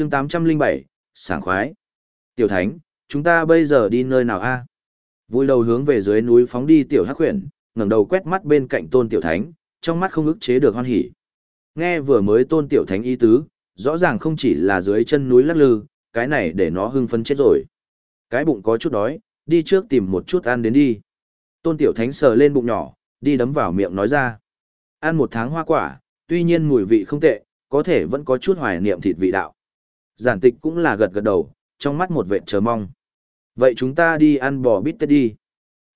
chương 807, sảng khoái. Tiểu Thánh, chúng ta bây giờ đi nơi nào a? Vui đầu hướng về dưới núi phóng đi tiểu hắc huyền, ngẩng đầu quét mắt bên cạnh tôn tiểu thánh, trong mắt không ức chế được hoan hỉ. Nghe vừa mới tôn tiểu thánh ý tứ, rõ ràng không chỉ là dưới chân núi lắc lư, cái này để nó hưng phấn chết rồi. Cái bụng có chút đói, đi trước tìm một chút ăn đến đi. Tôn tiểu thánh sờ lên bụng nhỏ, đi đấm vào miệng nói ra. Ăn một tháng hoa quả, tuy nhiên mùi vị không tệ, có thể vẫn có chút hoài niệm thịt vị đạo. Giản tịch cũng là gật gật đầu, trong mắt một vệt chờ mong. Vậy chúng ta đi ăn bò bít tết đi.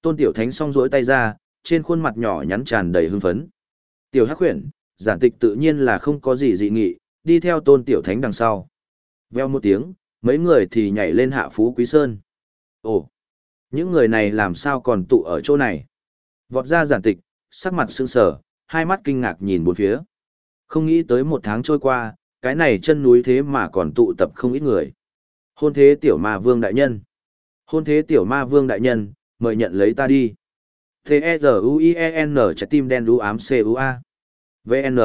Tôn Tiểu Thánh song rỗi tay ra, trên khuôn mặt nhỏ nhắn tràn đầy hưng phấn. Tiểu Hắc Huyền, giản tịch tự nhiên là không có gì dị nghị, đi theo Tôn Tiểu Thánh đằng sau. Veo một tiếng, mấy người thì nhảy lên hạ phú quý sơn. Ồ, những người này làm sao còn tụ ở chỗ này? Vọt ra giản tịch, sắc mặt sưng sờ, hai mắt kinh ngạc nhìn bốn phía. Không nghĩ tới một tháng trôi qua, cái này chân núi thế mà còn tụ tập không ít người. Hôn thế tiểu ma vương đại nhân. Hôn thế tiểu ma vương đại nhân, mời nhận lấy ta đi. T-E-Z-U-I-E-N trái tim đen đu ám C-U-A. V-N.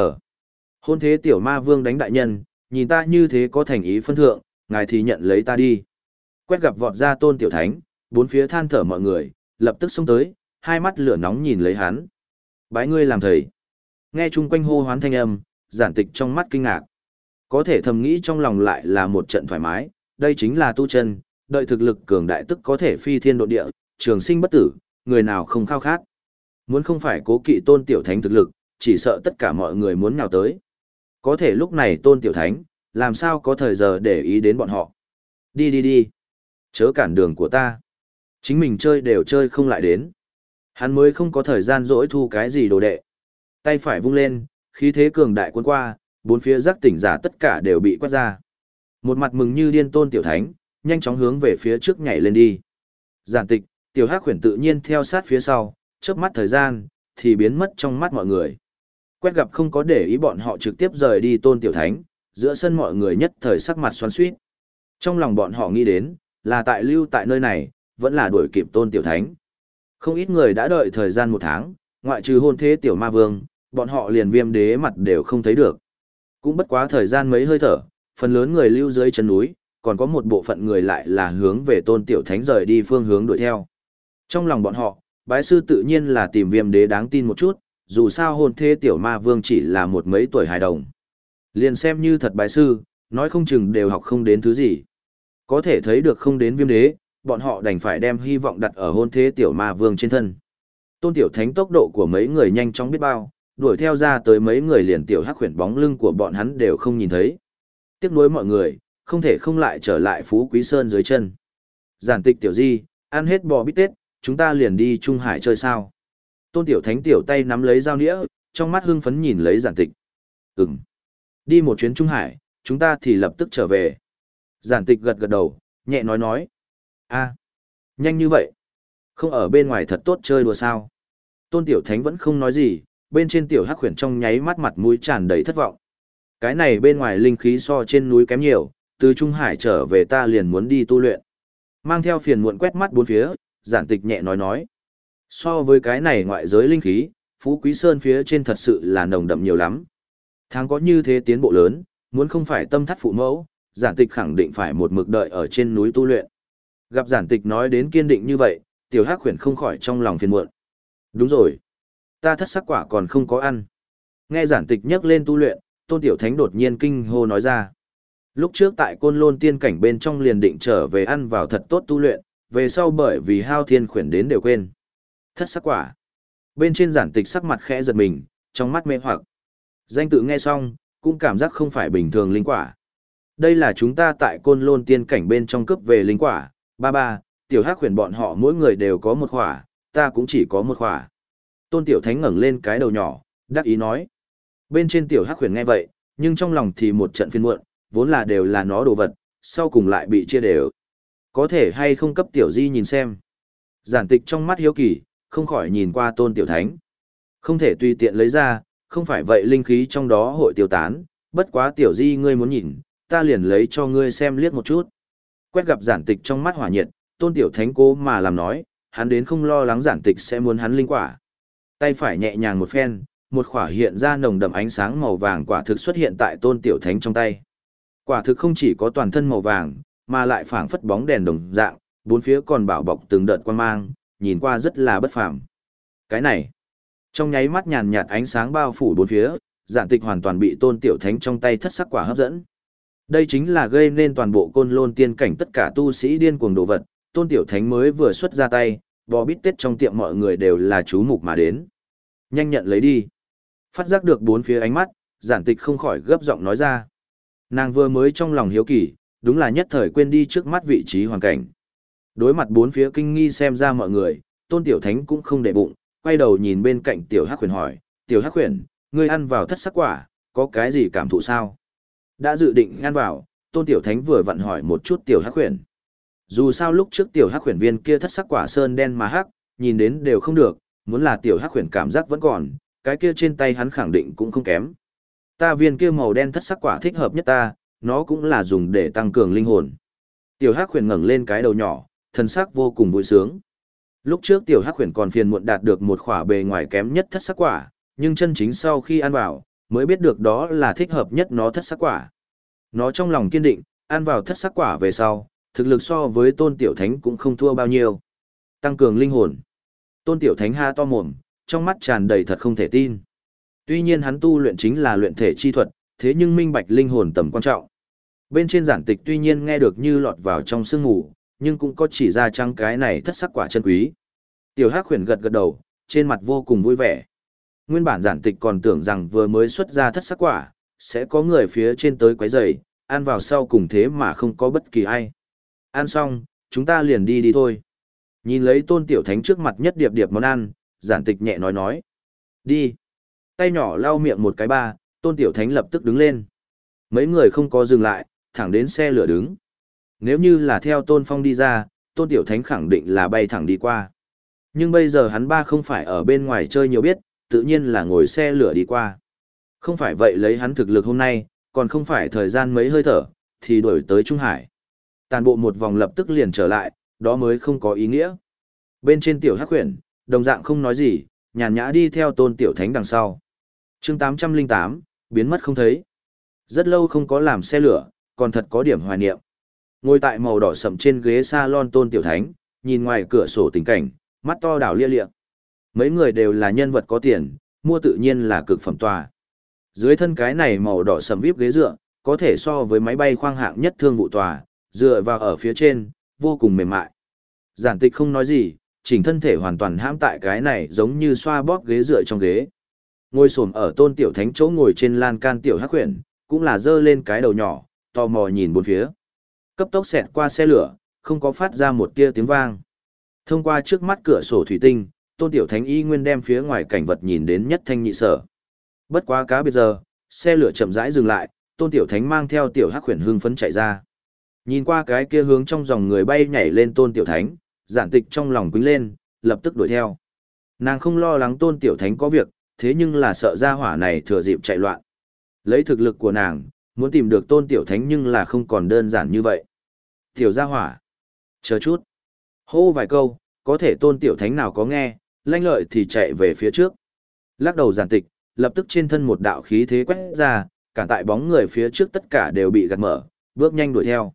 Hôn thế tiểu ma vương đánh đại nhân, nhìn ta như thế có thành ý phân thượng, ngài thì nhận lấy ta đi. Quét gặp vọt ra tôn tiểu thánh, bốn phía than thở mọi người, lập tức xông tới, hai mắt lửa nóng nhìn lấy hắn. Bái ngươi làm thầy. Nghe chung quanh hô hoán thanh âm, giản tịch trong mắt kinh ngạc. Có thể thầm nghĩ trong lòng lại là một trận thoải mái, đây chính là tu chân, đợi thực lực cường đại tức có thể phi thiên độ địa, trường sinh bất tử, người nào không khao khát. Muốn không phải cố kỵ tôn tiểu thánh thực lực, chỉ sợ tất cả mọi người muốn nhào tới. Có thể lúc này tôn tiểu thánh, làm sao có thời giờ để ý đến bọn họ. Đi đi đi. Chớ cản đường của ta. Chính mình chơi đều chơi không lại đến. Hắn mới không có thời gian dỗi thu cái gì đồ đệ. Tay phải vung lên, khí thế cường đại cuốn qua, bốn phía giác tỉnh giả tất cả đều bị quét ra. Một mặt mừng như điên tôn tiểu thánh, nhanh chóng hướng về phía trước nhảy lên đi. Giản tịch, tiểu hắc khuyển tự nhiên theo sát phía sau, chớp mắt thời gian, thì biến mất trong mắt mọi người. Quét gặp không có để ý bọn họ trực tiếp rời đi tôn tiểu thánh, giữa sân mọi người nhất thời sắc mặt xoắn suýt. Trong lòng bọn họ nghĩ đến, là tại lưu tại nơi này, vẫn là đuổi kịp tôn tiểu thánh. Không ít người đã đợi thời gian một tháng, ngoại trừ hôn thế tiểu ma vương, bọn họ liền viêm đế mặt đều không thấy được. Cũng bất quá thời gian mấy hơi thở, phần lớn người lưu dưới chân núi, còn có một bộ phận người lại là hướng về tôn tiểu thánh rời đi phương hướng đuổi theo. Trong lòng bọn họ, bái sư tự nhiên là tìm viêm đế đáng tin một chút, dù sao hôn thê tiểu ma vương chỉ là một mấy tuổi hài đồng. Liền xem như thật bái sư, nói không chừng đều học không đến thứ gì. Có thể thấy được không đến viêm đế, bọn họ đành phải đem hy vọng đặt ở hôn thế tiểu ma vương trên thân. Tôn tiểu thánh tốc độ của mấy người nhanh chóng biết bao, đuổi theo ra tới mấy người liền tiểu hắc khuyển bóng lưng của bọn hắn đều không nhìn thấy. Tiếc nuối mọi người, không thể không lại trở lại Phú Quý Sơn dưới chân. Giản tịch tiểu di, ăn hết bò bít tết, chúng ta liền đi Trung Hải chơi sao. Tôn tiểu thánh tiểu tay nắm lấy dao nĩa, trong mắt hưng phấn nhìn lấy giản tịch. Ừm. Đi một chuyến Trung Hải, chúng ta thì lập tức trở về. Giản tịch gật gật đầu, nhẹ nói nói. a nhanh như vậy. Không ở bên ngoài thật tốt chơi đùa sao. Tôn tiểu thánh vẫn không nói gì, bên trên tiểu hắc khuyển trong nháy mắt mặt mũi tràn đầy thất vọng. Cái này bên ngoài linh khí so trên núi kém nhiều, từ Trung Hải trở về ta liền muốn đi tu luyện. Mang theo phiền muộn quét mắt bốn phía, giản tịch nhẹ nói nói. So với cái này ngoại giới linh khí, Phú Quý Sơn phía trên thật sự là nồng đậm nhiều lắm. Tháng có như thế tiến bộ lớn, muốn không phải tâm thắt phụ mẫu, giản tịch khẳng định phải một mực đợi ở trên núi tu luyện. Gặp giản tịch nói đến kiên định như vậy, tiểu hắc khuyển không khỏi trong lòng phiền muộn. Đúng rồi. Ta thất sắc quả còn không có ăn. Nghe giản tịch nhắc lên tu luyện, tôn tiểu thánh đột nhiên kinh hô nói ra. Lúc trước tại côn lôn tiên cảnh bên trong liền định trở về ăn vào thật tốt tu luyện, về sau bởi vì hao thiên khuyển đến đều quên. Thất sắc quả. Bên trên giản tịch sắc mặt khẽ giật mình, trong mắt mê hoặc. Danh tự nghe xong, cũng cảm giác không phải bình thường linh quả. Đây là chúng ta tại côn lôn tiên cảnh bên trong cướp về linh quả, ba ba, tiểu hắc khuyển bọn họ mỗi người đều có một khỏa, ta cũng chỉ có một khỏa. Tôn tiểu thánh ngẩng lên cái đầu nhỏ, đắc ý nói. Bên trên tiểu hắc Huyền nghe vậy, nhưng trong lòng thì một trận phiên muộn, vốn là đều là nó đồ vật, sau cùng lại bị chia đều. Có thể hay không cấp tiểu di nhìn xem. Giản tịch trong mắt hiếu kỳ, không khỏi nhìn qua tôn tiểu thánh. Không thể tùy tiện lấy ra, không phải vậy linh khí trong đó hội tiêu tán, bất quá tiểu di ngươi muốn nhìn, ta liền lấy cho ngươi xem liếc một chút. Quét gặp giản tịch trong mắt hỏa nhiệt, tôn tiểu thánh cố mà làm nói, hắn đến không lo lắng giản tịch sẽ muốn hắn linh quả. Tay phải nhẹ nhàng một phen, một khỏa hiện ra nồng đậm ánh sáng màu vàng quả thực xuất hiện tại tôn tiểu thánh trong tay. Quả thực không chỉ có toàn thân màu vàng, mà lại phảng phất bóng đèn đồng dạng, bốn phía còn bảo bọc từng đợt quan mang, nhìn qua rất là bất phàm. Cái này, trong nháy mắt nhàn nhạt ánh sáng bao phủ bốn phía, giản tịch hoàn toàn bị tôn tiểu thánh trong tay thất sắc quả hấp dẫn. Đây chính là gây nên toàn bộ côn lôn tiên cảnh tất cả tu sĩ điên cuồng đồ vật, tôn tiểu thánh mới vừa xuất ra tay, bò bít tết trong tiệm mọi người đều là chú mục mà đến. Nhanh nhận lấy đi. Phát giác được bốn phía ánh mắt, giản tịch không khỏi gấp giọng nói ra. Nàng vừa mới trong lòng hiếu kỳ, đúng là nhất thời quên đi trước mắt vị trí hoàn cảnh. Đối mặt bốn phía kinh nghi xem ra mọi người, tôn tiểu thánh cũng không để bụng, quay đầu nhìn bên cạnh tiểu hắc huyền hỏi, tiểu hắc huyền, ngươi ăn vào thất sắc quả, có cái gì cảm thụ sao? Đã dự định ăn vào, tôn tiểu thánh vừa vặn hỏi một chút tiểu hắc huyền. Dù sao lúc trước tiểu hắc huyền viên kia thất sắc quả sơn đen mà hắc, nhìn đến đều không được, muốn là tiểu hắc huyền cảm giác vẫn còn, cái kia trên tay hắn khẳng định cũng không kém. Ta viên kia màu đen thất sắc quả thích hợp nhất ta, nó cũng là dùng để tăng cường linh hồn. Tiểu hắc huyền ngẩng lên cái đầu nhỏ, thân sắc vô cùng vui sướng. Lúc trước tiểu hắc huyền còn phiền muộn đạt được một khỏa bề ngoài kém nhất thất sắc quả, nhưng chân chính sau khi ăn vào, mới biết được đó là thích hợp nhất nó thất sắc quả. Nó trong lòng kiên định, ăn vào thất sắc quả về sau, thực lực so với tôn tiểu thánh cũng không thua bao nhiêu. Tăng cường linh hồn. Tôn tiểu thánh ha to mồm, trong mắt tràn đầy thật không thể tin. Tuy nhiên hắn tu luyện chính là luyện thể chi thuật, thế nhưng minh bạch linh hồn tầm quan trọng. Bên trên giản tịch tuy nhiên nghe được như lọt vào trong sương ngủ, nhưng cũng có chỉ ra trăng cái này thất sắc quả chân quý. Tiểu Hắc khuyển gật gật đầu, trên mặt vô cùng vui vẻ. Nguyên bản giản tịch còn tưởng rằng vừa mới xuất ra thất sắc quả, sẽ có người phía trên tới quấy rầy, ăn vào sau cùng thế mà không có bất kỳ ai. Ăn xong, chúng ta liền đi đi thôi. Nhìn lấy tôn tiểu thánh trước mặt nhất điệp điệp món ăn, giản tịch nhẹ nói nói. Đi. Tay nhỏ lau miệng một cái ba, tôn tiểu thánh lập tức đứng lên. Mấy người không có dừng lại, thẳng đến xe lửa đứng. Nếu như là theo tôn phong đi ra, tôn tiểu thánh khẳng định là bay thẳng đi qua. Nhưng bây giờ hắn ba không phải ở bên ngoài chơi nhiều biết, tự nhiên là ngồi xe lửa đi qua. Không phải vậy lấy hắn thực lực hôm nay, còn không phải thời gian mấy hơi thở, thì đổi tới Trung Hải. Tàn bộ một vòng lập tức liền trở lại, đó mới không có ý nghĩa. Bên trên tiểu hắc khuyển, đồng dạng không nói gì, nhàn nhã đi theo tôn tiểu thánh đằng sau. chương 808, biến mất không thấy. Rất lâu không có làm xe lửa, còn thật có điểm hoài niệm. Ngồi tại màu đỏ sậm trên ghế salon tôn tiểu thánh, nhìn ngoài cửa sổ tình cảnh, mắt to đảo lia lịa. Mấy người đều là nhân vật có tiền, mua tự nhiên là cực phẩm tòa. Dưới thân cái này màu đỏ sậm vip ghế dựa, có thể so với máy bay khoang hạng nhất thương vụ tòa, dựa vào ở phía trên, vô cùng mềm mại. Giản tịch không nói gì, chỉnh thân thể hoàn toàn hãm tại cái này giống như xoa bóp ghế dựa trong ghế. Ngồi xổm ở tôn tiểu thánh chỗ ngồi trên lan can tiểu hắc huyền, cũng là dơ lên cái đầu nhỏ, tò mò nhìn bốn phía. Cấp tốc xẹt qua xe lửa, không có phát ra một tia tiếng vang. Thông qua trước mắt cửa sổ thủy tinh, tôn tiểu thánh y nguyên đem phía ngoài cảnh vật nhìn đến nhất thanh nhị sở. Bất quá cá biệt giờ, xe lửa chậm rãi dừng lại, tôn tiểu thánh mang theo tiểu hắc huyền hưng phấn chạy ra. Nhìn qua cái kia hướng trong dòng người bay nhảy lên tôn tiểu thánh, giản tịch trong lòng quýnh lên, lập tức đuổi theo. Nàng không lo lắng tôn tiểu thánh có việc, thế nhưng là sợ ra hỏa này thừa dịp chạy loạn. Lấy thực lực của nàng, muốn tìm được tôn tiểu thánh nhưng là không còn đơn giản như vậy. Tiểu gia hỏa. Chờ chút. Hô vài câu, có thể tôn tiểu thánh nào có nghe, lanh lợi thì chạy về phía trước. Lắc đầu giản tịch, lập tức trên thân một đạo khí thế quét ra, cả tại bóng người phía trước tất cả đều bị gạt mở, bước nhanh đuổi theo.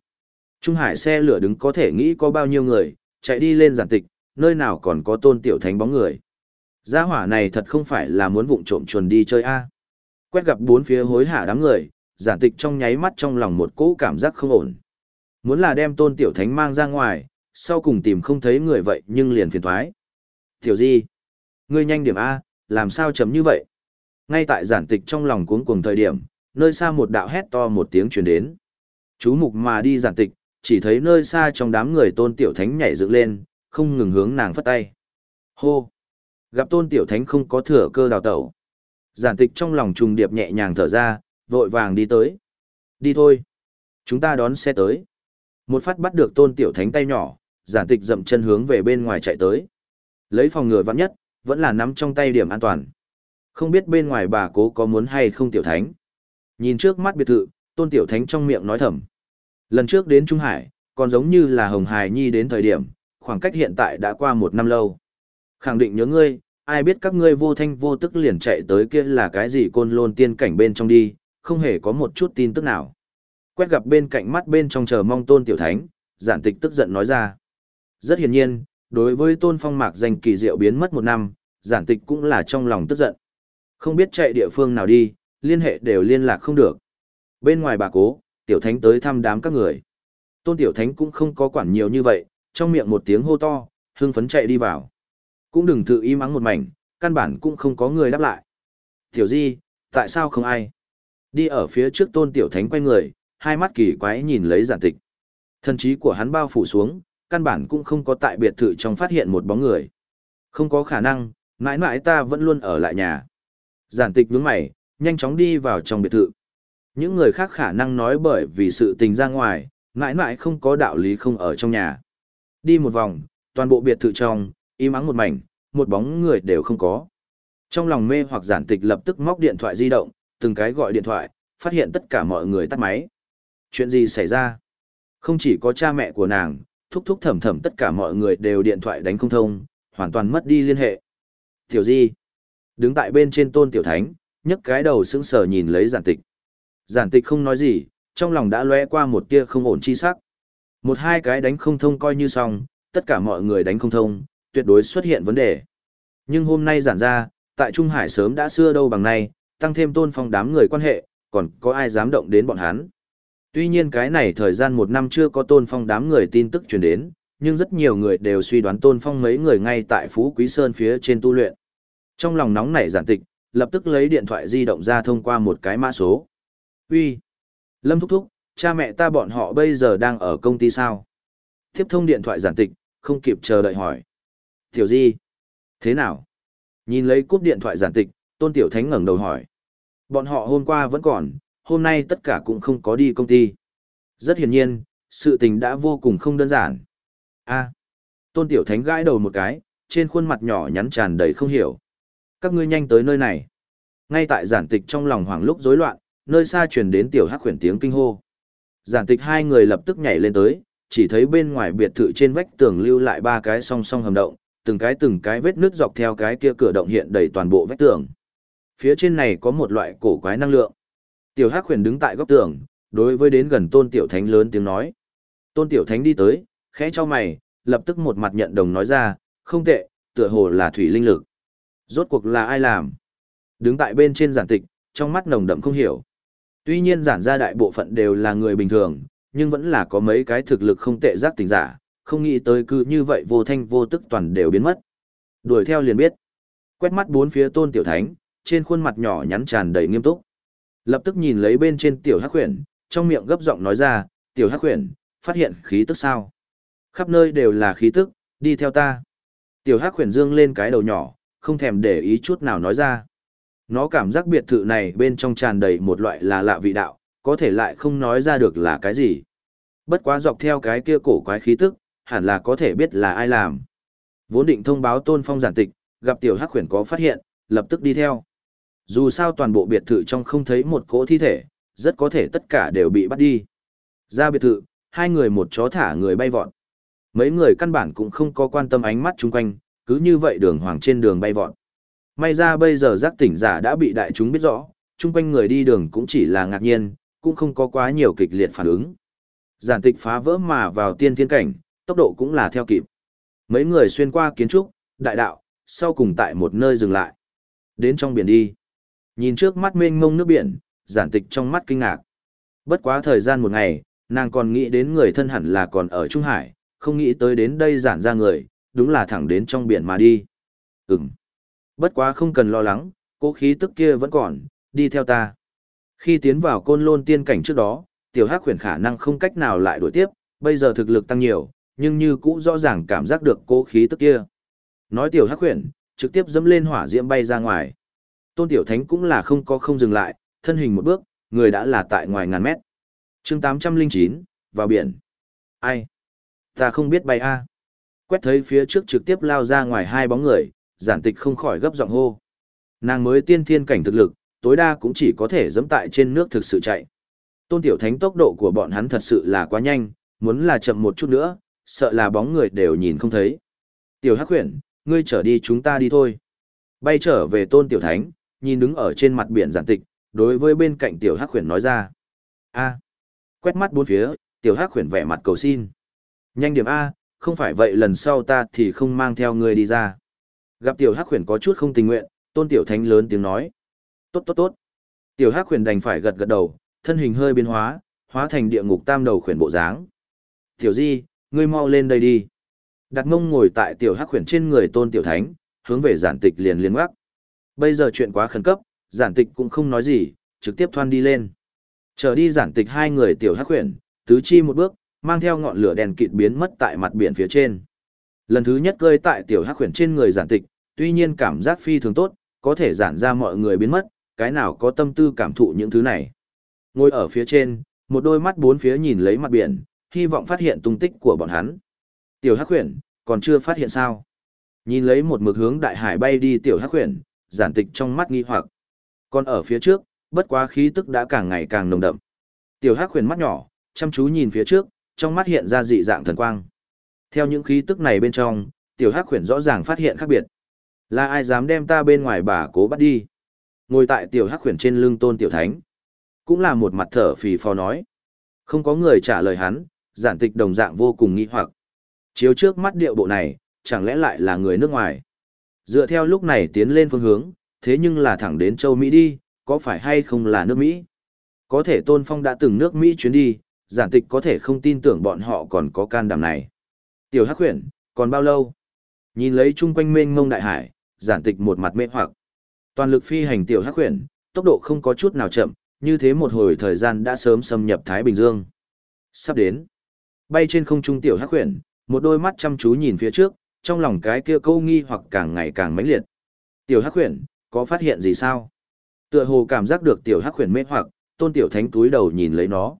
Trung hải xe lửa đứng có thể nghĩ có bao nhiêu người, chạy đi lên giản tịch, nơi nào còn có tôn tiểu thánh bóng người. Gia hỏa này thật không phải là muốn vụng trộm chuồn đi chơi a. Quét gặp bốn phía hối hả đám người, giản tịch trong nháy mắt trong lòng một cỗ cảm giác không ổn. Muốn là đem tôn tiểu thánh mang ra ngoài, sau cùng tìm không thấy người vậy nhưng liền phiền thoái. Tiểu di, ngươi nhanh điểm A, làm sao chấm như vậy? Ngay tại giản tịch trong lòng cuống cuồng thời điểm, nơi xa một đạo hét to một tiếng truyền đến. Chú mục mà đi giản tịch, chỉ thấy nơi xa trong đám người tôn tiểu thánh nhảy dựng lên, không ngừng hướng nàng phất tay. Hô! Gặp tôn tiểu thánh không có thừa cơ đào tẩu. Giản tịch trong lòng trùng điệp nhẹ nhàng thở ra, vội vàng đi tới. Đi thôi. Chúng ta đón xe tới. Một phát bắt được tôn tiểu thánh tay nhỏ, giản tịch dậm chân hướng về bên ngoài chạy tới. Lấy phòng ngừa vắng nhất, vẫn là nắm trong tay điểm an toàn. Không biết bên ngoài bà cố có muốn hay không tiểu thánh. Nhìn trước mắt biệt thự, tôn tiểu thánh trong miệng nói thầm. Lần trước đến Trung Hải, còn giống như là Hồng Hải Nhi đến thời điểm, khoảng cách hiện tại đã qua một năm lâu. Khẳng định nhớ ngươi, ai biết các ngươi vô thanh vô tức liền chạy tới kia là cái gì côn lôn tiên cảnh bên trong đi, không hề có một chút tin tức nào. Quét gặp bên cạnh mắt bên trong chờ mong tôn tiểu thánh, giản tịch tức giận nói ra. Rất hiển nhiên, đối với tôn phong mạc danh kỳ diệu biến mất một năm, giản tịch cũng là trong lòng tức giận. Không biết chạy địa phương nào đi, liên hệ đều liên lạc không được. Bên ngoài bà cố, tiểu thánh tới thăm đám các người. Tôn tiểu thánh cũng không có quản nhiều như vậy, trong miệng một tiếng hô to, hưng phấn chạy đi vào. Cũng đừng tự im ắng một mảnh, căn bản cũng không có người đáp lại. Tiểu di, tại sao không ai? Đi ở phía trước tôn tiểu thánh quay người, hai mắt kỳ quái nhìn lấy giản tịch. Thần trí của hắn bao phủ xuống, căn bản cũng không có tại biệt thự trong phát hiện một bóng người. Không có khả năng, mãi mãi ta vẫn luôn ở lại nhà. Giản tịch nhướng mày, nhanh chóng đi vào trong biệt thự. Những người khác khả năng nói bởi vì sự tình ra ngoài, mãi mãi không có đạo lý không ở trong nhà. Đi một vòng, toàn bộ biệt thự trong, im ắng một mảnh, một bóng người đều không có. Trong lòng mê hoặc giản tịch lập tức móc điện thoại di động, từng cái gọi điện thoại, phát hiện tất cả mọi người tắt máy. Chuyện gì xảy ra? Không chỉ có cha mẹ của nàng, thúc thúc thầm thầm tất cả mọi người đều điện thoại đánh không thông, hoàn toàn mất đi liên hệ. Tiểu Di, đứng tại bên trên tôn tiểu thánh, nhấc cái đầu sững sờ nhìn lấy giản tịch. Giản tịch không nói gì, trong lòng đã lóe qua một tia không ổn chi sắc. Một hai cái đánh không thông coi như xong, tất cả mọi người đánh không thông, tuyệt đối xuất hiện vấn đề. Nhưng hôm nay giản ra, tại Trung Hải sớm đã xưa đâu bằng nay, tăng thêm tôn phong đám người quan hệ, còn có ai dám động đến bọn hắn. Tuy nhiên cái này thời gian một năm chưa có tôn phong đám người tin tức truyền đến, nhưng rất nhiều người đều suy đoán tôn phong mấy người ngay tại Phú Quý Sơn phía trên tu luyện. Trong lòng nóng nảy giản tịch, lập tức lấy điện thoại di động ra thông qua một cái mã số. Uy, Lâm Thúc Thúc, cha mẹ ta bọn họ bây giờ đang ở công ty sao? Tiếp thông điện thoại giản tịch, không kịp chờ đợi hỏi. Tiểu Di, thế nào? Nhìn lấy cúp điện thoại giản tịch, Tôn Tiểu Thánh ngẩng đầu hỏi. Bọn họ hôm qua vẫn còn, hôm nay tất cả cũng không có đi công ty. Rất hiển nhiên, sự tình đã vô cùng không đơn giản. A. Tôn Tiểu Thánh gãi đầu một cái, trên khuôn mặt nhỏ nhắn tràn đầy không hiểu. Các ngươi nhanh tới nơi này. Ngay tại giản tịch trong lòng hoảng lúc rối loạn, nơi xa truyền đến tiểu hắc khuyển tiếng kinh hô. Giản tịch hai người lập tức nhảy lên tới, chỉ thấy bên ngoài biệt thự trên vách tường lưu lại ba cái song song hầm động, từng cái từng cái vết nước dọc theo cái kia cửa động hiện đầy toàn bộ vách tường. Phía trên này có một loại cổ quái năng lượng. Tiểu Hắc Huyền đứng tại góc tường, đối với đến gần Tôn Tiểu Thánh lớn tiếng nói. Tôn Tiểu Thánh đi tới, khẽ cho mày, lập tức một mặt nhận đồng nói ra, không tệ, tựa hồ là thủy linh lực. Rốt cuộc là ai làm? Đứng tại bên trên giản tịch, trong mắt nồng đậm không hiểu. Tuy nhiên giản ra đại bộ phận đều là người bình thường, nhưng vẫn là có mấy cái thực lực không tệ giác tình giả, không nghĩ tới cứ như vậy vô thanh vô tức toàn đều biến mất. Đuổi theo liền biết. Quét mắt bốn phía tôn tiểu thánh, trên khuôn mặt nhỏ nhắn tràn đầy nghiêm túc. Lập tức nhìn lấy bên trên tiểu hắc huyền, trong miệng gấp giọng nói ra, tiểu hắc huyền, phát hiện khí tức sao? Khắp nơi đều là khí tức, đi theo ta. Tiểu hắc huyền dương lên cái đầu nhỏ, không thèm để ý chút nào nói ra. Nó cảm giác biệt thự này bên trong tràn đầy một loại là lạ vị đạo, có thể lại không nói ra được là cái gì. Bất quá dọc theo cái kia cổ quái khí tức, hẳn là có thể biết là ai làm. Vốn định thông báo tôn phong giản tịch, gặp tiểu hắc khuyển có phát hiện, lập tức đi theo. Dù sao toàn bộ biệt thự trong không thấy một cỗ thi thể, rất có thể tất cả đều bị bắt đi. Ra biệt thự, hai người một chó thả người bay vọt. Mấy người căn bản cũng không có quan tâm ánh mắt chung quanh, cứ như vậy đường hoàng trên đường bay vọt. May ra bây giờ giác tỉnh giả đã bị đại chúng biết rõ, chung quanh người đi đường cũng chỉ là ngạc nhiên, cũng không có quá nhiều kịch liệt phản ứng. Giản tịch phá vỡ mà vào tiên thiên cảnh, tốc độ cũng là theo kịp. Mấy người xuyên qua kiến trúc, đại đạo, sau cùng tại một nơi dừng lại. Đến trong biển đi. Nhìn trước mắt mênh mông nước biển, giản tịch trong mắt kinh ngạc. Bất quá thời gian một ngày, nàng còn nghĩ đến người thân hẳn là còn ở Trung Hải, không nghĩ tới đến đây giản ra người, đúng là thẳng đến trong biển mà đi. Ừm. Bất quá không cần lo lắng, cố khí tức kia vẫn còn, đi theo ta. Khi tiến vào côn lôn tiên cảnh trước đó, tiểu hắc khuyển khả năng không cách nào lại đuổi tiếp, bây giờ thực lực tăng nhiều, nhưng như cũ rõ ràng cảm giác được cố khí tức kia. Nói tiểu hắc khuyển, trực tiếp dẫm lên hỏa diễm bay ra ngoài. Tôn tiểu thánh cũng là không có không dừng lại, thân hình một bước, người đã là tại ngoài ngàn mét. chương 809, vào biển. Ai? Ta không biết bay a Quét thấy phía trước trực tiếp lao ra ngoài hai bóng người, giản tịch không khỏi gấp giọng hô. Nàng mới tiên thiên cảnh thực lực, tối đa cũng chỉ có thể dẫm tại trên nước thực sự chạy. Tôn Tiểu Thánh tốc độ của bọn hắn thật sự là quá nhanh, muốn là chậm một chút nữa, sợ là bóng người đều nhìn không thấy. Tiểu Hắc Huyền, ngươi trở đi chúng ta đi thôi. Bay trở về Tôn Tiểu Thánh, nhìn đứng ở trên mặt biển giản tịch, đối với bên cạnh Tiểu Hắc Huyền nói ra. a Quét mắt bốn phía, tiểu hắc Huyền vẻ mặt cầu xin. Nhanh điểm A, không phải vậy lần sau ta thì không mang theo ngươi đi ra. Gặp tiểu hắc khuyển có chút không tình nguyện, tôn tiểu thánh lớn tiếng nói. Tốt tốt tốt. Tiểu hắc khuyển đành phải gật gật đầu, thân hình hơi biến hóa, hóa thành địa ngục tam đầu khuyển bộ dáng. Tiểu di, ngươi mau lên đây đi. Đặt mông ngồi tại tiểu hắc khuyển trên người tôn tiểu thánh, hướng về giản tịch liền liên ngoắc. Bây giờ chuyện quá khẩn cấp, giản tịch cũng không nói gì, trực tiếp thoan đi lên. Trở đi giản tịch hai người tiểu hắc khuyển, tứ chi một bước, mang theo ngọn lửa đèn kịt biến mất tại mặt biển phía trên. Lần thứ nhất cơi tại tiểu hắc khuyển trên người giản tịch, tuy nhiên cảm giác phi thường tốt, có thể giản ra mọi người biến mất, cái nào có tâm tư cảm thụ những thứ này. Ngồi ở phía trên, một đôi mắt bốn phía nhìn lấy mặt biển, hy vọng phát hiện tung tích của bọn hắn. Tiểu Hắc khuyển, còn chưa phát hiện sao? Nhìn lấy một mực hướng đại hải bay đi tiểu Hắc khuyển, giản tịch trong mắt nghi hoặc. Còn ở phía trước, bất quá khí tức đã càng ngày càng nồng đậm. Tiểu Hắc khuyển mắt nhỏ, chăm chú nhìn phía trước, trong mắt hiện ra dị dạng thần quang. Theo những khí tức này bên trong, tiểu Hắc khuyển rõ ràng phát hiện khác biệt. Là ai dám đem ta bên ngoài bà cố bắt đi? Ngồi tại tiểu Hắc khuyển trên lưng Tôn Tiểu Thánh, cũng là một mặt thở phì phò nói. Không có người trả lời hắn, giản tịch đồng dạng vô cùng nghi hoặc. Chiếu trước mắt điệu bộ này, chẳng lẽ lại là người nước ngoài? Dựa theo lúc này tiến lên phương hướng, thế nhưng là thẳng đến châu Mỹ đi, có phải hay không là nước Mỹ? Có thể Tôn Phong đã từng nước Mỹ chuyến đi, giản tịch có thể không tin tưởng bọn họ còn có can đảm này. Tiểu Hắc Huyền, còn bao lâu? Nhìn lấy chung quanh mênh mông đại hải, giản tịch một mặt mê hoặc. Toàn lực phi hành Tiểu Hắc Huyền, tốc độ không có chút nào chậm, như thế một hồi thời gian đã sớm xâm nhập Thái Bình Dương. Sắp đến. Bay trên không trung Tiểu Hắc Huyền, một đôi mắt chăm chú nhìn phía trước, trong lòng cái kia câu nghi hoặc càng ngày càng mãnh liệt. Tiểu Hắc Huyền, có phát hiện gì sao? Tựa hồ cảm giác được Tiểu Hắc Huyền mê hoặc, Tôn Tiểu Thánh túi đầu nhìn lấy nó.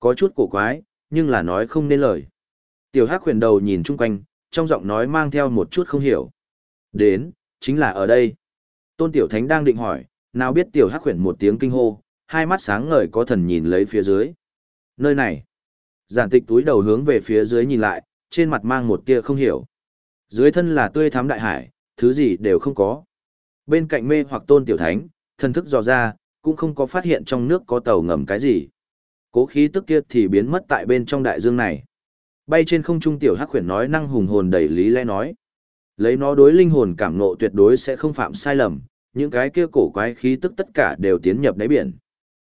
Có chút cổ quái, nhưng là nói không nên lời. Tiểu Hắc Huyền đầu nhìn chung quanh, trong giọng nói mang theo một chút không hiểu. Đến, chính là ở đây. Tôn Tiểu Thánh đang định hỏi, nào biết Tiểu Hắc Huyền một tiếng kinh hô, hai mắt sáng ngời có thần nhìn lấy phía dưới. Nơi này. Giản tịch túi đầu hướng về phía dưới nhìn lại, trên mặt mang một tia không hiểu. Dưới thân là tươi thắm đại hải, thứ gì đều không có. Bên cạnh mê hoặc tôn tiểu thánh, thần thức dò ra, cũng không có phát hiện trong nước có tàu ngầm cái gì. Cố khí tức kia thì biến mất tại bên trong đại dương này. Bay trên không trung tiểu hắc khuyển nói năng hùng hồn đầy lý lẽ nói. Lấy nó đối linh hồn cảm nộ tuyệt đối sẽ không phạm sai lầm, những cái kia cổ quái khí tức tất cả đều tiến nhập đáy biển.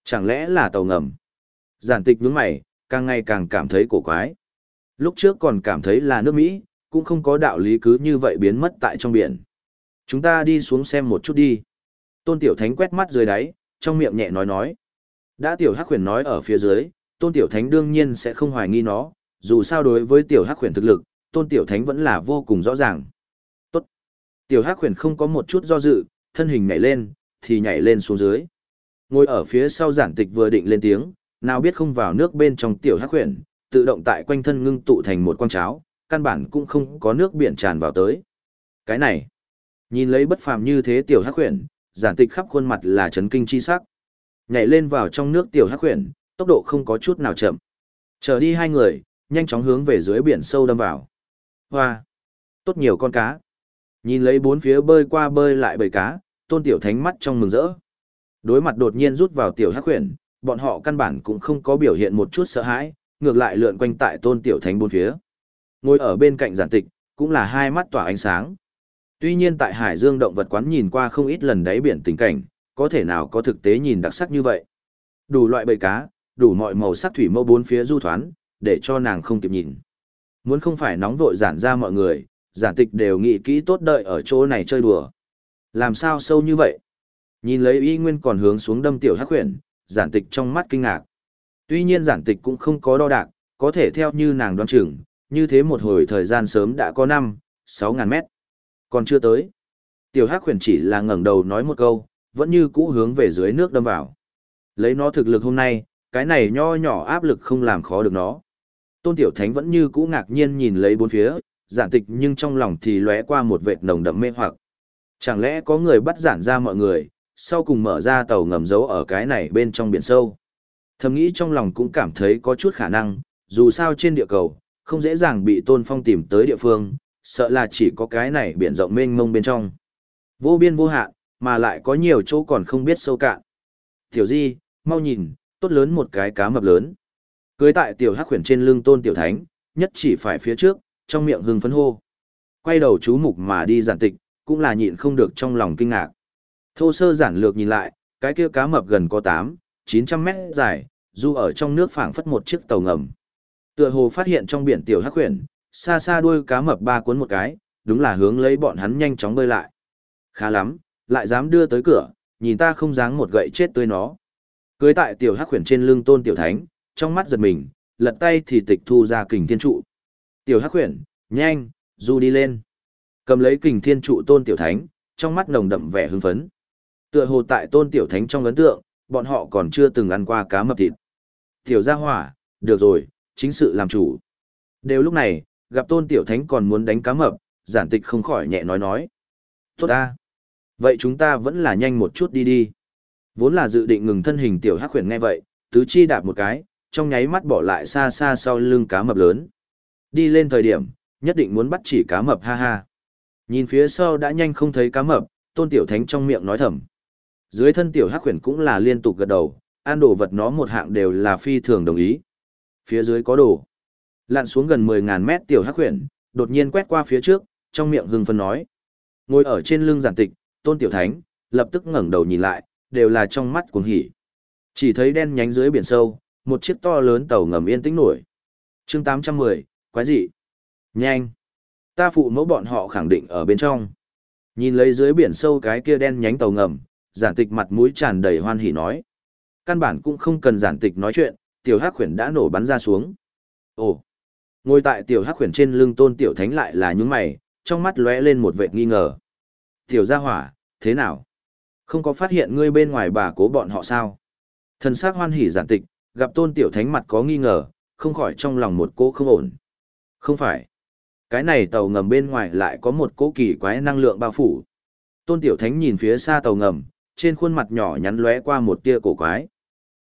Chẳng lẽ là tàu ngầm? Giản tịch nhướng mày, càng ngày càng cảm thấy cổ quái. Lúc trước còn cảm thấy là nước Mỹ, cũng không có đạo lý cứ như vậy biến mất tại trong biển. Chúng ta đi xuống xem một chút đi. Tôn Tiểu Thánh quét mắt dưới đáy, trong miệng nhẹ nói nói. Đã Tiểu Hắc Huyền nói ở phía dưới, Tôn Tiểu Thánh đương nhiên sẽ không hoài nghi nó, dù sao đối với Tiểu Hắc Huyền thực lực, Tôn Tiểu Thánh vẫn là vô cùng rõ ràng. Tốt. Tiểu Hắc Huyền không có một chút do dự, thân hình nhảy lên, thì nhảy lên xuống dưới. Ngồi ở phía sau giản tịch vừa định lên tiếng, nào biết không vào nước bên trong Tiểu Hắc Huyền, tự động tại quanh thân ngưng tụ thành một quang cháo, căn bản cũng không có nước biển tràn vào tới. Cái này, nhìn lấy bất phàm như thế tiểu hắc huyền, giản tịch khắp khuôn mặt là chấn kinh chi sắc. Nhảy lên vào trong nước tiểu hắc huyền, tốc độ không có chút nào chậm. Chờ đi hai người, nhanh chóng hướng về dưới biển sâu đâm vào. Hoa! Tốt nhiều con cá. Nhìn lấy bốn phía bơi qua bơi lại bầy cá, tôn tiểu thánh mắt trong mừng rỡ. Đối mặt đột nhiên rút vào tiểu hắc huyền, bọn họ căn bản cũng không có biểu hiện một chút sợ hãi, ngược lại lượn quanh tại tôn tiểu thánh bốn phía. Ngồi ở bên cạnh giản tịch, cũng là hai mắt tỏa ánh sáng. Tuy nhiên tại Hải Dương động vật quán nhìn qua không ít lần đáy biển tình cảnh, có thể nào có thực tế nhìn đặc sắc như vậy. Đủ loại bầy cá, đủ mọi màu sắc thủy mâu bốn phía du thoán, để cho nàng không kịp nhìn. Muốn không phải nóng vội giản ra mọi người, giản tịch đều nghĩ kỹ tốt đợi ở chỗ này chơi đùa. Làm sao sâu như vậy? Nhìn lấy y nguyên còn hướng xuống đâm tiểu hắc khuyển, giản tịch trong mắt kinh ngạc. Tuy nhiên giản tịch cũng không có đo đạc, có thể theo như nàng đoán chừng, như thế một hồi thời gian sớm đã có 5, 6 ngàn mét. Còn chưa tới. Tiểu Hắc khuyển chỉ là ngẩng đầu nói một câu, vẫn như cũ hướng về dưới nước đâm vào. Lấy nó thực lực hôm nay, cái này nho nhỏ áp lực không làm khó được nó. Tôn Tiểu Thánh vẫn như cũ ngạc nhiên nhìn lấy bốn phía, giản tịch nhưng trong lòng thì lóe qua một vệt nồng đậm mê hoặc. Chẳng lẽ có người bắt giản ra mọi người, sau cùng mở ra tàu ngầm giấu ở cái này bên trong biển sâu. Thầm nghĩ trong lòng cũng cảm thấy có chút khả năng, dù sao trên địa cầu, không dễ dàng bị tôn phong tìm tới địa phương, sợ là chỉ có cái này biển rộng mênh mông bên trong. Vô biên vô hạn, mà lại có nhiều chỗ còn không biết sâu cạn. Tiểu di, mau nhìn, tốt lớn một cái cá mập lớn. Cưới tại tiểu hắc khuyển trên lưng tôn tiểu thánh, nhất chỉ phải phía trước, trong miệng hưng phấn hô. Quay đầu chú mục mà đi giản tịch, cũng là nhịn không được trong lòng kinh ngạc. Thô sơ giản lược nhìn lại, cái kia cá mập gần có 8, 900 mét dài, du ở trong nước phảng phất một chiếc tàu ngầm. Tựa hồ phát hiện trong biển tiểu hắc khuyển, xa xa đuôi cá mập ba cuốn một cái, đúng là hướng lấy bọn hắn nhanh chóng bơi lại. Khá lắm, lại dám đưa tới cửa, nhìn ta không dáng một gậy chết tươi nó. Cưới tại tiểu hắc khuyển trên lưng tôn tiểu thánh, trong mắt giật mình, lật tay thì tịch thu ra kình thiên trụ. Tiểu hắc khuyển, nhanh, du đi lên. Cầm lấy kình thiên trụ tôn tiểu thánh, trong mắt nồng đậm vẻ hưng phấn. Tựa hồ tại tôn tiểu thánh trong ấn tượng, bọn họ còn chưa từng ăn qua cá mập thịt. Tiểu gia hỏa, được rồi, chính sự làm chủ. Đều lúc này, gặp tôn tiểu thánh còn muốn đánh cá mập, giản tịch không khỏi nhẹ nói nói. Tốt ta. Vậy chúng ta vẫn là nhanh một chút đi đi. Vốn là dự định ngừng thân hình tiểu hắc khuyển nghe vậy, tứ chi đạp một cái, trong nháy mắt bỏ lại xa xa sau lưng cá mập lớn. Đi lên thời điểm, nhất định muốn bắt chỉ cá mập ha ha. Nhìn phía sau đã nhanh không thấy cá mập, tôn tiểu thánh trong miệng nói thầm. Dưới thân tiểu hắc khuyển cũng là liên tục gật đầu, ăn đồ vật nó một hạng đều là phi thường đồng ý. Phía dưới có đồ. Lặn xuống gần 10.000 mét tiểu hắc khuyển, đột nhiên quét qua phía trước, trong miệng hưng phân nói. Ngồi ở trên lưng giản tịch, tôn tiểu thánh, lập tức ngẩng đầu nhìn lại, đều là trong mắt cuồng hỉ. Chỉ thấy đen nhánh dưới biển sâu, một chiếc to lớn tàu ngầm yên tĩnh nổi. chương 810, quái gì? Nhanh! Ta phụ mẫu bọn họ khẳng định ở bên trong. Nhìn lấy dưới biển sâu cái kia đen nhánh tàu ngầm, giản tịch mặt mũi tràn đầy hoan hỉ nói. Căn bản cũng không cần giản tịch nói chuyện, tiểu hắc khuyển đã nổ bắn ra xuống. Ồ! Ngồi tại tiểu hắc khuyển trên lưng tôn tiểu thánh lại là những mày, trong mắt lóe lên một vệt nghi ngờ. Tiểu gia hỏa, thế nào? Không có phát hiện ngươi bên ngoài bà cố bọn họ sao? Thần sắc hoan hỉ giản tịch, gặp tôn tiểu thánh mặt có nghi ngờ, không khỏi trong lòng một cô không ổn. Không phải. Cái này tàu ngầm bên ngoài lại có một cỗ kỳ quái năng lượng bao phủ. Tôn tiểu thánh nhìn phía xa tàu ngầm, trên khuôn mặt nhỏ nhắn lóe qua một tia cổ quái.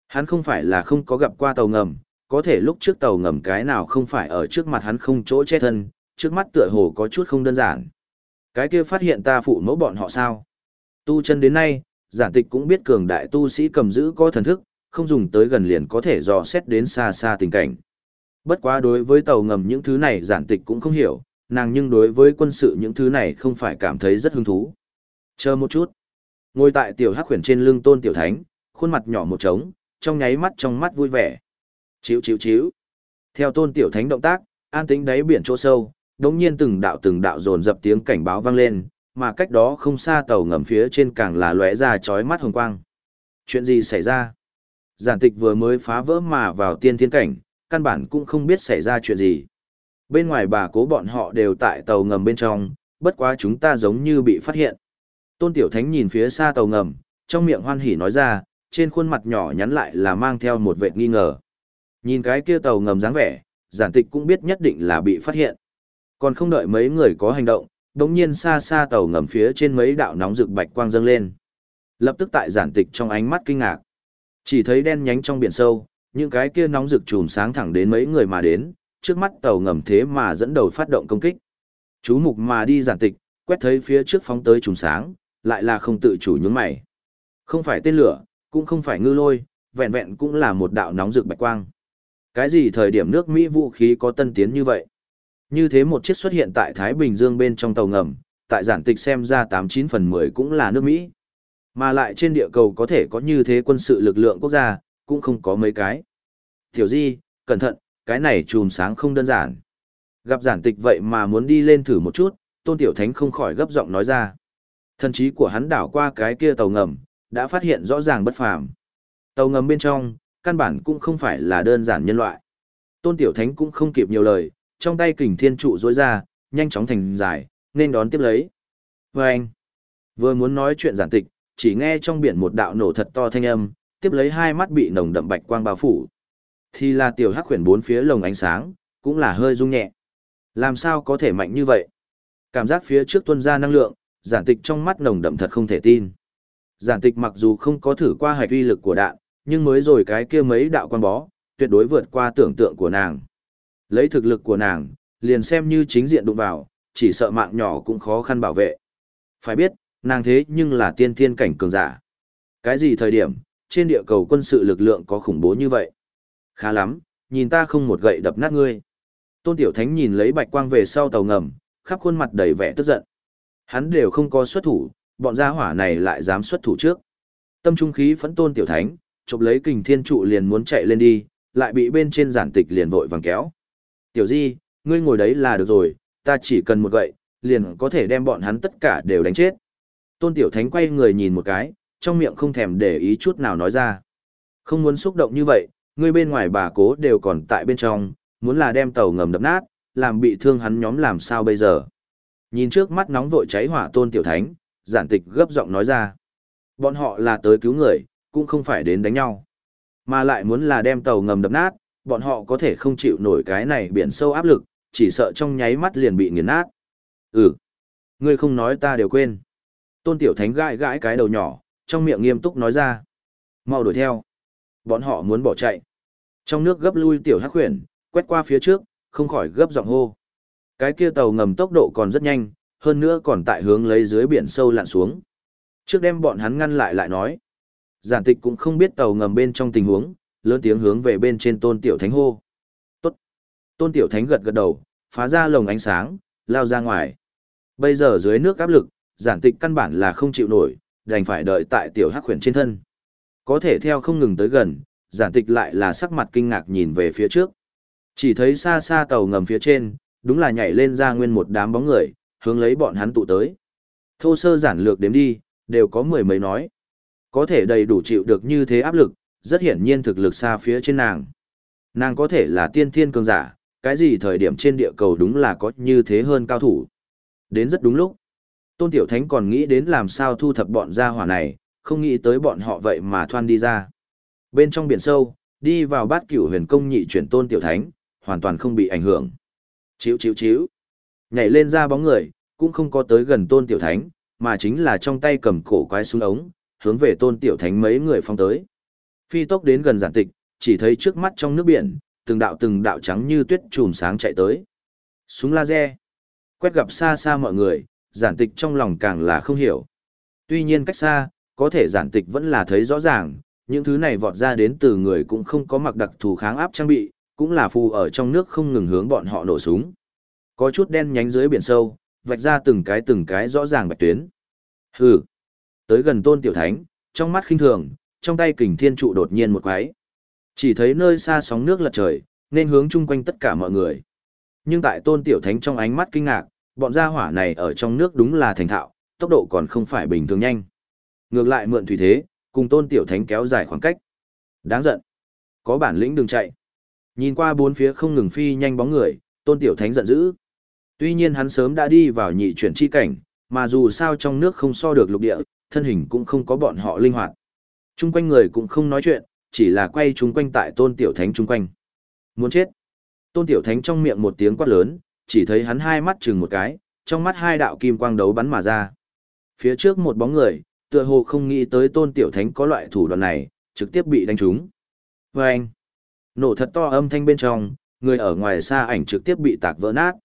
Hắn không phải là không có gặp qua tàu ngầm, có thể lúc trước tàu ngầm cái nào không phải ở trước mặt hắn không chỗ che thân, trước mắt tựa hồ có chút không đơn giản. Cái kia phát hiện ta phụ mẫu bọn họ sao? Tu chân đến nay, giản tịch cũng biết cường đại tu sĩ cầm giữ có thần thức, không dùng tới gần liền có thể dò xét đến xa xa tình cảnh. Bất quá đối với tàu ngầm những thứ này giản tịch cũng không hiểu, nàng nhưng đối với quân sự những thứ này không phải cảm thấy rất hứng thú. Chờ một chút. Ngồi tại tiểu hắc khuyển trên lưng tôn tiểu thánh, khuôn mặt nhỏ một trống, trong nháy mắt trong mắt vui vẻ. Chíu chíu chíu. Theo tôn tiểu thánh động tác, an tĩnh đáy biển chỗ sâu, đống nhiên từng đạo từng đạo dồn dập tiếng cảnh báo vang lên, mà cách đó không xa tàu ngầm phía trên càng là lóe ra chói mắt hồng quang. Chuyện gì xảy ra? Giản tịch vừa mới phá vỡ mà vào tiên thiên cảnh, căn bản cũng không biết xảy ra chuyện gì. Bên ngoài bà cố bọn họ đều tại tàu ngầm bên trong, bất quá chúng ta giống như bị phát hiện. Tôn Tiểu Thánh nhìn phía xa tàu ngầm, trong miệng hoan hỉ nói ra, trên khuôn mặt nhỏ nhắn lại là mang theo một vệt nghi ngờ. Nhìn cái kia tàu ngầm dáng vẻ, giản tịch cũng biết nhất định là bị phát hiện. Còn không đợi mấy người có hành động, đống nhiên xa xa tàu ngầm phía trên mấy đạo nóng rực bạch quang dâng lên. Lập tức tại giản tịch trong ánh mắt kinh ngạc. Chỉ thấy đen nhánh trong biển sâu, những cái kia nóng rực chùm sáng thẳng đến mấy người mà đến, trước mắt tàu ngầm thế mà dẫn đầu phát động công kích. Chú mục mà đi giản tịch, quét thấy phía trước phóng tới chùm sáng, lại là không tự chủ nhướng mày. Không phải tên lửa, cũng không phải ngư lôi, vẹn vẹn cũng là một đạo nóng rực bạch quang. Cái gì thời điểm nước Mỹ vũ khí có tân tiến như vậy? Như thế một chiếc xuất hiện tại Thái Bình Dương bên trong tàu ngầm, tại giản tịch xem ra 89 phần 10 cũng là nước Mỹ. Mà lại trên địa cầu có thể có như thế quân sự lực lượng quốc gia, cũng không có mấy cái. Tiểu Di, cẩn thận, cái này chùm sáng không đơn giản. Gặp giản tịch vậy mà muốn đi lên thử một chút, Tôn Tiểu Thánh không khỏi gấp giọng nói ra. Thần trí của hắn đảo qua cái kia tàu ngầm, đã phát hiện rõ ràng bất phàm. Tàu ngầm bên trong, căn bản cũng không phải là đơn giản nhân loại. Tôn Tiểu Thánh cũng không kịp nhiều lời, trong tay kình thiên trụ rối ra, nhanh chóng thành dài, nên đón tiếp lấy. Và anh, vừa muốn nói chuyện giản tịch, chỉ nghe trong biển một đạo nổ thật to thanh âm, tiếp lấy hai mắt bị nồng đậm bạch quang bao phủ. Thì là tiểu hắc khuyển bốn phía lồng ánh sáng, cũng là hơi rung nhẹ. Làm sao có thể mạnh như vậy? Cảm giác phía trước tuân ra năng lượng, giản tịch trong mắt nồng đậm thật không thể tin. Giản tịch mặc dù không có thử qua hạch uy lực của đạn, nhưng mới rồi cái kia mấy đạo quan bó, tuyệt đối vượt qua tưởng tượng của nàng. Lấy thực lực của nàng, liền xem như chính diện đụng vào, chỉ sợ mạng nhỏ cũng khó khăn bảo vệ. Phải biết, nàng thế nhưng là tiên thiên cảnh cường giả. Cái gì thời điểm, trên địa cầu quân sự lực lượng có khủng bố như vậy? Khá lắm, nhìn ta không một gậy đập nát ngươi. Tôn Tiểu Thánh nhìn lấy bạch quang về sau tàu ngầm, khắp khuôn mặt đầy vẻ tức giận. Hắn đều không có xuất thủ, bọn gia hỏa này lại dám xuất thủ trước. Tâm trung khí phẫn Tôn Tiểu Thánh, chụp lấy kình thiên trụ liền muốn chạy lên đi, lại bị bên trên giản tịch liền vội vàng kéo. Tiểu Di, ngươi ngồi đấy là được rồi, ta chỉ cần một gậy, liền có thể đem bọn hắn tất cả đều đánh chết. Tôn Tiểu Thánh quay người nhìn một cái, trong miệng không thèm để ý chút nào nói ra. Không muốn xúc động như vậy, ngươi bên ngoài bà cố đều còn tại bên trong, muốn là đem tàu ngầm đập nát, làm bị thương hắn nhóm làm sao bây giờ. Nhìn trước mắt nóng vội cháy hỏa Tôn Tiểu Thánh, giản tịch gấp giọng nói ra. Bọn họ là tới cứu người, cũng không phải đến đánh nhau. Mà lại muốn là đem tàu ngầm đập nát, bọn họ có thể không chịu nổi cái này biển sâu áp lực, chỉ sợ trong nháy mắt liền bị nghiền nát. Ừ, ngươi không nói ta đều quên. Tôn Tiểu Thánh gãi gãi cái đầu nhỏ, trong miệng nghiêm túc nói ra. Mau đuổi theo. Bọn họ muốn bỏ chạy. Trong nước gấp lui Tiểu Hắc Huyền, quét qua phía trước, không khỏi gấp giọng hô. Cái kia tàu ngầm tốc độ còn rất nhanh, hơn nữa còn tại hướng lấy dưới biển sâu lặn xuống. Trước đem bọn hắn ngăn lại lại nói. Giản tịch cũng không biết tàu ngầm bên trong tình huống, lớn tiếng hướng về bên trên tôn tiểu thánh hô. Tốt. Tôn tiểu thánh gật gật đầu, phá ra lồng ánh sáng, lao ra ngoài. Bây giờ dưới nước áp lực, giản tịch căn bản là không chịu nổi, đành phải đợi tại tiểu hắc khuyển trên thân. Có thể theo không ngừng tới gần, giản tịch lại là sắc mặt kinh ngạc nhìn về phía trước. Chỉ thấy xa xa tàu ngầm phía trên, đúng là nhảy lên ra nguyên một đám bóng người, hướng lấy bọn hắn tụ tới. Thô sơ giản lược đếm đi, đều có mười mấy nói. Có thể đầy đủ chịu được như thế áp lực, rất hiển nhiên thực lực xa phía trên nàng. Nàng có thể là tiên thiên cường giả, cái gì thời điểm trên địa cầu đúng là có như thế hơn cao thủ. Đến rất đúng lúc. Tôn Tiểu Thánh còn nghĩ đến làm sao thu thập bọn gia hỏa này, không nghĩ tới bọn họ vậy mà thoan đi ra. Bên trong biển sâu, đi vào bát cửu huyền công nhị chuyển Tôn Tiểu Thánh, hoàn toàn không bị ảnh hưởng. Chíu chíu chíu. Nhảy lên ra bóng người, cũng không có tới gần Tôn Tiểu Thánh, mà chính là trong tay cầm cổ quái súng ống, hướng về Tôn Tiểu Thánh mấy người phong tới. Phi tốc đến gần giản tịch, chỉ thấy trước mắt trong nước biển, từng đạo từng đạo trắng như tuyết chùm sáng chạy tới. Súng laser. Quét gặp xa xa mọi người, giản tịch trong lòng càng là không hiểu. Tuy nhiên cách xa, có thể giản tịch vẫn là thấy rõ ràng, những thứ này vọt ra đến từ người cũng không có mặc đặc thù kháng áp trang bị, cũng là phù ở trong nước không ngừng hướng bọn họ nổ súng. Có chút đen nhánh dưới biển sâu, vạch ra từng cái từng cái rõ ràng bạch tuyến. Hừ. Tới gần tôn tiểu thánh, trong mắt khinh thường, trong tay kình thiên trụ đột nhiên một quái. Chỉ thấy nơi xa sóng nước lật trời, nên hướng chung quanh tất cả mọi người. Nhưng tại tôn tiểu thánh trong ánh mắt kinh ngạc, bọn gia hỏa này ở trong nước đúng là thành thạo, tốc độ còn không phải bình thường nhanh. Ngược lại mượn thủy thế, cùng tôn tiểu thánh kéo dài khoảng cách. Đáng giận. Có bản lĩnh đừng chạy. Nhìn qua bốn phía không ngừng phi nhanh bóng người, tôn tiểu thánh giận dữ. Tuy nhiên hắn sớm đã đi vào nhị chuyển chi cảnh, mà dù sao trong nước không so được lục địa, thân hình cũng không có bọn họ linh hoạt. Trung quanh người cũng không nói chuyện, chỉ là quay trung quanh tại tôn tiểu thánh chung quanh. Muốn chết. Tôn tiểu thánh trong miệng một tiếng quát lớn, chỉ thấy hắn hai mắt chừng một cái, trong mắt hai đạo kim quang đấu bắn mà ra. Phía trước một bóng người, tựa hồ không nghĩ tới tôn tiểu thánh có loại thủ đoạn này, trực tiếp bị đánh trúng. Và anh, nổ thật to âm thanh bên trong, người ở ngoài xa ảnh trực tiếp bị tạc vỡ nát.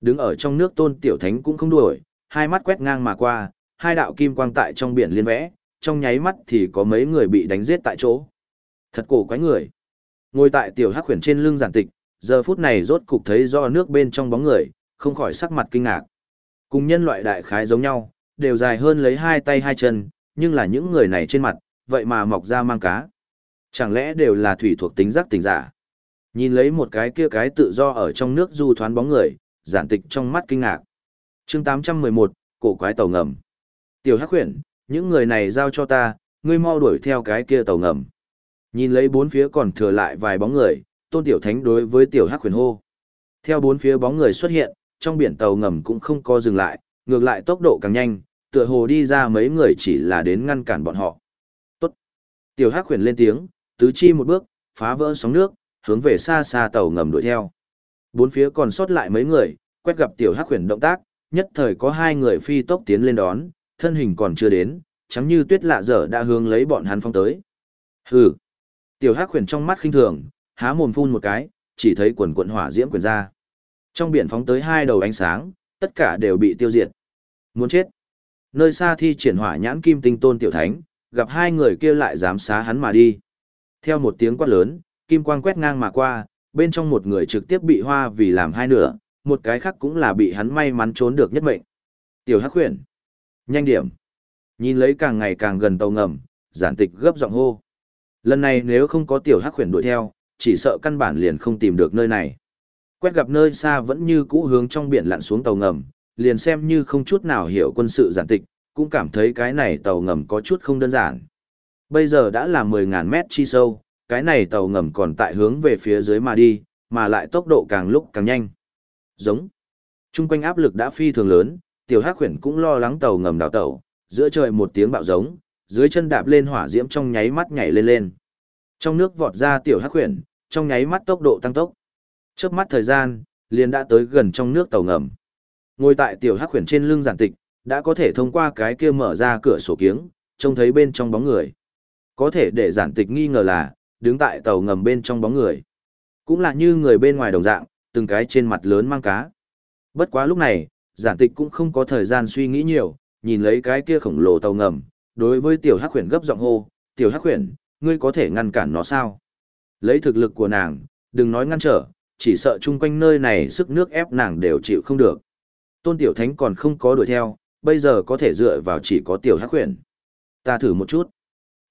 Đứng ở trong nước tôn tiểu thánh cũng không đuổi, hai mắt quét ngang mà qua, hai đạo kim quang tại trong biển liên vẽ, trong nháy mắt thì có mấy người bị đánh giết tại chỗ. Thật cổ quái người. Ngồi tại tiểu hắc khuyển trên lưng giản tịch, giờ phút này rốt cục thấy do nước bên trong bóng người, không khỏi sắc mặt kinh ngạc. Cùng nhân loại đại khái giống nhau, đều dài hơn lấy hai tay hai chân, nhưng là những người này trên mặt, vậy mà mọc ra mang cá. Chẳng lẽ đều là thủy thuộc tính giác tỉnh giả? Nhìn lấy một cái kia cái tự do ở trong nước du thoán bóng người, giản tịch trong mắt kinh ngạc. chương 811, cổ quái tàu ngầm. Tiểu Hắc Huyền, những người này giao cho ta, ngươi mau đuổi theo cái kia tàu ngầm. Nhìn lấy bốn phía còn thừa lại vài bóng người, Tôn Tiểu Thánh đối với Tiểu Hắc khuyển hô. Theo bốn phía bóng người xuất hiện, trong biển tàu ngầm cũng không có dừng lại, ngược lại tốc độ càng nhanh, tựa hồ đi ra mấy người chỉ là đến ngăn cản bọn họ. Tốt. Tiểu Hắc khuyển lên tiếng, tứ chi một bước, phá vỡ sóng nước, hướng về xa xa tàu ngầm đuổi theo. Bốn phía còn sót lại mấy người, quét gặp Tiểu Hắc khuyển động tác, nhất thời có hai người phi tốc tiến lên đón, thân hình còn chưa đến, trắng như tuyết lạ dở đã hướng lấy bọn hắn phong tới. Hừ. Tiểu Hắc khuyển trong mắt khinh thường, há mồm phun một cái, chỉ thấy quần quần hỏa diễm quyền ra. Trong biển phóng tới hai đầu ánh sáng, tất cả đều bị tiêu diệt. Muốn chết. Nơi xa thi triển hỏa nhãn kim tinh tôn tiểu thánh, gặp hai người kia lại dám xá hắn mà đi. Theo một tiếng quát lớn, kim quang quét ngang mà qua, bên trong một người trực tiếp bị hoa vì làm hai nửa, một cái khác cũng là bị hắn may mắn trốn được nhất mệnh. Tiểu Hắc Huyền, nhanh điểm. Nhìn lấy càng ngày càng gần tàu ngầm, giản tịch gấp giọng hô. Lần này nếu không có Tiểu Hắc Huyền đuổi theo, chỉ sợ căn bản liền không tìm được nơi này. Quét gặp nơi xa vẫn như cũ hướng trong biển lặn xuống tàu ngầm, liền xem như không chút nào hiểu quân sự giản tịch, cũng cảm thấy cái này tàu ngầm có chút không đơn giản. Bây giờ đã là 10.000 mét chi sâu, cái này tàu ngầm còn tại hướng về phía dưới mà đi, mà lại tốc độ càng lúc càng nhanh. Giống. Trung quanh áp lực đã phi thường lớn, tiểu hắc khuyển cũng lo lắng tàu ngầm đào tàu, giữa trời một tiếng bạo giống, dưới chân đạp lên hỏa diễm trong nháy mắt nhảy lên lên. Trong nước vọt ra tiểu hắc khuyển, trong nháy mắt tốc độ tăng tốc. Chớp mắt thời gian, liền đã tới gần trong nước tàu ngầm. Ngồi tại tiểu hắc khuyển trên lưng giản tịch, đã có thể thông qua cái kia mở ra cửa sổ kiếng, trông thấy bên trong bóng người. Có thể để giản tịch nghi ngờ là, đứng tại tàu ngầm bên trong bóng người. Cũng là như người bên ngoài đồng dạng, từng cái trên mặt lớn mang cá. Bất quá lúc này, giản tịch cũng không có thời gian suy nghĩ nhiều, nhìn lấy cái kia khổng lồ tàu ngầm, đối với tiểu hắc khuyển gấp giọng hô, tiểu hắc khuyển, ngươi có thể ngăn cản nó sao? Lấy thực lực của nàng, đừng nói ngăn trở, chỉ sợ chung quanh nơi này sức nước ép nàng đều chịu không được. Tôn tiểu thánh còn không có đuổi theo, bây giờ có thể dựa vào chỉ có tiểu hắc Huyền. Ta thử một chút.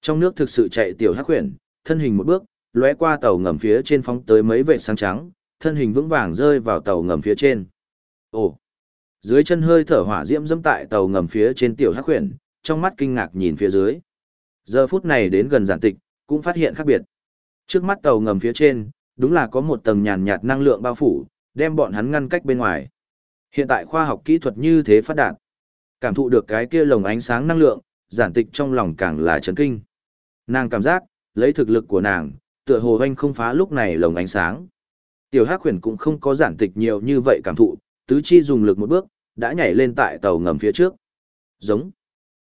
Trong nước thực sự chạy tiểu hắc Huyền, thân hình một bước, lóe qua tàu ngầm phía trên phóng tới mấy vệt sáng trắng, thân hình vững vàng rơi vào tàu ngầm phía trên. Ồ! Dưới chân hơi thở hỏa diễm dẫm tại tàu ngầm phía trên tiểu hắc huyền, trong mắt kinh ngạc nhìn phía dưới. Giờ phút này đến gần giản tịch, cũng phát hiện khác biệt. Trước mắt tàu ngầm phía trên, đúng là có một tầng nhàn nhạt năng lượng bao phủ, đem bọn hắn ngăn cách bên ngoài. Hiện tại khoa học kỹ thuật như thế phát đạt. Cảm thụ được cái kia lồng ánh sáng năng lượng, giản tịch trong lòng càng là chấn kinh. Nàng cảm giác, lấy thực lực của nàng, tựa hồ anh không phá lúc này lồng ánh sáng. Tiểu Hắc Huyền cũng không có giản tịch nhiều như vậy cảm thụ, tứ chi dùng lực một bước, đã nhảy lên tại tàu ngầm phía trước. Giống.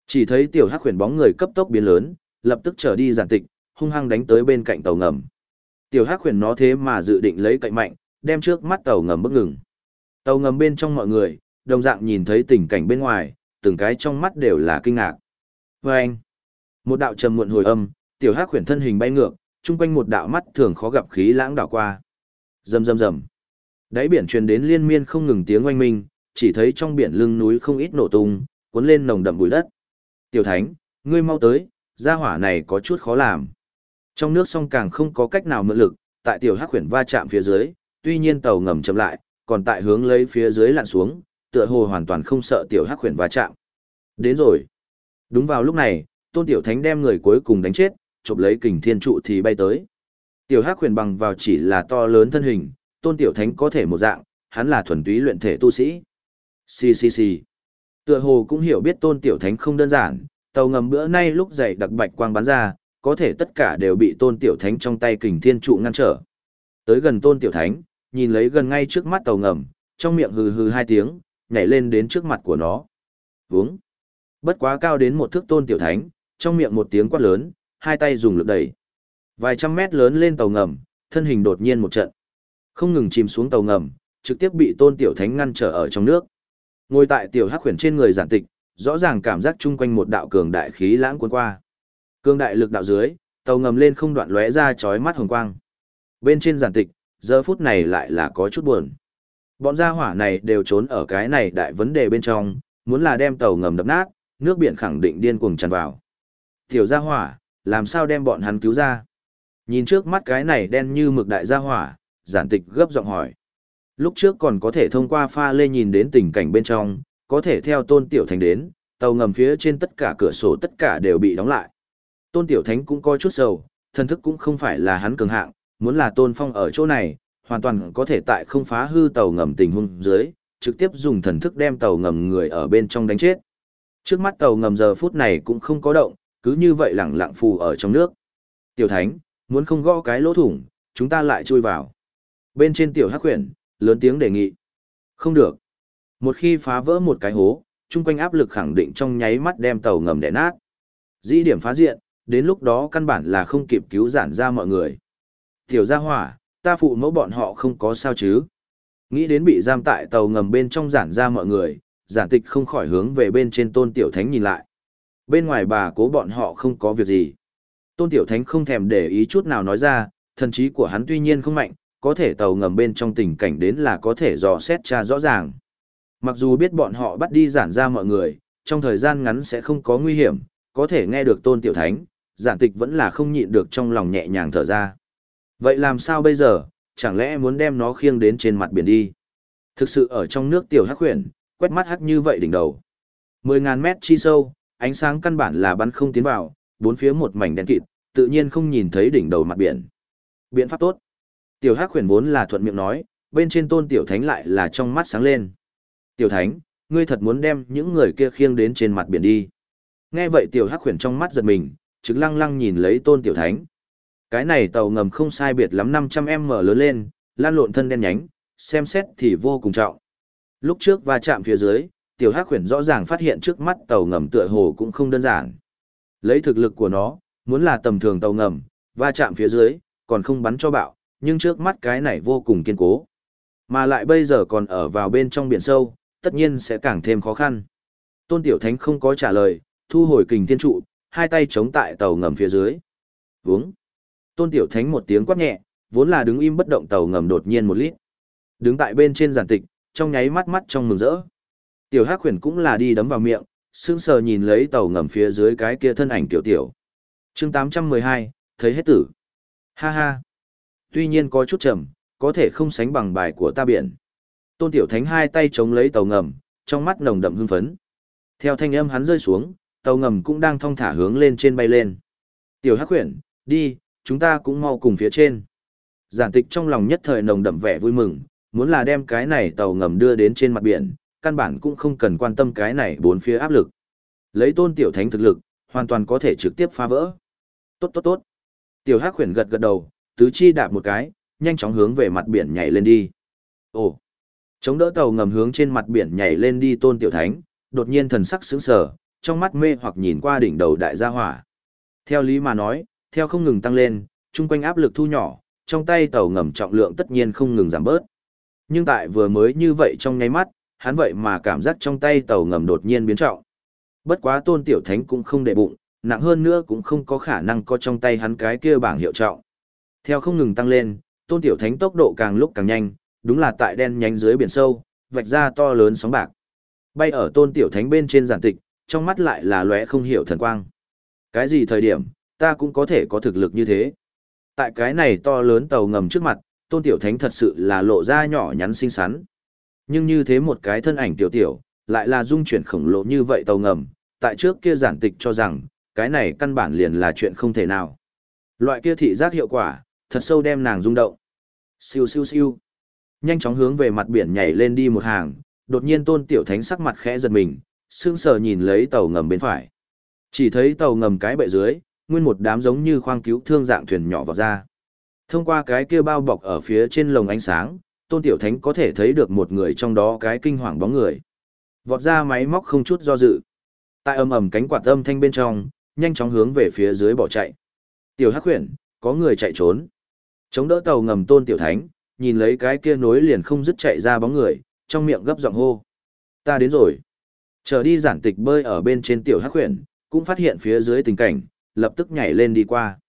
Chỉ thấy tiểu Hắc Huyền bóng người cấp tốc biến lớn, lập tức trở đi giản tịch, hung hăng đánh tới bên cạnh tàu ngầm. Tiểu Hắc Huyền nó thế mà dự định lấy cậy mạnh, đem trước mắt tàu ngầm bức ngừng. Tàu ngầm bên trong mọi người, đồng dạng nhìn thấy tình cảnh bên ngoài, từng cái trong mắt đều là kinh ngạc. Và anh, một đạo trầm muộn hồi âm, tiểu hắc khuyển thân hình bay ngược, chung quanh một đạo mắt thường khó gặp khí lãng đảo qua. Rầm rầm rầm. Đáy biển truyền đến liên miên không ngừng tiếng oanh minh, chỉ thấy trong biển lưng núi không ít nổ tung, cuốn lên nồng đậm bụi đất. Tiểu Thánh, ngươi mau tới, gia hỏa này có chút khó làm. Trong nước sông càng không có cách nào mượn lực, tại tiểu hắc khuyển va chạm phía dưới, tuy nhiên tàu ngầm chậm lại, còn tại hướng lấy phía dưới lặn xuống, tựa hồ hoàn toàn không sợ tiểu hắc khuyển va chạm. Đến rồi. Đúng vào lúc này, Tôn Tiểu Thánh đem người cuối cùng đánh chết, chụp lấy kình thiên trụ thì bay tới. Tiểu Hắc huyền bằng vào chỉ là to lớn thân hình, tôn tiểu thánh có thể một dạng, hắn là thuần túy luyện thể tu sĩ. Xì xì xì. Tựa hồ cũng hiểu biết tôn tiểu thánh không đơn giản, tàu ngầm bữa nay lúc dậy đặc bạch quang bắn ra, có thể tất cả đều bị tôn tiểu thánh trong tay kình thiên trụ ngăn trở. Tới gần tôn tiểu thánh, nhìn lấy gần ngay trước mắt tàu ngầm, trong miệng hừ hừ hai tiếng, nhảy lên đến trước mặt của nó. Vướng. Bất quá cao đến một thước tôn tiểu thánh, trong miệng một tiếng quát lớn, hai tay dùng lực đẩy. Vài trăm mét lớn lên tàu ngầm, thân hình đột nhiên một trận. Không ngừng chìm xuống tàu ngầm, trực tiếp bị tôn tiểu thánh ngăn trở ở trong nước. Ngồi tại tiểu hắc khuyển trên người giản tịch, rõ ràng cảm giác chung quanh một đạo cường đại khí lãng cuốn qua cương đại lực đạo dưới, tàu ngầm lên không đoạn lóe ra chói mắt hồng quang. Bên trên giản tịch, giờ phút này lại là có chút buồn. Bọn gia hỏa này đều trốn ở cái này đại vấn đề bên trong, muốn là đem tàu ngầm đập nát, nước biển khẳng định điên cuồng tràn vào. Tiểu gia hỏa, làm sao đem bọn hắn cứu ra? Nhìn trước mắt cái này đen như mực đại gia hỏa, giản tịch gấp giọng hỏi. Lúc trước còn có thể thông qua pha lê nhìn đến tình cảnh bên trong, có thể theo tôn tiểu thành đến, tàu ngầm phía trên tất cả cửa sổ tất cả đều bị đóng lại. Tôn tiểu thánh cũng coi chút sầu, thần thức cũng không phải là hắn cường hạng, muốn là tôn phong ở chỗ này, hoàn toàn có thể tại không phá hư tàu ngầm tình huống dưới, trực tiếp dùng thần thức đem tàu ngầm người ở bên trong đánh chết. Trước mắt tàu ngầm giờ phút này cũng không có động, cứ như vậy lẳng lặng phù ở trong nước. Tiểu thánh, muốn không gõ cái lỗ thủng, chúng ta lại chui vào. Bên trên tiểu hắc huyền, lớn tiếng đề nghị. Không được. Một khi phá vỡ một cái hố, chung quanh áp lực khẳng định trong nháy mắt đem tàu ngầm đè nát. Dĩ điểm phá diện, đến lúc đó căn bản là không kịp cứu giản ra mọi người. Tiểu gia hỏa, ta phụ mẫu bọn họ không có sao chứ. Nghĩ đến bị giam tại tàu ngầm bên trong giản ra mọi người, giản tịch không khỏi hướng về bên trên tôn tiểu thánh nhìn lại. Bên ngoài bà cố bọn họ không có việc gì. Tôn Tiểu Thánh không thèm để ý chút nào nói ra, thần trí của hắn tuy nhiên không mạnh, có thể tàu ngầm bên trong tình cảnh đến là có thể dò xét tra rõ ràng. Mặc dù biết bọn họ bắt đi giản ra mọi người, trong thời gian ngắn sẽ không có nguy hiểm, có thể nghe được tôn tiểu thánh, giản tịch vẫn là không nhịn được trong lòng nhẹ nhàng thở ra. Vậy làm sao bây giờ, chẳng lẽ muốn đem nó khiêng đến trên mặt biển đi? Thực sự ở trong nước tiểu hắc huyền, quét mắt hắc như vậy đỉnh đầu. 10.000 mét chi sâu, ánh sáng căn bản là bắn không tiến vào, bốn phía một mảnh đen kịt, tự nhiên không nhìn thấy đỉnh đầu mặt biển. Biện pháp tốt. Tiểu Hắc huyền vốn là thuận miệng nói, bên trên tôn tiểu thánh lại là trong mắt sáng lên. Tiểu thánh, ngươi thật muốn đem những người kia khiêng đến trên mặt biển đi. Nghe vậy tiểu Hắc huyền trong mắt giật mình, trực lăng lăng nhìn lấy tôn tiểu thánh. Cái này tàu ngầm không sai biệt lắm 500m lớn lên, lan lộn thân đen nhánh, xem xét thì vô cùng trọng. Lúc trước va chạm phía dưới, tiểu hắc huyền rõ ràng phát hiện trước mắt tàu ngầm tựa hồ cũng không đơn giản. Lấy thực lực của nó, muốn là tầm thường tàu ngầm, va chạm phía dưới, còn không bắn cho bạo, nhưng trước mắt cái này vô cùng kiên cố. Mà lại bây giờ còn ở vào bên trong biển sâu, tất nhiên sẽ càng thêm khó khăn. Tôn Tiểu Thánh không có trả lời, thu hồi kình thiên trụ, hai tay chống tại tàu ngầm phía dưới. Vúng. Tôn Tiểu Thánh một tiếng quát nhẹ, vốn là đứng im bất động tàu ngầm đột nhiên một lít. Đứng tại bên trên giản tịch, trong nháy mắt mắt trong mừng rỡ. Tiểu Hắc Huyền cũng là đi đấm vào miệng, sững sờ nhìn lấy tàu ngầm phía dưới cái kia thân ảnh tiểu tiểu. Chương 812, thấy hết tử. Ha ha. Tuy nhiên có chút chậm, có thể không sánh bằng bài của ta biển. Tôn Tiểu Thánh hai tay chống lấy tàu ngầm, trong mắt nồng đậm hưng phấn. Theo thanh âm hắn rơi xuống, tàu ngầm cũng đang thong thả hướng lên trên bay lên. Tiểu Hắc Huyền, đi, chúng ta cũng mau cùng phía trên. Giản tịch trong lòng nhất thời nồng đậm vẻ vui mừng, muốn là đem cái này tàu ngầm đưa đến trên mặt biển, căn bản cũng không cần quan tâm cái này bốn phía áp lực. Lấy tôn tiểu thánh thực lực, hoàn toàn có thể trực tiếp phá vỡ. Tốt tốt tốt. Tiểu Hắc huyền gật gật đầu, tứ chi đạp một cái, nhanh chóng hướng về mặt biển nhảy lên đi. Ồ. Chống đỡ tàu ngầm hướng trên mặt biển nhảy lên đi tôn tiểu thánh, đột nhiên thần sắc sững sờ, trong mắt mê hoặc nhìn qua đỉnh đầu đại gia hỏa. Theo lý mà nói, theo không ngừng tăng lên, chung quanh áp lực thu nhỏ, trong tay tàu ngầm trọng lượng tất nhiên không ngừng giảm bớt. Nhưng tại vừa mới như vậy trong nháy mắt, hắn vậy mà cảm giác trong tay tàu ngầm đột nhiên biến trọng. Bất quá tôn tiểu thánh cũng không để bụng, nặng hơn nữa cũng không có khả năng có trong tay hắn cái kia bảng hiệu trọng. Theo không ngừng tăng lên, tôn tiểu thánh tốc độ càng lúc càng nhanh, đúng là tại đen nhánh dưới biển sâu, vạch ra to lớn sóng bạc. Bay ở tôn tiểu thánh bên trên giản tịch, trong mắt lại là lóe không hiểu thần quang. Cái gì thời điểm, ta cũng có thể có thực lực như thế. Tại cái này to lớn tàu ngầm trước mặt, tôn tiểu thánh thật sự là lộ ra nhỏ nhắn xinh xắn. Nhưng như thế một cái thân ảnh tiểu tiểu, lại là dung chuyển khổng lồ như vậy tàu ngầm, tại trước kia giản tịch cho rằng, cái này căn bản liền là chuyện không thể nào. Loại kia thị giác hiệu quả, thật sâu đem nàng rung động. Siêu siêu siêu. Nhanh chóng hướng về mặt biển nhảy lên đi một hàng, đột nhiên tôn tiểu thánh sắc mặt khẽ giật mình, sững sờ nhìn lấy tàu ngầm bên phải. Chỉ thấy tàu ngầm cái bệ dưới, nguyên một đám giống như khoang cứu thương dạng thuyền nhỏ vào ra. Thông qua cái kia bao bọc ở phía trên lồng ánh sáng, Tôn Tiểu Thánh có thể thấy được một người trong đó cái kinh hoàng bóng người. Vọt ra máy móc không chút do dự. Tại ầm ầm cánh quạt âm thanh bên trong, nhanh chóng hướng về phía dưới bỏ chạy. Tiểu Hắc Huyền, có người chạy trốn. Chống đỡ tàu ngầm Tôn Tiểu Thánh, nhìn lấy cái kia nối liền không dứt chạy ra bóng người, trong miệng gấp giọng hô. Ta đến rồi. Trở đi giản tịch bơi ở bên trên Tiểu Hắc Huyền, cũng phát hiện phía dưới tình cảnh, lập tức nhảy lên đi qua.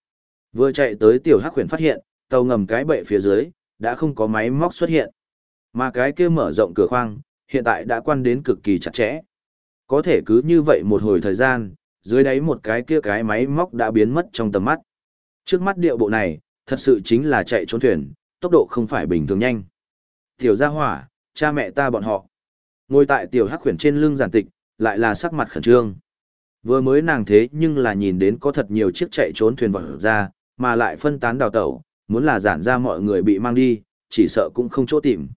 Vừa chạy tới Tiểu Hắc Huyền phát hiện, tàu ngầm cái bệ phía dưới, đã không có máy móc xuất hiện. Mà cái kia mở rộng cửa khoang, hiện tại đã quan đến cực kỳ chặt chẽ. Có thể cứ như vậy một hồi thời gian, dưới đáy một cái kia cái máy móc đã biến mất trong tầm mắt. Trước mắt điệu bộ này, thật sự chính là chạy trốn thuyền, tốc độ không phải bình thường nhanh. Tiểu gia hỏa, cha mẹ ta bọn họ. Ngồi tại tiểu hắc khuyển trên lưng giản tịch, lại là sắc mặt khẩn trương. Vừa mới nàng thế nhưng là nhìn đến có thật nhiều chiếc chạy trốn thuyền vỏ ra, mà lại phân tán đào tẩu, muốn là giản ra mọi người bị mang đi, chỉ sợ cũng không chỗ tìm.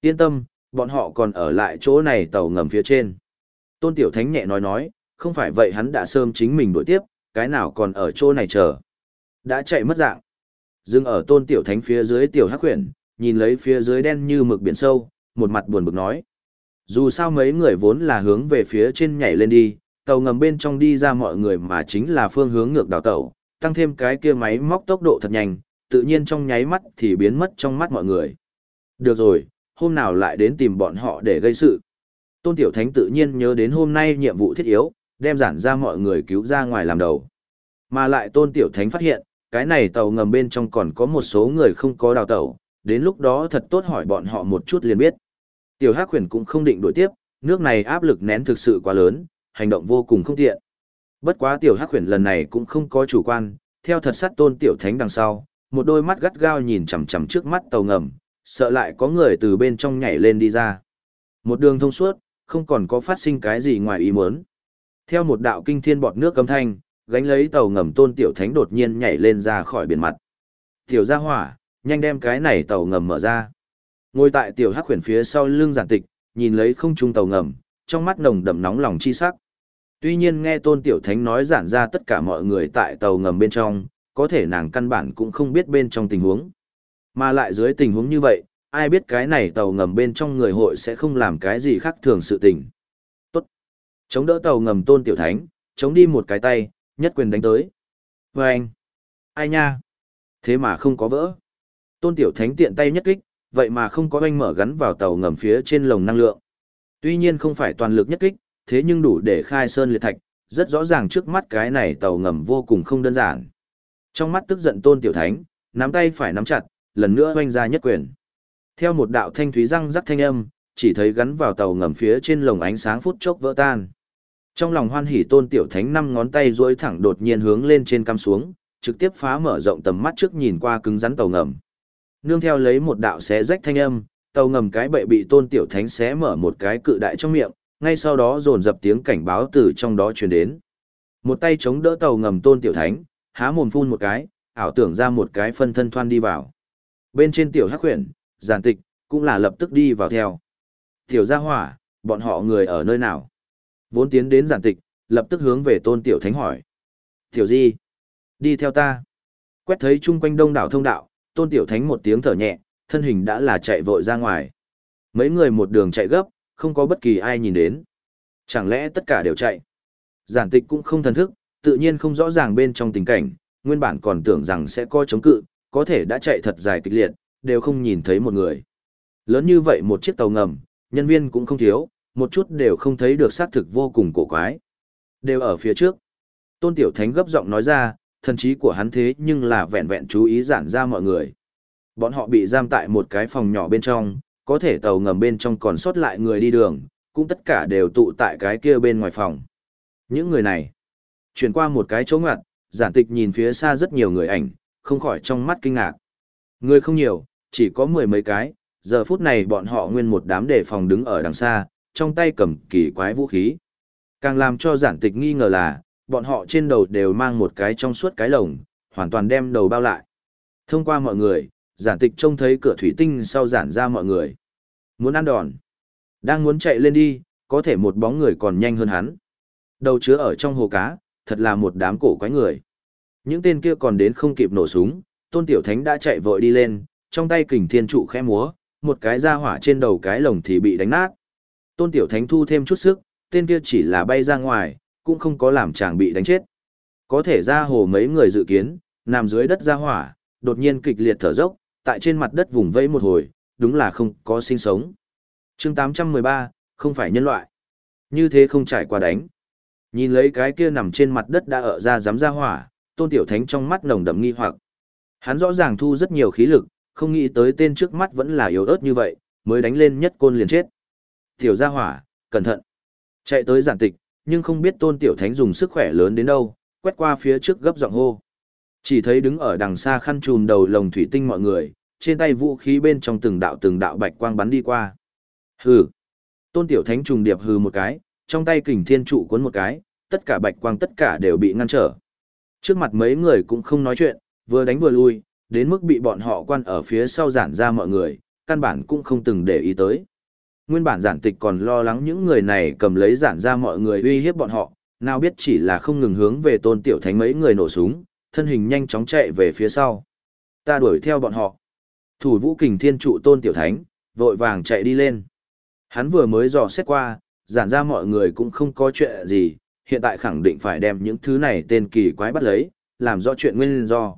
Yên tâm, bọn họ còn ở lại chỗ này tàu ngầm phía trên. Tôn Tiểu Thánh nhẹ nói nói, không phải vậy hắn đã sớm chính mình đuổi tiếp, cái nào còn ở chỗ này chờ. Đã chạy mất dạng. Dừng ở Tôn Tiểu Thánh phía dưới Tiểu Hắc Huyền, nhìn lấy phía dưới đen như mực biển sâu, một mặt buồn bực nói. Dù sao mấy người vốn là hướng về phía trên nhảy lên đi, tàu ngầm bên trong đi ra mọi người mà chính là phương hướng ngược đảo tàu, tăng thêm cái kia máy móc tốc độ thật nhanh, tự nhiên trong nháy mắt thì biến mất trong mắt mọi người. Được rồi, hôm nào lại đến tìm bọn họ để gây sự. Tôn Tiểu Thánh tự nhiên nhớ đến hôm nay nhiệm vụ thiết yếu, đem giản ra mọi người cứu ra ngoài làm đầu. Mà lại Tôn Tiểu Thánh phát hiện, cái này tàu ngầm bên trong còn có một số người không có đào tàu, đến lúc đó thật tốt hỏi bọn họ một chút liền biết. Tiểu Hắc Huyền cũng không định đổi tiếp, nước này áp lực nén thực sự quá lớn, hành động vô cùng không tiện. Bất quá Tiểu Hắc Huyền lần này cũng không có chủ quan, theo thật sát tôn Tiểu Thánh đằng sau, một đôi mắt gắt gao nhìn chằm chằm trước mắt tàu ngầm, sợ lại có người từ bên trong nhảy lên đi ra. Một đường thông suốt, không còn có phát sinh cái gì ngoài ý muốn. Theo một đạo kinh thiên bọt nước âm thanh, gánh lấy tàu ngầm tôn tiểu thánh đột nhiên nhảy lên ra khỏi biển mặt. Tiểu gia hỏa, nhanh đem cái này tàu ngầm mở ra. Ngồi tại tiểu hắc khuyển phía sau lưng giản tịch, nhìn lấy không trung tàu ngầm, trong mắt nồng đậm nóng lòng chi sắc. Tuy nhiên nghe tôn tiểu thánh nói giản ra tất cả mọi người tại tàu ngầm bên trong, có thể nàng căn bản cũng không biết bên trong tình huống. Mà lại dưới tình huống như vậy, ai biết cái này tàu ngầm bên trong người hội sẽ không làm cái gì khác thường sự tình. Tốt. Chống đỡ tàu ngầm tôn tiểu thánh, chống đi một cái tay, nhất quyền đánh tới. Vâng. anh. Ai nha? Thế mà không có vỡ. Tôn tiểu thánh tiện tay nhất kích, vậy mà không có anh mở gắn vào tàu ngầm phía trên lồng năng lượng. Tuy nhiên không phải toàn lực nhất kích, thế nhưng đủ để khai sơn liệt thạch, rất rõ ràng trước mắt cái này tàu ngầm vô cùng không đơn giản. Trong mắt tức giận tôn tiểu thánh, nắm tay phải nắm chặt, lần nữa oanh ra nhất quyền. Theo một đạo thanh thúy răng rắc thanh âm, chỉ thấy gắn vào tàu ngầm phía trên lồng ánh sáng phút chốc vỡ tan. Trong lòng hoan hỉ tôn tiểu thánh năm ngón tay duỗi thẳng đột nhiên hướng lên trên cam xuống, trực tiếp phá mở rộng tầm mắt trước nhìn qua cứng rắn tàu ngầm. Nương theo lấy một đạo xé rách thanh âm, tàu ngầm cái bệ bị tôn tiểu thánh xé mở một cái cự đại trong miệng, ngay sau đó dồn dập tiếng cảnh báo từ trong đó truyền đến. Một tay chống đỡ tàu ngầm tôn tiểu thánh, há mồm phun một cái, ảo tưởng ra một cái phân thân thoan đi vào. Bên trên tiểu hắc huyền, giản tịch, cũng là lập tức đi vào theo. Tiểu gia hỏa, bọn họ người ở nơi nào? Vốn tiến đến giản tịch, lập tức hướng về tôn tiểu thánh hỏi. Tiểu di, đi theo ta. Quét thấy chung quanh đông đảo thông đạo, tôn tiểu thánh một tiếng thở nhẹ, thân hình đã là chạy vội ra ngoài. Mấy người một đường chạy gấp, không có bất kỳ ai nhìn đến. Chẳng lẽ tất cả đều chạy? Giản tịch cũng không thần thức, tự nhiên không rõ ràng bên trong tình cảnh, nguyên bản còn tưởng rằng sẽ coi chống cự, có thể đã chạy thật dài kịch liệt, đều không nhìn thấy một người. Lớn như vậy một chiếc tàu ngầm, nhân viên cũng không thiếu, một chút đều không thấy được xác thực vô cùng cổ quái. Đều ở phía trước. Tôn Tiểu Thánh gấp giọng nói ra, thần trí của hắn thế nhưng là vẹn vẹn chú ý giản ra mọi người. Bọn họ bị giam tại một cái phòng nhỏ bên trong, có thể tàu ngầm bên trong còn sót lại người đi đường, cũng tất cả đều tụ tại cái kia bên ngoài phòng. Những người này, chuyển qua một cái chỗ ngoặt, giản tịch nhìn phía xa rất nhiều người ảnh, không khỏi trong mắt kinh ngạc. Người không nhiều, chỉ có mười mấy cái, giờ phút này bọn họ nguyên một đám đề phòng đứng ở đằng xa, trong tay cầm kỳ quái vũ khí. Càng làm cho giản tịch nghi ngờ là, bọn họ trên đầu đều mang một cái trong suốt cái lồng, hoàn toàn đem đầu bao lại. Thông qua mọi người, giản tịch trông thấy cửa thủy tinh sau giản ra mọi người. Muốn ăn đòn. Đang muốn chạy lên đi, có thể một bóng người còn nhanh hơn hắn. Đầu chứa ở trong hồ cá, thật là một đám cổ quái người. Những tên kia còn đến không kịp nổ súng, tôn tiểu thánh đã chạy vội đi lên, trong tay kình thiên trụ khẽ múa, một cái ra hỏa trên đầu cái lồng thì bị đánh nát. Tôn tiểu thánh thu thêm chút sức, tên kia chỉ là bay ra ngoài, cũng không có làm chàng bị đánh chết. Có thể ra hồ mấy người dự kiến, nằm dưới đất ra hỏa, đột nhiên kịch liệt thở dốc, tại trên mặt đất vùng vẫy một hồi, đúng là không có sinh sống. chương 813, không phải nhân loại. Như thế không trải qua đánh. Nhìn lấy cái kia nằm trên mặt đất đã ở ra dám ra hỏa, tôn tiểu thánh trong mắt nồng đậm nghi hoặc. Hắn rõ ràng thu rất nhiều khí lực, không nghĩ tới tên trước mắt vẫn là yếu ớt như vậy, mới đánh lên nhất côn liền chết. Tiểu gia hỏa, cẩn thận. Chạy tới giản tịch, nhưng không biết tôn tiểu thánh dùng sức khỏe lớn đến đâu, quét qua phía trước gấp giọng hô. Chỉ thấy đứng ở đằng xa khăn trùm đầu lồng thủy tinh mọi người, trên tay vũ khí bên trong từng đạo từng đạo bạch quang bắn đi qua. Hừ. Tôn tiểu thánh trùng điệp hừ một cái, trong tay kình thiên trụ cuốn một cái, tất cả bạch quang tất cả đều bị ngăn trở. Trước mặt mấy người cũng không nói chuyện, vừa đánh vừa lui, đến mức bị bọn họ quan ở phía sau giản ra mọi người, căn bản cũng không từng để ý tới. Nguyên bản giản tịch còn lo lắng những người này cầm lấy giản ra mọi người uy hiếp bọn họ, nào biết chỉ là không ngừng hướng về tôn tiểu thánh mấy người nổ súng, thân hình nhanh chóng chạy về phía sau. Ta đuổi theo bọn họ. Thủ vũ kình thiên trụ tôn tiểu thánh, vội vàng chạy đi lên. Hắn vừa mới dò xét qua, giản ra mọi người cũng không có chuyện gì, hiện tại khẳng định phải đem những thứ này tên kỳ quái bắt lấy, làm rõ chuyện nguyên do.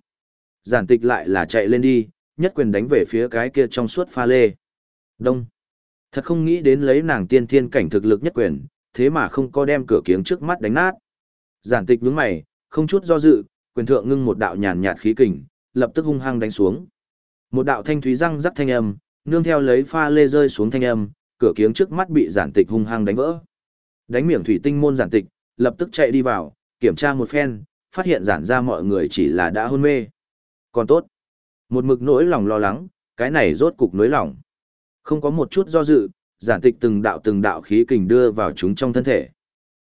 Giản tịch lại là chạy lên đi, nhất quyền đánh về phía cái kia trong suốt pha lê. Đông. Thật không nghĩ đến lấy nàng tiên thiên cảnh thực lực nhất quyền, thế mà không có đem cửa kiếng trước mắt đánh nát. Giản tịch nhướng mày, không chút do dự, quyền thượng ngưng một đạo nhàn nhạt khí kình, lập tức hung hăng đánh xuống. Một đạo thanh thúy răng rắc thanh âm, nương theo lấy pha lê rơi xuống thanh âm, cửa kiếng trước mắt bị giản tịch hung hăng đánh vỡ. Đánh miệng thủy tinh môn giản tịch, lập tức chạy đi vào, kiểm tra một phen, phát hiện giản ra mọi người chỉ là đã hôn mê. Còn tốt. Một mực nỗi lòng lo lắng, cái này rốt cục nỗi lòng. Không có một chút do dự, giản tịch từng đạo từng đạo khí kình đưa vào chúng trong thân thể.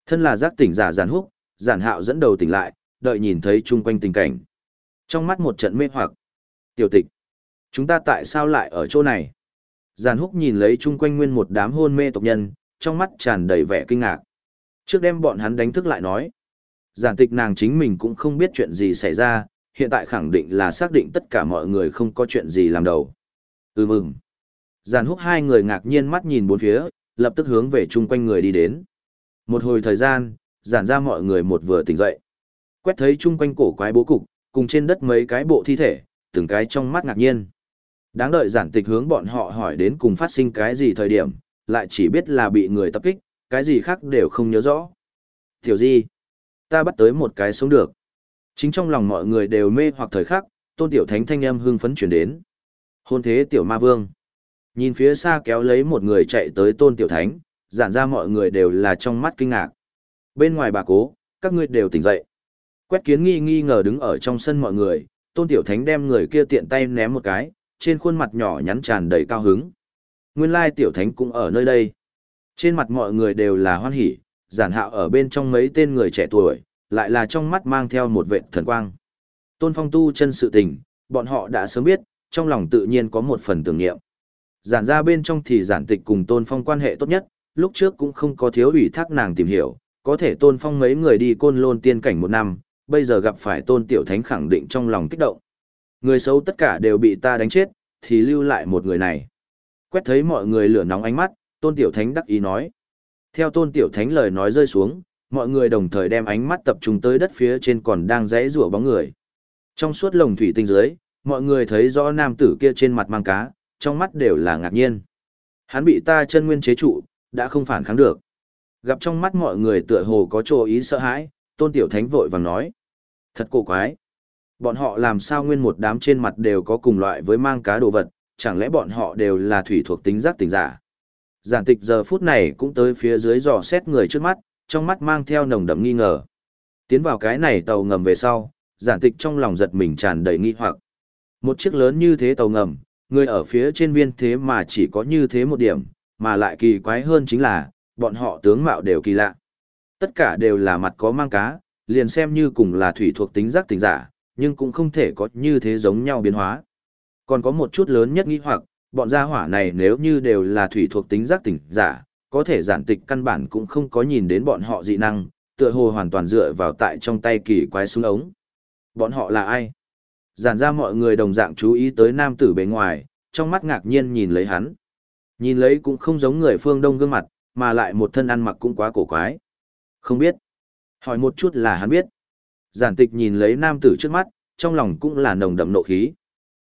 Thân là giác tỉnh giả giản húc, giản hạo dẫn đầu tỉnh lại, đợi nhìn thấy chung quanh tình cảnh. Trong mắt một trận mê hoặc. Tiểu tịch. Chúng ta tại sao lại ở chỗ này? Giản húc nhìn lấy chung quanh nguyên một đám hôn mê tộc nhân, trong mắt tràn đầy vẻ kinh ngạc. Trước đem bọn hắn đánh thức lại nói. Giản tịch nàng chính mình cũng không biết chuyện gì xảy ra, hiện tại khẳng định là xác định tất cả mọi người không có chuyện gì làm đầu. Ừ mừng. Giản húc hai người ngạc nhiên mắt nhìn bốn phía, lập tức hướng về chung quanh người đi đến. Một hồi thời gian, giản ra mọi người một vừa tỉnh dậy. Quét thấy chung quanh cổ quái bố cục, cùng trên đất mấy cái bộ thi thể, từng cái trong mắt ngạc nhiên. Đáng đợi giản tịch hướng bọn họ hỏi đến cùng phát sinh cái gì thời điểm, lại chỉ biết là bị người tập kích, cái gì khác đều không nhớ rõ. Tiểu di, ta bắt tới một cái sống được. Chính trong lòng mọi người đều mê hoặc thời khắc, tôn tiểu thánh thanh âm hưng phấn chuyển đến. Hôn thế tiểu ma vương. Nhìn phía xa kéo lấy một người chạy tới tôn tiểu thánh, giản ra mọi người đều là trong mắt kinh ngạc. Bên ngoài bà cố, các ngươi đều tỉnh dậy. Quét kiến nghi nghi ngờ đứng ở trong sân mọi người, tôn tiểu thánh đem người kia tiện tay ném một cái, trên khuôn mặt nhỏ nhắn tràn đầy cao hứng. Nguyên lai tiểu thánh cũng ở nơi đây. Trên mặt mọi người đều là hoan hỉ, giản hạo ở bên trong mấy tên người trẻ tuổi, lại là trong mắt mang theo một vệ thần quang. Tôn phong tu chân sự tình, bọn họ đã sớm biết, trong lòng tự nhiên có một phần tưởng niệm. Giản ra bên trong thì giản tịch cùng tôn phong quan hệ tốt nhất, lúc trước cũng không có thiếu ủy thác nàng tìm hiểu, có thể tôn phong mấy người đi côn lôn tiên cảnh một năm, bây giờ gặp phải tôn tiểu thánh khẳng định trong lòng kích động. Người xấu tất cả đều bị ta đánh chết, thì lưu lại một người này. Quét thấy mọi người lửa nóng ánh mắt, tôn tiểu thánh đắc ý nói. Theo tôn tiểu thánh lời nói rơi xuống, mọi người đồng thời đem ánh mắt tập trung tới đất phía trên còn đang rẽ rủa bóng người. Trong suốt lồng thủy tinh dưới, mọi người thấy rõ nam tử kia trên mặt mang cá, trong mắt đều là ngạc nhiên. Hắn bị ta chân nguyên chế trụ, đã không phản kháng được. Gặp trong mắt mọi người tựa hồ có chỗ ý sợ hãi, tôn tiểu thánh vội vàng nói. Thật cổ quái. Bọn họ làm sao nguyên một đám trên mặt đều có cùng loại với mang cá đồ vật, chẳng lẽ bọn họ đều là thủy thuộc tính giác tỉnh giả. Giản tịch giờ phút này cũng tới phía dưới dò xét người trước mắt, trong mắt mang theo nồng đậm nghi ngờ. Tiến vào cái này tàu ngầm về sau, giản tịch trong lòng giật mình tràn đầy nghi hoặc. Một chiếc lớn như thế tàu ngầm, người ở phía trên viên thế mà chỉ có như thế một điểm, mà lại kỳ quái hơn chính là, bọn họ tướng mạo đều kỳ lạ. Tất cả đều là mặt có mang cá, liền xem như cùng là thủy thuộc tính giác tỉnh giả, nhưng cũng không thể có như thế giống nhau biến hóa. Còn có một chút lớn nhất nghi hoặc, bọn gia hỏa này nếu như đều là thủy thuộc tính giác tỉnh giả, có thể giản tịch căn bản cũng không có nhìn đến bọn họ dị năng, tựa hồ hoàn toàn dựa vào tại trong tay kỳ quái xuống ống. Bọn họ là ai? Giản ra mọi người đồng dạng chú ý tới nam tử bề ngoài, trong mắt ngạc nhiên nhìn lấy hắn. Nhìn lấy cũng không giống người phương đông gương mặt, mà lại một thân ăn mặc cũng quá cổ quái. Không biết. Hỏi một chút là hắn biết. Giản tịch nhìn lấy nam tử trước mắt, trong lòng cũng là nồng đậm nộ khí.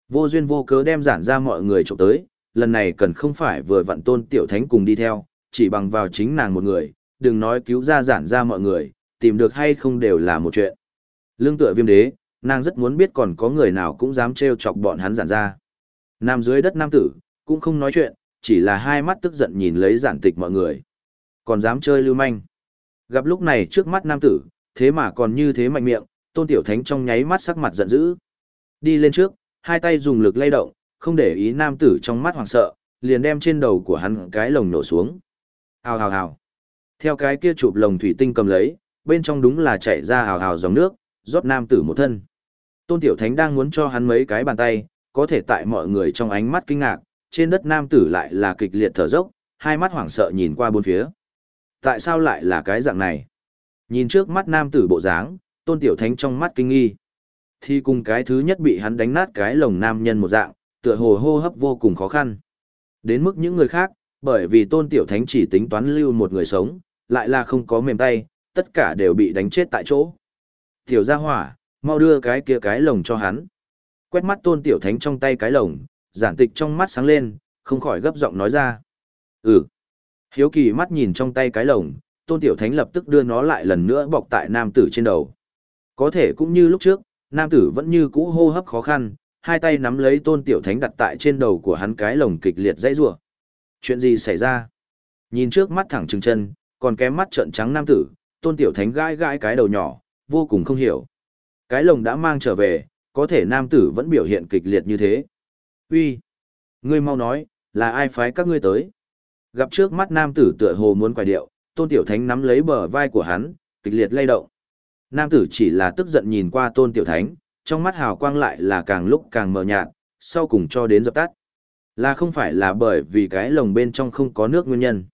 Vô duyên vô cớ đem giản ra mọi người trộm tới, lần này cần không phải vừa vặn tôn tiểu thánh cùng đi theo, chỉ bằng vào chính nàng một người, đừng nói cứu ra giản ra mọi người, tìm được hay không đều là một chuyện. Lương tựa viêm đế, nàng rất muốn biết còn có người nào cũng dám trêu chọc bọn hắn giản ra. Nam dưới đất nam tử, cũng không nói chuyện, chỉ là hai mắt tức giận nhìn lấy giản tịch mọi người. Còn dám chơi lưu manh. Gặp lúc này trước mắt nam tử, thế mà còn như thế mạnh miệng, tôn tiểu thánh trong nháy mắt sắc mặt giận dữ. Đi lên trước, hai tay dùng lực lay động, không để ý nam tử trong mắt hoảng sợ, liền đem trên đầu của hắn cái lồng nổ xuống. Hào hào hào. Theo cái kia chụp lồng thủy tinh cầm lấy, bên trong đúng là chảy ra hào hào dòng nước, rót nam tử một thân. Tôn Tiểu Thánh đang muốn cho hắn mấy cái bàn tay, có thể tại mọi người trong ánh mắt kinh ngạc, trên đất nam tử lại là kịch liệt thở dốc, hai mắt hoảng sợ nhìn qua bốn phía. Tại sao lại là cái dạng này? Nhìn trước mắt nam tử bộ dáng, Tôn Tiểu Thánh trong mắt kinh nghi. Thì cùng cái thứ nhất bị hắn đánh nát cái lồng nam nhân một dạng, tựa hồ hô hấp vô cùng khó khăn. Đến mức những người khác, bởi vì tôn tiểu thánh chỉ tính toán lưu một người sống, lại là không có mềm tay, tất cả đều bị đánh chết tại chỗ. Tiểu gia hỏa, mau đưa cái kia cái lồng cho hắn. Quét mắt tôn tiểu thánh trong tay cái lồng, giản tịch trong mắt sáng lên, không khỏi gấp giọng nói ra. Ừ. Hiếu kỳ mắt nhìn trong tay cái lồng, tôn tiểu thánh lập tức đưa nó lại lần nữa bọc tại nam tử trên đầu. Có thể cũng như lúc trước, nam tử vẫn như cũ hô hấp khó khăn, hai tay nắm lấy tôn tiểu thánh đặt tại trên đầu của hắn cái lồng kịch liệt dãy rủa. Chuyện gì xảy ra? Nhìn trước mắt thẳng trừng chân, còn kém mắt trợn trắng nam tử, tôn tiểu thánh gãi gãi cái đầu nhỏ, vô cùng không hiểu. Cái lồng đã mang trở về, có thể nam tử vẫn biểu hiện kịch liệt như thế. Uy, Ngươi mau nói, là ai phái các ngươi tới? Gặp trước mắt nam tử tựa hồ muốn quài điệu, tôn tiểu thánh nắm lấy bờ vai của hắn, kịch liệt lay động. Nam tử chỉ là tức giận nhìn qua tôn tiểu thánh, trong mắt hào quang lại là càng lúc càng mờ nhạt, sau cùng cho đến dập tắt. Là không phải là bởi vì cái lồng bên trong không có nước nguyên nhân.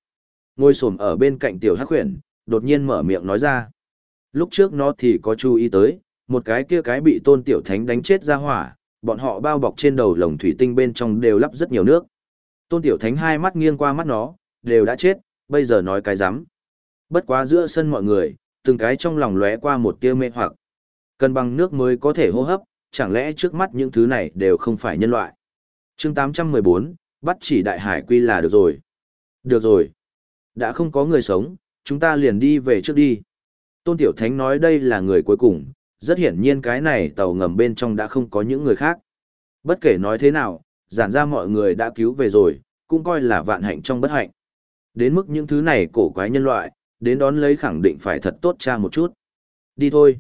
Ngôi sồm ở bên cạnh tiểu hắc huyền, đột nhiên mở miệng nói ra. Lúc trước nó thì có chú ý tới, một cái kia cái bị tôn tiểu thánh đánh chết ra hỏa, bọn họ bao bọc trên đầu lồng thủy tinh bên trong đều lắp rất nhiều nước. Tôn tiểu thánh hai mắt nghiêng qua mắt nó, đều đã chết, bây giờ nói cái rắm Bất quá giữa sân mọi người, từng cái trong lòng lóe qua một tia mê hoặc. Cân bằng nước mới có thể hô hấp, chẳng lẽ trước mắt những thứ này đều không phải nhân loại. chương 814, bắt chỉ đại hải quy là được rồi. Được rồi. Đã không có người sống, chúng ta liền đi về trước đi. Tôn Tiểu Thánh nói đây là người cuối cùng, rất hiển nhiên cái này tàu ngầm bên trong đã không có những người khác. Bất kể nói thế nào, giản ra mọi người đã cứu về rồi, cũng coi là vạn hạnh trong bất hạnh. Đến mức những thứ này cổ quái nhân loại, đến đón lấy khẳng định phải thật tốt cha một chút. Đi thôi.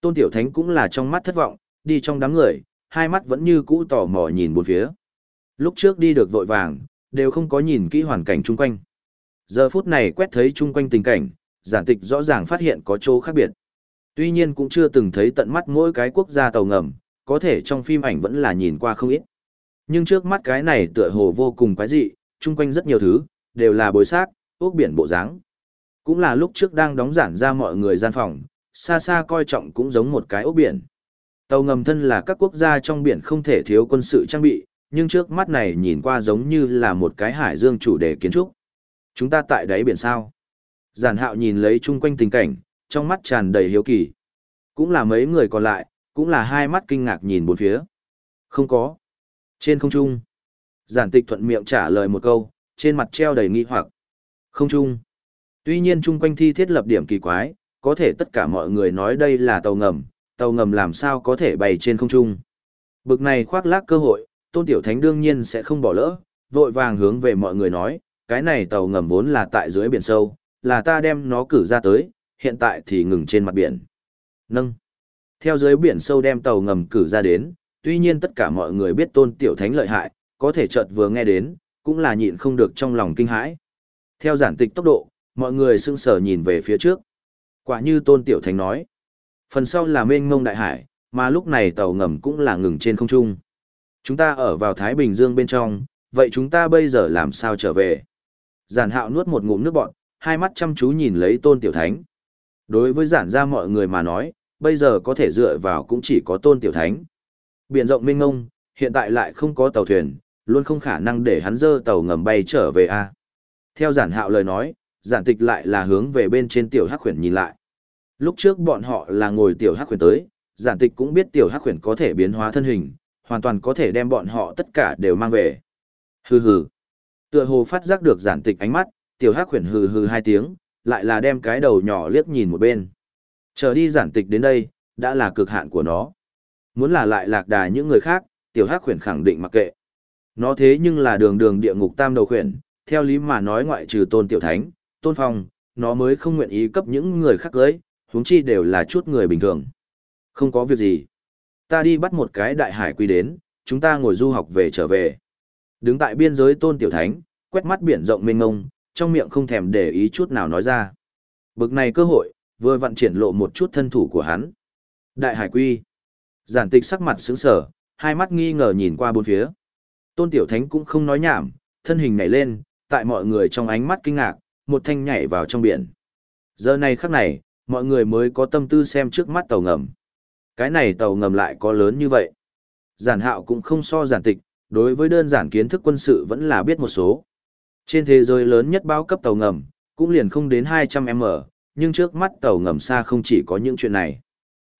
Tôn Tiểu Thánh cũng là trong mắt thất vọng, đi trong đám người, hai mắt vẫn như cũ tò mò nhìn bốn phía. Lúc trước đi được vội vàng, đều không có nhìn kỹ hoàn cảnh chung quanh. Giờ phút này quét thấy chung quanh tình cảnh, giản tịch rõ ràng phát hiện có chỗ khác biệt. Tuy nhiên cũng chưa từng thấy tận mắt mỗi cái quốc gia tàu ngầm, có thể trong phim ảnh vẫn là nhìn qua không ít. Nhưng trước mắt cái này tựa hồ vô cùng quái dị, chung quanh rất nhiều thứ, đều là bối xác, ốc biển bộ dáng. Cũng là lúc trước đang đóng giản ra mọi người gian phòng, xa xa coi trọng cũng giống một cái ốc biển. Tàu ngầm thân là các quốc gia trong biển không thể thiếu quân sự trang bị, nhưng trước mắt này nhìn qua giống như là một cái hải dương chủ đề kiến trúc. Chúng ta tại đáy biển sao? Giản hạo nhìn lấy chung quanh tình cảnh, trong mắt tràn đầy hiếu kỳ. Cũng là mấy người còn lại, cũng là hai mắt kinh ngạc nhìn bốn phía. Không có. Trên không trung. Giản tịch thuận miệng trả lời một câu, trên mặt treo đầy nghi hoặc. Không trung. Tuy nhiên chung quanh thi thiết lập điểm kỳ quái, có thể tất cả mọi người nói đây là tàu ngầm, tàu ngầm làm sao có thể bay trên không trung. Bực này khoác lác cơ hội, Tôn Tiểu Thánh đương nhiên sẽ không bỏ lỡ, vội vàng hướng về mọi người nói, cái này tàu ngầm vốn là tại dưới biển sâu, là ta đem nó cử ra tới, hiện tại thì ngừng trên mặt biển. Nâng. Theo dưới biển sâu đem tàu ngầm cử ra đến, tuy nhiên tất cả mọi người biết Tôn Tiểu Thánh lợi hại, có thể chợt vừa nghe đến, cũng là nhịn không được trong lòng kinh hãi. Theo giản tịch tốc độ, mọi người sững sờ nhìn về phía trước. Quả như Tôn Tiểu Thánh nói, phần sau là mênh mông đại hải, mà lúc này tàu ngầm cũng là ngừng trên không trung. Chúng ta ở vào Thái Bình Dương bên trong, vậy chúng ta bây giờ làm sao trở về? Giản hạo nuốt một ngụm nước bọt, hai mắt chăm chú nhìn lấy Tôn Tiểu Thánh. Đối với giản ra mọi người mà nói, bây giờ có thể dựa vào cũng chỉ có Tôn Tiểu Thánh. Biển rộng mênh mông, hiện tại lại không có tàu thuyền, luôn không khả năng để hắn dơ tàu ngầm bay trở về a. Theo giản hạo lời nói, giản tịch lại là hướng về bên trên tiểu hắc khuyển nhìn lại. Lúc trước bọn họ là ngồi tiểu hắc khuyển tới, giản tịch cũng biết tiểu hắc khuyển có thể biến hóa thân hình, hoàn toàn có thể đem bọn họ tất cả đều mang về. Hừ hừ. Tựa hồ phát giác được giản tịch ánh mắt, tiểu hắc khuyển hừ hừ hai tiếng, lại là đem cái đầu nhỏ liếc nhìn một bên. Chờ đi giản tịch đến đây, đã là cực hạn của nó. Muốn là lại lạc đà những người khác, tiểu hắc khuyển khẳng định mặc kệ. Nó thế nhưng là đường đường địa ngục tam đầu khuyển, theo lý mà nói ngoại trừ tôn tiểu thánh, tôn phong, nó mới không nguyện ý cấp những người khác cưới, huống chi đều là chút người bình thường. Không có việc gì. Ta đi bắt một cái đại hải quy đến, chúng ta ngồi du học về trở về. Đứng tại biên giới tôn tiểu thánh, quét mắt biển rộng mênh ngông, trong miệng không thèm để ý chút nào nói ra. Bực này cơ hội, vừa vặn triển lộ một chút thân thủ của hắn. Đại hải quy. Giản tịch sắc mặt sững sờ, hai mắt nghi ngờ nhìn qua bốn phía. Tôn tiểu thánh cũng không nói nhảm, thân hình nhảy lên, tại mọi người trong ánh mắt kinh ngạc, một thanh nhảy vào trong biển. Giờ này khắc này, mọi người mới có tâm tư xem trước mắt tàu ngầm. Cái này tàu ngầm lại có lớn như vậy. Giản hạo cũng không so giản tịch, đối với đơn giản kiến thức quân sự vẫn là biết một số. Trên thế giới lớn nhất báo cấp tàu ngầm, cũng liền không đến 200m, nhưng trước mắt tàu ngầm xa không chỉ có những chuyện này.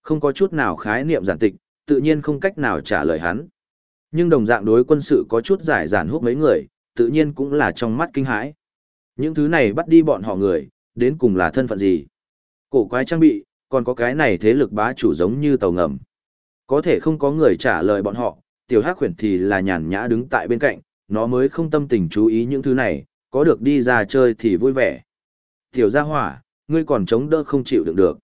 Không có chút nào khái niệm giản tịch, tự nhiên không cách nào trả lời hắn. Nhưng đồng dạng đối quân sự có chút giải giản hút mấy người, tự nhiên cũng là trong mắt kinh hãi. Những thứ này bắt đi bọn họ người, đến cùng là thân phận gì? Cổ quái trang bị, còn có cái này thế lực bá chủ giống như tàu ngầm. Có thể không có người trả lời bọn họ, tiểu hắc khuyển thì là nhàn nhã đứng tại bên cạnh, nó mới không tâm tình chú ý những thứ này, có được đi ra chơi thì vui vẻ. Tiểu gia hỏa, ngươi còn chống đỡ không chịu đựng được.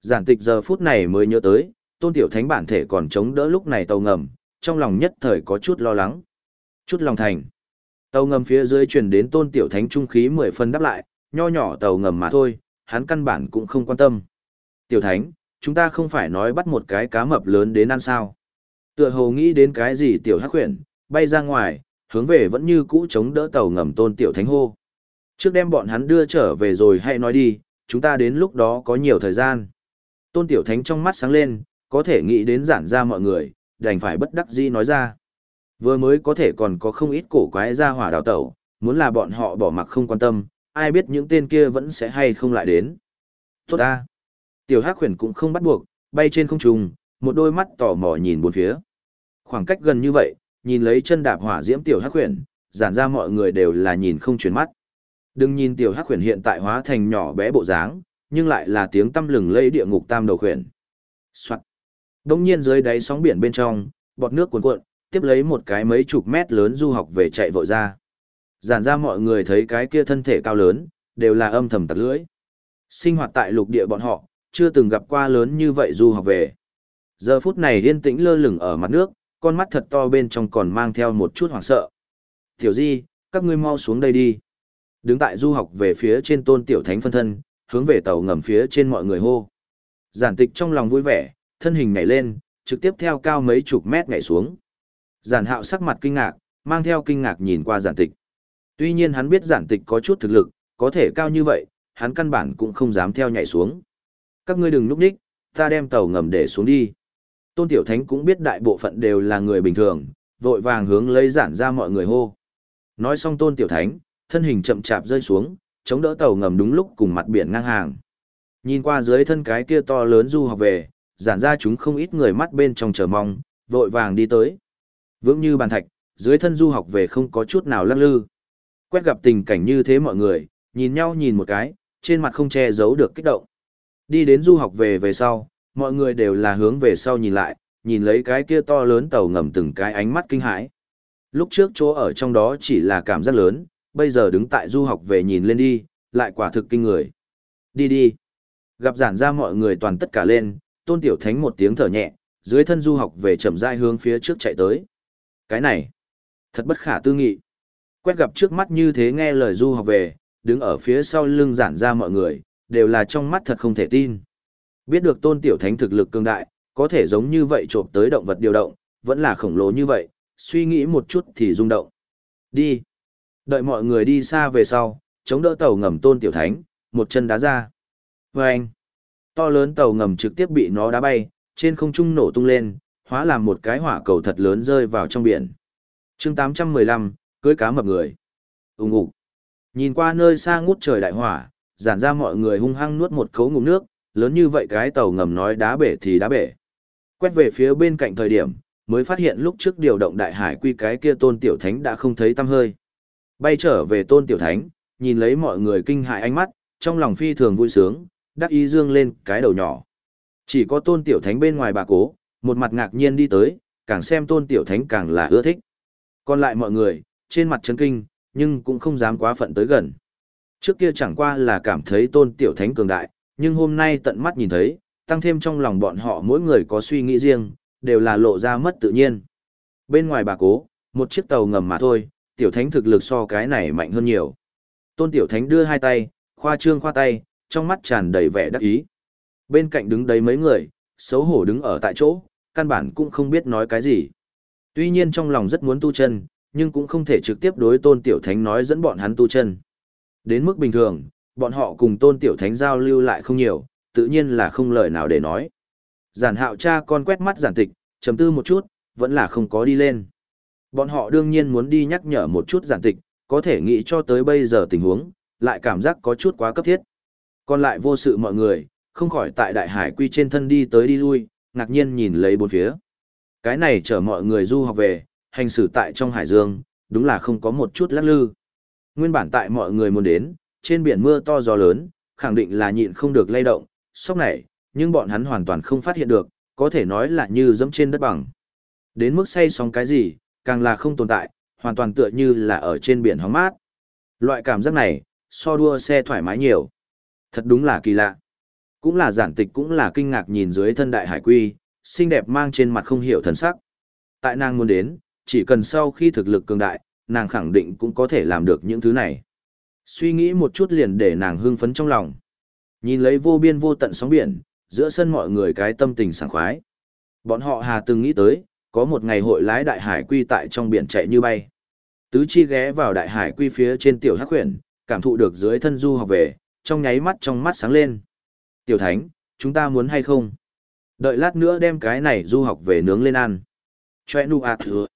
Giản tịch giờ phút này mới nhớ tới, tôn tiểu thánh bản thể còn chống đỡ lúc này tàu ngầm, trong lòng nhất thời có chút lo lắng. Chút lòng thành. Tàu ngầm phía dưới truyền đến tôn tiểu thánh trung khí mười phân đáp lại, nho nhỏ tàu ngầm mà thôi, hắn căn bản cũng không quan tâm. Tiểu thánh, chúng ta không phải nói bắt một cái cá mập lớn đến ăn sao. Tựa hồ nghĩ đến cái gì tiểu hắc khuyển, bay ra ngoài, hướng về vẫn như cũ chống đỡ tàu ngầm tôn tiểu thánh hô. Trước đem bọn hắn đưa trở về rồi hãy nói đi, chúng ta đến lúc đó có nhiều thời gian. Tôn tiểu thánh trong mắt sáng lên, có thể nghĩ đến giản ra mọi người, đành phải bất đắc dĩ nói ra. Vừa mới có thể còn có không ít cổ quái ra hỏa đào tẩu, muốn là bọn họ bỏ mặc không quan tâm, ai biết những tên kia vẫn sẽ hay không lại đến. Tốt ta. Tiểu Hắc khuyển cũng không bắt buộc, bay trên không trung, một đôi mắt tò mò nhìn bốn phía. Khoảng cách gần như vậy, nhìn lấy chân đạp hỏa diễm tiểu Hắc Huyền, giản ra mọi người đều là nhìn không chuyển mắt. Đừng nhìn tiểu Hắc Huyền hiện tại hóa thành nhỏ bé bộ dáng, nhưng lại là tiếng tâm lừng lây địa ngục tam đầu huyền. Soạt. Đông nhiên dưới đáy sóng biển bên trong, bọt nước cuồn cuộn, tiếp lấy một cái mấy chục mét lớn du học về chạy vội ra. Giản ra mọi người thấy cái kia thân thể cao lớn, đều là âm thầm tặc lưỡi. Sinh hoạt tại lục địa bọn họ, chưa từng gặp qua lớn như vậy du học về. Giờ phút này yên tĩnh lơ lửng ở mặt nước, con mắt thật to bên trong còn mang theo một chút hoảng sợ. Tiểu Di, các ngươi mau xuống đây đi. Đứng tại du học về phía trên tôn tiểu thánh phân thân, hướng về tàu ngầm phía trên mọi người hô. Giản tịch trong lòng vui vẻ, thân hình nhảy lên, trực tiếp theo cao mấy chục mét nhảy xuống. Giản hạo sắc mặt kinh ngạc, mang theo kinh ngạc nhìn qua giản tịch. Tuy nhiên hắn biết giản tịch có chút thực lực, có thể cao như vậy, hắn căn bản cũng không dám theo nhảy xuống. Các ngươi đừng núp đích, ta đem tàu ngầm để xuống đi. Tôn Tiểu Thánh cũng biết đại bộ phận đều là người bình thường, vội vàng hướng lấy giản ra mọi người hô. Nói xong Tôn Tiểu Thánh, thân hình chậm chạp rơi xuống, chống đỡ tàu ngầm đúng lúc cùng mặt biển ngang hàng. Nhìn qua dưới thân cái kia to lớn du học về, giản ra chúng không ít người mắt bên trong chờ mong, vội vàng đi tới. Vững như bàn thạch, dưới thân du học về không có chút nào lắc lư. Quét gặp tình cảnh như thế mọi người, nhìn nhau nhìn một cái, trên mặt không che giấu được kích động. Đi đến du học về về sau, mọi người đều là hướng về sau nhìn lại, nhìn lấy cái kia to lớn tàu ngầm từng cái ánh mắt kinh hãi. Lúc trước chỗ ở trong đó chỉ là cảm giác lớn, bây giờ đứng tại du học về nhìn lên đi, lại quả thực kinh người. Đi đi. Gặp giản ra mọi người toàn tất cả lên, tôn tiểu thánh một tiếng thở nhẹ, dưới thân du học về chậm rãi hướng phía trước chạy tới. Cái này, thật bất khả tư nghị. Quét gặp trước mắt như thế nghe lời du học về, đứng ở phía sau lưng giản ra mọi người, đều là trong mắt thật không thể tin. Biết được tôn tiểu thánh thực lực cường đại, có thể giống như vậy trộm tới động vật điều động, vẫn là khổng lồ như vậy, suy nghĩ một chút thì rung động. Đi. Đợi mọi người đi xa về sau, chống đỡ tàu ngầm tôn tiểu thánh, một chân đá ra. Vâng. anh, to lớn tàu ngầm trực tiếp bị nó đá bay, trên không trung nổ tung lên, hóa làm một cái hỏa cầu thật lớn rơi vào trong biển. chương 815, cưới cá mập người. Úng ủ. Nhìn qua nơi xa ngút trời đại hỏa, giản ra mọi người hung hăng nuốt một khấu ngụm nước, lớn như vậy cái tàu ngầm nói đá bể thì đá bể. Quét về phía bên cạnh thời điểm, mới phát hiện lúc trước điều động đại hải quy cái kia tôn tiểu thánh đã không thấy tăm hơi. Bay trở về tôn tiểu thánh, nhìn lấy mọi người kinh hại ánh mắt, trong lòng phi thường vui sướng, đắc ý dương lên cái đầu nhỏ. Chỉ có tôn tiểu thánh bên ngoài bà cố, một mặt ngạc nhiên đi tới, càng xem tôn tiểu thánh càng là ưa thích. Còn lại mọi người, trên mặt chấn kinh, nhưng cũng không dám quá phận tới gần. Trước kia chẳng qua là cảm thấy tôn tiểu thánh cường đại, nhưng hôm nay tận mắt nhìn thấy, tăng thêm trong lòng bọn họ mỗi người có suy nghĩ riêng, đều là lộ ra mất tự nhiên. Bên ngoài bà cố, một chiếc tàu ngầm mà thôi, tiểu thánh thực lực so cái này mạnh hơn nhiều. Tôn tiểu thánh đưa hai tay, khoa trương khoa tay, trong mắt tràn đầy vẻ đắc ý. Bên cạnh đứng đấy mấy người, xấu hổ đứng ở tại chỗ, căn bản cũng không biết nói cái gì. Tuy nhiên trong lòng rất muốn tu chân, nhưng cũng không thể trực tiếp đối tôn tiểu thánh nói dẫn bọn hắn tu chân. Đến mức bình thường, bọn họ cùng tôn tiểu thánh giao lưu lại không nhiều, tự nhiên là không lời nào để nói. Giản hạo cha con quét mắt giản tịch, chấm tư một chút, vẫn là không có đi lên. Bọn họ đương nhiên muốn đi nhắc nhở một chút giản tịch, có thể nghĩ cho tới bây giờ tình huống, lại cảm giác có chút quá cấp thiết. Còn lại vô sự mọi người, không khỏi tại đại hải quy trên thân đi tới đi lui, ngạc nhiên nhìn lấy bốn phía. Cái này chở mọi người du học về, hành xử tại trong hải dương, đúng là không có một chút lắc lư. Nguyên bản tại mọi người muốn đến, trên biển mưa to gió lớn, khẳng định là nhịn không được lay động, sốc này, nhưng bọn hắn hoàn toàn không phát hiện được, có thể nói là như dẫm trên đất bằng. Đến mức say sóng cái gì, càng là không tồn tại, hoàn toàn tựa như là ở trên biển hóng mát. Loại cảm giác này, so đua xe thoải mái nhiều. Thật đúng là kỳ lạ. Cũng là giản tịch cũng là kinh ngạc nhìn dưới thân đại hải quy, xinh đẹp mang trên mặt không hiểu thần sắc. Tại nàng muốn đến, chỉ cần sau khi thực lực cường đại, nàng khẳng định cũng có thể làm được những thứ này. Suy nghĩ một chút liền để nàng hưng phấn trong lòng. Nhìn lấy vô biên vô tận sóng biển, giữa sân mọi người cái tâm tình sảng khoái. Bọn họ hà từng nghĩ tới, có một ngày hội lái đại hải quy tại trong biển chạy như bay. Tứ chi ghé vào đại hải quy phía trên tiểu hắc huyền, cảm thụ được dưới thân du học về, trong nháy mắt trong mắt sáng lên. Tiểu thánh, chúng ta muốn hay không? Đợi lát nữa đem cái này du học về nướng lên ăn. Choe nu ạt thừa.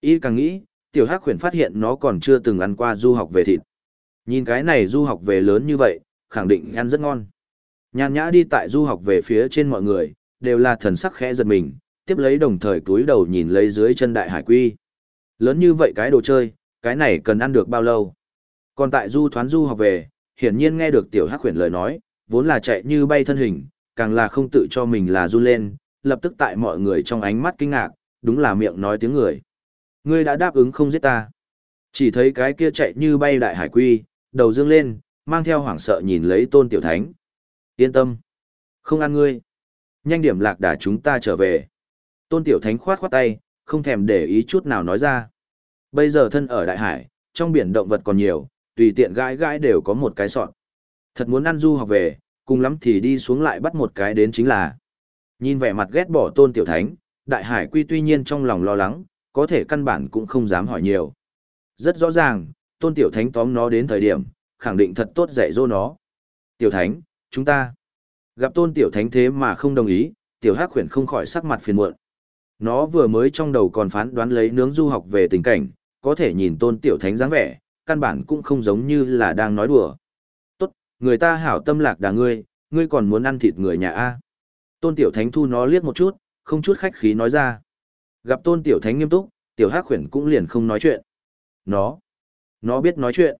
Y càng nghĩ, tiểu hắc huyền phát hiện nó còn chưa từng ăn qua du học về thịt. Nhìn cái này du học về lớn như vậy, khẳng định ăn rất ngon. Nhàn nhã đi tại du học về phía trên mọi người, đều là thần sắc khẽ giật mình, tiếp lấy đồng thời túi đầu nhìn lấy dưới chân đại hải quy. Lớn như vậy cái đồ chơi, cái này cần ăn được bao lâu? Còn tại du thoán du học về, hiển nhiên nghe được tiểu hắc huyền lời nói, vốn là chạy như bay thân hình, càng là không tự cho mình là du lên, lập tức tại mọi người trong ánh mắt kinh ngạc, đúng là miệng nói tiếng người. Ngươi đã đáp ứng không giết ta. Chỉ thấy cái kia chạy như bay đại hải quy, đầu dương lên, mang theo hoảng sợ nhìn lấy tôn tiểu thánh. Yên tâm. Không ăn ngươi. Nhanh điểm lạc đà chúng ta trở về. Tôn tiểu thánh khoát khoát tay, không thèm để ý chút nào nói ra. Bây giờ thân ở đại hải, trong biển động vật còn nhiều, tùy tiện gãi gãi đều có một cái sọt. Thật muốn ăn du học về, cùng lắm thì đi xuống lại bắt một cái đến chính là. Nhìn vẻ mặt ghét bỏ tôn tiểu thánh, đại hải quy tuy nhiên trong lòng lo lắng, có thể căn bản cũng không dám hỏi nhiều. Rất rõ ràng, tôn tiểu thánh tóm nó đến thời điểm, khẳng định thật tốt dạy dỗ nó. Tiểu thánh, chúng ta gặp tôn tiểu thánh thế mà không đồng ý, tiểu hắc khuyển không khỏi sắc mặt phiền muộn. Nó vừa mới trong đầu còn phán đoán lấy nướng du học về tình cảnh, có thể nhìn tôn tiểu thánh dáng vẻ, căn bản cũng không giống như là đang nói đùa. Tốt, người ta hảo tâm lạc đà ngươi, ngươi còn muốn ăn thịt người nhà A. Tôn tiểu thánh thu nó liếc một chút, không chút khách khí nói ra. Gặp tôn tiểu thánh nghiêm túc, tiểu hắc khuyển cũng liền không nói chuyện. Nó, nó biết nói chuyện.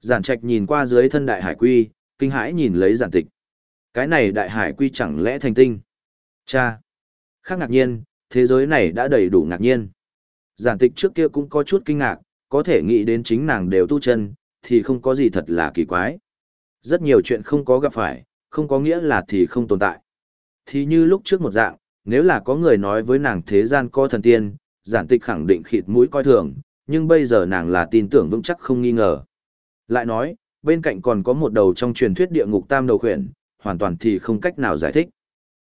Giản trạch nhìn qua dưới thân đại hải quy, kinh hãi nhìn lấy giản tịch. Cái này đại hải quy chẳng lẽ thành tinh? Cha! Khác ngạc nhiên, thế giới này đã đầy đủ ngạc nhiên. Giản tịch trước kia cũng có chút kinh ngạc, có thể nghĩ đến chính nàng đều tu chân, thì không có gì thật là kỳ quái. Rất nhiều chuyện không có gặp phải, không có nghĩa là thì không tồn tại. Thì như lúc trước một dạng, nếu là có người nói với nàng thế gian có thần tiên, giản tịch khẳng định khịt mũi coi thường, nhưng bây giờ nàng là tin tưởng vững chắc không nghi ngờ. Lại nói, bên cạnh còn có một đầu trong truyền thuyết địa ngục tam đầu khuyển, hoàn toàn thì không cách nào giải thích.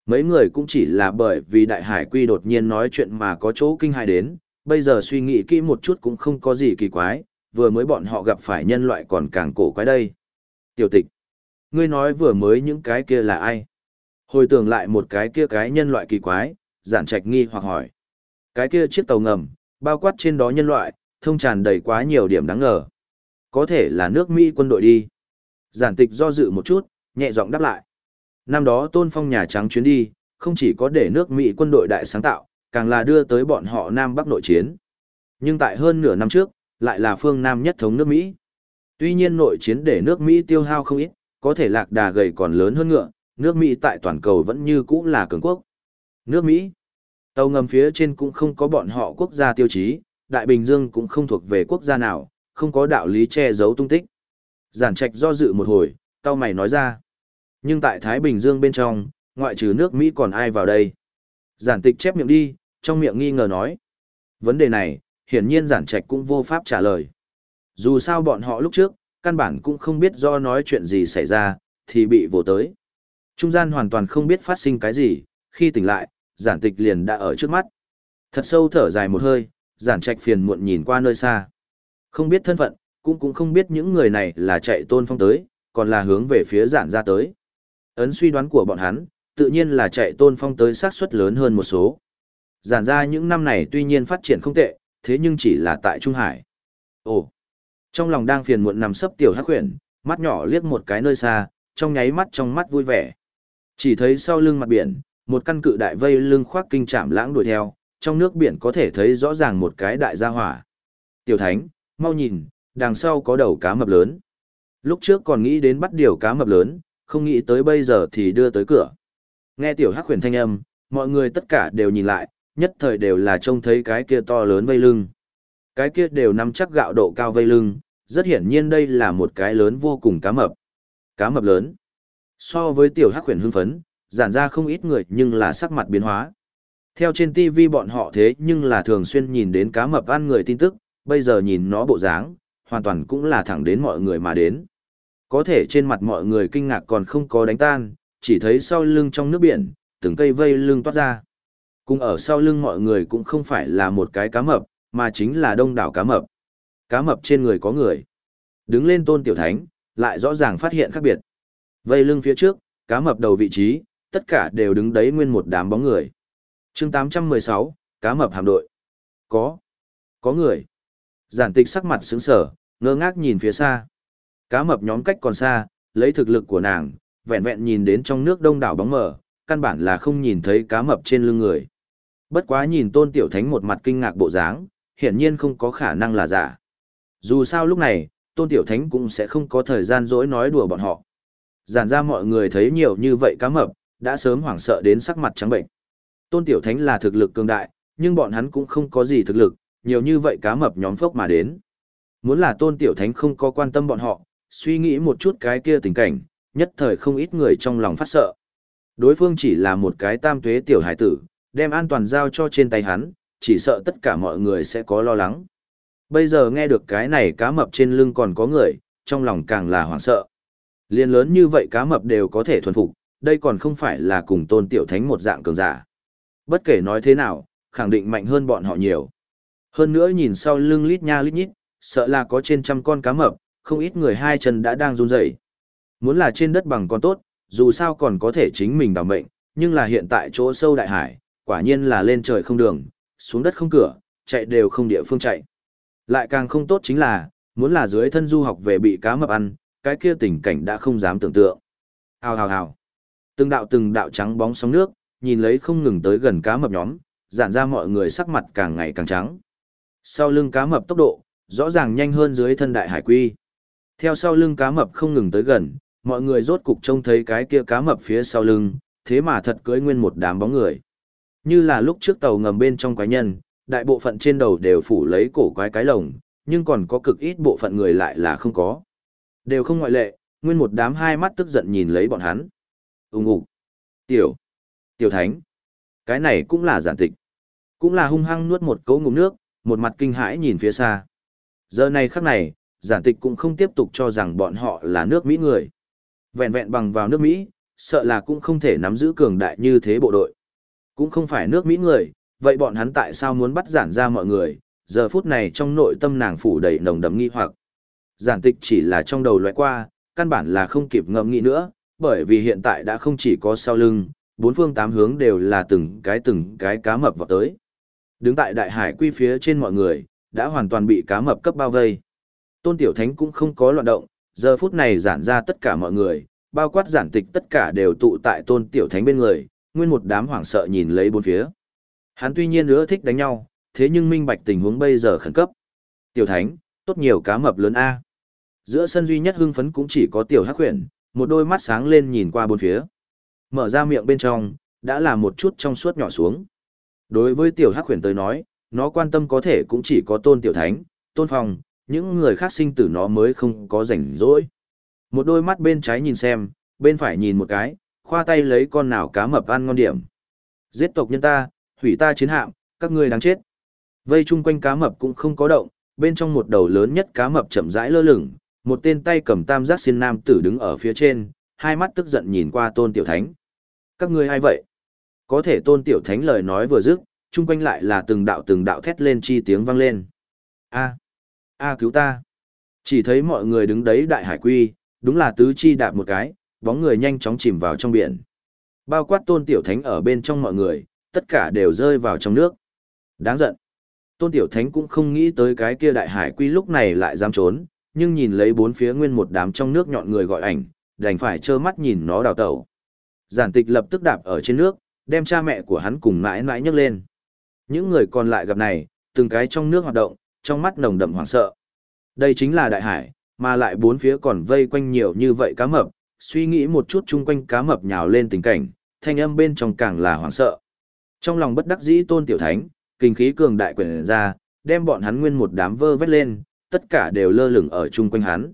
Mấy người cũng chỉ là bởi vì đại hải quy đột nhiên nói chuyện mà có chỗ kinh hài đến, bây giờ suy nghĩ kỹ một chút cũng không có gì kỳ quái, vừa mới bọn họ gặp phải nhân loại còn càng cổ quái đây. Tiểu tịch, ngươi nói vừa mới những cái kia là ai? Hồi tưởng lại một cái kia cái nhân loại kỳ quái, giản trạch nghi hoặc hỏi. Cái kia chiếc tàu ngầm, bao quát trên đó nhân loại, thông tràn đầy quá nhiều điểm đáng ngờ. Có thể là nước Mỹ quân đội đi. Giản tịch do dự một chút, nhẹ giọng đáp lại. Năm đó tôn phong Nhà Trắng chuyến đi, không chỉ có để nước Mỹ quân đội đại sáng tạo, càng là đưa tới bọn họ Nam Bắc nội chiến. Nhưng tại hơn nửa năm trước, lại là phương Nam nhất thống nước Mỹ. Tuy nhiên nội chiến để nước Mỹ tiêu hao không ít, có thể lạc đà gầy còn lớn hơn ngựa, nước Mỹ tại toàn cầu vẫn như cũ là cường quốc. Nước Mỹ, tàu ngầm phía trên cũng không có bọn họ quốc gia tiêu chí, Đại Bình Dương cũng không thuộc về quốc gia nào, không có đạo lý che giấu tung tích. Giản trạch do dự một hồi, tao mày nói ra. Nhưng tại Thái Bình Dương bên trong, ngoại trừ nước Mỹ còn ai vào đây? Giản tịch chép miệng đi, trong miệng nghi ngờ nói. Vấn đề này, hiển nhiên giản trạch cũng vô pháp trả lời. Dù sao bọn họ lúc trước, căn bản cũng không biết do nói chuyện gì xảy ra, thì bị vồ tới. Trung gian hoàn toàn không biết phát sinh cái gì, khi tỉnh lại, giản tịch liền đã ở trước mắt. Thật sâu thở dài một hơi, giản trạch phiền muộn nhìn qua nơi xa. Không biết thân phận, cũng cũng không biết những người này là chạy tôn phong tới, còn là hướng về phía giản ra tới. Ấn suy đoán của bọn hắn, tự nhiên là chạy tôn phong tới xác suất lớn hơn một số. Giản ra những năm này tuy nhiên phát triển không tệ, thế nhưng chỉ là tại Trung Hải. Ồ! Trong lòng đang phiền muộn nằm sấp tiểu hắc huyền, mắt nhỏ liếc một cái nơi xa, trong nháy mắt trong mắt vui vẻ. Chỉ thấy sau lưng mặt biển, một căn cự đại vây lưng khoác kinh trảm lãng đuổi theo, trong nước biển có thể thấy rõ ràng một cái đại gia hỏa. Tiểu thánh, mau nhìn, đằng sau có đầu cá mập lớn. Lúc trước còn nghĩ đến bắt điều cá mập lớn, không nghĩ tới bây giờ thì đưa tới cửa. Nghe tiểu hắc huyền thanh âm, mọi người tất cả đều nhìn lại, nhất thời đều là trông thấy cái kia to lớn vây lưng. Cái kia đều nắm chắc gạo độ cao vây lưng, rất hiển nhiên đây là một cái lớn vô cùng cá mập. Cá mập lớn. So với tiểu hắc huyền hưng phấn, giản ra không ít người nhưng là sắc mặt biến hóa. Theo trên TV bọn họ thế nhưng là thường xuyên nhìn đến cá mập ăn người tin tức, bây giờ nhìn nó bộ dáng, hoàn toàn cũng là thẳng đến mọi người mà đến. Có thể trên mặt mọi người kinh ngạc còn không có đánh tan, chỉ thấy sau lưng trong nước biển, từng cây vây lưng toát ra. Cùng ở sau lưng mọi người cũng không phải là một cái cá mập, mà chính là đông đảo cá mập. Cá mập trên người có người. Đứng lên tôn tiểu thánh, lại rõ ràng phát hiện khác biệt. Vây lưng phía trước, cá mập đầu vị trí, tất cả đều đứng đấy nguyên một đám bóng người chương 816, cá mập hạm đội. Có. Có người. Giản tịch sắc mặt sững sở, ngơ ngác nhìn phía xa. Cá mập nhóm cách còn xa, lấy thực lực của nàng, vẹn vẹn nhìn đến trong nước đông đảo bóng mờ, căn bản là không nhìn thấy cá mập trên lưng người. Bất quá nhìn tôn tiểu thánh một mặt kinh ngạc bộ dáng, hiển nhiên không có khả năng là giả. Dù sao lúc này, tôn tiểu thánh cũng sẽ không có thời gian dỗi nói đùa bọn họ. Giản ra mọi người thấy nhiều như vậy cá mập, đã sớm hoảng sợ đến sắc mặt trắng bệnh. Tôn tiểu thánh là thực lực cường đại, nhưng bọn hắn cũng không có gì thực lực, nhiều như vậy cá mập nhóm phốc mà đến. Muốn là tôn tiểu thánh không có quan tâm bọn họ, suy nghĩ một chút cái kia tình cảnh, nhất thời không ít người trong lòng phát sợ. Đối phương chỉ là một cái tam tuế tiểu hải tử, đem an toàn giao cho trên tay hắn, chỉ sợ tất cả mọi người sẽ có lo lắng. Bây giờ nghe được cái này cá mập trên lưng còn có người, trong lòng càng là hoảng sợ. Liên lớn như vậy cá mập đều có thể thuần phục, đây còn không phải là cùng tôn tiểu thánh một dạng cường giả. Bất kể nói thế nào, khẳng định mạnh hơn bọn họ nhiều. Hơn nữa nhìn sau lưng lít nha lít nhít, sợ là có trên trăm con cá mập, không ít người hai chân đã đang run rẩy. Muốn là trên đất bằng còn tốt, dù sao còn có thể chính mình bảo mệnh, nhưng là hiện tại chỗ sâu đại hải, quả nhiên là lên trời không đường, xuống đất không cửa, chạy đều không địa phương chạy. Lại càng không tốt chính là, muốn là dưới thân du học về bị cá mập ăn, cái kia tình cảnh đã không dám tưởng tượng. Hào hào hào. Từng đạo từng đạo trắng bóng sóng nước, nhìn lấy không ngừng tới gần cá mập nhóm, dạn ra mọi người sắc mặt càng ngày càng trắng. Sau lưng cá mập tốc độ, rõ ràng nhanh hơn dưới thân đại hải quy. Theo sau lưng cá mập không ngừng tới gần, mọi người rốt cục trông thấy cái kia cá mập phía sau lưng, thế mà thật cưỡi nguyên một đám bóng người. Như là lúc trước tàu ngầm bên trong quái nhân, đại bộ phận trên đầu đều phủ lấy cổ quái cái lồng, nhưng còn có cực ít bộ phận người lại là không có. Đều không ngoại lệ, nguyên một đám hai mắt tức giận nhìn lấy bọn hắn. Úng ục. Tiểu. Tiểu thánh. Cái này cũng là giản tịch. Cũng là hung hăng nuốt một cấu ngụm nước, một mặt kinh hãi nhìn phía xa. Giờ này khắc này, giản tịch cũng không tiếp tục cho rằng bọn họ là nước Mỹ người. Vẹn vẹn bằng vào nước Mỹ, sợ là cũng không thể nắm giữ cường đại như thế bộ đội. Cũng không phải nước Mỹ người, vậy bọn hắn tại sao muốn bắt giản ra mọi người, giờ phút này trong nội tâm nàng phủ đầy nồng đậm nghi hoặc. Giản tịch chỉ là trong đầu loại qua, căn bản là không kịp ngẫm nghĩ nữa, bởi vì hiện tại đã không chỉ có sau lưng, bốn phương tám hướng đều là từng cái từng cái cá mập vào tới. Đứng tại đại hải quy phía trên mọi người, đã hoàn toàn bị cá mập cấp bao vây. Tôn Tiểu Thánh cũng không có loạn động, giờ phút này giản ra tất cả mọi người, bao quát giản tịch tất cả đều tụ tại Tôn Tiểu Thánh bên người, nguyên một đám hoảng sợ nhìn lấy bốn phía. Hắn tuy nhiên ưa thích đánh nhau, thế nhưng minh bạch tình huống bây giờ khẩn cấp. Tiểu Thánh, tốt nhiều cá mập lớn A. Giữa sân duy nhất hưng phấn cũng chỉ có Tiểu Hắc Huyền, một đôi mắt sáng lên nhìn qua bốn phía. Mở ra miệng bên trong, đã là một chút trong suốt nhỏ xuống. Đối với Tiểu Hắc Huyền tới nói, nó quan tâm có thể cũng chỉ có Tôn Tiểu Thánh, Tôn Phong, những người khác sinh tử nó mới không có rảnh rỗi. Một đôi mắt bên trái nhìn xem, bên phải nhìn một cái, khoa tay lấy con nào cá mập ăn ngon điểm. Giết tộc nhân ta, hủy ta chiến hạm, các ngươi đáng chết. Vây chung quanh cá mập cũng không có động, bên trong một đầu lớn nhất cá mập chậm rãi lơ lửng, một tên tay cầm tam giác xiên nam tử đứng ở phía trên, hai mắt tức giận nhìn qua tôn tiểu thánh. Các ngươi ai vậy? Có thể tôn tiểu thánh lời nói vừa dứt, chung quanh lại là từng đạo từng đạo thét lên chi tiếng vang lên. A, a cứu ta. Chỉ thấy mọi người đứng đấy đại hải quy, đúng là tứ chi đạp một cái, bóng người nhanh chóng chìm vào trong biển. Bao quát tôn tiểu thánh ở bên trong mọi người, tất cả đều rơi vào trong nước. Đáng giận. Tôn tiểu thánh cũng không nghĩ tới cái kia đại hải quy lúc này lại dám trốn, nhưng nhìn lấy bốn phía nguyên một đám trong nước nhọn người gọi ảnh, đành phải trơ mắt nhìn nó đào tẩu. Giản tịch lập tức đạp ở trên nước, đem cha mẹ của hắn cùng mãi mãi nhấc lên. Những người còn lại gặp này, từng cái trong nước hoạt động, trong mắt nồng đậm hoảng sợ. Đây chính là đại hải, mà lại bốn phía còn vây quanh nhiều như vậy cá mập, suy nghĩ một chút chung quanh cá mập nhào lên tình cảnh, thanh âm bên trong càng là hoảng sợ. Trong lòng bất đắc dĩ tôn tiểu thánh, kinh khí cường đại quyền ra, đem bọn hắn nguyên một đám vơ vét lên, tất cả đều lơ lửng ở chung quanh hắn.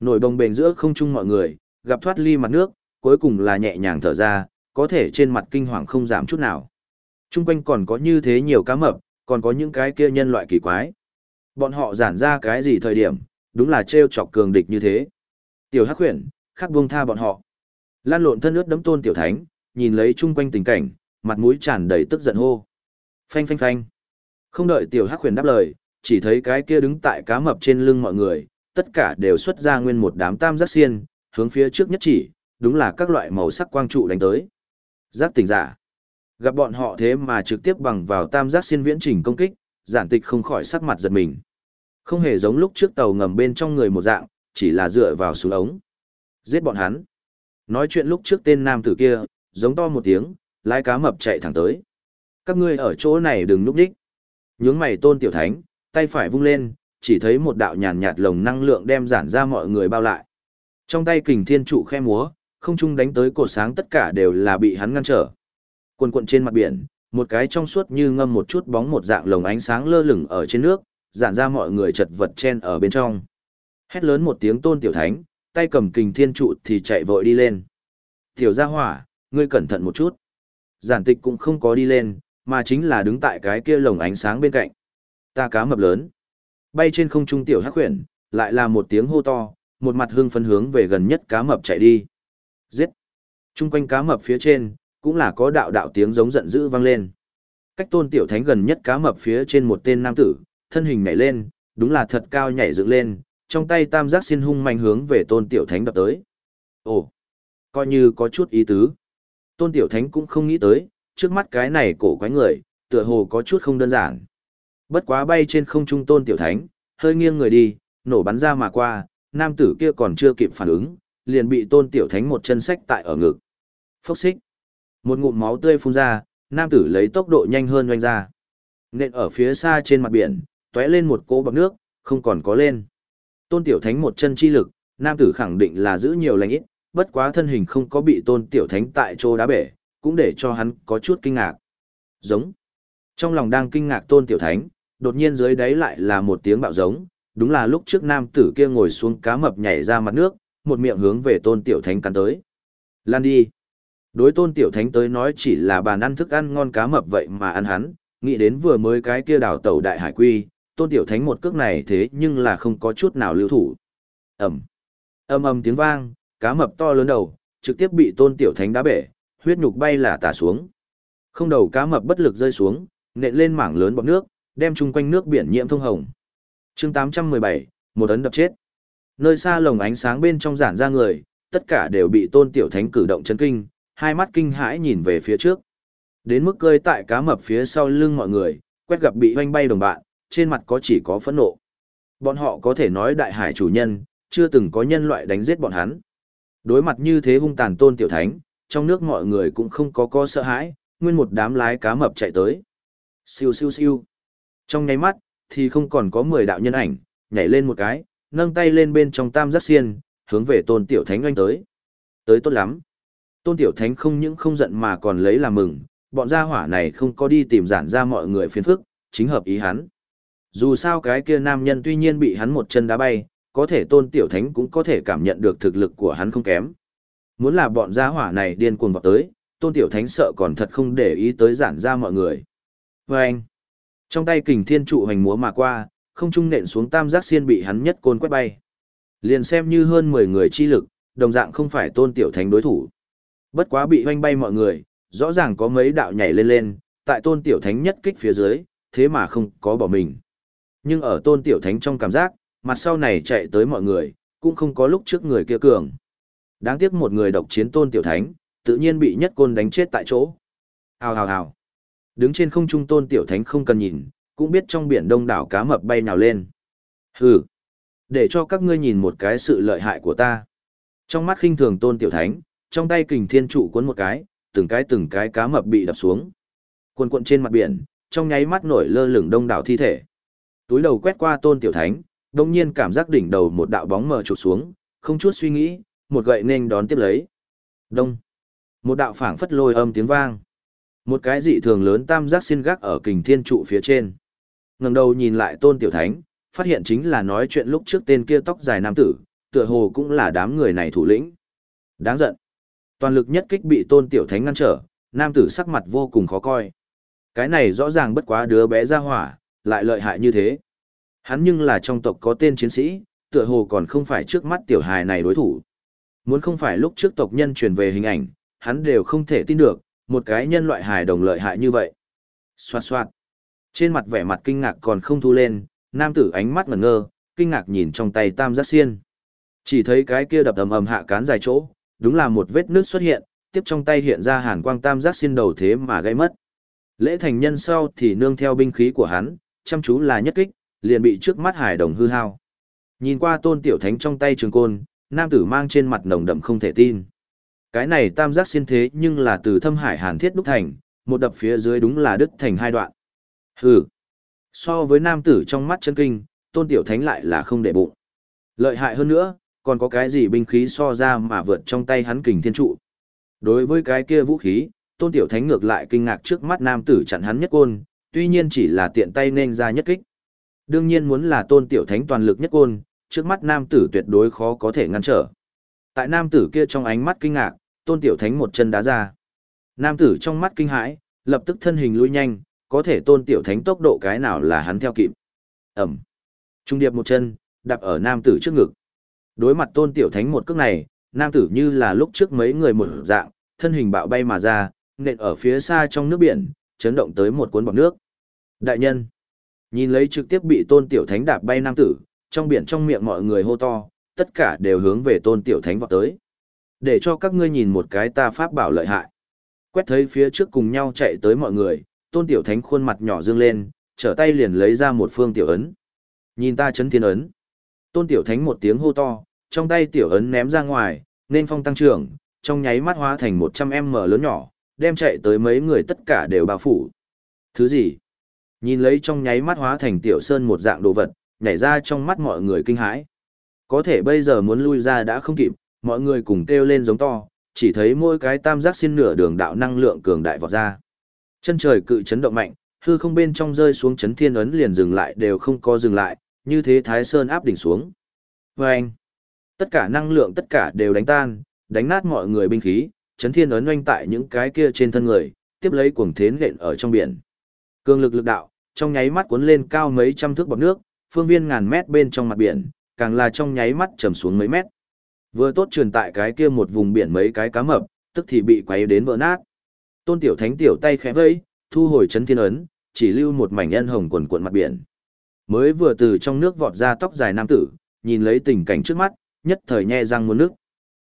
Nổi bồng bềnh giữa không trung mọi người, gặp thoát ly mặt nước, cuối cùng là nhẹ nhàng thở ra, có thể trên mặt kinh hoàng không giảm chút nào. Trung quanh còn có như thế nhiều cá mập, còn có những cái kia nhân loại kỳ quái. Bọn họ giản ra cái gì thời điểm, đúng là trêu chọc cường địch như thế. Tiểu Hắc Huyền, khắc buông tha bọn họ. Lan lộn thân ướt đấm tôn tiểu thánh, nhìn lấy chung quanh tình cảnh, mặt mũi tràn đầy tức giận hô. Phanh phanh phanh. Không đợi tiểu Hắc Huyền đáp lời, chỉ thấy cái kia đứng tại cá mập trên lưng mọi người, tất cả đều xuất ra nguyên một đám tam giác xiên, hướng phía trước nhất chỉ, đúng là các loại màu sắc quang trụ đánh tới. Giác tỉnh giả. Gặp bọn họ thế mà trực tiếp bằng vào tam giác xiên viễn trình công kích, giản tịch không khỏi sắc mặt giật mình. Không hề giống lúc trước tàu ngầm bên trong người một dạng, chỉ là dựa vào xuống ống. Giết bọn hắn. Nói chuyện lúc trước tên nam tử kia, giống to một tiếng, lái cá mập chạy thẳng tới. Các ngươi ở chỗ này đừng núp đích. Nhướng mày tôn tiểu thánh, tay phải vung lên, chỉ thấy một đạo nhàn nhạt lồng năng lượng đem giản ra mọi người bao lại. Trong tay kình thiên trụ khe múa, không trung đánh tới cột sáng tất cả đều là bị hắn ngăn trở. Quần quận trên mặt biển, một cái trong suốt như ngâm một chút bóng một dạng lồng ánh sáng lơ lửng ở trên nước, giản ra mọi người chật vật chen ở bên trong. Hét lớn một tiếng tôn tiểu thánh, tay cầm kình thiên trụ thì chạy vội đi lên. Tiểu gia hỏa, ngươi cẩn thận một chút. Giản tịch cũng không có đi lên, mà chính là đứng tại cái kia lồng ánh sáng bên cạnh. Ta cá mập lớn. Bay trên không trung tiểu hắc khuyển, lại là một tiếng hô to, một mặt hưng phấn hướng về gần nhất cá mập chạy đi. Giết! Trung quanh cá mập phía trên, cũng là có đạo đạo tiếng giống giận dữ vang lên. Cách tôn tiểu thánh gần nhất cá mập phía trên một tên nam tử, thân hình nhảy lên, đúng là thật cao nhảy dựng lên, trong tay tam giác xin hung mạnh hướng về tôn tiểu thánh đập tới. Ồ! Coi như có chút ý tứ. Tôn tiểu thánh cũng không nghĩ tới, trước mắt cái này cổ quái người, tựa hồ có chút không đơn giản. Bất quá bay trên không trung tôn tiểu thánh, hơi nghiêng người đi, nổ bắn ra mà qua, nam tử kia còn chưa kịp phản ứng, liền bị tôn tiểu thánh một chân sách tại ở ngực. Phốc xích. Một ngụm máu tươi phun ra, nam tử lấy tốc độ nhanh hơn doanh ra. Nện ở phía xa trên mặt biển, tóe lên một cỗ bọc nước, không còn có lên. Tôn tiểu thánh một chân chi lực, nam tử khẳng định là giữ nhiều lành ít, bất quá thân hình không có bị tôn tiểu thánh tại chỗ đá bể, cũng để cho hắn có chút kinh ngạc. Giống. Trong lòng đang kinh ngạc tôn tiểu thánh, đột nhiên dưới đáy lại là một tiếng bạo giống, đúng là lúc trước nam tử kia ngồi xuống cá mập nhảy ra mặt nước, một miệng hướng về tôn tiểu thánh cắn tới. Lan đi. Đối tôn tiểu thánh tới nói chỉ là bàn ăn thức ăn ngon cá mập vậy mà ăn hắn, nghĩ đến vừa mới cái kia đảo tàu đại hải quy, tôn tiểu thánh một cước này thế nhưng là không có chút nào lưu thủ. Ẩm. Âm âm tiếng vang, cá mập to lớn đầu, trực tiếp bị tôn tiểu thánh đá bể, huyết nhục bay là tả xuống. Không đầu cá mập bất lực rơi xuống, nện lên mảng lớn bọt nước, đem chung quanh nước biển nhiễm thông hồng chương 817, một ấn đập chết. Nơi xa lồng ánh sáng bên trong giản ra người, tất cả đều bị tôn tiểu thánh cử động chấn kinh, hai mắt kinh hãi nhìn về phía trước. Đến mức cơi tại cá mập phía sau lưng mọi người, quét gặp bị hoanh bay đồng bạn, trên mặt có chỉ có phẫn nộ. Bọn họ có thể nói đại hải chủ nhân, chưa từng có nhân loại đánh giết bọn hắn. Đối mặt như thế hung tàn tôn tiểu thánh, trong nước mọi người cũng không có co sợ hãi, nguyên một đám lái cá mập chạy tới. Siêu siêu siêu. Trong nháy mắt, thì không còn có 10 đạo nhân ảnh, nhảy lên một cái, nâng tay lên bên trong tam giác xiên, hướng về tôn tiểu thánh oanh tới. Tới tốt lắm. Tôn tiểu thánh không những không giận mà còn lấy làm mừng, bọn gia hỏa này không có đi tìm giản ra mọi người phiền phức, chính hợp ý hắn. Dù sao cái kia nam nhân tuy nhiên bị hắn một chân đá bay, có thể tôn tiểu thánh cũng có thể cảm nhận được thực lực của hắn không kém. Muốn là bọn gia hỏa này điên cuồng vào tới, tôn tiểu thánh sợ còn thật không để ý tới giản ra mọi người. Vâng anh, trong tay kình thiên trụ hành múa mà qua, không trung nện xuống tam giác xiên bị hắn nhất côn quét bay. Liền xem như hơn 10 người chi lực, đồng dạng không phải tôn tiểu thánh đối thủ. Bất quá bị hoanh bay mọi người, rõ ràng có mấy đạo nhảy lên lên, tại tôn tiểu thánh nhất kích phía dưới, thế mà không có bỏ mình. Nhưng ở tôn tiểu thánh trong cảm giác, mặt sau này chạy tới mọi người, cũng không có lúc trước người kia cường. Đáng tiếc một người độc chiến tôn tiểu thánh, tự nhiên bị nhất côn đánh chết tại chỗ. Hào hào hào. Đứng trên không trung tôn tiểu thánh không cần nhìn, cũng biết trong biển đông đảo cá mập bay nào lên. Hừ. Để cho các ngươi nhìn một cái sự lợi hại của ta. Trong mắt khinh thường tôn tiểu thánh, trong tay kình thiên trụ cuốn một cái, từng cái từng cái cá mập bị đập xuống. Cuộn cuộn trên mặt biển, trong nháy mắt nổi lơ lửng đông đảo thi thể. Túi đầu quét qua tôn tiểu thánh, đông nhiên cảm giác đỉnh đầu một đạo bóng mờ trụt xuống, không chút suy nghĩ, một gậy nên đón tiếp lấy. Đông. Một đạo phảng phất lôi âm tiếng vang. Một cái dị thường lớn tam giác xin gác ở kình thiên trụ phía trên. ngẩng đầu nhìn lại tôn tiểu thánh, phát hiện chính là nói chuyện lúc trước tên kia tóc dài nam tử, tựa hồ cũng là đám người này thủ lĩnh. Đáng giận. Toàn lực nhất kích bị tôn tiểu thánh ngăn trở, nam tử sắc mặt vô cùng khó coi. Cái này rõ ràng bất quá đứa bé ra hỏa, lại lợi hại như thế. Hắn nhưng là trong tộc có tên chiến sĩ, tựa hồ còn không phải trước mắt tiểu hài này đối thủ. Muốn không phải lúc trước tộc nhân truyền về hình ảnh, hắn đều không thể tin được, một cái nhân loại hài đồng lợi hại như vậy. Xoạt xoạt. Trên mặt vẻ mặt kinh ngạc còn không thu lên, nam tử ánh mắt ngẩn ngơ, kinh ngạc nhìn trong tay tam giác xiên. Chỉ thấy cái kia đập ầm ầm hạ cán dài chỗ, đúng là một vết nước xuất hiện, tiếp trong tay hiện ra hàn quang tam giác xiên đầu thế mà gây mất. Lễ thành nhân sau thì nương theo binh khí của hắn, chăm chú là nhất kích, liền bị trước mắt hải đồng hư hao. Nhìn qua tôn tiểu thánh trong tay trường côn, nam tử mang trên mặt nồng đậm không thể tin. Cái này tam giác xiên thế nhưng là từ thâm hải hàn thiết đúc thành, một đập phía dưới đúng là đứt thành hai đoạn. Hừ. So với nam tử trong mắt chân kinh, tôn tiểu thánh lại là không để bụng. Lợi hại hơn nữa, còn có cái gì binh khí so ra mà vượt trong tay hắn kình thiên trụ. Đối với cái kia vũ khí, tôn tiểu thánh ngược lại kinh ngạc trước mắt nam tử chặn hắn nhất côn, tuy nhiên chỉ là tiện tay nên ra nhất kích. Đương nhiên muốn là tôn tiểu thánh toàn lực nhất côn, trước mắt nam tử tuyệt đối khó có thể ngăn trở. Tại nam tử kia trong ánh mắt kinh ngạc, tôn tiểu thánh một chân đá ra. Nam tử trong mắt kinh hãi, lập tức thân hình lui nhanh, có thể tôn tiểu thánh tốc độ cái nào là hắn theo kịp. Ẩm. Trung điệp một chân, đạp ở nam tử trước ngực. Đối mặt tôn tiểu thánh một cước này, nam tử như là lúc trước mấy người một dạng, thân hình bạo bay mà ra, nện ở phía xa trong nước biển, chấn động tới một cuốn bọt nước. Đại nhân, nhìn lấy trực tiếp bị tôn tiểu thánh đạp bay nam tử, trong biển trong miệng mọi người hô to, tất cả đều hướng về tôn tiểu thánh vọt tới. Để cho các ngươi nhìn một cái ta pháp bảo lợi hại. Quét thấy phía trước cùng nhau chạy tới mọi người, tôn tiểu thánh khuôn mặt nhỏ dương lên, trở tay liền lấy ra một phương tiểu ấn. Nhìn ta chấn thiên ấn. Tôn tiểu thánh một tiếng hô to, trong tay tiểu ấn ném ra ngoài, nên phong tăng trưởng, trong nháy mắt hóa thành 100m lớn nhỏ, đem chạy tới mấy người tất cả đều bao phủ. Thứ gì? Nhìn lấy trong nháy mắt hóa thành tiểu sơn một dạng đồ vật, nhảy ra trong mắt mọi người kinh hãi. Có thể bây giờ muốn lui ra đã không kịp, mọi người cùng kêu lên giống to, chỉ thấy mỗi cái tam giác xin nửa đường đạo năng lượng cường đại vọt ra. Chân trời cự chấn động mạnh, hư không bên trong rơi xuống chấn thiên ấn liền dừng lại đều không có dừng lại, như thế thái sơn áp đỉnh xuống. Vâng! Tất cả năng lượng tất cả đều đánh tan, đánh nát mọi người binh khí, chấn thiên ấn oanh tại những cái kia trên thân người, tiếp lấy cuồng thế nện ở trong biển. cường lực lực đạo, trong nháy mắt cuốn lên cao mấy trăm thước bọt nước, phương viên ngàn mét bên trong mặt biển, càng là trong nháy mắt trầm xuống mấy mét. Vừa tốt truyền tại cái kia một vùng biển mấy cái cá mập, tức thì bị quấy đến vỡ nát. Tôn Tiểu Thánh tiểu tay khẽ vẫy, thu hồi chấn thiên ấn, chỉ lưu một mảnh nhân hồng quần cuộn mặt biển. Mới vừa từ trong nước vọt ra tóc dài nam tử, nhìn lấy tình cảnh trước mắt, nhất thời nhe răng muốn nước.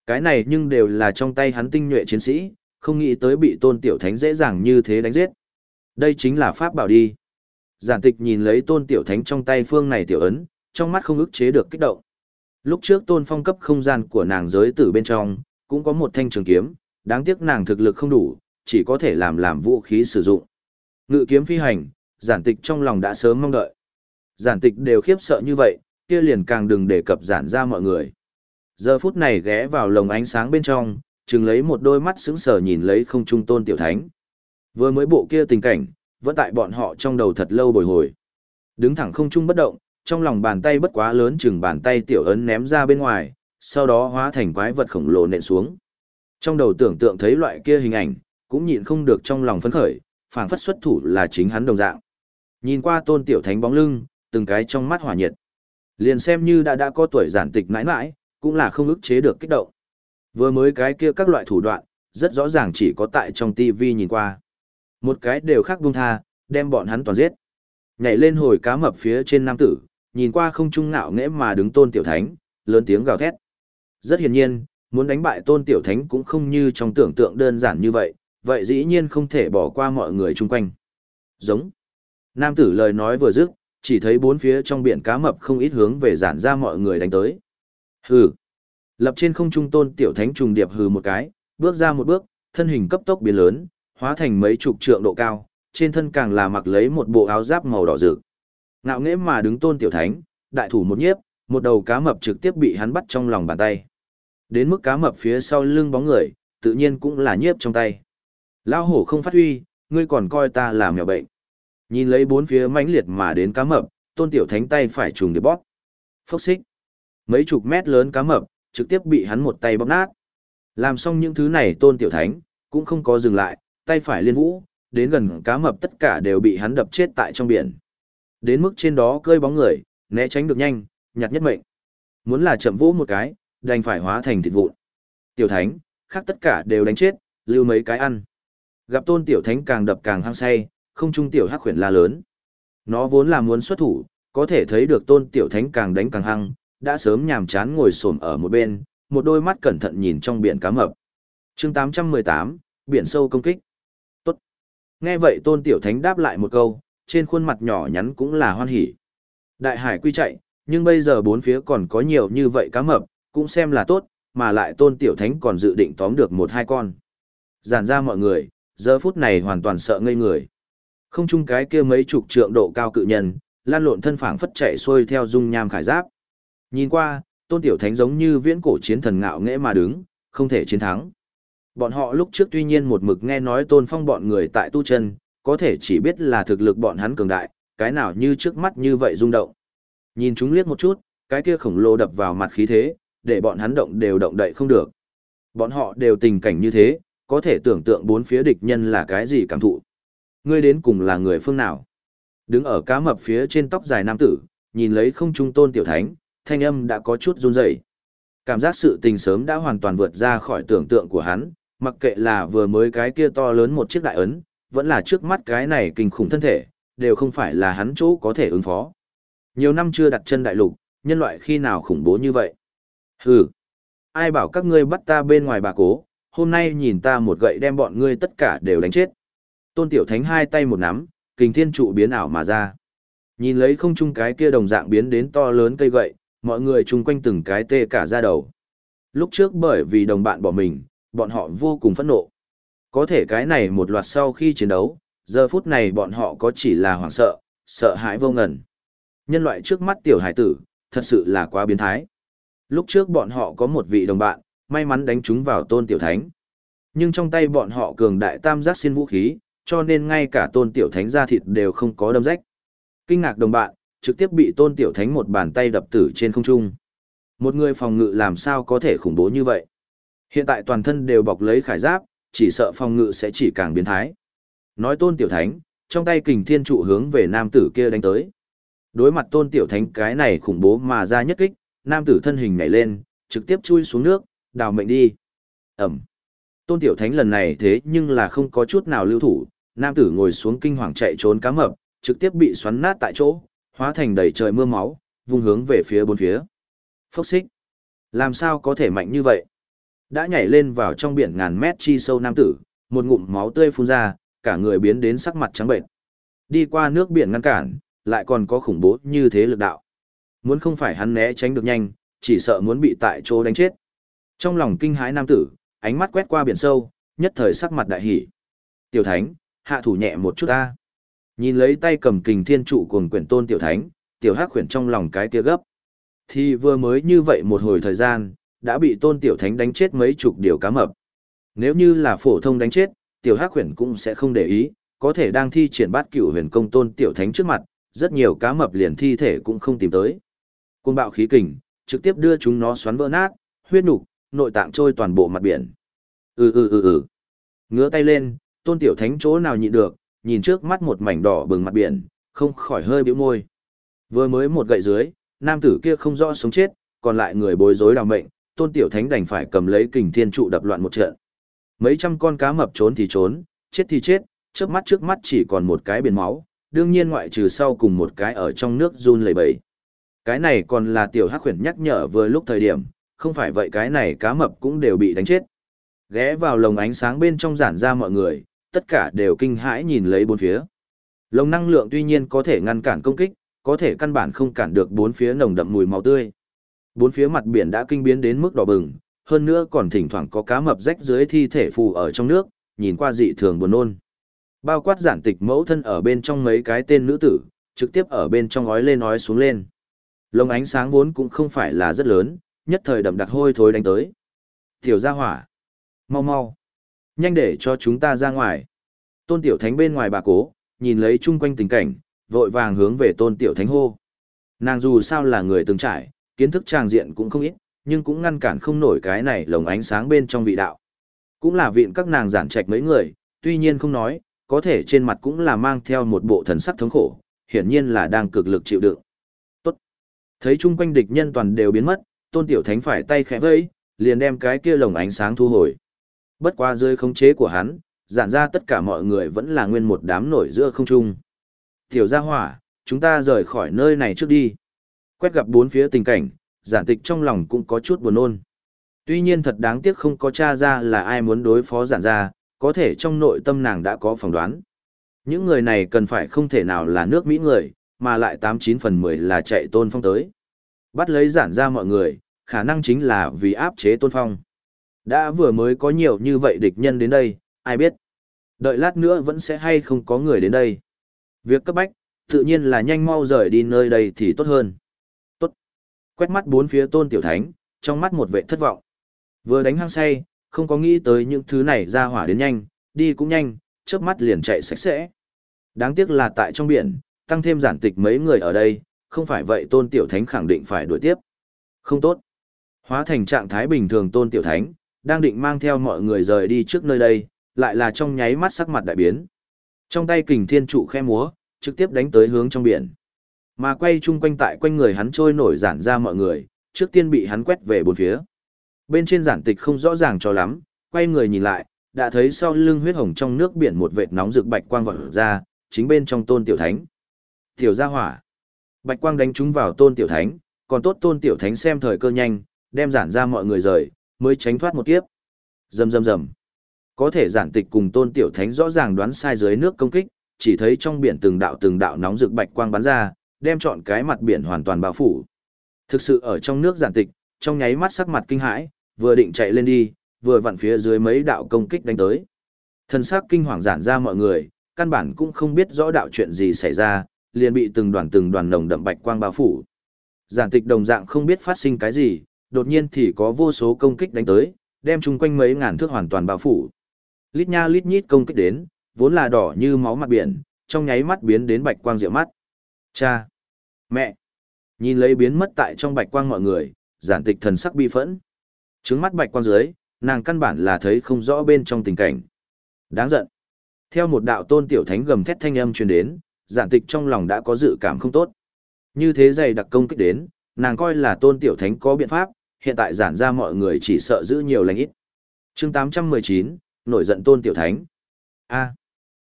Cái này nhưng đều là trong tay hắn tinh nhuệ chiến sĩ, không nghĩ tới bị tôn tiểu thánh dễ dàng như thế đánh giết. Đây chính là pháp bảo đi. Giản tịch nhìn lấy tôn tiểu thánh trong tay phương này tiểu ấn, trong mắt không ức chế được kích động. Lúc trước tôn phong cấp không gian của nàng giới tử bên trong, cũng có một thanh trường kiếm, đáng tiếc nàng thực lực không đủ, chỉ có thể làm làm vũ khí sử dụng. Ngự kiếm phi hành, giản tịch trong lòng đã sớm mong đợi. Giản tịch đều khiếp sợ như vậy, kia liền càng đừng đề cập giản ra mọi người. Giờ phút này ghé vào lồng ánh sáng bên trong, chừng lấy một đôi mắt sững sờ nhìn lấy không trung tôn tiểu thánh. Vừa mới bộ kia tình cảnh, vẫn tại bọn họ trong đầu thật lâu bồi hồi. Đứng thẳng không trung bất động, trong lòng bàn tay bất quá lớn chừng bàn tay tiểu ấn ném ra bên ngoài, sau đó hóa thành quái vật khổng lồ nện xuống. Trong đầu tưởng tượng thấy loại kia hình ảnh, cũng nhịn không được trong lòng phấn khởi, phảng phất xuất thủ là chính hắn đồng dạng. Nhìn qua tôn tiểu thánh bóng lưng, từng cái trong mắt hỏa nhiệt. Liền xem như đã đã có tuổi giản tịch mãi mãi, cũng là không ức chế được kích động. Vừa mới cái kia các loại thủ đoạn, rất rõ ràng chỉ có tại trong TV nhìn qua. Một cái đều khác buông tha, đem bọn hắn toàn giết. Nhảy lên hồi cá mập phía trên nam tử, nhìn qua không trung ngạo nghễ mà đứng tôn tiểu thánh, lớn tiếng gào thét. Rất hiển nhiên, muốn đánh bại tôn tiểu thánh cũng không như trong tưởng tượng đơn giản như vậy, vậy dĩ nhiên không thể bỏ qua mọi người chung quanh. Giống. Nam tử lời nói vừa dứt, chỉ thấy bốn phía trong biển cá mập không ít hướng về giản ra mọi người đánh tới. Hừ. Lập trên không trung tôn tiểu thánh trùng điệp hừ một cái, bước ra một bước, thân hình cấp tốc biến lớn, hóa thành mấy chục trượng độ cao, trên thân càng là mặc lấy một bộ áo giáp màu đỏ rực. Ngạo nghễ mà đứng tôn tiểu thánh, đại thủ một nhiếp, một đầu cá mập trực tiếp bị hắn bắt trong lòng bàn tay. Đến mức cá mập phía sau lưng bóng người, tự nhiên cũng là nhiếp trong tay. Lao hổ không phát huy, ngươi còn coi ta là mèo bệnh. Nhìn lấy bốn phía mãnh liệt mà đến cá mập, tôn tiểu thánh tay phải trùng để bóp. Phốc xích. Mấy chục mét lớn cá mập, trực tiếp bị hắn một tay bóp nát. Làm xong những thứ này tôn tiểu thánh, cũng không có dừng lại, tay phải liên vũ, đến gần cá mập tất cả đều bị hắn đập chết tại trong biển. Đến mức trên đó cơi bóng người, né tránh được nhanh, nhặt nhất mệnh. Muốn là chậm vũ một cái, đành phải hóa thành thịt vụn. Tiểu thánh, khác tất cả đều đánh chết, lưu mấy cái ăn. Gặp tôn tiểu thánh càng đập càng hăng say, không trung tiểu hắc khuyển la lớn. Nó vốn là muốn xuất thủ, có thể thấy được tôn tiểu thánh càng đánh càng hăng, đã sớm nhàm chán ngồi xổm ở một bên, một đôi mắt cẩn thận nhìn trong biển cá mập. chương 818, biển sâu công kích. Tốt. Nghe vậy tôn tiểu thánh đáp lại một câu, trên khuôn mặt nhỏ nhắn cũng là hoan hỉ. Đại hải quy chạy, nhưng bây giờ bốn phía còn có nhiều như vậy cá mập, cũng xem là tốt, mà lại tôn tiểu thánh còn dự định tóm được một hai con. Giản ra mọi người, giờ phút này hoàn toàn sợ ngây người. Không chung cái kia mấy chục trượng độ cao cự nhân, lan lộn thân phảng phất chạy xuôi theo dung nham khải giáp. Nhìn qua, tôn tiểu thánh giống như viễn cổ chiến thần ngạo nghễ mà đứng, không thể chiến thắng. Bọn họ lúc trước tuy nhiên một mực nghe nói tôn phong bọn người tại tu chân, có thể chỉ biết là thực lực bọn hắn cường đại, cái nào như trước mắt như vậy rung động. Nhìn chúng liếc một chút, cái kia khổng lồ đập vào mặt khí thế, để bọn hắn động đều động đậy không được. Bọn họ đều tình cảnh như thế, có thể tưởng tượng bốn phía địch nhân là cái gì cảm thụ. Ngươi đến cùng là người phương nào? Đứng ở cá mập phía trên tóc dài nam tử, nhìn lấy không trung tôn tiểu thánh, thanh âm đã có chút run rẩy. Cảm giác sự tình sớm đã hoàn toàn vượt ra khỏi tưởng tượng của hắn, mặc kệ là vừa mới cái kia to lớn một chiếc đại ấn, vẫn là trước mắt cái này kinh khủng thân thể, đều không phải là hắn chỗ có thể ứng phó. Nhiều năm chưa đặt chân đại lục, nhân loại khi nào khủng bố như vậy? Hừ, ai bảo các ngươi bắt ta bên ngoài bà cố, hôm nay nhìn ta một gậy đem bọn ngươi tất cả đều đánh chết. Tôn Tiểu Thánh hai tay một nắm, kình thiên trụ biến ảo mà ra. Nhìn lấy không chung cái kia đồng dạng biến đến to lớn cây gậy, mọi người chung quanh từng cái tê cả ra đầu. Lúc trước bởi vì đồng bạn bỏ mình, bọn họ vô cùng phẫn nộ. Có thể cái này một loạt sau khi chiến đấu, giờ phút này bọn họ có chỉ là hoảng sợ, sợ hãi vô ngần. Nhân loại trước mắt tiểu hải tử, thật sự là quá biến thái. Lúc trước bọn họ có một vị đồng bạn, may mắn đánh chúng vào tôn tiểu thánh. Nhưng trong tay bọn họ cường đại tam giác xin vũ khí, cho nên ngay cả tôn tiểu thánh ra thịt đều không có đâm rách. Kinh ngạc đồng bạn, trực tiếp bị tôn tiểu thánh một bàn tay đập tử trên không trung. Một người phòng ngự làm sao có thể khủng bố như vậy? Hiện tại toàn thân đều bọc lấy khải giáp, chỉ sợ phòng ngự sẽ chỉ càng biến thái. Nói tôn tiểu thánh, trong tay kình thiên trụ hướng về nam tử kia đánh tới. Đối mặt tôn tiểu thánh cái này khủng bố mà ra nhất kích, nam tử thân hình nhảy lên, trực tiếp chui xuống nước, đào mệnh đi. Ẩm. Tôn tiểu thánh lần này thế nhưng là không có chút nào lưu thủ, nam tử ngồi xuống kinh hoàng chạy trốn cá mập, trực tiếp bị xoắn nát tại chỗ, hóa thành đầy trời mưa máu, vung hướng về phía bốn phía. Phốc xích. Làm sao có thể mạnh như vậy? Đã nhảy lên vào trong biển ngàn mét chi sâu nam tử, một ngụm máu tươi phun ra, cả người biến đến sắc mặt trắng bệnh. Đi qua nước biển ngăn cản, lại còn có khủng bố như thế lực đạo. Muốn không phải hắn né tránh được nhanh, chỉ sợ muốn bị tại chỗ đánh chết. Trong lòng kinh hãi nam tử, ánh mắt quét qua biển sâu, nhất thời sắc mặt đại hỉ. Tiểu thánh, hạ thủ nhẹ một chút ta. Nhìn lấy tay cầm kình thiên trụ cuồng quyển tôn tiểu thánh, tiểu hắc khuyển trong lòng cái tia gấp. Thì vừa mới như vậy một hồi thời gian, đã bị tôn tiểu thánh đánh chết mấy chục điều cá mập. Nếu như là phổ thông đánh chết, tiểu hắc huyền cũng sẽ không để ý, có thể đang thi triển bát cửu huyền công tôn tiểu thánh trước mặt, rất nhiều cá mập liền thi thể cũng không tìm tới. Côn bạo khí kình, trực tiếp đưa chúng nó xoắn vỡ nát, huyết nục, nội tạng trôi toàn bộ mặt biển. Ừ ừ ừ ừ. Ngứa tay lên, tôn tiểu thánh chỗ nào nhịn được, nhìn trước mắt một mảnh đỏ bừng mặt biển, không khỏi hơi bĩu môi. Vừa mới một gậy dưới, nam tử kia không rõ sống chết, còn lại người bối rối đào mệnh, tôn tiểu thánh đành phải cầm lấy kình thiên trụ đập loạn một trận. Mấy trăm con cá mập trốn thì trốn, chết thì chết, trước mắt trước mắt chỉ còn một cái biển máu, đương nhiên ngoại trừ sau cùng một cái ở trong nước run lẩy bẩy. Cái này còn là tiểu hắc khuyển nhắc nhở vừa lúc thời điểm, không phải vậy cái này cá mập cũng đều bị đánh chết. Ghé vào lồng ánh sáng bên trong giản ra mọi người, tất cả đều kinh hãi nhìn lấy bốn phía. Lồng năng lượng tuy nhiên có thể ngăn cản công kích, có thể căn bản không cản được bốn phía nồng đậm mùi máu tươi. Bốn phía mặt biển đã kinh biến đến mức đỏ bừng, hơn nữa còn thỉnh thoảng có cá mập rách dưới thi thể phù ở trong nước, nhìn qua dị thường buồn nôn. Bao quát giản tịch mẫu thân ở bên trong mấy cái tên nữ tử, trực tiếp ở bên trong ói lên ói xuống lên. Lông ánh sáng vốn cũng không phải là rất lớn, nhất thời đậm đặc hôi thối đánh tới. Tiểu gia hỏa. Mau mau. Nhanh để cho chúng ta ra ngoài. Tôn Tiểu Thánh bên ngoài bà cố, nhìn lấy chung quanh tình cảnh, vội vàng hướng về Tôn Tiểu Thánh hô. Nàng dù sao là người từng trải, kiến thức trang diện cũng không ít, nhưng cũng ngăn cản không nổi cái này lồng ánh sáng bên trong vị đạo. Cũng là viện các nàng giản trạch mấy người, tuy nhiên không nói, có thể trên mặt cũng là mang theo một bộ thần sắc thống khổ, hiển nhiên là đang cực lực chịu đựng. Tốt. Thấy chung quanh địch nhân toàn đều biến mất, Tôn Tiểu Thánh phải tay khẽ vẫy, liền đem cái kia lồng ánh sáng thu hồi. Bất qua dưới khống chế của hắn, giản ra tất cả mọi người vẫn là nguyên một đám nổi giữa không trung. Tiểu gia hỏa, chúng ta rời khỏi nơi này trước đi. Quét gặp bốn phía tình cảnh, giản tịch trong lòng cũng có chút buồn nôn. Tuy nhiên thật đáng tiếc không có tra ra là ai muốn đối phó giản ra, có thể trong nội tâm nàng đã có phỏng đoán. Những người này cần phải không thể nào là nước Mỹ người, mà lại 89 phần 10 là chạy tôn phong tới. Bắt lấy giản ra mọi người, khả năng chính là vì áp chế tôn phong. Đã vừa mới có nhiều như vậy địch nhân đến đây, ai biết. Đợi lát nữa vẫn sẽ hay không có người đến đây. Việc cấp bách, tự nhiên là nhanh mau rời đi nơi đây thì tốt hơn. Quét mắt bốn phía tôn tiểu thánh, trong mắt một vệ thất vọng. Vừa đánh hăng say, không có nghĩ tới những thứ này ra hỏa đến nhanh, đi cũng nhanh, chớp mắt liền chạy sạch sẽ. Đáng tiếc là tại trong biển, tăng thêm giản tịch mấy người ở đây, không phải vậy tôn tiểu thánh khẳng định phải đuổi tiếp. Không tốt. Hóa thành trạng thái bình thường tôn tiểu thánh, đang định mang theo mọi người rời đi trước nơi đây, lại là trong nháy mắt sắc mặt đại biến. Trong tay kình thiên trụ khe múa, trực tiếp đánh tới hướng trong biển. Mà quay chung quanh tại quanh người hắn trôi nổi giản ra mọi người, trước tiên bị hắn quét về bốn phía. Bên trên giản tịch không rõ ràng cho lắm, quay người nhìn lại, đã thấy sau lưng huyết hồng trong nước biển một vệt nóng rực bạch quang vọt ra, chính bên trong tôn tiểu thánh. Tiểu gia hỏa. Bạch quang đánh trúng vào tôn tiểu thánh, còn tốt tôn tiểu thánh xem thời cơ nhanh, đem giản ra mọi người rời, mới tránh thoát một kiếp. Rầm rầm rầm. Có thể giản tịch cùng tôn tiểu thánh rõ ràng đoán sai dưới nước công kích, chỉ thấy trong biển từng đạo từng đạo nóng rực bạch quang bắn ra, đem chọn cái mặt biển hoàn toàn bao phủ. Thực sự ở trong nước giản tịch, trong nháy mắt sắc mặt kinh hãi, vừa định chạy lên đi, vừa vặn phía dưới mấy đạo công kích đánh tới. Thần sắc kinh hoàng giản ra mọi người, căn bản cũng không biết rõ đạo chuyện gì xảy ra, liền bị từng đoàn từng đoàn nồng đậm bạch quang bao phủ. Giản tịch đồng dạng không biết phát sinh cái gì, đột nhiên thì có vô số công kích đánh tới, đem chung quanh mấy ngàn thước hoàn toàn bao phủ. Lít nha lít nhít công kích đến, vốn là đỏ như máu mặt biển, trong nháy mắt biến đến bạch quang rượu mắt. Cha! Mẹ! Nhìn lấy biến mất tại trong bạch quang mọi người, giản tịch thần sắc bi phẫn. Trứng mắt bạch quang dưới, nàng căn bản là thấy không rõ bên trong tình cảnh. Đáng giận! Theo một đạo tôn tiểu thánh gầm thét thanh âm truyền đến, giản tịch trong lòng đã có dự cảm không tốt. Như thế dày đặc công kích đến, nàng coi là tôn tiểu thánh có biện pháp, hiện tại giản ra mọi người chỉ sợ giữ nhiều lành ít. chương 819, nổi giận tôn tiểu thánh. A.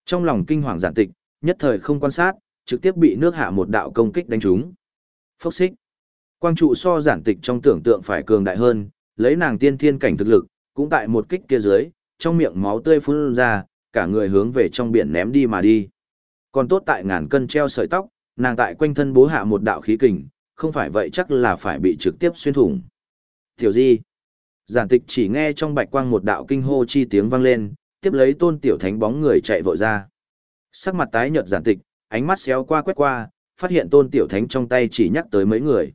Trong lòng kinh hoàng giản tịch, nhất thời không quan sát, trực tiếp bị nước hạ một đạo công kích đánh trúng. Phốc xích. Quang trụ so giản tịch trong tưởng tượng phải cường đại hơn, lấy nàng tiên thiên cảnh thực lực, cũng tại một kích kia dưới, trong miệng máu tươi phun ra, cả người hướng về trong biển ném đi mà đi. Còn tốt tại ngàn cân treo sợi tóc, nàng tại quanh thân bố hạ một đạo khí kình, không phải vậy chắc là phải bị trực tiếp xuyên thủng. Tiểu di. Giản tịch chỉ nghe trong bạch quang một đạo kinh hô chi tiếng vang lên, tiếp lấy tôn tiểu thánh bóng người chạy vội ra. Sắc mặt tái nhợt giản tịch, ánh mắt xéo qua quét qua, phát hiện tôn tiểu thánh trong tay chỉ nhắc tới mấy người.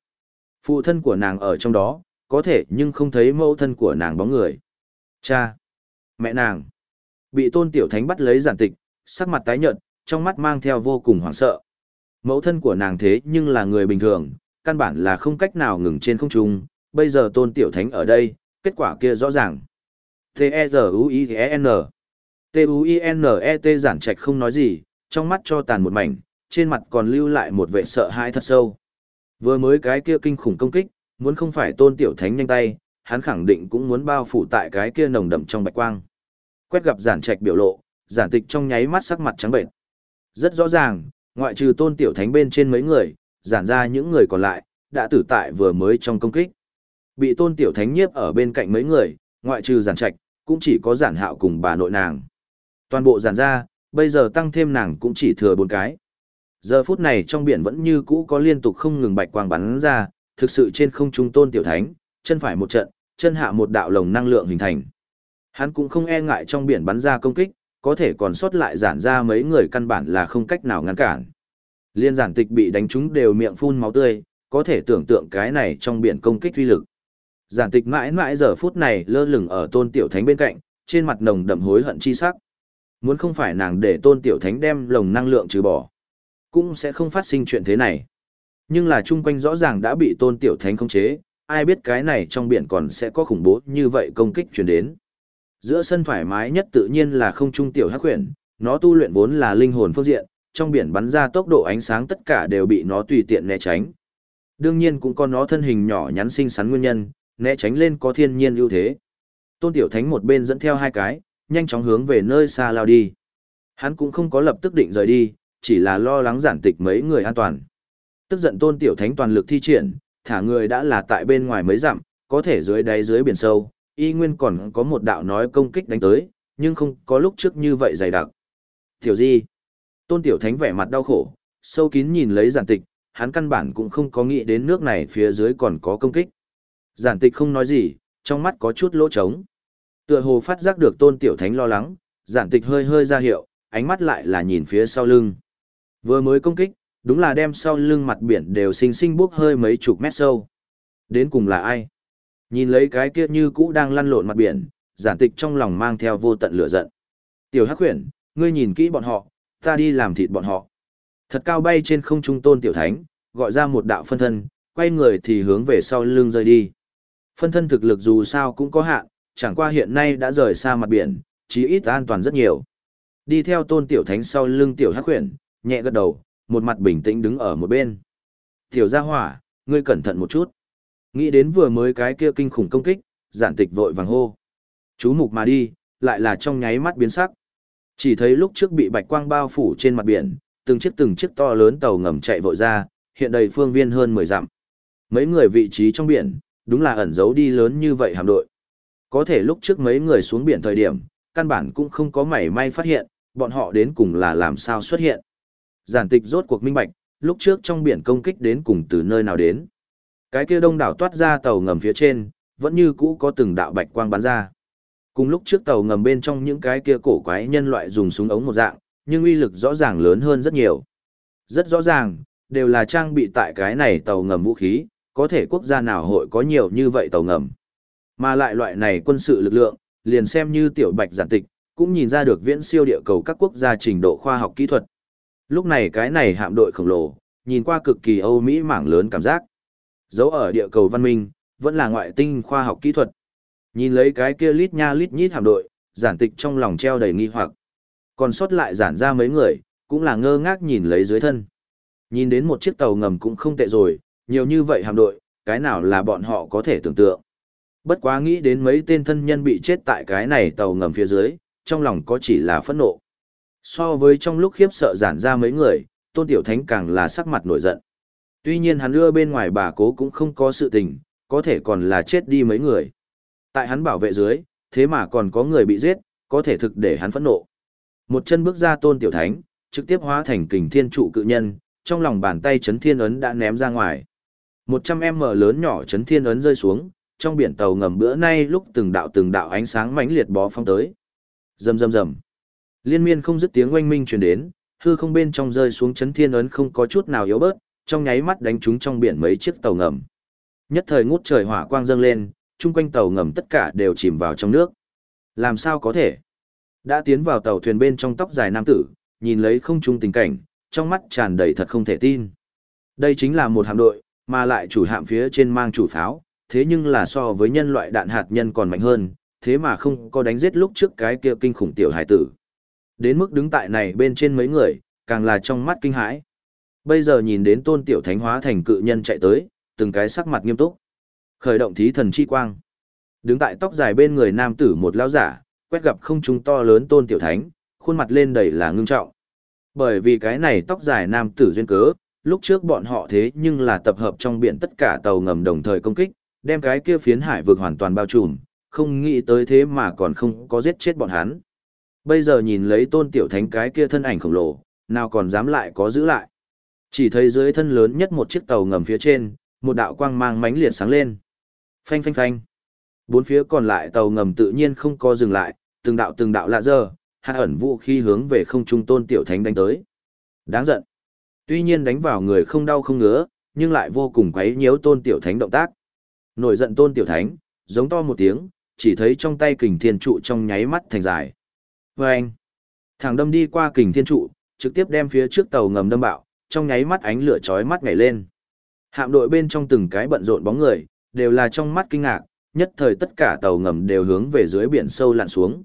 Phụ thân của nàng ở trong đó, có thể nhưng không thấy mẫu thân của nàng bóng người. Cha! Mẹ nàng! Bị tôn tiểu thánh bắt lấy giản tịch, sắc mặt tái nhợt, trong mắt mang theo vô cùng hoảng sợ. Mẫu thân của nàng thế nhưng là người bình thường, căn bản là không cách nào ngừng trên không trung, bây giờ tôn tiểu thánh ở đây, kết quả kia rõ ràng. T-E-Z-U-I-N T-U-I-N-E-T giản trạch không nói gì, trong mắt cho tàn một mảnh, trên mặt còn lưu lại một vẻ sợ hãi thật sâu. Vừa mới cái kia kinh khủng công kích, muốn không phải tôn tiểu thánh nhanh tay, hắn khẳng định cũng muốn bao phủ tại cái kia nồng đậm trong bạch quang. Quét gặp giản trạch biểu lộ, giản tịch trong nháy mắt sắc mặt trắng bệnh. Rất rõ ràng, ngoại trừ tôn tiểu thánh bên trên mấy người, giản ra những người còn lại, đã tử tại vừa mới trong công kích. Bị tôn tiểu thánh nhiếp ở bên cạnh mấy người, ngoại trừ giản trạch, cũng chỉ có giản hạo cùng bà nội nàng. Toàn bộ giản ra, bây giờ tăng thêm nàng cũng chỉ thừa bốn cái. Giờ phút này trong biển vẫn như cũ có liên tục không ngừng bạch quang bắn ra, thực sự trên không trung tôn tiểu thánh, chân phải một trận, chân hạ một đạo lồng năng lượng hình thành. Hắn cũng không e ngại trong biển bắn ra công kích, có thể còn sót lại giản ra mấy người căn bản là không cách nào ngăn cản. Liên giản tịch bị đánh trúng đều miệng phun máu tươi, có thể tưởng tượng cái này trong biển công kích uy lực. Giản tịch mãi mãi giờ phút này lơ lửng ở tôn tiểu thánh bên cạnh, trên mặt nồng đậm hối hận chi sắc. Muốn không phải nàng để tôn tiểu thánh đem lồng năng lượng trừ bỏ, cũng sẽ không phát sinh chuyện thế này. Nhưng là chung quanh rõ ràng đã bị tôn tiểu thánh khống chế, ai biết cái này trong biển còn sẽ có khủng bố như vậy công kích chuyển đến. Giữa sân thoải mái nhất tự nhiên là không trung tiểu hắc huyền, nó tu luyện vốn là linh hồn phương diện, trong biển bắn ra tốc độ ánh sáng tất cả đều bị nó tùy tiện né tránh. Đương nhiên cũng có nó thân hình nhỏ nhắn xinh xắn nguyên nhân, né tránh lên có thiên nhiên ưu thế. Tôn Tiểu Thánh một bên dẫn theo hai cái, nhanh chóng hướng về nơi xa lao đi. Hắn cũng không có lập tức định rời đi, chỉ là lo lắng giản tịch mấy người an toàn. Tức giận Tôn Tiểu Thánh toàn lực thi triển, thả người đã là tại bên ngoài mấy dặm, có thể dưới đáy dưới biển sâu, y nguyên còn có một đạo nói công kích đánh tới, nhưng không có lúc trước như vậy dày đặc. Tiểu Di, Tôn Tiểu Thánh vẻ mặt đau khổ, sâu kín nhìn lấy giản tịch, hắn căn bản cũng không có nghĩ đến nước này phía dưới còn có công kích. Giản tịch không nói gì, trong mắt có chút lỗ trống. Tựa hồ phát giác được Tôn Tiểu Thánh lo lắng, giản tịch hơi hơi ra hiệu, ánh mắt lại là nhìn phía sau lưng. Vừa mới công kích, đúng là đem sau lưng mặt biển đều xinh xinh bốc hơi mấy chục mét sâu. Đến cùng là ai? Nhìn lấy cái kia như cũ đang lăn lộn mặt biển, giản tịch trong lòng mang theo vô tận lửa giận. Tiểu Hắc Huyền, ngươi nhìn kỹ bọn họ, ta đi làm thịt bọn họ. Thật cao bay trên không trung tôn tiểu thánh, gọi ra một đạo phân thân, quay người thì hướng về sau lưng rơi đi. Phân thân thực lực dù sao cũng có hạn, chẳng qua hiện nay đã rời xa mặt biển, chí ít an toàn rất nhiều. Đi theo tôn tiểu thánh sau lưng tiểu hắc khuyển, nhẹ gật đầu, một mặt bình tĩnh đứng ở một bên. Tiểu gia hỏa, ngươi cẩn thận một chút. Nghĩ đến vừa mới cái kia kinh khủng công kích, giản tịch vội vàng hô. Chú mục mà đi, lại là trong nháy mắt biến sắc. Chỉ thấy lúc trước bị bạch quang bao phủ trên mặt biển, từng chiếc từng chiếc to lớn tàu ngầm chạy vội ra, hiện đầy phương viên hơn 10 dặm. Mấy người vị trí trong biển, đúng là ẩn giấu đi lớn như vậy hạm đội. Có thể lúc trước mấy người xuống biển thời điểm, căn bản cũng không có mảy may phát hiện, bọn họ đến cùng là làm sao xuất hiện. Giản tịch rốt cuộc minh bạch, lúc trước trong biển công kích đến cùng từ nơi nào đến. Cái kia đông đảo toát ra tàu ngầm phía trên, vẫn như cũ có từng đạo bạch quang bắn ra. Cùng lúc trước tàu ngầm bên trong những cái kia cổ quái nhân loại dùng súng ống một dạng, nhưng uy lực rõ ràng lớn hơn rất nhiều. Rất rõ ràng, đều là trang bị tại cái này tàu ngầm vũ khí, có thể quốc gia nào hội có nhiều như vậy tàu ngầm. Mà lại loại này quân sự lực lượng, liền xem như tiểu bạch giản tịch, cũng nhìn ra được viễn siêu địa cầu các quốc gia trình độ khoa học kỹ thuật. Lúc này cái này hạm đội khổng lồ, nhìn qua cực kỳ Âu Mỹ mảng lớn cảm giác. Dấu ở địa cầu văn minh, vẫn là ngoại tinh khoa học kỹ thuật. Nhìn lấy cái kia lít nha lít nhít hạm đội, giản tịch trong lòng treo đầy nghi hoặc. Còn sót lại giản ra mấy người, cũng là ngơ ngác nhìn lấy dưới thân. Nhìn đến một chiếc tàu ngầm cũng không tệ rồi, nhiều như vậy hạm đội, cái nào là bọn họ có thể tưởng tượng. Bất quá nghĩ đến mấy tên thân nhân bị chết tại cái này tàu ngầm phía dưới, trong lòng có chỉ là phẫn nộ. So với trong lúc khiếp sợ giản ra mấy người, tôn tiểu thánh càng là sắc mặt nổi giận. Tuy nhiên hắn đưa bên ngoài bà cố cũng không có sự tình, có thể còn là chết đi mấy người. Tại hắn bảo vệ dưới, thế mà còn có người bị giết, có thể thực để hắn phẫn nộ. Một chân bước ra tôn tiểu thánh, trực tiếp hóa thành kình thiên trụ cự nhân, trong lòng bàn tay chấn thiên ấn đã ném ra ngoài. Một trăm em mở lớn nhỏ chấn thiên ấn rơi xuống, trong biển tàu ngầm bữa nay lúc từng đạo từng đạo ánh sáng mãnh liệt bó phong tới. Rầm rầm rầm. Liên miên không dứt tiếng oanh minh truyền đến, hư không bên trong rơi xuống chấn thiên ấn không có chút nào yếu bớt, trong nháy mắt đánh trúng trong biển mấy chiếc tàu ngầm. Nhất thời ngút trời hỏa quang dâng lên, chung quanh tàu ngầm tất cả đều chìm vào trong nước. Làm sao có thể? Đã tiến vào tàu thuyền bên trong tóc dài nam tử, nhìn lấy không trung tình cảnh, trong mắt tràn đầy thật không thể tin. Đây chính là một hạm đội, mà lại chủ hạm phía trên mang chủ pháo, thế nhưng là so với nhân loại đạn hạt nhân còn mạnh hơn, thế mà không có đánh giết lúc trước cái kia kinh khủng tiểu hải tử. Đến mức đứng tại này bên trên mấy người, càng là trong mắt kinh hãi. Bây giờ nhìn đến tôn tiểu thánh hóa thành cự nhân chạy tới, từng cái sắc mặt nghiêm túc. Khởi động thí thần chi quang. Đứng tại tóc dài bên người nam tử một lão giả, quét gặp không trung to lớn tôn tiểu thánh, khuôn mặt lên đầy là ngưng trọng. Bởi vì cái này tóc dài nam tử duyên cớ, lúc trước bọn họ thế nhưng là tập hợp trong biển tất cả tàu ngầm đồng thời công kích, đem cái kia phiến hải vực hoàn toàn bao trùm, không nghĩ tới thế mà còn không có giết chết bọn hắn. Bây giờ nhìn lấy tôn tiểu thánh cái kia thân ảnh khổng lồ, nào còn dám lại có giữ lại. Chỉ thấy dưới thân lớn nhất một chiếc tàu ngầm phía trên, một đạo quang mang mãnh liệt sáng lên. Phanh phanh phanh. Bốn phía còn lại tàu ngầm tự nhiên không có dừng lại, từng đạo từng đạo lạ dơ, hạ ẩn vũ khi hướng về không trung tôn tiểu thánh đánh tới. Đáng giận. Tuy nhiên đánh vào người không đau không ngứa, nhưng lại vô cùng quấy nhiễu tôn tiểu thánh động tác. Nổi giận tôn tiểu thánh, giống to một tiếng, chỉ thấy trong tay kình thiên trụ trong nháy mắt thành dài. Vâng! Và anh, Thẳng đâm đi qua kình thiên trụ, trực tiếp đem phía trước tàu ngầm đâm bạo, trong nháy mắt ánh lửa chói mắt nhảy lên. Hạm đội bên trong từng cái bận rộn bóng người, đều là trong mắt kinh ngạc, nhất thời tất cả tàu ngầm đều hướng về dưới biển sâu lặn xuống.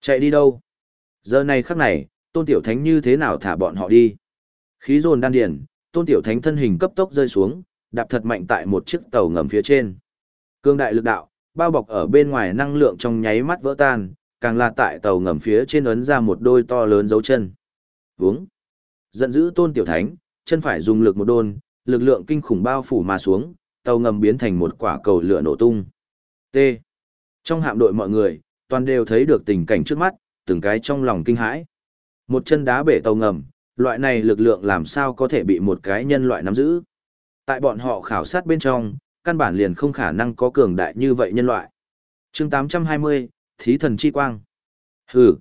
Chạy đi đâu? Giờ này khắc này, Tôn Tiểu Thánh như thế nào thả bọn họ đi? Khí dồn đan điền, Tôn Tiểu Thánh thân hình cấp tốc rơi xuống, đạp thật mạnh tại một chiếc tàu ngầm phía trên. Cương đại lực đạo, bao bọc ở bên ngoài năng lượng trong nháy mắt vỡ tan, càng là tại tàu ngầm phía trên ấn ra một đôi to lớn dấu chân. Vướng. Giận dữ Tôn Tiểu Thánh, chân phải dùng lực một đôn, lực lượng kinh khủng bao phủ mà xuống, tàu ngầm biến thành một quả cầu lửa nổ tung. T. Trong hạm đội mọi người, toàn đều thấy được tình cảnh trước mắt, từng cái trong lòng kinh hãi. Một chân đá bể tàu ngầm, loại này lực lượng làm sao có thể bị một cái nhân loại nắm giữ. Tại bọn họ khảo sát bên trong, căn bản liền không khả năng có cường đại như vậy nhân loại. chương 820, Thí thần chi quang. Hừ.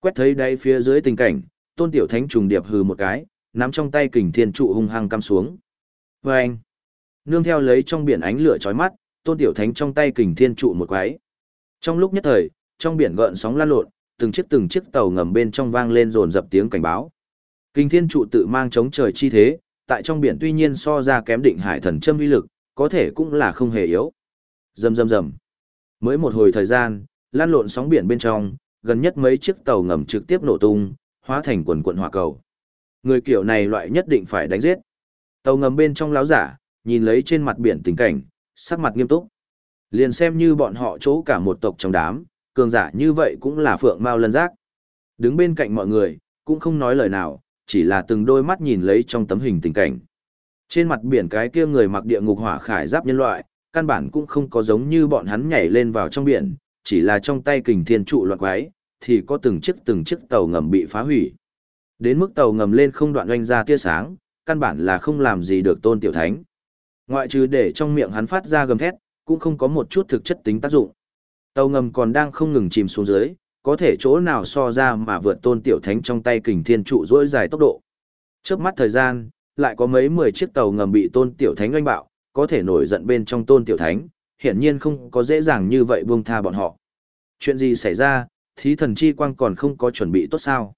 Quét thấy đáy phía dưới tình cảnh, tôn tiểu thánh trùng điệp hừ một cái, nắm trong tay kình thiên trụ hung hăng cắm xuống. Và anh. Nương theo lấy trong biển ánh lửa chói mắt, tôn tiểu thánh trong tay kình thiên trụ một quái. Trong lúc nhất thời, trong biển gợn sóng lan lộn, từng chiếc từng chiếc tàu ngầm bên trong vang lên rồn dập tiếng cảnh báo. Kình thiên trụ tự mang chống trời chi thế, tại trong biển tuy nhiên so ra kém định hải thần châm uy lực, có thể cũng là không hề yếu. Rầm rầm rầm. Mới một hồi thời gian, lan lộn sóng biển bên trong, gần nhất mấy chiếc tàu ngầm trực tiếp nổ tung, hóa thành quần quần hỏa cầu. Người kiểu này loại nhất định phải đánh giết. Tàu ngầm bên trong láo giả, nhìn lấy trên mặt biển tình cảnh, sắc mặt nghiêm túc. Liền xem như bọn họ chỗ cả một tộc trong đám, cường giả như vậy cũng là phượng mao lân giác. Đứng bên cạnh mọi người, cũng không nói lời nào, chỉ là từng đôi mắt nhìn lấy trong tấm hình tình cảnh. Trên mặt biển cái kia người mặc địa ngục hỏa khải giáp nhân loại, căn bản cũng không có giống như bọn hắn nhảy lên vào trong biển, chỉ là trong tay kình thiên trụ loạn quái, thì có từng chiếc từng chiếc tàu ngầm bị phá hủy. Đến mức tàu ngầm lên không đoạn oanh ra tia sáng, căn bản là không làm gì được tôn tiểu thánh. Ngoại trừ để trong miệng hắn phát ra gầm thét, cũng không có một chút thực chất tính tác dụng. Tàu ngầm còn đang không ngừng chìm xuống dưới, có thể chỗ nào so ra mà vượt tôn tiểu thánh trong tay kình thiên trụ dỗi dài tốc độ. Trước mắt thời gian, lại có mấy mười chiếc tàu ngầm bị tôn tiểu thánh oanh bạo, có thể nổi giận bên trong tôn tiểu thánh, hiển nhiên không có dễ dàng như vậy buông tha bọn họ. Chuyện gì xảy ra, thí thần chi quang còn không có chuẩn bị tốt sao?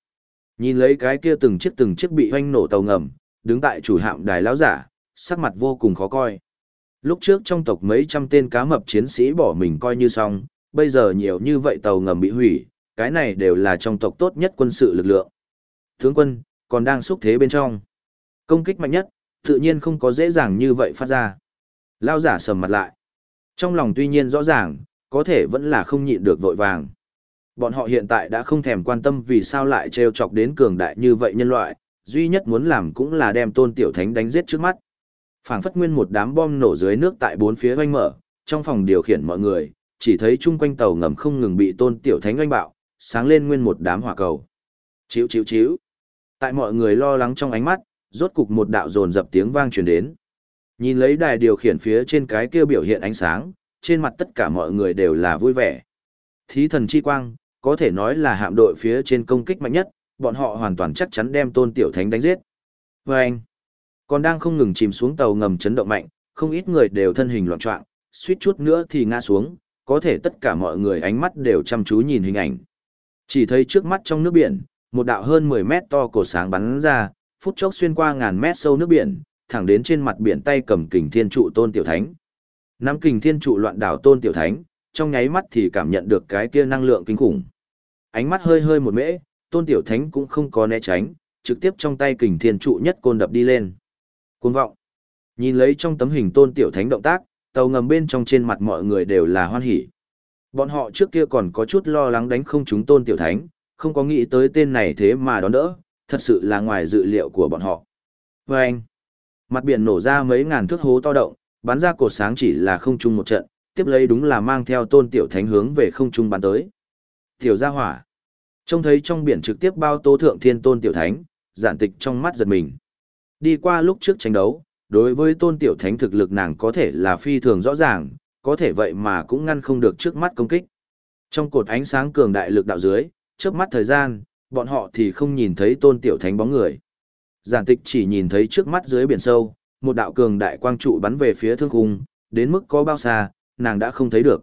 Nhìn lấy cái kia từng chiếc từng chiếc bị oanh nổ tàu ngầm, đứng tại chủ hạm đài lão giả, sắc mặt vô cùng khó coi. Lúc trước trong tộc mấy trăm tên cá mập chiến sĩ bỏ mình coi như xong, bây giờ nhiều như vậy tàu ngầm bị hủy, cái này đều là trong tộc tốt nhất quân sự lực lượng. Tướng quân, còn đang xúc thế bên trong. Công kích mạnh nhất, tự nhiên không có dễ dàng như vậy phát ra. Lao giả sầm mặt lại. Trong lòng tuy nhiên rõ ràng, có thể vẫn là không nhịn được vội vàng. Bọn họ hiện tại đã không thèm quan tâm vì sao lại trêu chọc đến cường đại như vậy nhân loại, duy nhất muốn làm cũng là đem tôn tiểu thánh đánh giết trước mắt. phảng phất nguyên một đám bom nổ dưới nước tại bốn phía oanh mở, trong phòng điều khiển mọi người, chỉ thấy chung quanh tàu ngầm không ngừng bị tôn tiểu thánh oanh bạo, sáng lên nguyên một đám hỏa cầu. Chíu chíu chíu. Tại mọi người lo lắng trong ánh mắt, rốt cục một đạo dồn dập tiếng vang truyền đến. Nhìn lấy đài điều khiển phía trên cái kia biểu hiện ánh sáng, trên mặt tất cả mọi người đều là vui vẻ. Thí thần chi quang, có thể nói là hạm đội phía trên công kích mạnh nhất, bọn họ hoàn toàn chắc chắn đem tôn tiểu thánh đánh giết. Và anh, còn đang không ngừng chìm xuống tàu ngầm chấn động mạnh, không ít người đều thân hình loạn trọng, suýt chút nữa thì ngã xuống, có thể tất cả mọi người ánh mắt đều chăm chú nhìn hình ảnh. Chỉ thấy trước mắt trong nước biển, một đạo hơn 10 mét to cổ sáng bắn ra, phút chốc xuyên qua ngàn mét sâu nước biển, thẳng đến trên mặt biển tay cầm kình thiên trụ tôn tiểu thánh. Nắm kình thiên trụ loạn đảo tôn tiểu thánh, trong nháy mắt thì cảm nhận được cái kia năng lượng kinh khủng. Ánh mắt hơi hơi một mễ, tôn tiểu thánh cũng không có né tránh, trực tiếp trong tay kình thiên trụ nhất côn đập đi lên. Cuồng vọng. Nhìn lấy trong tấm hình tôn tiểu thánh động tác, tàu ngầm bên trong trên mặt mọi người đều là hoan hỉ. Bọn họ trước kia còn có chút lo lắng đánh không chúng tôn tiểu thánh, không có nghĩ tới tên này thế mà đón đỡ, thật sự là ngoài dự liệu của bọn họ. Và anh, mặt biển nổ ra mấy ngàn thước hố to động, bắn ra cột sáng chỉ là không chung một trận, tiếp lấy đúng là mang theo tôn tiểu thánh hướng về không trung bắn tới. Tiểu gia hỏa, trông thấy trong biển trực tiếp bao tố thượng thiên tôn tiểu thánh, giản tịch trong mắt giật mình. Đi qua lúc trước tranh đấu, đối với tôn tiểu thánh thực lực nàng có thể là phi thường rõ ràng, có thể vậy mà cũng ngăn không được trước mắt công kích. Trong cột ánh sáng cường đại lực đạo dưới, trước mắt thời gian, bọn họ thì không nhìn thấy tôn tiểu thánh bóng người. Giản tịch chỉ nhìn thấy trước mắt dưới biển sâu, một đạo cường đại quang trụ bắn về phía thương khung, đến mức có bao xa, nàng đã không thấy được.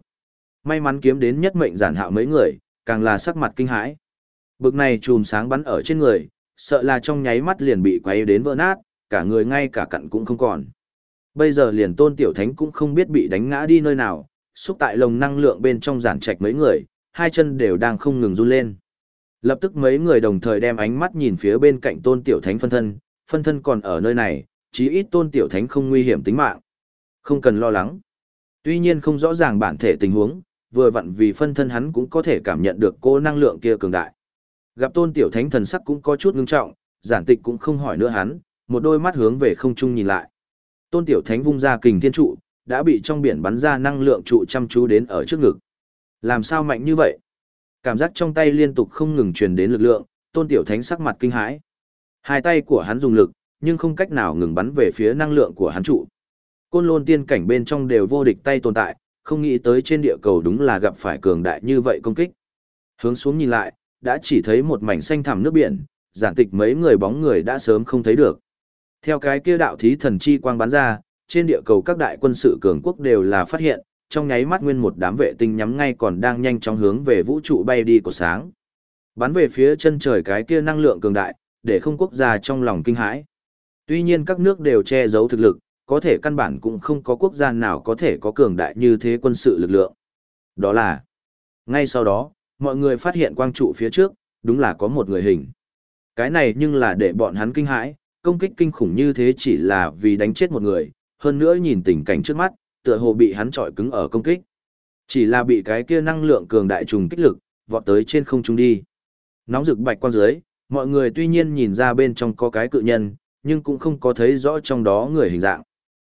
May mắn kiếm đến nhất mệnh giản hạo mấy người, càng là sắc mặt kinh hãi. Bực này chùm sáng bắn ở trên người, sợ là trong nháy mắt liền bị quay đến vỡ nát, cả người ngay cả cặn cũng không còn. Bây giờ liền tôn tiểu thánh cũng không biết bị đánh ngã đi nơi nào, xúc tại lồng năng lượng bên trong giản trạch mấy người, hai chân đều đang không ngừng run lên. Lập tức mấy người đồng thời đem ánh mắt nhìn phía bên cạnh tôn tiểu thánh phân thân, phân thân còn ở nơi này, chí ít tôn tiểu thánh không nguy hiểm tính mạng. Không cần lo lắng. Tuy nhiên không rõ ràng bản thể tình huống, vừa vặn vì phân thân hắn cũng có thể cảm nhận được cô năng lượng kia cường đại. Gặp tôn tiểu thánh thần sắc cũng có chút ngưng trọng, giản tịch cũng không hỏi nữa hắn, một đôi mắt hướng về không trung nhìn lại. Tôn tiểu thánh vung ra kình thiên trụ, đã bị trong biển bắn ra năng lượng trụ chăm chú đến ở trước ngực. Làm sao mạnh như vậy? Cảm giác trong tay liên tục không ngừng truyền đến lực lượng, tôn tiểu thánh sắc mặt kinh hãi. Hai tay của hắn dùng lực, nhưng không cách nào ngừng bắn về phía năng lượng của hắn trụ. Côn lôn tiên cảnh bên trong đều vô địch tay tồn tại, không nghĩ tới trên địa cầu đúng là gặp phải cường đại như vậy công kích. Hướng xuống nhìn lại, đã chỉ thấy một mảnh xanh thẳm nước biển, giản tịch mấy người bóng người đã sớm không thấy được. Theo cái kia đạo thí thần chi quang bắn ra, trên địa cầu các đại quân sự cường quốc đều là phát hiện, trong nháy mắt nguyên một đám vệ tinh nhắm ngay còn đang nhanh chóng hướng về vũ trụ bay đi của sáng. Bắn về phía chân trời cái kia năng lượng cường đại, để không quốc gia trong lòng kinh hãi. Tuy nhiên các nước đều che giấu thực lực, có thể căn bản cũng không có quốc gia nào có thể có cường đại như thế quân sự lực lượng. Đó là, ngay sau đó, mọi người phát hiện quang trụ phía trước, đúng là có một người hình. Cái này nhưng là để bọn hắn kinh hãi, công kích kinh khủng như thế chỉ là vì đánh chết một người, hơn nữa nhìn tình cảnh trước mắt, tựa hồ bị hắn trọi cứng ở công kích. Chỉ là bị cái kia năng lượng cường đại trùng kích lực, vọt tới trên không trung đi. Nóng rực bạch quan dưới, mọi người tuy nhiên nhìn ra bên trong có cái cự nhân, nhưng cũng không có thấy rõ trong đó người hình dạng.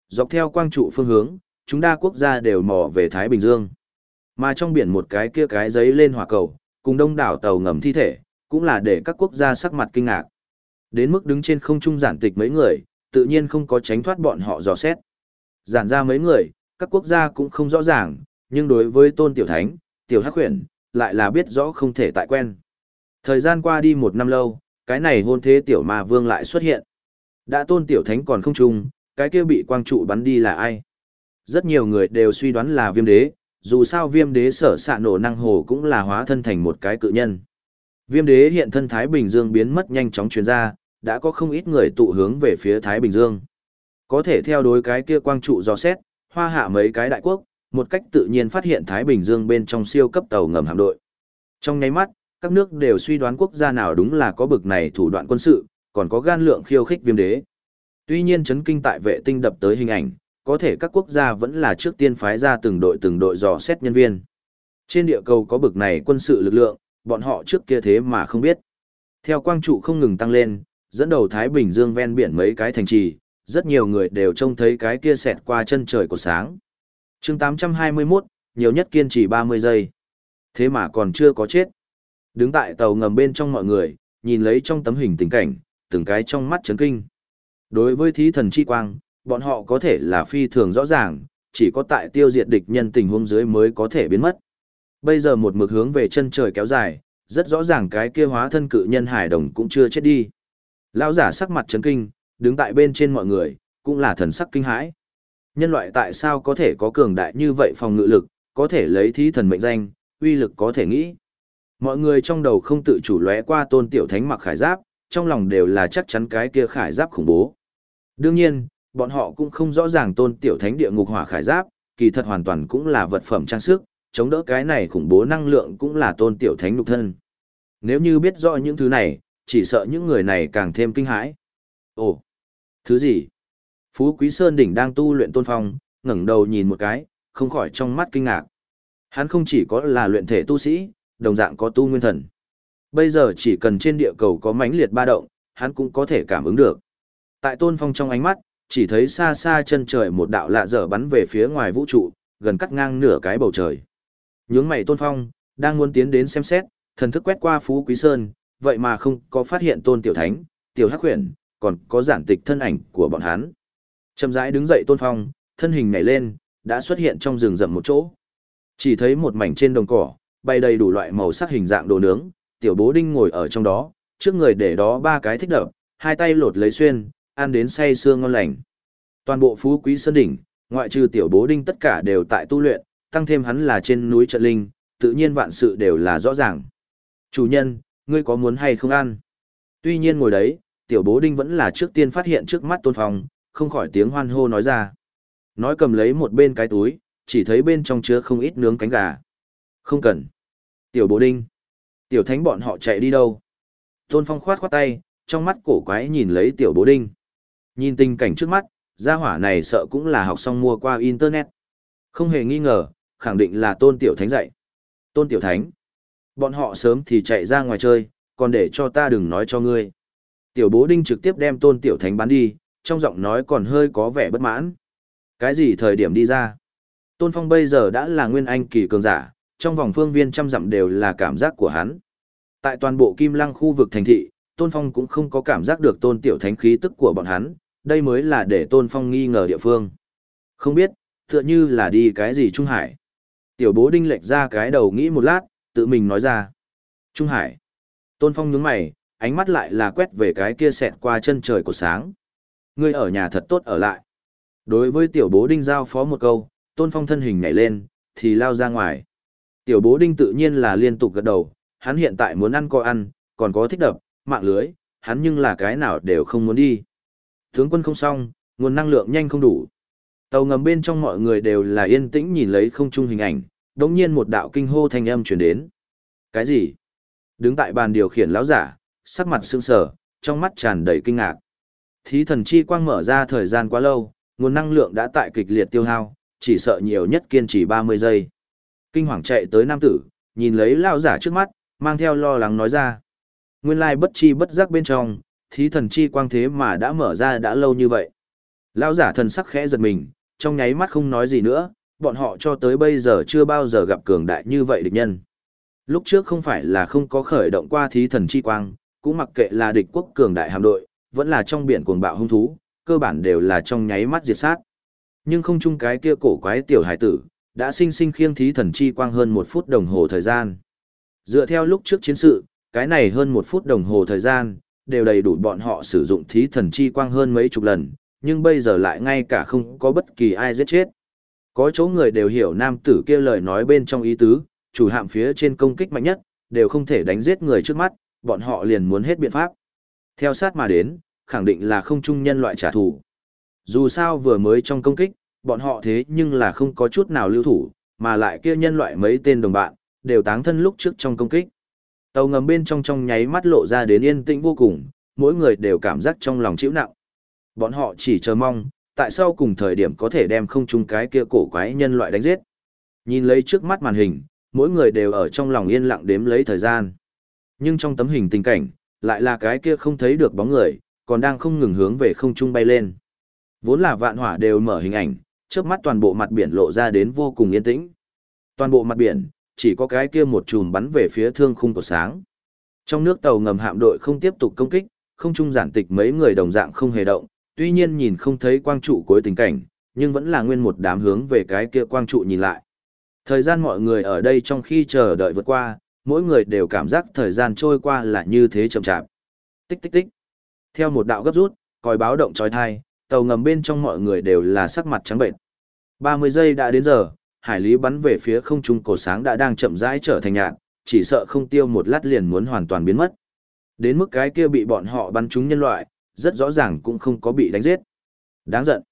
Dọc theo quang trụ phương hướng, chúng đa quốc gia đều mò về Thái Bình Dương. Mà trong biển một cái kia cái giấy lên hỏa cầu, cùng đông đảo tàu ngầm thi thể, cũng là để các quốc gia sắc mặt kinh ngạc. Đến mức đứng trên không trung giản tịch mấy người, tự nhiên không có tránh thoát bọn họ dò xét. Giản ra mấy người, các quốc gia cũng không rõ ràng, nhưng đối với tôn tiểu thánh, tiểu hắc huyền, lại là biết rõ không thể tại quen. Thời gian qua đi một năm lâu, cái này hôn thế tiểu ma vương lại xuất hiện. Đã tôn tiểu thánh còn không trung, cái kia bị quang trụ bắn đi là ai? Rất nhiều người đều suy đoán là viêm đế, dù sao viêm đế sở xạ nổ năng hồ cũng là hóa thân thành một cái cự nhân. Viêm đế hiện thân Thái Bình Dương biến mất nhanh chóng truyền ra, đã có không ít người tụ hướng về phía Thái Bình Dương. Có thể theo đối cái kia quang trụ dò xét, hoa hạ mấy cái đại quốc, một cách tự nhiên phát hiện Thái Bình Dương bên trong siêu cấp tàu ngầm hạm đội. Trong nháy mắt, các nước đều suy đoán quốc gia nào đúng là có bực này thủ đoạn quân sự, còn có gan lượng khiêu khích viêm đế. Tuy nhiên chấn kinh tại vệ tinh đập tới hình ảnh, có thể các quốc gia vẫn là trước tiên phái ra từng đội từng đội dò xét nhân viên. Trên địa cầu có bực này quân sự lực lượng, bọn họ trước kia thế mà không biết. Theo quang trụ không ngừng tăng lên, dẫn đầu Thái Bình Dương ven biển mấy cái thành trì, rất nhiều người đều trông thấy cái kia xẹt qua chân trời của sáng. chương 821, nhiều nhất kiên trì 30 giây. Thế mà còn chưa có chết. Đứng tại tàu ngầm bên trong mọi người, nhìn lấy trong tấm hình tình cảnh, từng cái trong mắt chấn kinh. Đối với thí thần chi quang, bọn họ có thể là phi thường rõ ràng, chỉ có tại tiêu diệt địch nhân tình huống dưới mới có thể biến mất. Bây giờ một mực hướng về chân trời kéo dài, rất rõ ràng cái kia hóa thân cự nhân hải đồng cũng chưa chết đi. Lão giả sắc mặt chấn kinh, đứng tại bên trên mọi người, cũng là thần sắc kinh hãi. Nhân loại tại sao có thể có cường đại như vậy phòng ngự lực, có thể lấy thí thần mệnh danh, uy lực có thể nghĩ. Mọi người trong đầu không tự chủ lóe qua tôn tiểu thánh mặc khải giáp, trong lòng đều là chắc chắn cái kia khải giáp khủng bố. Đương nhiên, bọn họ cũng không rõ ràng tôn tiểu thánh địa ngục hỏa khải giáp, kỳ thật hoàn toàn cũng là vật phẩm trang sức, chống đỡ cái này khủng bố năng lượng cũng là tôn tiểu thánh lục thân. Nếu như biết rõ những thứ này, chỉ sợ những người này càng thêm kinh hãi. Ồ, thứ gì? Phú Quý Sơn đỉnh đang tu luyện tôn phong, ngẩng đầu nhìn một cái, không khỏi trong mắt kinh ngạc. Hắn không chỉ có là luyện thể tu sĩ, đồng dạng có tu nguyên thần. Bây giờ chỉ cần trên địa cầu có mãnh liệt ba động, hắn cũng có thể cảm ứng được. Tại tôn phong trong ánh mắt, chỉ thấy xa xa chân trời một đạo lạ dở bắn về phía ngoài vũ trụ, gần cắt ngang nửa cái bầu trời. Nhướng mày tôn phong, đang muốn tiến đến xem xét, thần thức quét qua Phú Quý Sơn, vậy mà không có phát hiện tôn tiểu thánh, tiểu hắc huyền, còn có giản tịch thân ảnh của bọn hắn. Chậm rãi đứng dậy tôn phong, thân hình nhảy lên, đã xuất hiện trong rừng rậm một chỗ. Chỉ thấy một mảnh trên đồng cỏ, bay đầy đủ loại màu sắc hình dạng đồ nướng, tiểu bố đinh ngồi ở trong đó, trước người để đó ba cái thích đập, hai tay lột lấy xuyên, ăn đến say xương ngon lành. Toàn bộ phú quý sơn đỉnh, ngoại trừ tiểu bố đinh tất cả đều tại tu luyện, tăng thêm hắn là trên núi trận linh, tự nhiên vạn sự đều là rõ ràng. Chủ nhân, ngươi có muốn hay không ăn? Tuy nhiên ngồi đấy, tiểu bố đinh vẫn là trước tiên phát hiện trước mắt tôn phong, không khỏi tiếng hoan hô nói ra. Nói cầm lấy một bên cái túi, chỉ thấy bên trong chứa không ít nướng cánh gà. Không cần. Tiểu bố đinh. Tiểu thánh bọn họ chạy đi đâu? Tôn phong khoát khoát tay, trong mắt cổ quái nhìn lấy tiểu bố đinh. Nhìn tình cảnh trước mắt, gia hỏa này sợ cũng là học xong mua qua internet. Không hề nghi ngờ, khẳng định là tôn tiểu thánh dạy. Tôn tiểu thánh. Bọn họ sớm thì chạy ra ngoài chơi, còn để cho ta đừng nói cho ngươi. Tiểu bố đinh trực tiếp đem tôn tiểu thánh bán đi, trong giọng nói còn hơi có vẻ bất mãn. Cái gì thời điểm đi ra? Tôn Phong bây giờ đã là nguyên anh kỳ cường giả, trong vòng phương viên trăm dặm đều là cảm giác của hắn. Tại toàn bộ Kim Lăng khu vực thành thị, Tôn Phong cũng không có cảm giác được tôn tiểu thánh khí tức của bọn hắn, đây mới là để Tôn Phong nghi ngờ địa phương. Không biết, tựa như là đi cái gì Trung Hải. Tiểu bố đinh lệch ra cái đầu nghĩ một lát, tự mình nói ra. Trung Hải. Tôn Phong nhướng mày, ánh mắt lại là quét về cái kia xẹt qua chân trời của sáng. Ngươi ở nhà thật tốt ở lại. Đối với tiểu bố đinh giao phó một câu, Tôn Phong thân hình nhảy lên, thì lao ra ngoài. Tiểu bố đinh tự nhiên là liên tục gật đầu, hắn hiện tại muốn ăn coi ăn, còn có thích đập, mạng lưới, hắn nhưng là cái nào đều không muốn đi. Tướng quân không xong, nguồn năng lượng nhanh không đủ. Tàu ngầm bên trong mọi người đều là yên tĩnh nhìn lấy không chung hình ảnh, đống nhiên một đạo kinh hô thanh âm truyền đến. Cái gì? Đứng tại bàn điều khiển lão giả, sắc mặt sững sờ, trong mắt tràn đầy kinh ngạc. Thí thần chi quang mở ra thời gian quá lâu, nguồn năng lượng đã tại kịch liệt tiêu hao, chỉ sợ nhiều nhất kiên trì 30 giây. Kinh hoàng chạy tới nam tử, nhìn lấy lão giả trước mắt, mang theo lo lắng nói ra. Nguyên lai bất chi bất giác bên trong, thí thần chi quang thế mà đã mở ra đã lâu như vậy. Lão giả thần sắc khẽ giật mình, trong nháy mắt không nói gì nữa, bọn họ cho tới bây giờ chưa bao giờ gặp cường đại như vậy địch nhân. Lúc trước không phải là không có khởi động qua thí thần chi quang, cũng mặc kệ là địch quốc cường đại hạm đội, vẫn là trong biển cuồng bạo hung thú, cơ bản đều là trong nháy mắt diệt sát. Nhưng không chung cái kia cổ quái tiểu hải tử, đã sinh sinh khiêng thí thần chi quang hơn một phút đồng hồ thời gian. Dựa theo lúc trước chiến sự, cái này hơn một phút đồng hồ thời gian, đều đầy đủ bọn họ sử dụng thí thần chi quang hơn mấy chục lần, nhưng bây giờ lại ngay cả không có bất kỳ ai giết chết. Có chỗ người đều hiểu nam tử kia lời nói bên trong ý tứ, chủ hạm phía trên công kích mạnh nhất, đều không thể đánh giết người trước mắt, bọn họ liền muốn hết biện pháp. Theo sát mà đến, khẳng định là không chung nhân loại trả thù. Dù sao vừa mới trong công kích, bọn họ thế nhưng là không có chút nào lưu thủ, mà lại kia nhân loại mấy tên đồng bạn, đều táng thân lúc trước trong công kích. Tàu ngầm bên trong trong nháy mắt lộ ra đến yên tĩnh vô cùng, mỗi người đều cảm giác trong lòng chịu nặng. Bọn họ chỉ chờ mong, tại sao cùng thời điểm có thể đem không chung cái kia cổ quái nhân loại đánh giết. Nhìn lấy trước mắt màn hình, mỗi người đều ở trong lòng yên lặng đếm lấy thời gian. Nhưng trong tấm hình tình cảnh, lại là cái kia không thấy được bóng người, còn đang không ngừng hướng về không trung bay lên. Vốn là vạn hỏa đều mở hình ảnh, trước mắt toàn bộ mặt biển lộ ra đến vô cùng yên tĩnh. Toàn bộ mặt biển, chỉ có cái kia một chùm bắn về phía thương khung của sáng. Trong nước tàu ngầm hạm đội không tiếp tục công kích, không trung giản tịch mấy người đồng dạng không hề động, tuy nhiên nhìn không thấy quang trụ cuối tình cảnh, nhưng vẫn là nguyên một đám hướng về cái kia quang trụ nhìn lại. Thời gian mọi người ở đây trong khi chờ đợi vượt qua, mỗi người đều cảm giác thời gian trôi qua là như thế chậm chạp. Tích tích tích. Theo một đạo gấp rút, còi báo động trói thai, tàu ngầm bên trong mọi người đều là sắc mặt trắng bệnh. 30 giây đã đến giờ, hải lý bắn về phía không trung cổ sáng đã đang chậm rãi trở thành nhạt, chỉ sợ không tiêu một lát liền muốn hoàn toàn biến mất. Đến mức cái kia bị bọn họ bắn trúng nhân loại, rất rõ ràng cũng không có bị đánh giết. Đáng giận.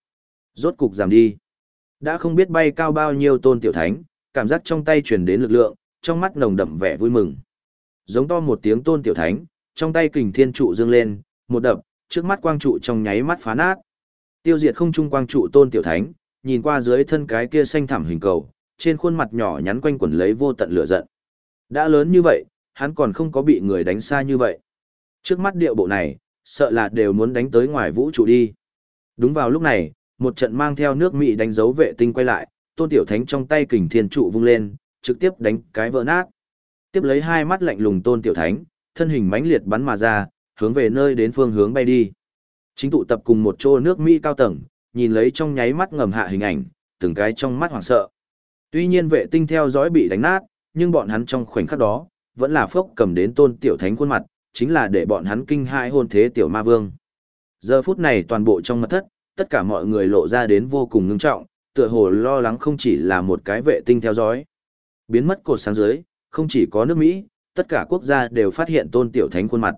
Rốt cục giảm đi. Đã không biết bay cao bao nhiêu tôn tiểu thánh, cảm giác trong tay truyền đến lực lượng, trong mắt nồng đậm vẻ vui mừng. Giống to một tiếng tôn tiểu thánh, trong tay kình thiên trụ dương lên, một đập, trước mắt quang trụ trong nháy mắt phá nát. Tiêu diệt không trung quang trụ tôn tiểu thánh, nhìn qua dưới thân cái kia xanh thẳm hình cầu, trên khuôn mặt nhỏ nhắn quanh quẩn lấy vô tận lửa giận. Đã lớn như vậy, hắn còn không có bị người đánh xa như vậy. Trước mắt điệu bộ này, sợ là đều muốn đánh tới ngoài vũ trụ đi. Đúng vào lúc này, một trận mang theo nước Mỹ đánh dấu vệ tinh quay lại, tôn tiểu thánh trong tay kình thiên trụ vung lên, trực tiếp đánh cái vỡ nát. Tiếp lấy hai mắt lạnh lùng tôn tiểu thánh, thân hình mãnh liệt bắn mà ra, hướng về nơi đến phương hướng bay đi. Chính tụ tập cùng một chỗ nước Mỹ cao tầng, nhìn lấy trong nháy mắt ngầm hạ hình ảnh, từng cái trong mắt hoảng sợ. Tuy nhiên vệ tinh theo dõi bị đánh nát, nhưng bọn hắn trong khoảnh khắc đó, vẫn là phốc cầm đến tôn tiểu thánh khuôn mặt, chính là để bọn hắn kinh hãi hôn thế tiểu ma vương. Giờ phút này toàn bộ trong mật thất, tất cả mọi người lộ ra đến vô cùng ngưng trọng, tựa hồ lo lắng không chỉ là một cái vệ tinh theo dõi. Biến mất cột sáng dưới, không chỉ có nước Mỹ, tất cả quốc gia đều phát hiện tôn tiểu thánh khuôn mặt.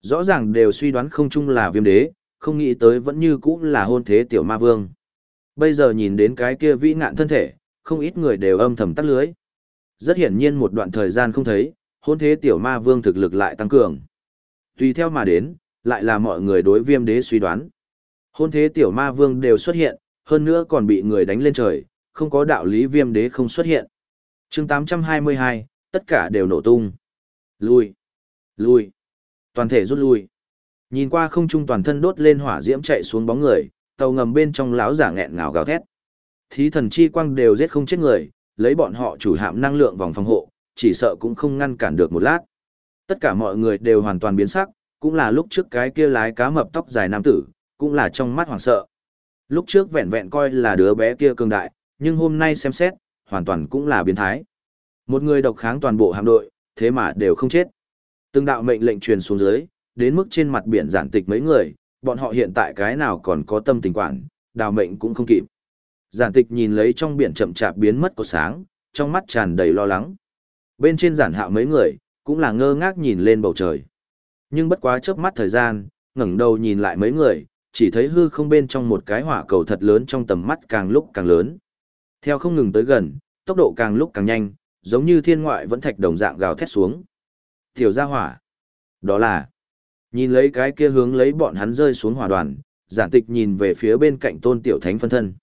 Rõ ràng đều suy đoán không chung là viêm đế, không nghĩ tới vẫn như cũ là hôn thế tiểu ma vương. Bây giờ nhìn đến cái kia vĩ ngạn thân thể, không ít người đều âm thầm tắt lưới. Rất hiển nhiên một đoạn thời gian không thấy, hôn thế tiểu ma vương thực lực lại tăng cường. Tùy theo mà đến, lại là mọi người đối viêm đế suy đoán. Hôn thế tiểu ma vương đều xuất hiện, hơn nữa còn bị người đánh lên trời, không có đạo lý viêm đế không xuất hiện chương 822, tất cả đều nổ tung. Lui. Lui. Toàn thể rút lui. Nhìn qua không trung toàn thân đốt lên hỏa diễm chạy xuống bóng người, tàu ngầm bên trong láo giả nghẹn ngào gào thét. Thí thần chi quang đều giết không chết người, lấy bọn họ chủ hạm năng lượng vòng phòng hộ, chỉ sợ cũng không ngăn cản được một lát. Tất cả mọi người đều hoàn toàn biến sắc, cũng là lúc trước cái kia lái cá mập tóc dài nam tử, cũng là trong mắt hoảng sợ. Lúc trước vẹn vẹn coi là đứa bé kia cường đại, nhưng hôm nay xem xét, hoàn toàn cũng là biến thái. Một người độc kháng toàn bộ hạm đội, thế mà đều không chết. Từng đạo mệnh lệnh truyền xuống dưới, đến mức trên mặt biển giản tịch mấy người, bọn họ hiện tại cái nào còn có tâm tình quản, đào mệnh cũng không kịp. Giản tịch nhìn lấy trong biển chậm chạp biến mất của sáng, trong mắt tràn đầy lo lắng. Bên trên giản hạ mấy người, cũng là ngơ ngác nhìn lên bầu trời. Nhưng bất quá chớp mắt thời gian, ngẩng đầu nhìn lại mấy người, chỉ thấy hư không bên trong một cái hỏa cầu thật lớn trong tầm mắt càng lúc càng lớn. Theo không ngừng tới gần, tốc độ càng lúc càng nhanh, giống như thiên ngoại vẫn thạch đồng dạng gào thét xuống. Tiểu gia hỏa. Đó là. Nhìn lấy cái kia hướng lấy bọn hắn rơi xuống hỏa đoàn, giản tịch nhìn về phía bên cạnh tôn tiểu thánh phân thân.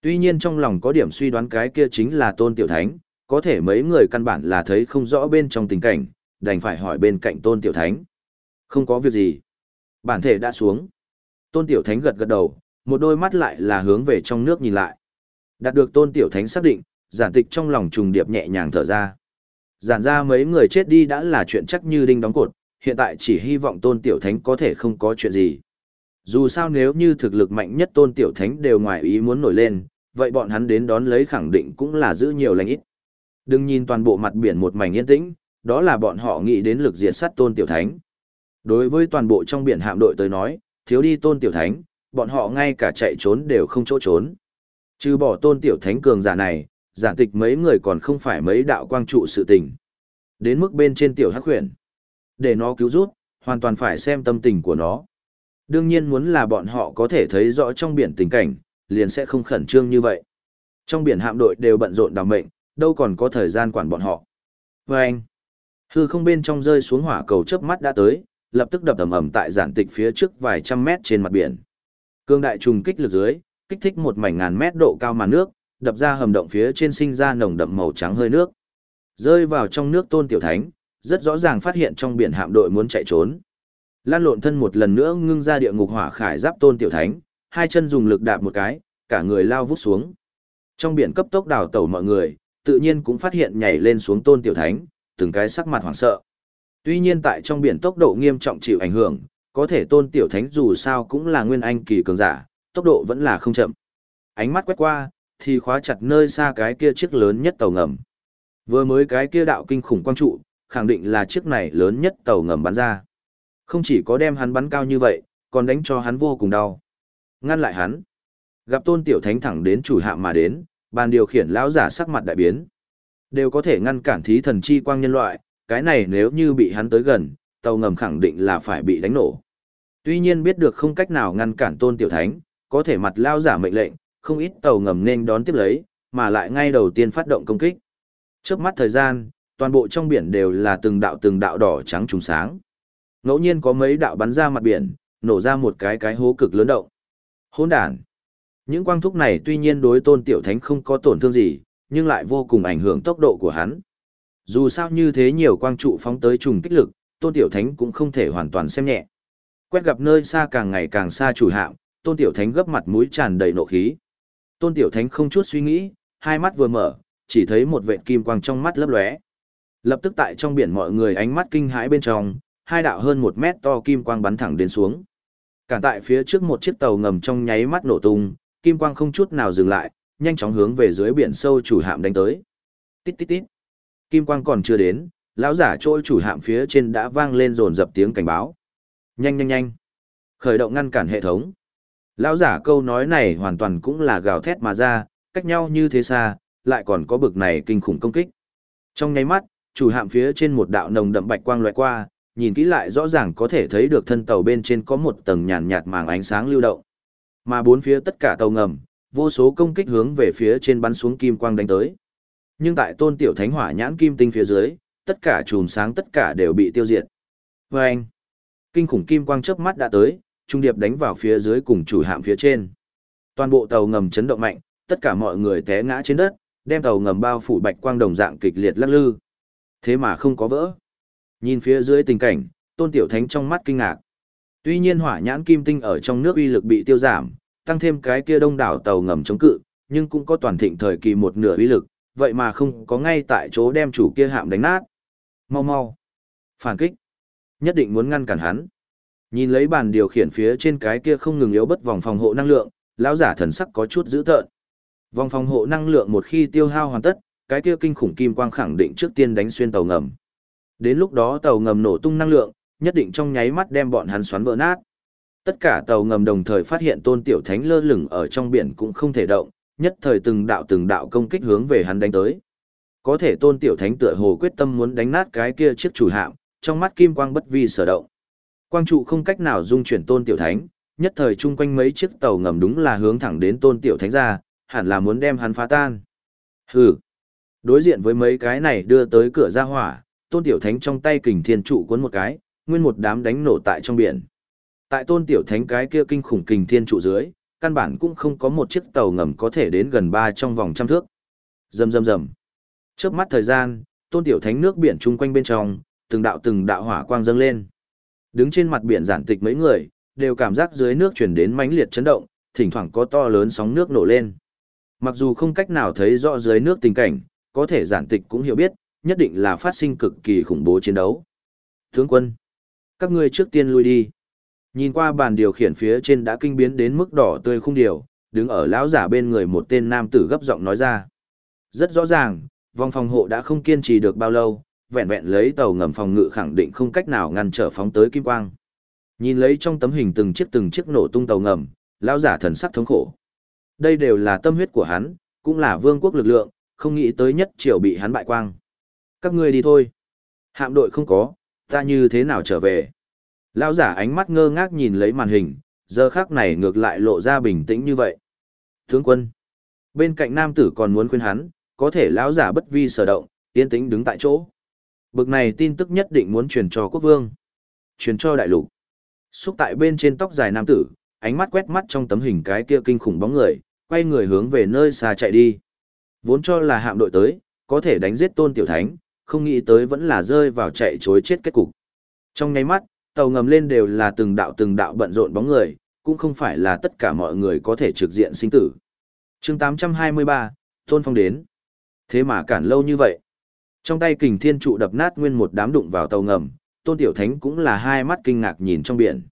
Tuy nhiên trong lòng có điểm suy đoán cái kia chính là tôn tiểu thánh, có thể mấy người căn bản là thấy không rõ bên trong tình cảnh, đành phải hỏi bên cạnh tôn tiểu thánh. Không có việc gì. Bản thể đã xuống. Tôn tiểu thánh gật gật đầu, một đôi mắt lại là hướng về trong nước nhìn lại. Đạt được tôn tiểu thánh xác định, giản tịch trong lòng trùng điệp nhẹ nhàng thở ra. Giản ra mấy người chết đi đã là chuyện chắc như đinh đóng cột, hiện tại chỉ hy vọng tôn tiểu thánh có thể không có chuyện gì. Dù sao nếu như thực lực mạnh nhất tôn tiểu thánh đều ngoài ý muốn nổi lên, vậy bọn hắn đến đón lấy khẳng định cũng là giữ nhiều lành ít. Đừng nhìn toàn bộ mặt biển một mảnh yên tĩnh, đó là bọn họ nghĩ đến lực diệt sát tôn tiểu thánh. Đối với toàn bộ trong biển hạm đội tới nói, thiếu đi tôn tiểu thánh, bọn họ ngay cả chạy trốn đều không chỗ trốn. Trừ bỏ tôn tiểu thánh cường giả này, giản tịch mấy người còn không phải mấy đạo quang trụ sự tình. Đến mức bên trên tiểu hắc huyền. Để nó cứu rút, hoàn toàn phải xem tâm tình của nó. Đương nhiên muốn là bọn họ có thể thấy rõ trong biển tình cảnh, liền sẽ không khẩn trương như vậy. Trong biển hạm đội đều bận rộn đào mệnh, đâu còn có thời gian quản bọn họ. Và anh, hư không bên trong rơi xuống hỏa cầu chớp mắt đã tới, lập tức đập ầm ầm tại giản tịch phía trước vài trăm mét trên mặt biển. Cương đại trùng kích lực dưới, kích thích một mảnh ngàn mét độ cao màn nước, đập ra hầm động phía trên sinh ra nồng đậm màu trắng hơi nước. Rơi vào trong nước tôn tiểu thánh, rất rõ ràng phát hiện trong biển hạm đội muốn chạy trốn. Lan lộn thân một lần nữa ngưng ra địa ngục hỏa khải giáp tôn tiểu thánh, hai chân dùng lực đạp một cái, cả người lao vút xuống. Trong biển cấp tốc đào tẩu mọi người, tự nhiên cũng phát hiện nhảy lên xuống tôn tiểu thánh, từng cái sắc mặt hoảng sợ. Tuy nhiên tại trong biển tốc độ nghiêm trọng chịu ảnh hưởng, có thể tôn tiểu thánh dù sao cũng là nguyên anh kỳ cường giả, tốc độ vẫn là không chậm. Ánh mắt quét qua, thì khóa chặt nơi xa cái kia chiếc lớn nhất tàu ngầm. Vừa mới cái kia đạo kinh khủng quang trụ, khẳng định là chiếc này lớn nhất tàu ngầm bắn ra. Không chỉ có đem hắn bắn cao như vậy, còn đánh cho hắn vô cùng đau. Ngăn lại hắn. Gặp tôn tiểu thánh thẳng đến chủ hạ mà đến, bàn điều khiển lão giả sắc mặt đại biến. Đều có thể ngăn cản thí thần chi quang nhân loại, cái này nếu như bị hắn tới gần, tàu ngầm khẳng định là phải bị đánh nổ. Tuy nhiên biết được không cách nào ngăn cản tôn tiểu thánh, có thể mặt lao giả mệnh lệnh, không ít tàu ngầm nên đón tiếp lấy, mà lại ngay đầu tiên phát động công kích. Trước mắt thời gian, toàn bộ trong biển đều là từng đạo từng đạo đỏ trắng trùng sáng. Ngẫu nhiên có mấy đạo bắn ra mặt biển, nổ ra một cái cái hố cực lớn động. Hỗn đản. Những quang thúc này tuy nhiên đối tôn tiểu thánh không có tổn thương gì, nhưng lại vô cùng ảnh hưởng tốc độ của hắn. Dù sao như thế nhiều quang trụ phóng tới trùng kích lực, tôn tiểu thánh cũng không thể hoàn toàn xem nhẹ. Quét gặp nơi xa càng ngày càng xa chủ hạm, tôn tiểu thánh gấp mặt mũi tràn đầy nộ khí. Tôn tiểu thánh không chút suy nghĩ, hai mắt vừa mở, chỉ thấy một vệt kim quang trong mắt lấp lóe. Lập tức tại trong biển mọi người ánh mắt kinh hãi bên trong, hai đạo hơn một mét to kim quang bắn thẳng đến xuống. cản tại phía trước một chiếc tàu ngầm trong nháy mắt nổ tung, kim quang không chút nào dừng lại, nhanh chóng hướng về dưới biển sâu chủ hạm đánh tới. Tít tít tít. Kim quang còn chưa đến, lão giả trôi chủ hạm phía trên đã vang lên rồn dập tiếng cảnh báo. Nhanh nhanh nhanh. Khởi động ngăn cản hệ thống. Lão giả câu nói này hoàn toàn cũng là gào thét mà ra, cách nhau như thế xa, lại còn có bực này kinh khủng công kích. Trong nháy mắt, chủ hạm phía trên một đạo nồng đậm bạch quang loại qua, nhìn kỹ lại rõ ràng có thể thấy được thân tàu bên trên có một tầng nhàn nhạt màng ánh sáng lưu động. Mà bốn phía tất cả tàu ngầm, vô số công kích hướng về phía trên bắn xuống kim quang đánh tới. Nhưng tại tôn tiểu thánh hỏa nhãn kim tinh phía dưới, tất cả chùm sáng tất cả đều bị tiêu diệt. Và anh, kinh khủng kim quang chớp mắt đã tới, trung điệp đánh vào phía dưới cùng chủ hạm phía trên. Toàn bộ tàu ngầm chấn động mạnh, tất cả mọi người té ngã trên đất, đem tàu ngầm bao phủ bạch quang đồng dạng kịch liệt lắc lư. Thế mà không có vỡ. Nhìn phía dưới tình cảnh, tôn tiểu thánh trong mắt kinh ngạc. Tuy nhiên hỏa nhãn kim tinh ở trong nước uy lực bị tiêu giảm, tăng thêm cái kia đông đảo tàu ngầm chống cự, nhưng cũng có toàn thịnh thời kỳ một nửa uy lực, vậy mà không có ngay tại chỗ đem chủ kia hạm đánh nát. Mau mau. Phản kích. Nhất định muốn ngăn cản hắn. Nhìn lấy bàn điều khiển phía trên cái kia không ngừng yếu bất vòng phòng hộ năng lượng, lão giả thần sắc có chút dữ tợn. Vòng phòng hộ năng lượng một khi tiêu hao hoàn tất, cái kia kinh khủng kim quang khẳng định trước tiên đánh xuyên tàu ngầm. Đến lúc đó tàu ngầm nổ tung năng lượng, nhất định trong nháy mắt đem bọn hắn xoắn vỡ nát. Tất cả tàu ngầm đồng thời phát hiện Tôn Tiểu Thánh lơ lửng ở trong biển cũng không thể động, nhất thời từng đạo từng đạo công kích hướng về hắn đánh tới. Có thể Tôn Tiểu Thánh tựa hồ quyết tâm muốn đánh nát cái kia chiếc chủ hạm, trong mắt kim quang bất vi sở động. Quang trụ không cách nào dung chuyển Tôn Tiểu Thánh, nhất thời chung quanh mấy chiếc tàu ngầm đúng là hướng thẳng đến Tôn Tiểu Thánh ra, hẳn là muốn đem hắn phá tan. Hừ. Đối diện với mấy cái này đưa tới cửa ra hỏa, Tôn Tiểu Thánh trong tay kình thiên trụ cuốn một cái, nguyên một đám đánh nổ tại trong biển. Tại Tôn Tiểu Thánh cái kia kinh khủng kình thiên trụ dưới, căn bản cũng không có một chiếc tàu ngầm có thể đến gần ba trong vòng trăm thước. Rầm rầm rầm. Chớp mắt thời gian, Tôn Tiểu Thánh nước biển chung quanh bên trong, từng đạo từng đạo hỏa quang dâng lên. Đứng trên mặt biển giản tịch mấy người, đều cảm giác dưới nước chuyển đến mãnh liệt chấn động, thỉnh thoảng có to lớn sóng nước nổ lên. Mặc dù không cách nào thấy rõ dưới nước tình cảnh, có thể giản tịch cũng hiểu biết, nhất định là phát sinh cực kỳ khủng bố chiến đấu. Tướng quân, các ngươi trước tiên lui đi. Nhìn qua bàn điều khiển phía trên đã kinh biến đến mức đỏ tươi khung điều, đứng ở lão giả bên người một tên nam tử gấp giọng nói ra. Rất rõ ràng, vòng phòng hộ đã không kiên trì được bao lâu, vẹn vẹn lấy tàu ngầm phòng ngự khẳng định không cách nào ngăn trở phóng tới kim quang. Nhìn lấy trong tấm hình từng chiếc từng chiếc nổ tung tàu ngầm, lão giả thần sắc thống khổ. Đây đều là tâm huyết của hắn, cũng là vương quốc lực lượng, không nghĩ tới nhất triều bị hắn bại quang. Các ngươi đi thôi. Hạm đội không có, ta như thế nào trở về? Lão giả ánh mắt ngơ ngác nhìn lấy màn hình, giờ khắc này ngược lại lộ ra bình tĩnh như vậy. Tướng quân. Bên cạnh nam tử còn muốn khuyên hắn, có thể lão giả bất vi sở động, yên tĩnh đứng tại chỗ. Bực này tin tức nhất định muốn truyền cho quốc vương. Truyền cho đại lục. Xúc tại bên trên tóc dài nam tử, ánh mắt quét mắt trong tấm hình cái kia kinh khủng bóng người, quay người hướng về nơi xa chạy đi. Vốn cho là hạm đội tới, có thể đánh giết tôn tiểu thánh, không nghĩ tới vẫn là rơi vào chạy chối chết kết cục. Trong nháy mắt, tàu ngầm lên đều là từng đạo từng đạo bận rộn bóng người, cũng không phải là tất cả mọi người có thể trực diện sinh tử. chương 823, Tôn Phong đến. Thế mà cản lâu như vậy. Trong tay kình thiên trụ đập nát nguyên một đám đụng vào tàu ngầm, Tôn Tiểu Thánh cũng là hai mắt kinh ngạc nhìn trong biển.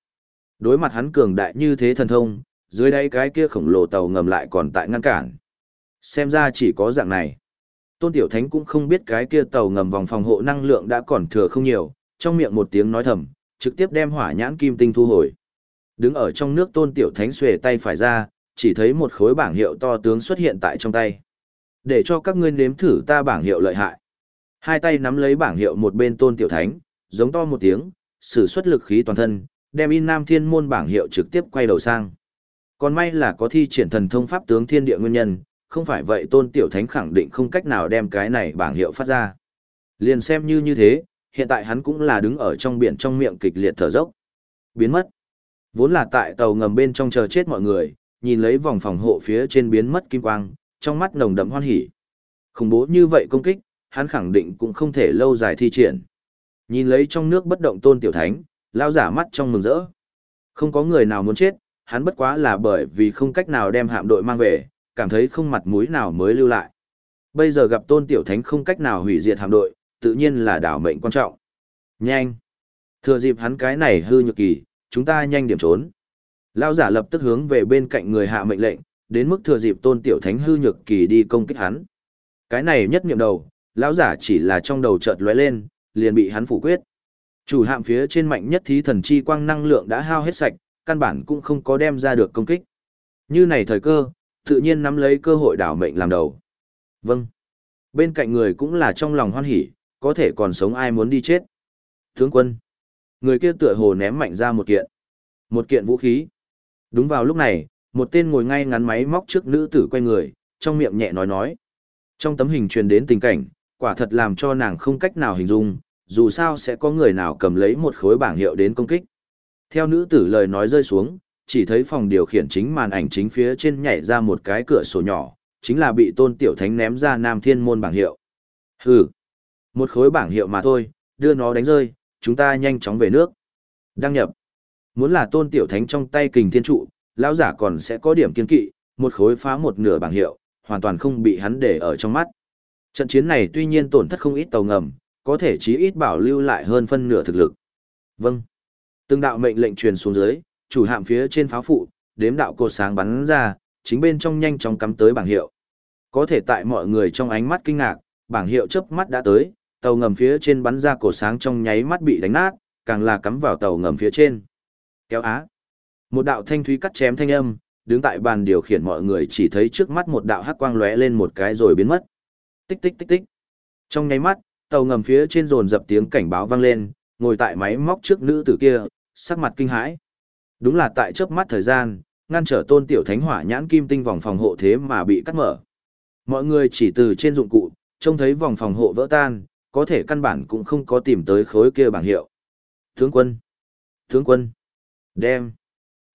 Đối mặt hắn cường đại như thế thần thông, dưới đáy cái kia khổng lồ tàu ngầm lại còn tại ngăn cản. Xem ra chỉ có dạng này. Tôn Tiểu Thánh cũng không biết cái kia tàu ngầm vòng phòng hộ năng lượng đã còn thừa không nhiều, trong miệng một tiếng nói thầm, trực tiếp đem hỏa nhãn kim tinh thu hồi. Đứng ở trong nước Tôn Tiểu Thánh xuề tay phải ra, chỉ thấy một khối bảng hiệu to tướng xuất hiện tại trong tay. Để cho các ngươi nếm thử ta bảng hiệu lợi hại. Hai tay nắm lấy bảng hiệu một bên Tôn Tiểu Thánh, giống to một tiếng, sử xuất lực khí toàn thân, đem in Nam Thiên môn bảng hiệu trực tiếp quay đầu sang. Còn may là có thi triển thần thông pháp tướng thiên địa nguyên nhân, không phải vậy tôn tiểu thánh khẳng định không cách nào đem cái này bảng hiệu phát ra. Liền xem như như thế, hiện tại hắn cũng là đứng ở trong biển trong miệng kịch liệt thở dốc. Biến mất. Vốn là tại tàu ngầm bên trong chờ chết mọi người, nhìn lấy vòng phòng hộ phía trên biến mất kim quang, trong mắt nồng đậm hoan hỉ. Khủng bố như vậy công kích, hắn khẳng định cũng không thể lâu dài thi triển. Nhìn lấy trong nước bất động tôn tiểu thánh, lao giả mắt trong mừng rỡ. Không có người nào muốn chết, hắn bất quá là bởi vì không cách nào đem hạm đội mang về, cảm thấy không mặt mũi nào mới lưu lại. Bây giờ gặp tôn tiểu thánh không cách nào hủy diệt hạm đội, tự nhiên là đảo mệnh quan trọng. Nhanh! Thừa dịp hắn cái này hư nhược kỳ, chúng ta nhanh điểm trốn. Lao giả lập tức hướng về bên cạnh người hạ mệnh lệnh, đến mức thừa dịp tôn tiểu thánh hư nhược kỳ đi công kích hắn. Cái này nhất niệm đầu, lão giả chỉ là trong đầu chợt lóe lên, liền bị hắn phủ quyết. Chủ hạm phía trên mạnh nhất thí thần chi quang năng lượng đã hao hết sạch, căn bản cũng không có đem ra được công kích. Như này thời cơ, tự nhiên nắm lấy cơ hội đảo mệnh làm đầu. Vâng. Bên cạnh người cũng là trong lòng hoan hỉ, có thể còn sống ai muốn đi chết. Tướng quân, người kia tựa hồ ném mạnh ra một kiện. Một kiện vũ khí. Đúng vào lúc này, một tên ngồi ngay ngắn máy móc trước nữ tử quay người, trong miệng nhẹ nói nói. Trong tấm hình truyền đến tình cảnh, quả thật làm cho nàng không cách nào hình dung, dù sao sẽ có người nào cầm lấy một khối bảng hiệu đến công kích. Theo nữ tử lời nói rơi xuống, chỉ thấy phòng điều khiển chính màn ảnh chính phía trên nhảy ra một cái cửa sổ nhỏ, chính là bị tôn tiểu thánh ném ra nam thiên môn bảng hiệu. Hừ, một khối bảng hiệu mà thôi, đưa nó đánh rơi, chúng ta nhanh chóng về nước. Đăng nhập. Muốn là tôn tiểu thánh trong tay kình thiên trụ, lão giả còn sẽ có điểm kiên kỵ, một khối phá một nửa bảng hiệu, hoàn toàn không bị hắn để ở trong mắt. Trận chiến này tuy nhiên tổn thất không ít tàu ngầm, có thể chí ít bảo lưu lại hơn phân nửa thực lực. Vâng. Từng đạo mệnh lệnh truyền xuống dưới, chủ hạm phía trên pháo phụ, đếm đạo cột sáng bắn ra, chính bên trong nhanh chóng cắm tới bảng hiệu. Có thể tại mọi người trong ánh mắt kinh ngạc, bảng hiệu chớp mắt đã tới, tàu ngầm phía trên bắn ra cột sáng trong nháy mắt bị đánh nát, càng là cắm vào tàu ngầm phía trên. Kéo á. Một đạo thanh thúy cắt chém thanh âm, đứng tại bàn điều khiển mọi người chỉ thấy trước mắt một đạo hắc quang lóe lên một cái rồi biến mất. Tích tích tích tích. Trong nháy mắt, tàu ngầm phía trên rồn dập tiếng cảnh báo vang lên, ngồi tại máy móc trước nữ tử kia, sắc mặt kinh hãi. Đúng là tại chớp mắt thời gian, ngăn trở tôn tiểu thánh hỏa nhãn kim tinh vòng phòng hộ thế mà bị cắt mở. Mọi người chỉ từ trên dụng cụ, trông thấy vòng phòng hộ vỡ tan, có thể căn bản cũng không có tìm tới khối kia bảng hiệu. Tướng quân! Tướng quân! Đem!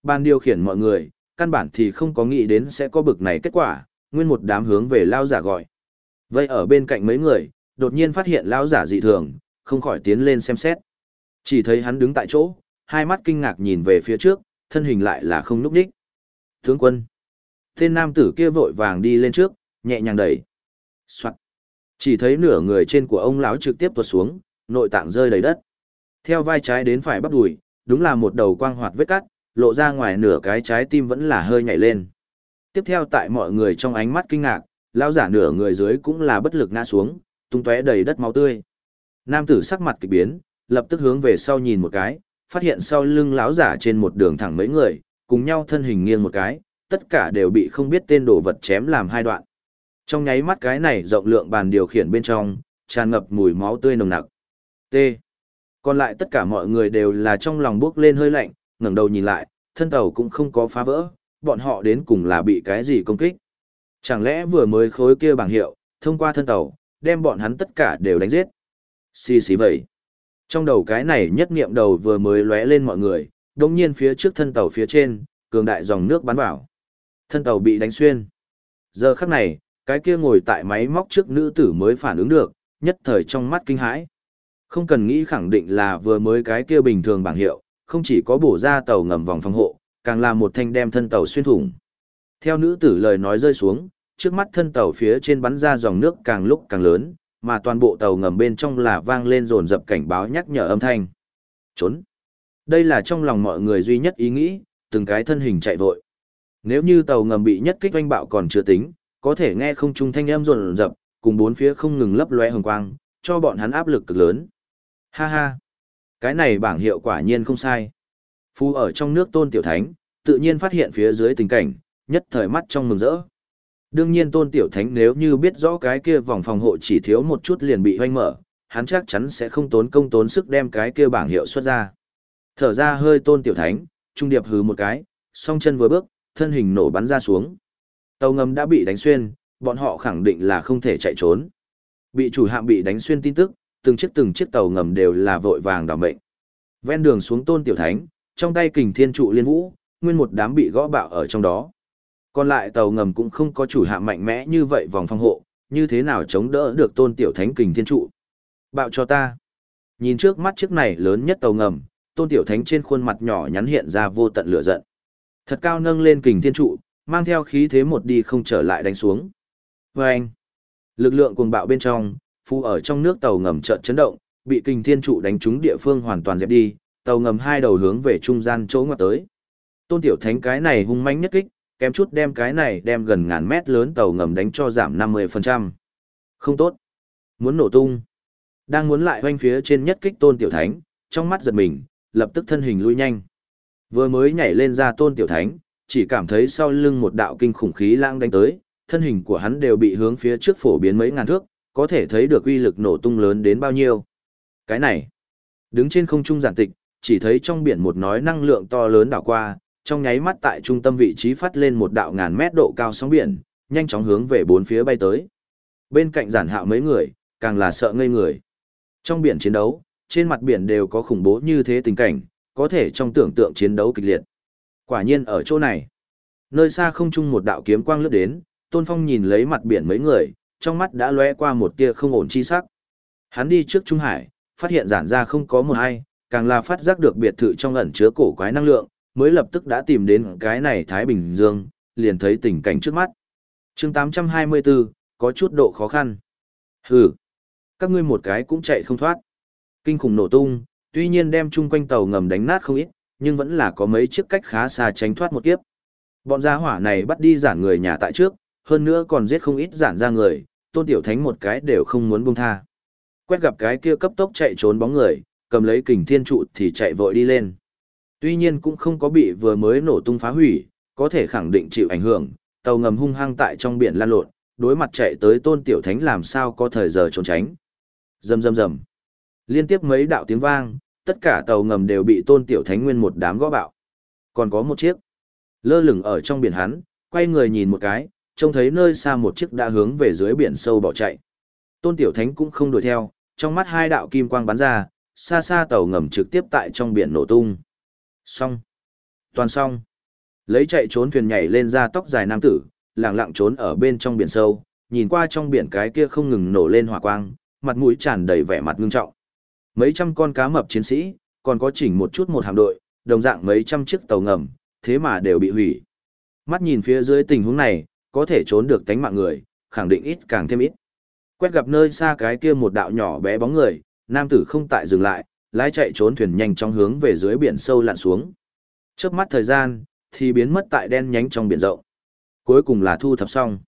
Ban điều khiển mọi người, căn bản thì không có nghĩ đến sẽ có bực này kết quả, nguyên một đám hướng về lao giả gọi. Vậy ở bên cạnh mấy người, đột nhiên phát hiện lão giả dị thường, không khỏi tiến lên xem xét. Chỉ thấy hắn đứng tại chỗ, hai mắt kinh ngạc nhìn về phía trước, thân hình lại là không núp đích. Tướng quân. Tên nam tử kia vội vàng đi lên trước, nhẹ nhàng đẩy. Soạn. Chỉ thấy nửa người trên của ông lão trực tiếp tuột xuống, nội tạng rơi đầy đất. Theo vai trái đến phải bắp đùi, đúng là một đầu quang hoạt vết cắt, lộ ra ngoài nửa cái trái tim vẫn là hơi nhảy lên. Tiếp theo tại mọi người trong ánh mắt kinh ngạc, lão giả nửa người dưới cũng là bất lực ngã xuống, tung tóe đầy đất máu tươi. Nam tử sắc mặt kỳ biến, lập tức hướng về sau nhìn một cái, phát hiện sau lưng lão giả trên một đường thẳng mấy người, cùng nhau thân hình nghiêng một cái, tất cả đều bị không biết tên đồ vật chém làm hai đoạn. Trong nháy mắt cái này rộng lượng bàn điều khiển bên trong, tràn ngập mùi máu tươi nồng nặc. T. Còn lại tất cả mọi người đều là trong lòng bước lên hơi lạnh, ngẩng đầu nhìn lại, thân tàu cũng không có phá vỡ, bọn họ đến cùng là bị cái gì công kích. Chẳng lẽ vừa mới khối kia bảng hiệu, thông qua thân tàu, đem bọn hắn tất cả đều đánh giết. Xì xì vậy. Trong đầu cái này nhất niệm đầu vừa mới lóe lên mọi người, đồng nhiên phía trước thân tàu phía trên, cường đại dòng nước bắn vào. Thân tàu bị đánh xuyên. Giờ khắc này, cái kia ngồi tại máy móc trước nữ tử mới phản ứng được, nhất thời trong mắt kinh hãi. Không cần nghĩ khẳng định là vừa mới cái kia bình thường bảng hiệu, không chỉ có bổ ra tàu ngầm vòng phòng hộ, càng là một thanh đem thân tàu xuyên thủng. Theo nữ tử lời nói rơi xuống, trước mắt thân tàu phía trên bắn ra dòng nước càng lúc càng lớn, mà toàn bộ tàu ngầm bên trong là vang lên rồn rập cảnh báo nhắc nhở âm thanh. Trốn. Đây là trong lòng mọi người duy nhất ý nghĩ, từng cái thân hình chạy vội. Nếu như tàu ngầm bị nhất kích oanh bạo còn chưa tính, có thể nghe không trung thanh âm rồn rập, cùng bốn phía không ngừng lấp lóe hồng quang, cho bọn hắn áp lực cực lớn. Ha ha. Cái này bảng hiệu quả nhiên không sai. Phu ở trong nước tôn tiểu thánh, tự nhiên phát hiện phía dưới tình cảnh, nhất thời mắt trong mừng rỡ. Đương nhiên tôn tiểu thánh nếu như biết rõ cái kia vòng phòng hộ chỉ thiếu một chút liền bị hoanh mở, hắn chắc chắn sẽ không tốn công tốn sức đem cái kia bảng hiệu xuất ra. Thở ra hơi tôn tiểu thánh, trung điệp hừ một cái, song chân vừa bước, thân hình nổ bắn ra xuống. Tàu ngầm đã bị đánh xuyên, bọn họ khẳng định là không thể chạy trốn. Bị chủ hạm bị đánh xuyên tin tức, từng chiếc từng chiếc tàu ngầm đều là vội vàng đảm mệnh. Ven đường xuống tôn tiểu thánh, trong tay kình thiên trụ liên vũ, nguyên một đám bị gõ bạo ở trong đó. Còn lại tàu ngầm cũng không có chủ hạm mạnh mẽ như vậy vòng phòng hộ, như thế nào chống đỡ được tôn tiểu thánh kình thiên trụ. Bạo cho ta. Nhìn trước mắt chiếc này lớn nhất tàu ngầm, tôn tiểu thánh trên khuôn mặt nhỏ nhắn hiện ra vô tận lửa giận. Thật cao nâng lên kình thiên trụ, mang theo khí thế một đi không trở lại đánh xuống. Và anh, lực lượng cuồng bạo bên trong, phu ở trong nước tàu ngầm chợt chấn động, bị kình thiên trụ đánh trúng địa phương hoàn toàn dẹp đi, tàu ngầm hai đầu hướng về trung gian chỗ ngoặt tới. Tôn tiểu thánh cái này hung mãnh nhất kích, kém chút đem cái này đem gần ngàn mét lớn tàu ngầm đánh cho giảm 50%. Không tốt. Muốn nổ tung. Đang muốn lại hoanh phía trên nhất kích tôn tiểu thánh, trong mắt giật mình, lập tức thân hình lui nhanh. Vừa mới nhảy lên ra tôn tiểu thánh, chỉ cảm thấy sau lưng một đạo kinh khủng khí lãng đánh tới, thân hình của hắn đều bị hướng phía trước phổ biến mấy ngàn thước, có thể thấy được uy lực nổ tung lớn đến bao nhiêu. Cái này, đứng trên không trung giản tịch, chỉ thấy trong biển một nói năng lượng to lớn đảo qua, trong nháy mắt tại trung tâm vị trí phát lên một đạo ngàn mét độ cao sóng biển, nhanh chóng hướng về bốn phía bay tới. Bên cạnh giản hạo mấy người, càng là sợ ngây người. Trong biển chiến đấu, trên mặt biển đều có khủng bố như thế tình cảnh, có thể trong tưởng tượng chiến đấu kịch liệt. Quả nhiên ở chỗ này, nơi xa không trung một đạo kiếm quang lướt đến, Tôn Phong nhìn lấy mặt biển mấy người, trong mắt đã lóe qua một tia không ổn chi sắc. Hắn đi trước Trung Hải, phát hiện giản ra không có một ai, càng là phát giác được biệt thự trong ẩn chứa cổ quái năng lượng, mới lập tức đã tìm đến cái này Thái Bình Dương, liền thấy tình cảnh trước mắt. chương 824, có chút độ khó khăn. Hừ, các ngươi một cái cũng chạy không thoát. Kinh khủng nổ tung, tuy nhiên đem chung quanh tàu ngầm đánh nát không ít, nhưng vẫn là có mấy chiếc cách khá xa tránh thoát một kiếp. Bọn gia hỏa này bắt đi giản người nhà tại trước, hơn nữa còn giết không ít giản ra người, tôn tiểu thánh một cái đều không muốn buông tha. Quét gặp cái kia cấp tốc chạy trốn bóng người, cầm lấy kình thiên trụ thì chạy vội đi lên. Tuy nhiên cũng không có bị vừa mới nổ tung phá hủy, có thể khẳng định chịu ảnh hưởng, tàu ngầm hung hăng tại trong biển lan lộn, đối mặt chạy tới tôn tiểu thánh làm sao có thời giờ trốn tránh. Rầm rầm rầm. Liên tiếp mấy đạo tiếng vang, tất cả tàu ngầm đều bị tôn tiểu thánh nguyên một đám gõ bạo. Còn có một chiếc, lơ lửng ở trong biển hắn, quay người nhìn một cái, trông thấy nơi xa một chiếc đã hướng về dưới biển sâu bỏ chạy. Tôn tiểu thánh cũng không đuổi theo, trong mắt hai đạo kim quang bắn ra, xa xa tàu ngầm trực tiếp tại trong biển nổ tung. Xong. Toàn xong. Lấy chạy trốn thuyền nhảy lên ra tóc dài nam tử, lẳng lặng trốn ở bên trong biển sâu, nhìn qua trong biển cái kia không ngừng nổ lên hỏa quang, mặt mũi tràn đầy vẻ mặt ngưng trọng. Mấy trăm con cá mập chiến sĩ, còn có chỉnh một chút một hạm đội, đồng dạng mấy trăm chiếc tàu ngầm, thế mà đều bị hủy. Mắt nhìn phía dưới tình huống này, có thể trốn được tánh mạng người, khẳng định ít càng thêm ít. Quét gặp nơi xa cái kia một đạo nhỏ bé bóng người, nam tử không tại dừng lại, lái chạy trốn thuyền nhanh trong hướng về dưới biển sâu lặn xuống. Chớp mắt thời gian, thì biến mất tại đen nhánh trong biển rộng. Cuối cùng là thu thập xong.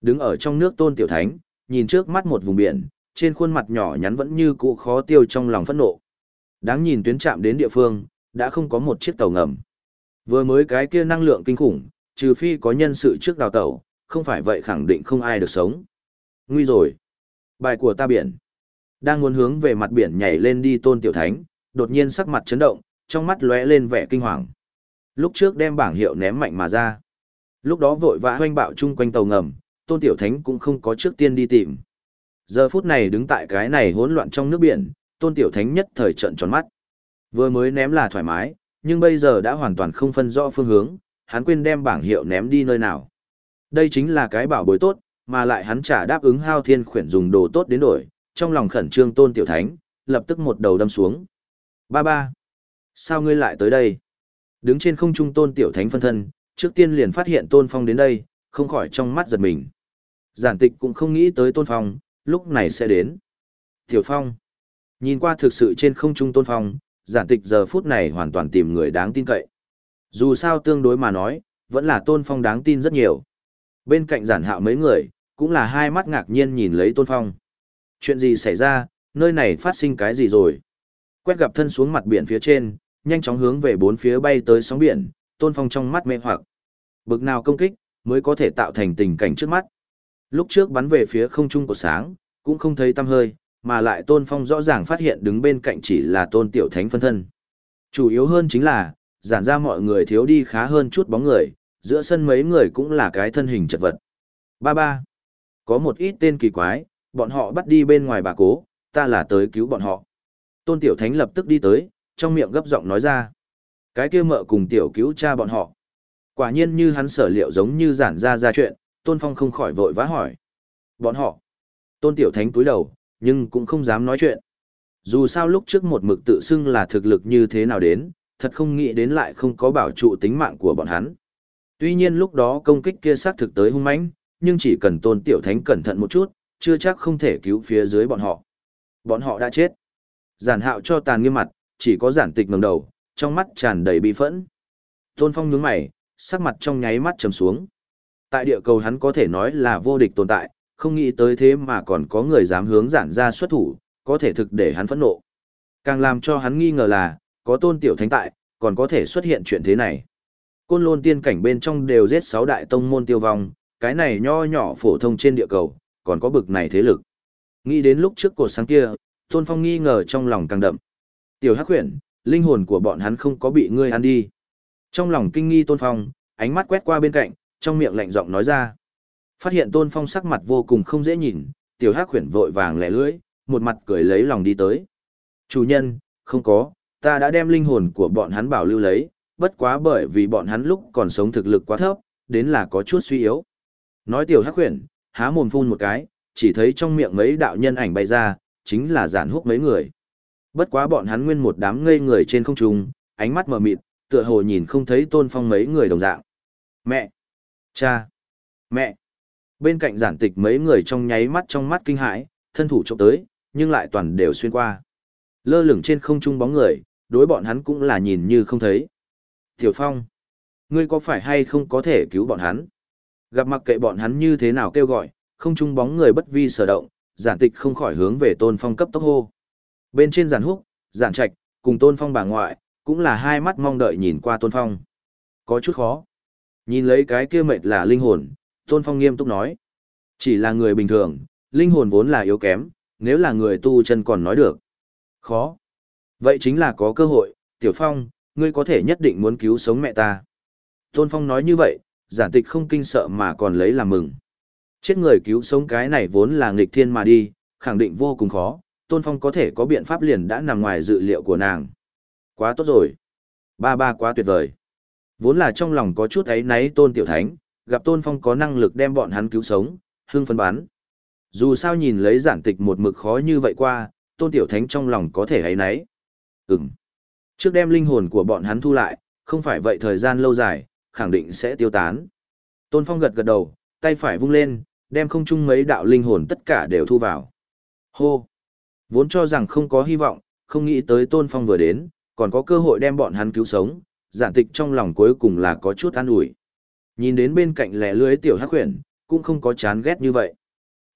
Đứng ở trong nước tôn tiểu thánh, nhìn trước mắt một vùng biển, trên khuôn mặt nhỏ nhắn vẫn như cũ khó tiêu trong lòng phẫn nộ. Đáng nhìn tuyến chạm đến địa phương, đã không có một chiếc tàu ngầm. Vừa mới cái kia năng lượng kinh khủng, trừ phi có nhân sự trước đào tàu, không phải vậy khẳng định không ai được sống. Nguy rồi. Bài của ta biển. Đang muốn hướng về mặt biển nhảy lên đi tôn tiểu thánh, đột nhiên sắc mặt chấn động, trong mắt lóe lên vẻ kinh hoàng. Lúc trước đem bảng hiệu ném mạnh mà ra. Lúc đó vội vã hoanh bạo chung quanh tàu ngầm, tôn tiểu thánh cũng không có trước tiên đi tìm. Giờ phút này đứng tại cái này hỗn loạn trong nước biển, tôn tiểu thánh nhất thời trận tròn mắt. Vừa mới ném là thoải mái, nhưng bây giờ đã hoàn toàn không phân rõ phương hướng, hắn quên đem bảng hiệu ném đi nơi nào. Đây chính là cái bảo bối tốt, mà lại hắn trả đáp ứng hao thiên khuyển dùng đồ tốt đến đổi, trong lòng khẩn trương tôn tiểu thánh, lập tức một đầu đâm xuống. Ba ba, sao ngươi lại tới đây? Đứng trên không trung tôn tiểu thánh phân thân, trước tiên liền phát hiện tôn phong đến đây, không khỏi trong mắt giật mình. Giản tịch cũng không nghĩ tới tôn phong, lúc này sẽ đến. Tiểu phong, nhìn qua thực sự trên không trung tôn phong, giản tịch giờ phút này hoàn toàn tìm người đáng tin cậy. Dù sao tương đối mà nói, vẫn là tôn phong đáng tin rất nhiều. Bên cạnh giản hạo mấy người, cũng là hai mắt ngạc nhiên nhìn lấy tôn phong. Chuyện gì xảy ra, nơi này phát sinh cái gì rồi? Quét gặp thân xuống mặt biển phía trên, nhanh chóng hướng về bốn phía bay tới sóng biển, tôn phong trong mắt mê hoặc. Bực nào công kích, mới có thể tạo thành tình cảnh trước mắt. Lúc trước bắn về phía không trung của sáng, cũng không thấy tăm hơi, mà lại tôn phong rõ ràng phát hiện đứng bên cạnh chỉ là tôn tiểu thánh phân thân. Chủ yếu hơn chính là, giản ra mọi người thiếu đi khá hơn chút bóng người, giữa sân mấy người cũng là cái thân hình chật vật. Ba ba. Có một ít tên kỳ quái, bọn họ bắt đi bên ngoài bà cố, ta là tới cứu bọn họ. Tôn Tiểu Thánh lập tức đi tới, trong miệng gấp giọng nói ra. Cái kia mợ cùng Tiểu cứu cha bọn họ. Quả nhiên như hắn sở liệu giống như giản ra ra chuyện, Tôn Phong không khỏi vội vã hỏi. Bọn họ. Tôn Tiểu Thánh túi đầu, nhưng cũng không dám nói chuyện. Dù sao lúc trước một mực tự xưng là thực lực như thế nào đến, thật không nghĩ đến lại không có bảo trụ tính mạng của bọn hắn. Tuy nhiên lúc đó công kích kia xác thực tới hung mãnh, nhưng chỉ cần tôn tiểu thánh cẩn thận một chút, chưa chắc không thể cứu phía dưới bọn họ. Bọn họ đã chết. Giản hạo cho tàn nghiêm mặt, chỉ có giản tịch ngẩng đầu, trong mắt tràn đầy bi phẫn. Tôn phong nhướng mày, sắc mặt trong nháy mắt trầm xuống. Tại địa cầu hắn có thể nói là vô địch tồn tại, không nghĩ tới thế mà còn có người dám hướng giản ra xuất thủ, có thể thực để hắn phẫn nộ. Càng làm cho hắn nghi ngờ là, có tôn tiểu thánh tại, còn có thể xuất hiện chuyện thế này. Côn lôn tiên cảnh bên trong đều giết sáu đại tông môn tiêu vong, cái này nho nhỏ phổ thông trên địa cầu, còn có bực này thế lực. Nghĩ đến lúc trước cột sáng kia, Tôn Phong nghi ngờ trong lòng càng đậm. Tiểu Hắc Huyền, linh hồn của bọn hắn không có bị ngươi ăn đi. Trong lòng kinh nghi Tôn Phong, ánh mắt quét qua bên cạnh, trong miệng lạnh giọng nói ra. Phát hiện Tôn Phong sắc mặt vô cùng không dễ nhìn, Tiểu Hắc Huyền vội vàng lẻ lưỡi, một mặt cười lấy lòng đi tới. Chủ nhân, không có, ta đã đem linh hồn của bọn hắn bảo lưu lấy, bất quá bởi vì bọn hắn lúc còn sống thực lực quá thấp, đến là có chút suy yếu. Nói Tiểu Hắc Huyền, há mồm phun một cái, chỉ thấy trong miệng mấy đạo nhân ảnh bay ra, chính là giản húc mấy người. Bất quá bọn hắn nguyên một đám ngây người trên không trung, ánh mắt mờ mịt, tựa hồ nhìn không thấy tôn phong mấy người đồng dạng. Mẹ! Cha! Mẹ! Bên cạnh giản tịch mấy người trong nháy mắt trong mắt kinh hãi, thân thủ trộm tới, nhưng lại toàn đều xuyên qua. Lơ lửng trên không trung bóng người, đối bọn hắn cũng là nhìn như không thấy. Tiểu Phong! Ngươi có phải hay không có thể cứu bọn hắn? Gặp mặc kệ bọn hắn như thế nào kêu gọi, không trung bóng người bất vi sở động, giản tịch không khỏi hướng về tôn phong cấp tốc hô. Bên trên giản húc, giản trạch, cùng tôn phong bà ngoại, cũng là hai mắt mong đợi nhìn qua tôn phong. Có chút khó. Nhìn lấy cái kia mệt là linh hồn, tôn phong nghiêm túc nói. Chỉ là người bình thường, linh hồn vốn là yếu kém, nếu là người tu chân còn nói được. Khó. Vậy chính là có cơ hội, tiểu phong, ngươi có thể nhất định muốn cứu sống mẹ ta. Tôn phong nói như vậy, giản tịch không kinh sợ mà còn lấy làm mừng. Chết người cứu sống cái này vốn là nghịch thiên mà đi, khẳng định vô cùng khó, Tôn Phong có thể có biện pháp liền đã nằm ngoài dự liệu của nàng. Quá tốt rồi. Ba ba quá tuyệt vời. Vốn là trong lòng có chút ấy náy Tôn Tiểu Thánh, gặp Tôn Phong có năng lực đem bọn hắn cứu sống, hưng phấn bán. Dù sao nhìn lấy giản tịch một mực khó như vậy qua, Tôn Tiểu Thánh trong lòng có thể ấy náy. Ừm. Trước đem linh hồn của bọn hắn thu lại, không phải vậy thời gian lâu dài, khẳng định sẽ tiêu tán. Tôn Phong gật gật đầu, tay phải vung lên, đem không chung mấy đạo linh hồn tất cả đều thu vào. Hô! Vốn cho rằng không có hy vọng, không nghĩ tới Tôn Phong vừa đến, còn có cơ hội đem bọn hắn cứu sống, giản tịch trong lòng cuối cùng là có chút an ủi. Nhìn đến bên cạnh lẻ lưới tiểu hắc huyền, cũng không có chán ghét như vậy.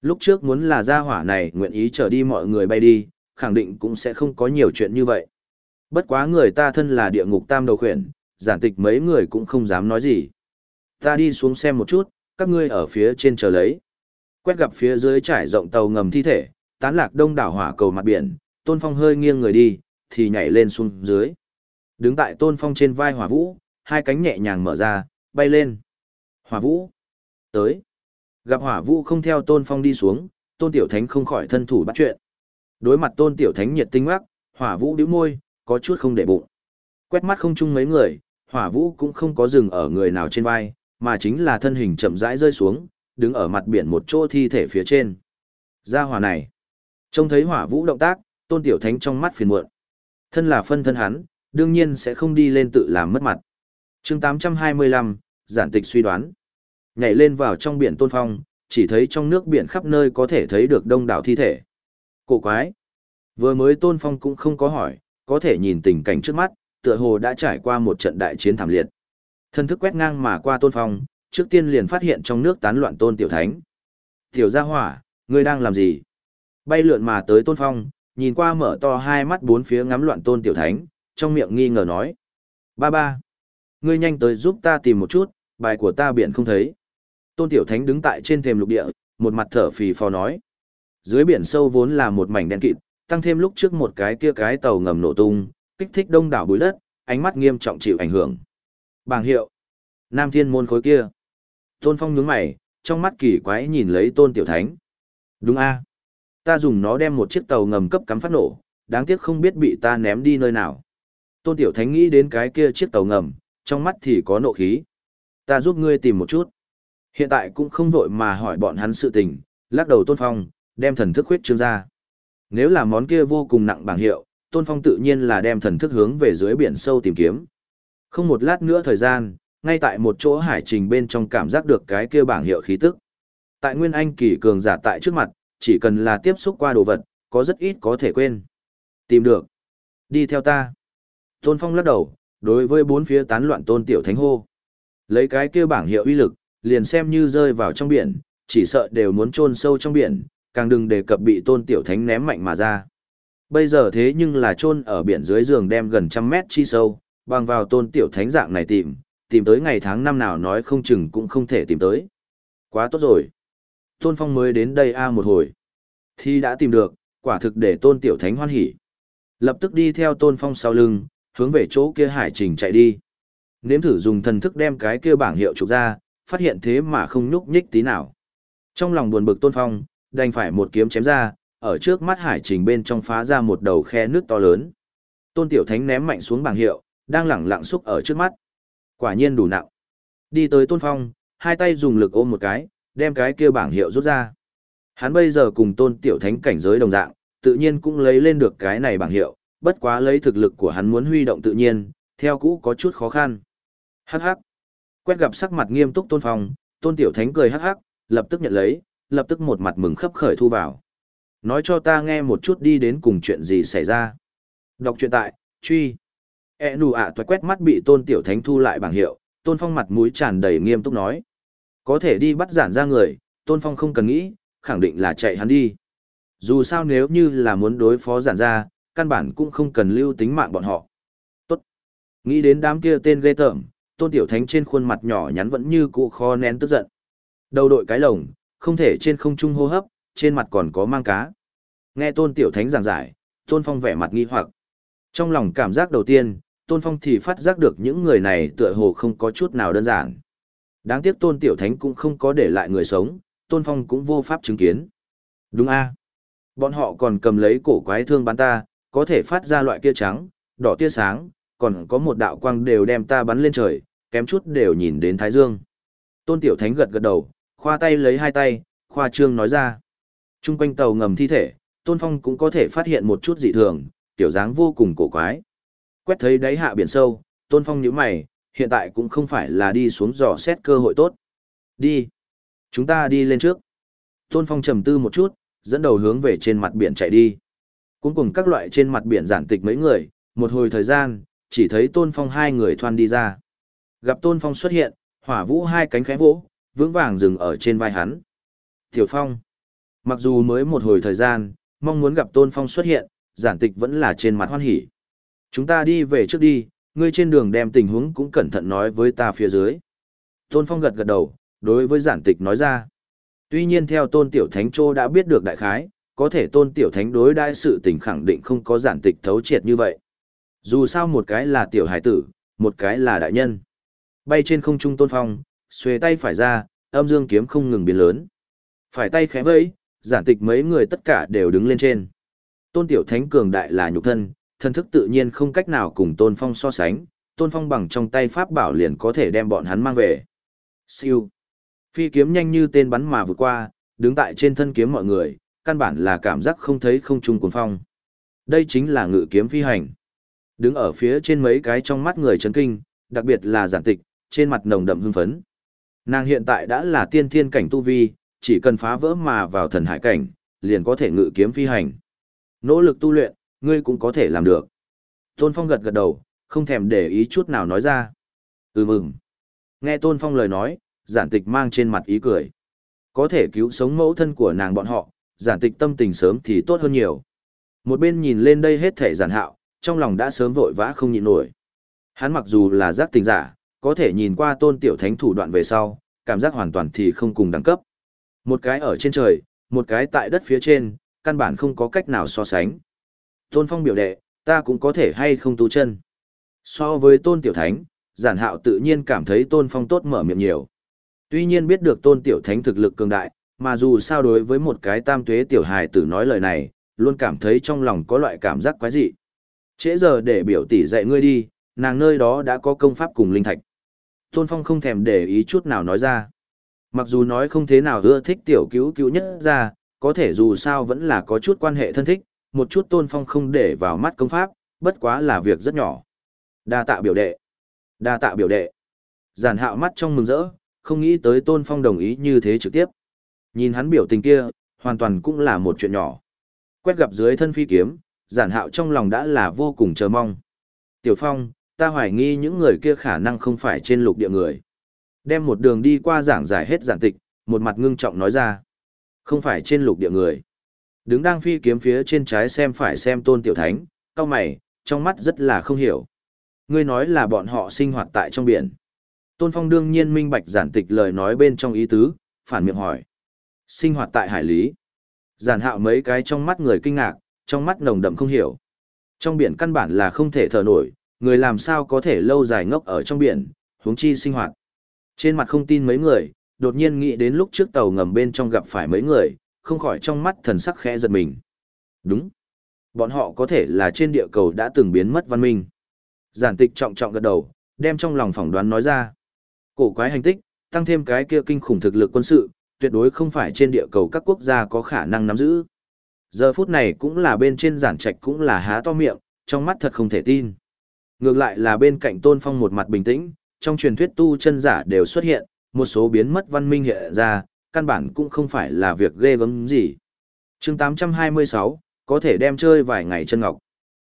Lúc trước muốn là gia hỏa này nguyện ý trở đi mọi người bay đi, khẳng định cũng sẽ không có nhiều chuyện như vậy. Bất quá người ta thân là địa ngục tam đầu khuyển, giản tịch mấy người cũng không dám nói gì. Ta đi xuống xem một chút, các ngươi ở phía trên chờ lấy. Quét gặp phía dưới trải rộng tàu ngầm thi thể, tán lạc đông đảo hỏa cầu mặt biển, Tôn Phong hơi nghiêng người đi, thì nhảy lên xuống dưới. Đứng tại Tôn Phong trên vai Hỏa Vũ, hai cánh nhẹ nhàng mở ra, bay lên. Hỏa Vũ, tới. Gặp Hỏa Vũ không theo Tôn Phong đi xuống, Tôn Tiểu Thánh không khỏi thân thủ bắt chuyện. Đối mặt Tôn Tiểu Thánh nhiệt tinh mắc, Hỏa Vũ bĩu môi, có chút không để bụng. Quét mắt không chung mấy người, Hỏa Vũ cũng không có dừng ở người nào trên vai, mà chính là thân hình chậm rãi rơi xuống, đứng ở mặt biển một chỗ thi thể phía trên. Ra hỏa này, trông thấy hỏa vũ động tác, tôn tiểu thánh trong mắt phiền muộn. Thân là phân thân hắn, đương nhiên sẽ không đi lên tự làm mất mặt. chương 825, giản tịch suy đoán. Nhảy lên vào trong biển tôn phong, chỉ thấy trong nước biển khắp nơi có thể thấy được đông đảo thi thể. Cổ quái. Vừa mới tôn phong cũng không có hỏi, có thể nhìn tình cảnh trước mắt, tựa hồ đã trải qua một trận đại chiến thảm liệt. Thân thức quét ngang mà qua tôn phong, trước tiên liền phát hiện trong nước tán loạn tôn tiểu thánh. Tiểu gia hỏa, ngươi đang làm gì? Bay lượn mà tới tôn phong, nhìn qua mở to hai mắt bốn phía ngắm loạn tôn tiểu thánh, trong miệng nghi ngờ nói. Ba ba, ngươi nhanh tới giúp ta tìm một chút, bài của ta biển không thấy. Tôn tiểu thánh đứng tại trên thềm lục địa, một mặt thở phì phò nói. Dưới biển sâu vốn là một mảnh đen kịt, tăng thêm lúc trước một cái kia cái tàu ngầm nổ tung, kích thích đông đảo bụi đất, ánh mắt nghiêm trọng chịu ảnh hưởng. Bảng hiệu. Nam thiên môn khối kia. Tôn Phong nhướng mày, trong mắt kỳ quái nhìn lấy Tôn Tiểu Thánh. Đúng a, Ta dùng nó đem một chiếc tàu ngầm cấp cắm phát nổ, đáng tiếc không biết bị ta ném đi nơi nào. Tôn Tiểu Thánh nghĩ đến cái kia chiếc tàu ngầm, trong mắt thì có nộ khí. Ta giúp ngươi tìm một chút. Hiện tại cũng không vội mà hỏi bọn hắn sự tình, lắc đầu Tôn Phong, đem thần thức huyết trương ra. Nếu là món kia vô cùng nặng bảng hiệu, Tôn Phong tự nhiên là đem thần thức hướng về dưới biển sâu tìm kiếm. Không một lát nữa thời gian, ngay tại một chỗ hải trình bên trong cảm giác được cái kia bảng hiệu khí tức. Tại Nguyên Anh kỳ cường giả tại trước mặt, chỉ cần là tiếp xúc qua đồ vật, có rất ít có thể quên. Tìm được. Đi theo ta. Tôn Phong lắc đầu, đối với bốn phía tán loạn tôn tiểu thánh hô. Lấy cái kia bảng hiệu uy lực, liền xem như rơi vào trong biển, chỉ sợ đều muốn chôn sâu trong biển, càng đừng đề cập bị tôn tiểu thánh ném mạnh mà ra. Bây giờ thế nhưng là chôn ở biển dưới giường đem gần trăm mét chi sâu, bằng vào tôn tiểu thánh dạng này tìm, tìm tới ngày tháng năm nào nói không chừng cũng không thể tìm tới. Quá tốt rồi. Tôn Phong mới đến đây a một hồi. Thì đã tìm được, quả thực để tôn tiểu thánh hoan hỉ. Lập tức đi theo tôn phong sau lưng, hướng về chỗ kia hải trình chạy đi. Nếm thử dùng thần thức đem cái kia bảng hiệu trục ra, phát hiện thế mà không nhúc nhích tí nào. Trong lòng buồn bực tôn phong, đành phải một kiếm chém ra, ở trước mắt hải trình bên trong phá ra một đầu khe nước to lớn. Tôn tiểu thánh ném mạnh xuống bảng hiệu, đang lẳng lặng xúc ở trước mắt. Quả nhiên đủ nặng. Đi tới tôn phong, hai tay dùng lực ôm một cái, đem cái kia bảng hiệu rút ra. Hắn bây giờ cùng tôn tiểu thánh cảnh giới đồng dạng, tự nhiên cũng lấy lên được cái này bảng hiệu, bất quá lấy thực lực của hắn muốn huy động tự nhiên, theo cũ có chút khó khăn. Hắc hắc. Quét gặp sắc mặt nghiêm túc tôn phong, tôn tiểu thánh cười hắc hắc, lập tức nhận lấy, lập tức một mặt mừng khấp khởi thu vào. Nói cho ta nghe một chút đi đến cùng chuyện gì xảy ra. Đọc truyện tại, truy. E nù ạ toài quét mắt bị tôn tiểu thánh thu lại bảng hiệu, tôn phong mặt mũi tràn đầy nghiêm túc nói. Có thể đi bắt giản ra người, tôn phong không cần nghĩ, khẳng định là chạy hắn đi. Dù sao nếu như là muốn đối phó giản ra, căn bản cũng không cần lưu tính mạng bọn họ. Tốt. Nghĩ đến đám kia tên ghê tởm, tôn tiểu thánh trên khuôn mặt nhỏ nhắn vẫn như cụ kho nén tức giận. Đầu đội cái lồng, không thể trên không trung hô hấp, trên mặt còn có mang cá. Nghe tôn tiểu thánh giảng giải, tôn phong vẻ mặt nghi hoặc. Trong lòng cảm giác đầu tiên, tôn phong thì phát giác được những người này tựa hồ không có chút nào đơn giản. Đáng tiếc tôn tiểu thánh cũng không có để lại người sống, tôn phong cũng vô pháp chứng kiến. Đúng a Bọn họ còn cầm lấy cổ quái thương bắn ta, có thể phát ra loại kia trắng, đỏ tia sáng, còn có một đạo quang đều đem ta bắn lên trời, kém chút đều nhìn đến Thái Dương. Tôn Tiểu Thánh gật gật đầu, khoa tay lấy hai tay, khoa trương nói ra. Trung quanh tàu ngầm thi thể, Tôn Phong cũng có thể phát hiện một chút dị thường, tiểu dáng vô cùng cổ quái. Quét thấy đáy hạ biển sâu, Tôn Phong nhíu mày, hiện tại cũng không phải là đi xuống dò xét cơ hội tốt. Đi. Chúng ta đi lên trước. Tôn Phong trầm tư một chút, dẫn đầu hướng về trên mặt biển chạy đi. Cũng cùng các loại trên mặt biển giản tịch mấy người, một hồi thời gian, chỉ thấy Tôn Phong hai người thoan đi ra. Gặp Tôn Phong xuất hiện, hỏa vũ hai cánh khẽ vỗ, vững vàng dừng ở trên vai hắn. Tiểu Phong. Mặc dù mới một hồi thời gian, mong muốn gặp Tôn Phong xuất hiện, giản tịch vẫn là trên mặt hoan hỉ. Chúng ta đi về trước đi, ngươi trên đường đem tình huống cũng cẩn thận nói với ta phía dưới. Tôn Phong gật gật đầu, đối với giản tịch nói ra. Tuy nhiên theo Tôn Tiểu Thánh Trô đã biết được đại khái, có thể Tôn Tiểu Thánh đối đại sự tình khẳng định không có giản tịch thấu triệt như vậy. Dù sao một cái là tiểu hải tử, một cái là đại nhân. Bay trên không trung Tôn Phong, xuề tay phải ra, âm dương kiếm không ngừng biến lớn. Phải tay khẽ vẫy, giản tịch mấy người tất cả đều đứng lên trên. Tôn Tiểu Thánh cường đại là nhục thân, thân thức tự nhiên không cách nào cùng Tôn Phong so sánh, Tôn Phong bằng trong tay pháp bảo liền có thể đem bọn hắn mang về. Siêu. Phi kiếm nhanh như tên bắn mà vượt qua, đứng tại trên thân kiếm mọi người, căn bản là cảm giác không thấy không trung cuồng phong. Đây chính là ngự kiếm phi hành. Đứng ở phía trên mấy cái trong mắt người chấn kinh, đặc biệt là giản tịch, trên mặt nồng đậm hưng phấn. Nàng hiện tại đã là tiên thiên cảnh tu vi, chỉ cần phá vỡ mà vào thần hải cảnh, liền có thể ngự kiếm phi hành. Nỗ lực tu luyện, ngươi cũng có thể làm được. Tôn Phong gật gật đầu, không thèm để ý chút nào nói ra. Ừ mừng. Nghe Tôn Phong lời nói, giản tịch mang trên mặt ý cười. Có thể cứu sống mẫu thân của nàng bọn họ, giản tịch tâm tình sớm thì tốt hơn nhiều. Một bên nhìn lên đây hết thể giản hạo, trong lòng đã sớm vội vã không nhịn nổi. Hắn mặc dù là giác tình giả, có thể nhìn qua tôn tiểu thánh thủ đoạn về sau, cảm giác hoàn toàn thì không cùng đẳng cấp. Một cái ở trên trời, một cái tại đất phía trên, căn bản không có cách nào so sánh. Tôn phong biểu đệ, ta cũng có thể hay không tu chân. So với tôn tiểu thánh, giản hạo tự nhiên cảm thấy tôn phong tốt mở miệng nhiều. Tuy nhiên biết được tôn tiểu thánh thực lực cường đại, mà dù sao đối với một cái tam tuế tiểu hài tử nói lời này, luôn cảm thấy trong lòng có loại cảm giác quái dị. Trễ giờ để biểu tỷ dạy ngươi đi, nàng nơi đó đã có công pháp cùng linh thạch. Tôn Phong không thèm để ý chút nào nói ra. Mặc dù nói không thế nào ưa thích tiểu cứu cứu nhất ra, có thể dù sao vẫn là có chút quan hệ thân thích, một chút Tôn Phong không để vào mắt công pháp, bất quá là việc rất nhỏ. Đa tạ biểu đệ. Đa tạ biểu đệ. Giản hạo mắt trong mừng rỡ, không nghĩ tới Tôn Phong đồng ý như thế trực tiếp. Nhìn hắn biểu tình kia, hoàn toàn cũng là một chuyện nhỏ. Quét gặp dưới thân phi kiếm, giản hạo trong lòng đã là vô cùng chờ mong. Tiểu Phong, ta hoài nghi những người kia khả năng không phải trên lục địa người. Đem một đường đi qua giảng giải hết giản tịch, một mặt ngưng trọng nói ra. Không phải trên lục địa người. Đứng đang phi kiếm phía trên trái xem phải xem tôn tiểu thánh, cao mày, trong mắt rất là không hiểu. Ngươi nói là bọn họ sinh hoạt tại trong biển. Tôn Phong đương nhiên minh bạch giản tịch lời nói bên trong ý tứ, phản miệng hỏi. Sinh hoạt tại hải lý. Giản hạo mấy cái trong mắt người kinh ngạc, trong mắt nồng đậm không hiểu. Trong biển căn bản là không thể thở nổi, người làm sao có thể lâu dài ngốc ở trong biển, huống chi sinh hoạt. Trên mặt không tin mấy người, đột nhiên nghĩ đến lúc trước tàu ngầm bên trong gặp phải mấy người, không khỏi trong mắt thần sắc khẽ giật mình. Đúng. Bọn họ có thể là trên địa cầu đã từng biến mất văn minh. Giản tịch trọng trọng gật đầu, đem trong lòng phỏng đoán nói ra. Cổ quái hành tích, tăng thêm cái kia kinh khủng thực lực quân sự, tuyệt đối không phải trên địa cầu các quốc gia có khả năng nắm giữ. Giờ phút này cũng là bên trên giản trạch cũng là há to miệng, trong mắt thật không thể tin. Ngược lại là bên cạnh tôn phong một mặt bình tĩnh, trong truyền thuyết tu chân giả đều xuất hiện, một số biến mất văn minh hiện ra, căn bản cũng không phải là việc ghê gớm gì. chương 826, có thể đem chơi vài ngày chân ngọc.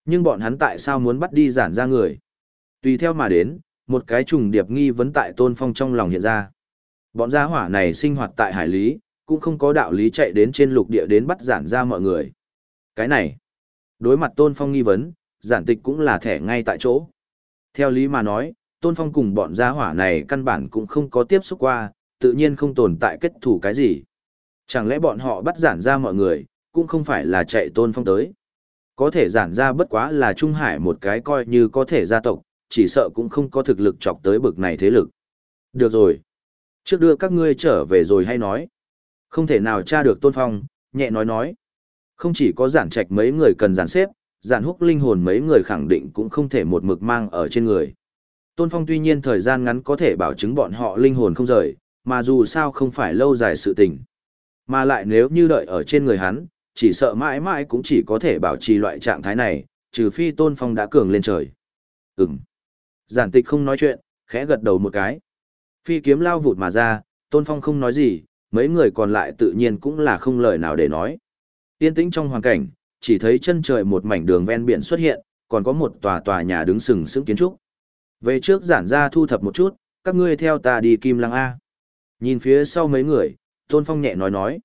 Nhưng bọn hắn tại sao muốn bắt đi giản ra người? Tùy theo mà đến, một cái trùng điệp nghi vấn tại tôn phong trong lòng hiện ra. Bọn gia hỏa này sinh hoạt tại hải lý, cũng không có đạo lý chạy đến trên lục địa đến bắt giản ra mọi người. Cái này, đối mặt tôn phong nghi vấn, giản tịch cũng là thẻ ngay tại chỗ. Theo lý mà nói, tôn phong cùng bọn gia hỏa này căn bản cũng không có tiếp xúc qua, tự nhiên không tồn tại kết thủ cái gì. Chẳng lẽ bọn họ bắt giản ra mọi người, cũng không phải là chạy tôn phong tới. Có thể giản ra bất quá là Trung Hải một cái coi như có thể gia tộc, chỉ sợ cũng không có thực lực chọc tới bực này thế lực. Được rồi. Trước đưa các ngươi trở về rồi hay nói. Không thể nào tra được tôn phong, nhẹ nói nói. Không chỉ có giản trạch mấy người cần giản xếp, giản húc linh hồn mấy người khẳng định cũng không thể một mực mang ở trên người. Tôn Phong tuy nhiên thời gian ngắn có thể bảo chứng bọn họ linh hồn không rời, mà dù sao không phải lâu dài sự tình. Mà lại nếu như đợi ở trên người hắn, chỉ sợ mãi mãi cũng chỉ có thể bảo trì loại trạng thái này, trừ phi Tôn Phong đã cường lên trời. Ừm. Giản tịch không nói chuyện, khẽ gật đầu một cái. Phi kiếm lao vụt mà ra, Tôn Phong không nói gì, mấy người còn lại tự nhiên cũng là không lời nào để nói. Yên tĩnh trong hoàn cảnh, chỉ thấy chân trời một mảnh đường ven biển xuất hiện, còn có một tòa tòa nhà đứng sừng sững kiến trúc. Về trước giản ra thu thập một chút, các ngươi theo ta đi Kim Lăng A. Nhìn phía sau mấy người, Tôn Phong nhẹ nói nói.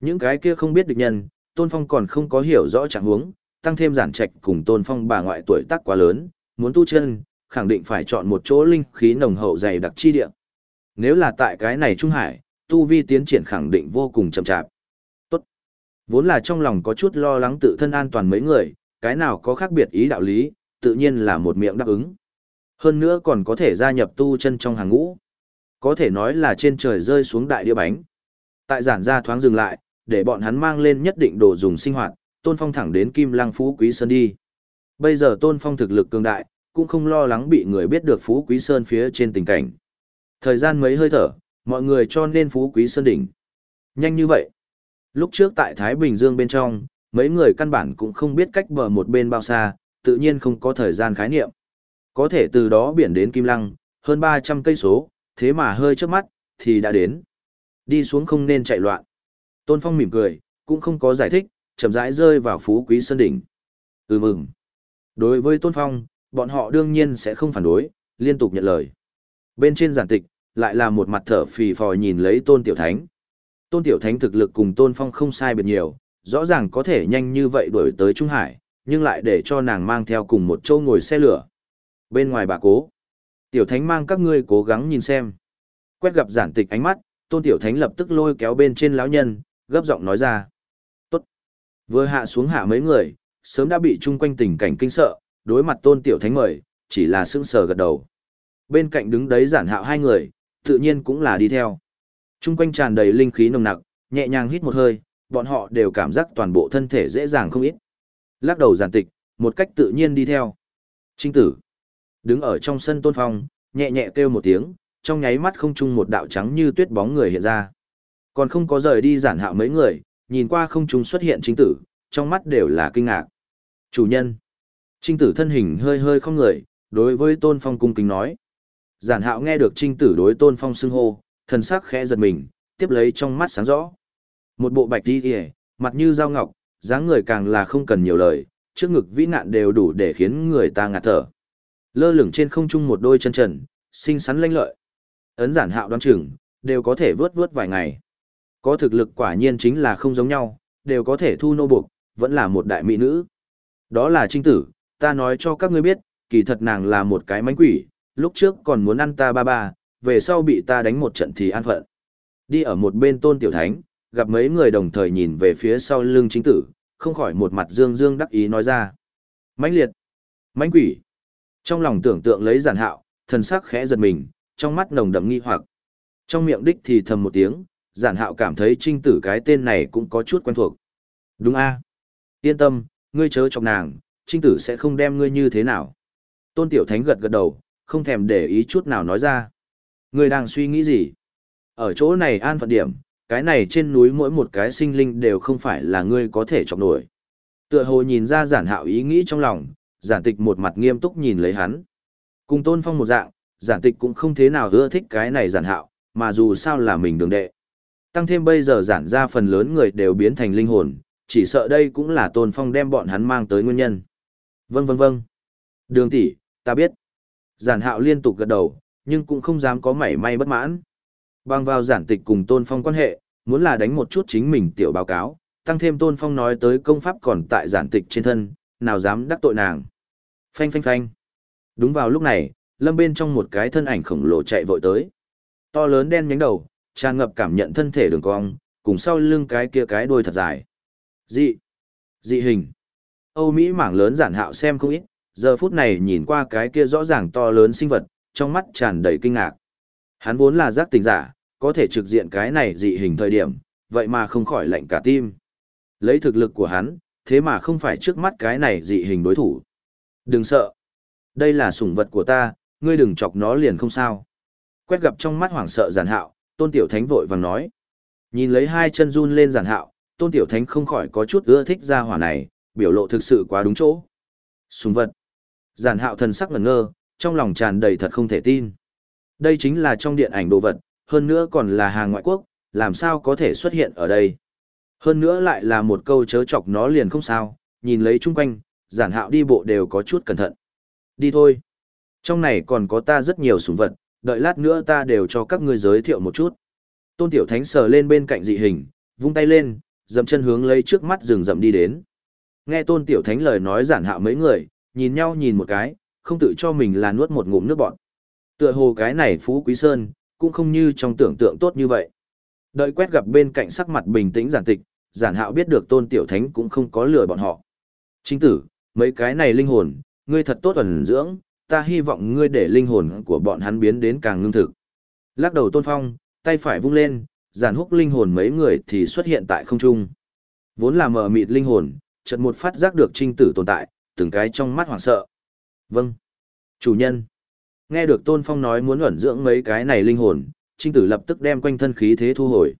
Những cái kia không biết địch nhân, Tôn Phong còn không có hiểu rõ trạng huống, tăng thêm giản trạch cùng Tôn Phong bà ngoại tuổi tác quá lớn, muốn tu chân, khẳng định phải chọn một chỗ linh khí nồng hậu dày đặc chi địa. Nếu là tại cái này Trung Hải, tu vi tiến triển khẳng định vô cùng chậm chạp. Tốt. Vốn là trong lòng có chút lo lắng tự thân an toàn mấy người, cái nào có khác biệt ý đạo lý, tự nhiên là một miệng đáp ứng. Hơn nữa còn có thể gia nhập tu chân trong hàng ngũ. Có thể nói là trên trời rơi xuống đại đĩa bánh. Tại giản gia thoáng dừng lại, để bọn hắn mang lên nhất định đồ dùng sinh hoạt, Tôn Phong thẳng đến Kim Lăng Phú Quý Sơn đi. Bây giờ Tôn Phong thực lực cường đại, cũng không lo lắng bị người biết được Phú Quý Sơn phía trên tình cảnh. Thời gian mấy hơi thở, mọi người cho nên Phú Quý Sơn đỉnh. Nhanh như vậy. Lúc trước tại Thái Bình Dương bên trong, mấy người căn bản cũng không biết cách bờ một bên bao xa, tự nhiên không có thời gian khái niệm. Có thể từ đó biển đến Kim Lăng, hơn 300 cây số, thế mà hơi trước mắt, thì đã đến. Đi xuống không nên chạy loạn. Tôn Phong mỉm cười, cũng không có giải thích, chậm rãi rơi vào phú quý sơn đỉnh. Ừ mừng. Đối với Tôn Phong, bọn họ đương nhiên sẽ không phản đối, liên tục nhận lời. Bên trên giản tịch, lại là một mặt thở phì phò nhìn lấy Tôn Tiểu Thánh. Tôn Tiểu Thánh thực lực cùng Tôn Phong không sai biệt nhiều, rõ ràng có thể nhanh như vậy đuổi tới Trung Hải, nhưng lại để cho nàng mang theo cùng một châu ngồi xe lửa. Bên ngoài bà cố, Tiểu Thánh mang các ngươi cố gắng nhìn xem. Quét gặp giản tịch ánh mắt, Tôn Tiểu Thánh lập tức lôi kéo bên trên lão nhân, gấp giọng nói ra. Tốt. Vừa hạ xuống hạ mấy người, sớm đã bị chung quanh tình cảnh kinh sợ, đối mặt Tôn Tiểu Thánh mời, chỉ là sững sờ gật đầu. Bên cạnh đứng đấy giản hạo hai người, tự nhiên cũng là đi theo. Chung quanh tràn đầy linh khí nồng nặc, nhẹ nhàng hít một hơi, bọn họ đều cảm giác toàn bộ thân thể dễ dàng không ít. Lắc đầu giản tịch, một cách tự nhiên đi theo. Trinh tử. Đứng ở trong sân tôn phong, nhẹ nhẹ kêu một tiếng, trong nháy mắt không trung một đạo trắng như tuyết bóng người hiện ra. Còn không có rời đi giản hạo mấy người, nhìn qua không trung xuất hiện chính tử, trong mắt đều là kinh ngạc. Chủ nhân. Trinh tử thân hình hơi hơi không người, đối với tôn phong cung kính nói. Giản hạo nghe được trinh tử đối tôn phong xưng hô, thần sắc khẽ giật mình, tiếp lấy trong mắt sáng rõ. Một bộ bạch đi kìa, mặt như dao ngọc, dáng người càng là không cần nhiều lời, trước ngực vĩ nạn đều đủ để khiến người ta ngạt thở. Lơ lửng trên không trung một đôi chân trần, xinh xắn lanh lợi. Ấn giản hạo đoán chừng, đều có thể vớt vớt vài ngày. Có thực lực quả nhiên chính là không giống nhau, đều có thể thu nô buộc, vẫn là một đại mỹ nữ. Đó là trinh tử, ta nói cho các ngươi biết, kỳ thật nàng là một cái mánh quỷ, lúc trước còn muốn ăn ta ba ba, về sau bị ta đánh một trận thì an phận. Đi ở một bên tôn tiểu thánh, gặp mấy người đồng thời nhìn về phía sau lưng chính tử, không khỏi một mặt dương dương đắc ý nói ra. mãnh liệt, mãnh quỷ. Trong lòng tưởng tượng lấy giản hạo, thần sắc khẽ giật mình, trong mắt nồng đậm nghi hoặc. Trong miệng đích thì thầm một tiếng, giản hạo cảm thấy trinh tử cái tên này cũng có chút quen thuộc. Đúng a Yên tâm, ngươi chớ chọc nàng, trinh tử sẽ không đem ngươi như thế nào. Tôn Tiểu Thánh gật gật đầu, không thèm để ý chút nào nói ra. Ngươi đang suy nghĩ gì? Ở chỗ này an phận điểm, cái này trên núi mỗi một cái sinh linh đều không phải là ngươi có thể chọc nổi. Tựa hồ nhìn ra giản hạo ý nghĩ trong lòng, giản tịch một mặt nghiêm túc nhìn lấy hắn. Cùng tôn phong một dạng, giản tịch cũng không thế nào ưa thích cái này giản hạo, mà dù sao là mình đường đệ. Tăng thêm bây giờ giản ra phần lớn người đều biến thành linh hồn, chỉ sợ đây cũng là tôn phong đem bọn hắn mang tới nguyên nhân. Vâng vâng vâng. Đường tỷ, ta biết. Giản hạo liên tục gật đầu, nhưng cũng không dám có mảy may bất mãn. Bằng vào giản tịch cùng tôn phong quan hệ, muốn là đánh một chút chính mình tiểu báo cáo, tăng thêm tôn phong nói tới công pháp còn tại giản tịch trên thân, nào dám đắc tội nàng. Phanh phanh phanh. Đúng vào lúc này, lâm bên trong một cái thân ảnh khổng lồ chạy vội tới. To lớn đen nhánh đầu, tràn ngập cảm nhận thân thể đường cong, cùng sau lưng cái kia cái đuôi thật dài. Dị. Dị hình. Âu Mỹ mảng lớn giản hạo xem không ít, giờ phút này nhìn qua cái kia rõ ràng to lớn sinh vật, trong mắt tràn đầy kinh ngạc. Hắn vốn là giác tình giả, có thể trực diện cái này dị hình thời điểm, vậy mà không khỏi lạnh cả tim. Lấy thực lực của hắn, thế mà không phải trước mắt cái này dị hình đối thủ. Đừng sợ. Đây là sủng vật của ta, ngươi đừng chọc nó liền không sao. Quét gặp trong mắt hoảng sợ giản hạo, tôn tiểu thánh vội vàng nói. Nhìn lấy hai chân run lên giản hạo, tôn tiểu thánh không khỏi có chút ưa thích ra hỏa này, biểu lộ thực sự quá đúng chỗ. sùng vật. Giản hạo thần sắc ngẩn ngơ, trong lòng tràn đầy thật không thể tin. Đây chính là trong điện ảnh đồ vật, hơn nữa còn là hàng ngoại quốc, làm sao có thể xuất hiện ở đây. Hơn nữa lại là một câu chớ chọc nó liền không sao, nhìn lấy chung quanh, giản hạo đi bộ đều có chút cẩn thận. Đi thôi. Trong này còn có ta rất nhiều sủng vật, đợi lát nữa ta đều cho các ngươi giới thiệu một chút. Tôn Tiểu Thánh sờ lên bên cạnh dị hình, vung tay lên, dậm chân hướng lấy trước mắt rừng rậm đi đến. Nghe Tôn Tiểu Thánh lời nói giản hạo mấy người, nhìn nhau nhìn một cái, không tự cho mình là nuốt một ngụm nước bọt. Tựa hồ cái này Phú Quý Sơn, cũng không như trong tưởng tượng tốt như vậy. Đợi quét gặp bên cạnh sắc mặt bình tĩnh giản tịch, giản hạo biết được tôn tiểu thánh cũng không có lừa bọn họ. Chính tử, mấy cái này linh hồn, ngươi thật tốt ẩn dưỡng, ta hy vọng ngươi để linh hồn của bọn hắn biến đến càng ngưng thực. Lắc đầu tôn phong, tay phải vung lên, giản húc linh hồn mấy người thì xuất hiện tại không trung. Vốn là mờ mịt linh hồn, chợt một phát giác được trinh tử tồn tại, từng cái trong mắt hoảng sợ. Vâng. Chủ nhân. Nghe được tôn phong nói muốn ẩn dưỡng mấy cái này linh hồn, trinh tử lập tức đem quanh thân khí thế thu hồi.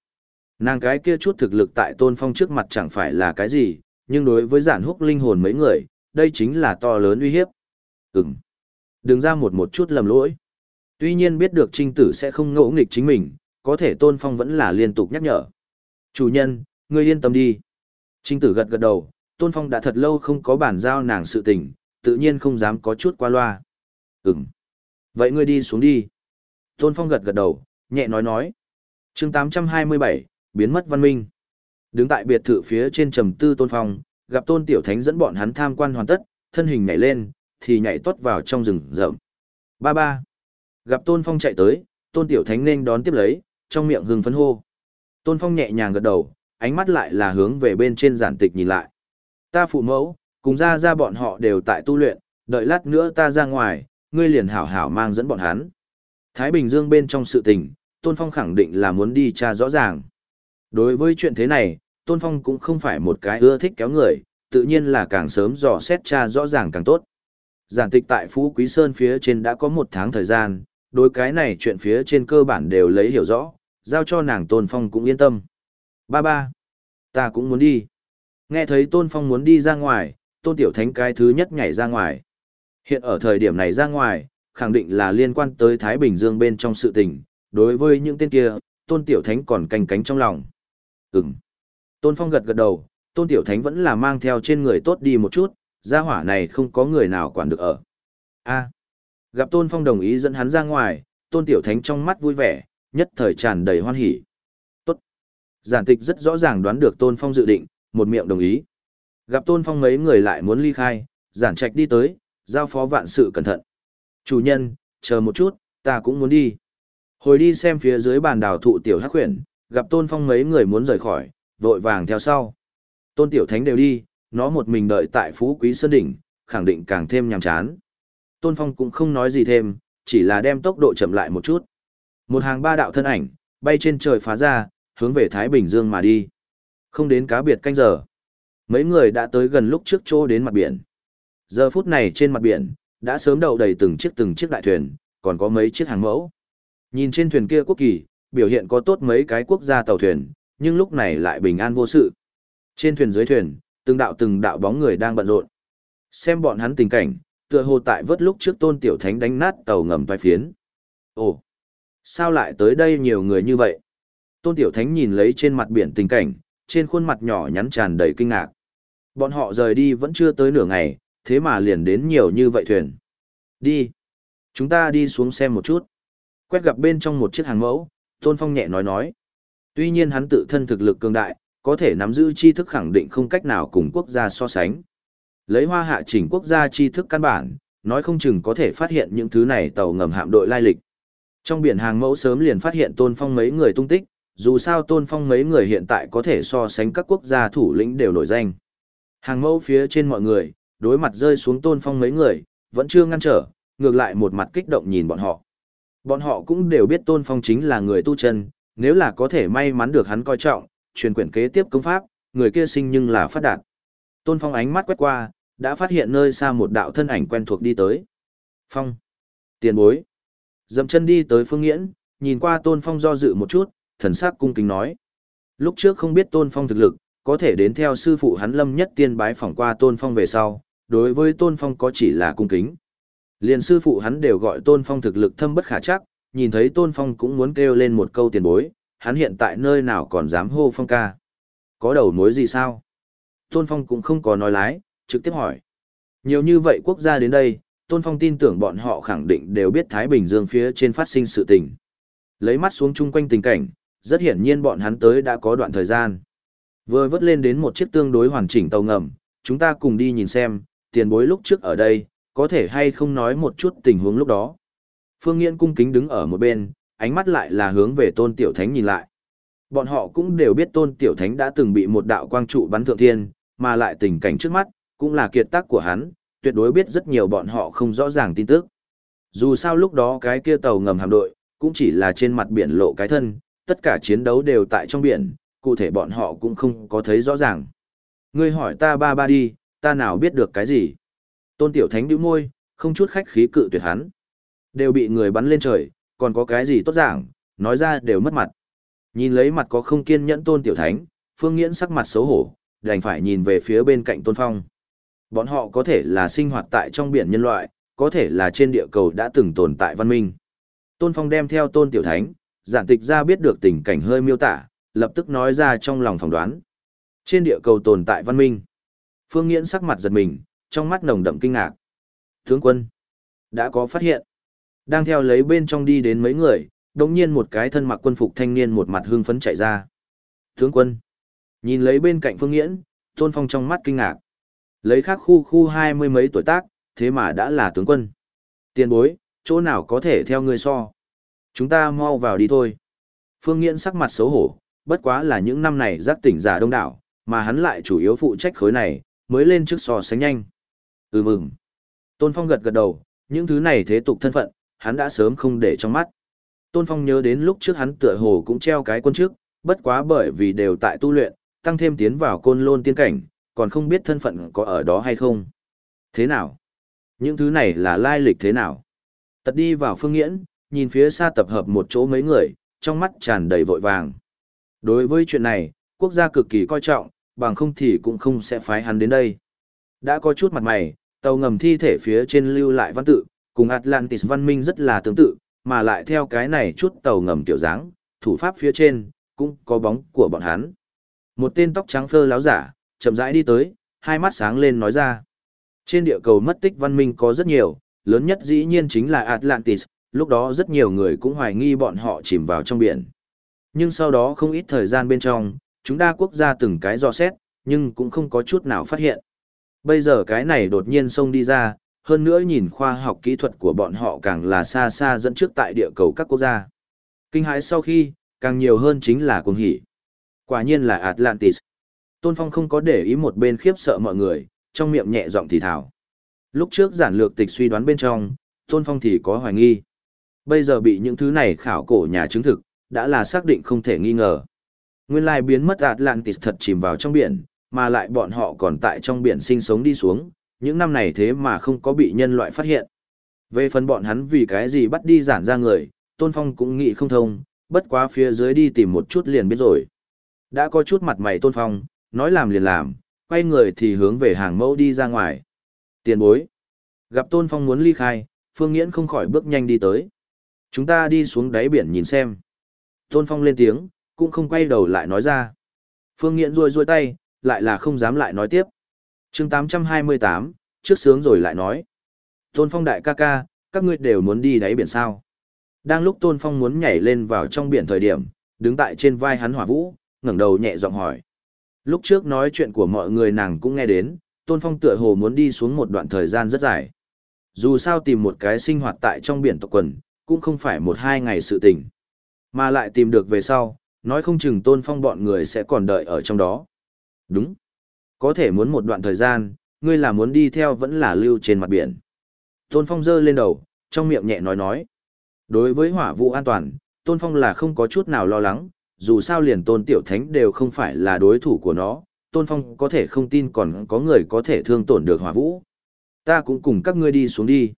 Nàng cái kia chút thực lực tại tôn phong trước mặt chẳng phải là cái gì, nhưng đối với giản húc linh hồn mấy người, đây chính là to lớn uy hiếp. Ừm. Đừng ra một một chút lầm lỗi. Tuy nhiên biết được trinh tử sẽ không ngỗ nghịch chính mình, có thể tôn phong vẫn là liên tục nhắc nhở. Chủ nhân, ngươi yên tâm đi. Trinh tử gật gật đầu, tôn phong đã thật lâu không có bản giao nàng sự tình, tự nhiên không dám có chút qua loa. Ừm. Vậy ngươi đi xuống đi. Tôn phong gật gật đầu, nhẹ nói nói. chương 827, biến mất văn minh. Đứng tại biệt thự phía trên trầm tư tôn phong, gặp tôn tiểu thánh dẫn bọn hắn tham quan hoàn tất, thân hình nhảy lên, thì nhảy tuốt vào trong rừng rậm. Ba ba. Gặp tôn phong chạy tới, tôn tiểu thánh nên đón tiếp lấy, trong miệng hưng phấn hô. Tôn phong nhẹ nhàng gật đầu, ánh mắt lại là hướng về bên trên giản tịch nhìn lại. Ta phụ mẫu, cùng ra ra bọn họ đều tại tu luyện, đợi lát nữa ta ra ngoài, ngươi liền hảo hảo mang dẫn bọn hắn. Thái Bình Dương bên trong sự tình, Tôn Phong khẳng định là muốn đi tra rõ ràng. Đối với chuyện thế này, Tôn Phong cũng không phải một cái ưa thích kéo người, tự nhiên là càng sớm dò xét tra rõ ràng càng tốt. Giản tịch tại Phú Quý Sơn phía trên đã có một tháng thời gian, đối cái này chuyện phía trên cơ bản đều lấy hiểu rõ, giao cho nàng Tôn Phong cũng yên tâm. Ba ba, ta cũng muốn đi. Nghe thấy Tôn Phong muốn đi ra ngoài, Tôn Tiểu Thánh cái thứ nhất nhảy ra ngoài. Hiện ở thời điểm này ra ngoài, khẳng định là liên quan tới Thái Bình Dương bên trong sự tình, đối với những tên kia, Tôn Tiểu Thánh còn canh cánh trong lòng. Ừm. Tôn Phong gật gật đầu, Tôn Tiểu Thánh vẫn là mang theo trên người tốt đi một chút, gia hỏa này không có người nào quản được ở. A. Gặp Tôn Phong đồng ý dẫn hắn ra ngoài, Tôn Tiểu Thánh trong mắt vui vẻ, nhất thời tràn đầy hoan hỉ. Tốt. Giản tịch rất rõ ràng đoán được Tôn Phong dự định, một miệng đồng ý. Gặp Tôn Phong mấy người lại muốn ly khai, giản trạch đi tới, giao phó vạn sự cẩn thận. Chủ nhân, chờ một chút, ta cũng muốn đi. Hồi đi xem phía dưới bàn đào thụ tiểu hắc khuyển, gặp Tôn Phong mấy người muốn rời khỏi, vội vàng theo sau. Tôn Tiểu Thánh đều đi, nó một mình đợi tại Phú Quý Sơn Đỉnh, khẳng định càng thêm nhàm chán. Tôn Phong cũng không nói gì thêm, chỉ là đem tốc độ chậm lại một chút. Một hàng ba đạo thân ảnh, bay trên trời phá ra, hướng về Thái Bình Dương mà đi. Không đến cá biệt canh giờ. Mấy người đã tới gần lúc trước chỗ đến mặt biển. Giờ phút này trên mặt biển, đã sớm đậu đầy từng chiếc từng chiếc đại thuyền, còn có mấy chiếc hàng mẫu. Nhìn trên thuyền kia quốc kỳ, biểu hiện có tốt mấy cái quốc gia tàu thuyền, nhưng lúc này lại bình an vô sự. Trên thuyền dưới thuyền, từng đạo từng đạo bóng người đang bận rộn. Xem bọn hắn tình cảnh, tựa hồ tại vớt lúc trước tôn tiểu thánh đánh nát tàu ngầm vai phiến. Ồ, sao lại tới đây nhiều người như vậy? Tôn tiểu thánh nhìn lấy trên mặt biển tình cảnh, trên khuôn mặt nhỏ nhắn tràn đầy kinh ngạc. Bọn họ rời đi vẫn chưa tới nửa ngày, thế mà liền đến nhiều như vậy thuyền. Đi. Chúng ta đi xuống xem một chút. Quét gặp bên trong một chiếc hàng mẫu, Tôn Phong nhẹ nói nói. Tuy nhiên hắn tự thân thực lực cường đại, có thể nắm giữ tri thức khẳng định không cách nào cùng quốc gia so sánh. Lấy hoa hạ chỉnh quốc gia tri thức căn bản, nói không chừng có thể phát hiện những thứ này tàu ngầm hạm đội lai lịch. Trong biển hàng mẫu sớm liền phát hiện Tôn Phong mấy người tung tích, dù sao Tôn Phong mấy người hiện tại có thể so sánh các quốc gia thủ lĩnh đều nổi danh. Hàng mẫu phía trên mọi người, đối mặt rơi xuống Tôn Phong mấy người, vẫn chưa ngăn trở, ngược lại một mặt kích động nhìn bọn họ. Bọn họ cũng đều biết Tôn Phong chính là người tu chân, nếu là có thể may mắn được hắn coi trọng, truyền quyển kế tiếp công pháp, người kia sinh nhưng là phát đạt. Tôn Phong ánh mắt quét qua, đã phát hiện nơi xa một đạo thân ảnh quen thuộc đi tới. Phong. Tiền bối. Dậm chân đi tới Phương Nghiễn, nhìn qua Tôn Phong do dự một chút, thần sắc cung kính nói. Lúc trước không biết Tôn Phong thực lực, có thể đến theo sư phụ hắn lâm nhất tiên bái phỏng qua Tôn Phong về sau, đối với Tôn Phong có chỉ là cung kính. Liền sư phụ hắn đều gọi Tôn Phong thực lực thâm bất khả chắc, nhìn thấy Tôn Phong cũng muốn kêu lên một câu tiền bối, hắn hiện tại nơi nào còn dám hô Phong ca. Có đầu mối gì sao? Tôn Phong cũng không có nói lái, trực tiếp hỏi. Nhiều như vậy quốc gia đến đây, Tôn Phong tin tưởng bọn họ khẳng định đều biết Thái Bình Dương phía trên phát sinh sự tình. Lấy mắt xuống chung quanh tình cảnh, rất hiển nhiên bọn hắn tới đã có đoạn thời gian. Vừa vớt lên đến một chiếc tương đối hoàn chỉnh tàu ngầm, chúng ta cùng đi nhìn xem, tiền bối lúc trước ở đây, có thể hay không nói một chút tình huống lúc đó. Phương Nghiễn cung kính đứng ở một bên, ánh mắt lại là hướng về Tôn Tiểu Thánh nhìn lại. Bọn họ cũng đều biết Tôn Tiểu Thánh đã từng bị một đạo quang trụ bắn thượng thiên, mà lại tình cảnh trước mắt, cũng là kiệt tác của hắn, tuyệt đối biết rất nhiều bọn họ không rõ ràng tin tức. Dù sao lúc đó cái kia tàu ngầm hạm đội, cũng chỉ là trên mặt biển lộ cái thân, tất cả chiến đấu đều tại trong biển, cụ thể bọn họ cũng không có thấy rõ ràng. Ngươi hỏi ta ba ba đi, ta nào biết được cái gì. Tôn Tiểu Thánh bĩu môi, không chút khách khí cự tuyệt hắn. Đều bị người bắn lên trời, còn có cái gì tốt giảng, nói ra đều mất mặt. Nhìn lấy mặt có không kiên nhẫn Tôn Tiểu Thánh, Phương Nghiễn sắc mặt xấu hổ, đành phải nhìn về phía bên cạnh Tôn Phong. Bọn họ có thể là sinh hoạt tại trong biển nhân loại, có thể là trên địa cầu đã từng tồn tại văn minh. Tôn Phong đem theo Tôn Tiểu Thánh, giản tịch ra biết được tình cảnh hơi miêu tả, lập tức nói ra trong lòng phỏng đoán. Trên địa cầu tồn tại văn minh. Phương Nghiễn sắc mặt giật mình, trong mắt nồng đậm kinh ngạc. Tướng quân, đã có phát hiện. Đang theo lấy bên trong đi đến mấy người, đồng nhiên một cái thân mặc quân phục thanh niên một mặt hưng phấn chạy ra. Tướng quân, nhìn lấy bên cạnh Phương Nghiễn, Tôn Phong trong mắt kinh ngạc. Lấy khác khu khu hai mươi mấy tuổi tác, thế mà đã là tướng quân. Tiền bối, chỗ nào có thể theo ngươi so. Chúng ta mau vào đi thôi. Phương Nghiễn sắc mặt xấu hổ, bất quá là những năm này giác tỉnh giả đông đảo, mà hắn lại chủ yếu phụ trách khối này, mới lên trước so sánh nhanh. Ừ mừng. Tôn Phong gật gật đầu, những thứ này thế tục thân phận, hắn đã sớm không để trong mắt. Tôn Phong nhớ đến lúc trước hắn tựa hồ cũng treo cái quân trước, bất quá bởi vì đều tại tu luyện, tăng thêm tiến vào côn lôn tiên cảnh, còn không biết thân phận có ở đó hay không. Thế nào? Những thứ này là lai lịch thế nào? Tật đi vào phương nghiễn, nhìn phía xa tập hợp một chỗ mấy người, trong mắt tràn đầy vội vàng. Đối với chuyện này, quốc gia cực kỳ coi trọng, bằng không thì cũng không sẽ phái hắn đến đây. Đã có chút mặt mày, tàu ngầm thi thể phía trên lưu lại văn tự, cùng Atlantis văn minh rất là tương tự, mà lại theo cái này chút tàu ngầm kiểu dáng, thủ pháp phía trên, cũng có bóng của bọn hắn. Một tên tóc trắng phơ láo giả, chậm rãi đi tới, hai mắt sáng lên nói ra. Trên địa cầu mất tích văn minh có rất nhiều, lớn nhất dĩ nhiên chính là Atlantis, lúc đó rất nhiều người cũng hoài nghi bọn họ chìm vào trong biển. Nhưng sau đó không ít thời gian bên trong, chúng đa quốc gia từng cái dò xét, nhưng cũng không có chút nào phát hiện. Bây giờ cái này đột nhiên xông đi ra, hơn nữa nhìn khoa học kỹ thuật của bọn họ càng là xa xa dẫn trước tại địa cầu các quốc gia. Kinh hãi sau khi, càng nhiều hơn chính là cuồng hỉ. Quả nhiên là Atlantis. Tôn Phong không có để ý một bên khiếp sợ mọi người, trong miệng nhẹ giọng thì thào. Lúc trước giản lược tịch suy đoán bên trong, Tôn Phong thì có hoài nghi. Bây giờ bị những thứ này khảo cổ nhà chứng thực, đã là xác định không thể nghi ngờ. Nguyên lai biến mất Atlantis thật chìm vào trong biển, mà lại bọn họ còn tại trong biển sinh sống đi xuống, những năm này thế mà không có bị nhân loại phát hiện. Về phần bọn hắn vì cái gì bắt đi giản ra người, Tôn Phong cũng nghĩ không thông, bất quá phía dưới đi tìm một chút liền biết rồi. Đã có chút mặt mày Tôn Phong, nói làm liền làm, quay người thì hướng về hàng mẫu đi ra ngoài. Tiền bối. Gặp Tôn Phong muốn ly khai, Phương Nghiễn không khỏi bước nhanh đi tới. Chúng ta đi xuống đáy biển nhìn xem. Tôn Phong lên tiếng, cũng không quay đầu lại nói ra. Phương Nghiễn ruôi ruôi tay, lại là không dám lại nói tiếp chương 828, trước sướng rồi lại nói. Tôn Phong đại ca ca, các ngươi đều muốn đi đáy biển sao. Đang lúc Tôn Phong muốn nhảy lên vào trong biển thời điểm, đứng tại trên vai hắn hỏa vũ, ngẩng đầu nhẹ giọng hỏi. Lúc trước nói chuyện của mọi người nàng cũng nghe đến, Tôn Phong tựa hồ muốn đi xuống một đoạn thời gian rất dài. Dù sao tìm một cái sinh hoạt tại trong biển tộc quần, cũng không phải một hai ngày sự tình. Mà lại tìm được về sau, nói không chừng Tôn Phong bọn người sẽ còn đợi ở trong đó. Đúng. Có thể muốn một đoạn thời gian, ngươi là muốn đi theo vẫn là lưu trên mặt biển. Tôn Phong giơ lên đầu, trong miệng nhẹ nói nói. Đối với hỏa vụ an toàn, Tôn Phong là không có chút nào lo lắng, dù sao liền Tôn Tiểu Thánh đều không phải là đối thủ của nó, Tôn Phong có thể không tin còn có người có thể thương tổn được hỏa vũ. Ta cũng cùng các ngươi đi xuống đi.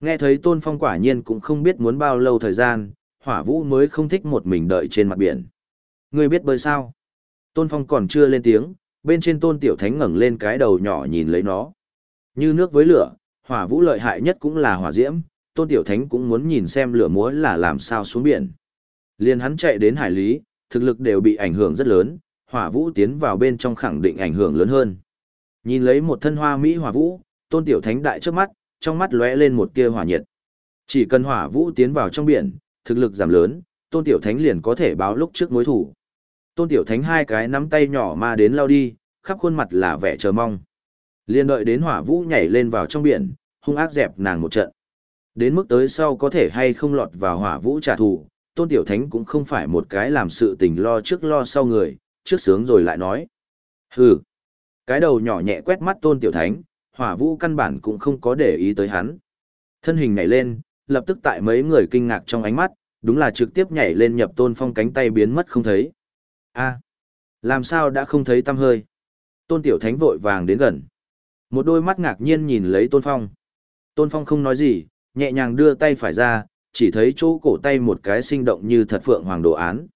Nghe thấy Tôn Phong quả nhiên cũng không biết muốn bao lâu thời gian, hỏa vũ mới không thích một mình đợi trên mặt biển. Ngươi biết bơi sao? Tôn Phong còn chưa lên tiếng, bên trên Tôn Tiểu Thánh ngẩng lên cái đầu nhỏ nhìn lấy nó. Như nước với lửa, hỏa vũ lợi hại nhất cũng là hỏa diễm, Tôn Tiểu Thánh cũng muốn nhìn xem lửa múa là làm sao xuống biển. Liền hắn chạy đến hải lý, thực lực đều bị ảnh hưởng rất lớn, hỏa vũ tiến vào bên trong khẳng định ảnh hưởng lớn hơn. Nhìn lấy một thân hoa mỹ hỏa vũ, Tôn Tiểu Thánh đại trước mắt, trong mắt lóe lên một tia hỏa nhiệt. Chỉ cần hỏa vũ tiến vào trong biển, thực lực giảm lớn, Tôn Tiểu Thánh liền có thể báo lúc trước mối thủ. Tôn Tiểu Thánh hai cái nắm tay nhỏ ma đến lao đi, khắp khuôn mặt là vẻ chờ mong. liền đợi đến hỏa vũ nhảy lên vào trong biển, hung ác dẹp nàng một trận. Đến mức tới sau có thể hay không lọt vào hỏa vũ trả thù, Tôn Tiểu Thánh cũng không phải một cái làm sự tình lo trước lo sau người, trước sướng rồi lại nói. Hừ. Cái đầu nhỏ nhẹ quét mắt Tôn Tiểu Thánh, hỏa vũ căn bản cũng không có để ý tới hắn. Thân hình nhảy lên, lập tức tại mấy người kinh ngạc trong ánh mắt, đúng là trực tiếp nhảy lên nhập Tôn Phong cánh tay biến mất không thấy a làm sao đã không thấy tăm hơi? Tôn Tiểu Thánh vội vàng đến gần. Một đôi mắt ngạc nhiên nhìn lấy Tôn Phong. Tôn Phong không nói gì, nhẹ nhàng đưa tay phải ra, chỉ thấy chỗ cổ tay một cái sinh động như thật phượng hoàng đồ án.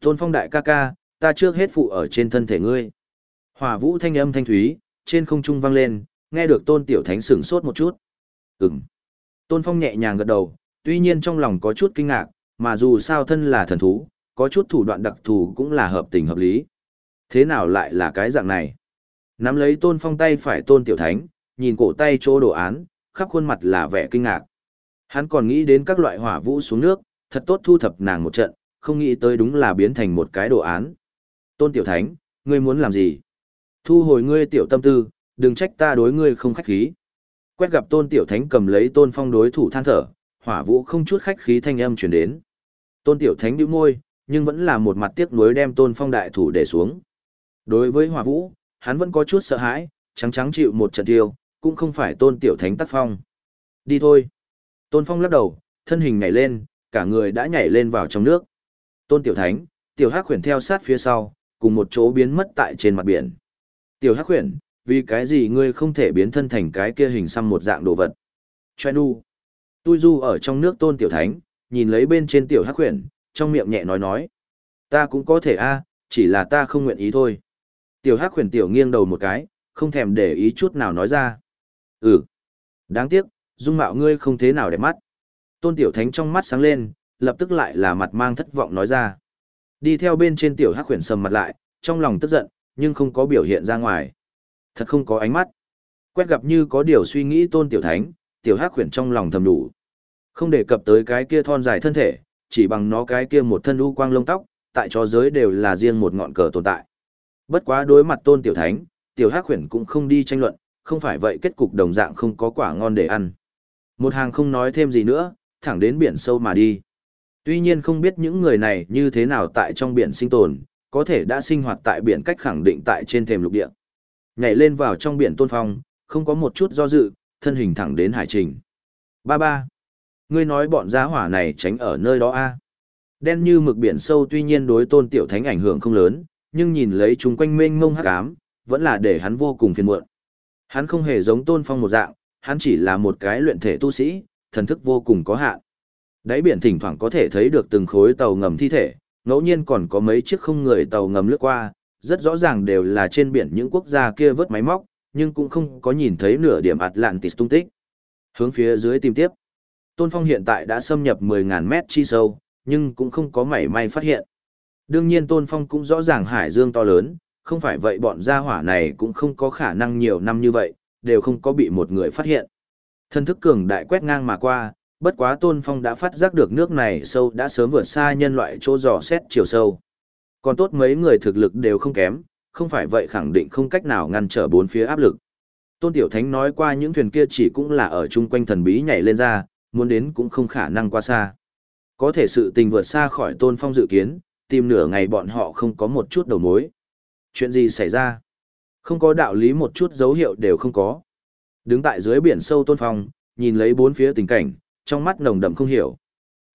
Tôn Phong đại ca ca, ta trước hết phụ ở trên thân thể ngươi. Hỏa vũ thanh âm thanh thúy, trên không trung vang lên, nghe được Tôn Tiểu Thánh sửng sốt một chút. Ừm. Tôn Phong nhẹ nhàng gật đầu, tuy nhiên trong lòng có chút kinh ngạc, mà dù sao thân là thần thú, có chút thủ đoạn đặc thù cũng là hợp tình hợp lý. Thế nào lại là cái dạng này? Nắm lấy Tôn Phong tay phải Tôn Tiểu Thánh, nhìn cổ tay chỗ đồ án, khắp khuôn mặt là vẻ kinh ngạc. Hắn còn nghĩ đến các loại hỏa vũ xuống nước, thật tốt thu thập nàng một trận, không nghĩ tới đúng là biến thành một cái đồ án. Tôn Tiểu Thánh, ngươi muốn làm gì? Thu hồi ngươi tiểu tâm tư, đừng trách ta đối ngươi không khách khí. Quét gặp Tôn Tiểu Thánh cầm lấy Tôn Phong đối thủ than thở, hỏa vũ không chút khách khí thanh âm truyền đến. Tôn Tiểu Thánh bĩu môi, nhưng vẫn là một mặt tiếc nuối đem Tôn Phong đại thủ để xuống. Đối với hỏa vũ, hắn vẫn có chút sợ hãi, trắng trắng chịu một trận tiêu, cũng không phải Tôn Tiểu Thánh tác phong. Đi thôi. Tôn Phong lắc đầu, thân hình nhảy lên, cả người đã nhảy lên vào trong nước. Tôn Tiểu Thánh, Tiểu Hắc Huyền theo sát phía sau, cùng một chỗ biến mất tại trên mặt biển. Tiểu Hắc Huyền, vì cái gì ngươi không thể biến thân thành cái kia hình xăm một dạng đồ vật? Choe nu. Tui du ở trong nước Tôn Tiểu Thánh, nhìn lấy bên trên Tiểu Hắc Huyền, trong miệng nhẹ nói nói. Ta cũng có thể a, chỉ là ta không nguyện ý thôi. Tiểu Hắc Huyền tiểu nghiêng đầu một cái, không thèm để ý chút nào nói ra. Ừ. Đáng tiếc, dung mạo ngươi không thế nào đẹp mắt. Tôn Tiểu Thánh trong mắt sáng lên, lập tức lại là mặt mang thất vọng nói ra. Đi theo bên trên Tiểu Hắc Huyền sầm mặt lại, trong lòng tức giận, nhưng không có biểu hiện ra ngoài. Thật không có ánh mắt. Quét gặp như có điều suy nghĩ Tôn Tiểu Thánh, Tiểu Hắc Huyền trong lòng thầm đủ. Không đề cập tới cái kia thon dài thân thể, chỉ bằng nó cái kia một thân u quang lông tóc, tại cho giới đều là riêng một ngọn cờ tồn tại. Bất quá đối mặt Tôn Tiểu Thánh, Tiểu Hắc Huyền cũng không đi tranh luận, không phải vậy kết cục đồng dạng không có quả ngon để ăn. Một hàng không nói thêm gì nữa, thẳng đến biển sâu mà đi. Tuy nhiên không biết những người này như thế nào tại trong biển sinh tồn, có thể đã sinh hoạt tại biển cách khẳng định tại trên thềm lục địa. Nhảy lên vào trong biển tôn phong, không có một chút do dự, thân hình thẳng đến hải trình. Ba ba. Ngươi nói bọn giá hỏa này tránh ở nơi đó a à? Đen như mực biển sâu tuy nhiên đối tôn tiểu thánh ảnh hưởng không lớn, nhưng nhìn lấy chúng quanh mênh mông hắc ám, vẫn là để hắn vô cùng phiền muộn. Hắn không hề giống tôn phong một dạng, hắn chỉ là một cái luyện thể tu sĩ, thần thức vô cùng có hạn. Đáy biển thỉnh thoảng có thể thấy được từng khối tàu ngầm thi thể, ngẫu nhiên còn có mấy chiếc không người tàu ngầm lướt qua, rất rõ ràng đều là trên biển những quốc gia kia vớt máy móc, nhưng cũng không có nhìn thấy nửa điểm ạt lạng tịt tung tích. Hướng phía dưới tìm tiếp. Tôn Phong hiện tại đã xâm nhập 10.000 mét chi sâu, nhưng cũng không có mảy may phát hiện. Đương nhiên Tôn Phong cũng rõ ràng hải dương to lớn, không phải vậy bọn gia hỏa này cũng không có khả năng nhiều năm như vậy, đều không có bị một người phát hiện. Thân thức cường đại quét ngang mà qua, bất quá Tôn Phong đã phát giác được nước này sâu đã sớm vượt xa nhân loại chỗ dò xét chiều sâu. Còn tốt mấy người thực lực đều không kém, không phải vậy khẳng định không cách nào ngăn trở bốn phía áp lực. Tôn Tiểu Thánh nói qua những thuyền kia chỉ cũng là ở chung quanh thần bí nhảy lên ra, muốn đến cũng không khả năng qua xa. Có thể sự tình vượt xa khỏi Tôn Phong dự kiến, tìm nửa ngày bọn họ không có một chút đầu mối. Chuyện gì xảy ra? Không có đạo lý một chút dấu hiệu đều không có. Đứng tại dưới biển sâu Tôn Phong, nhìn lấy bốn phía tình cảnh, trong mắt nồng đậm không hiểu.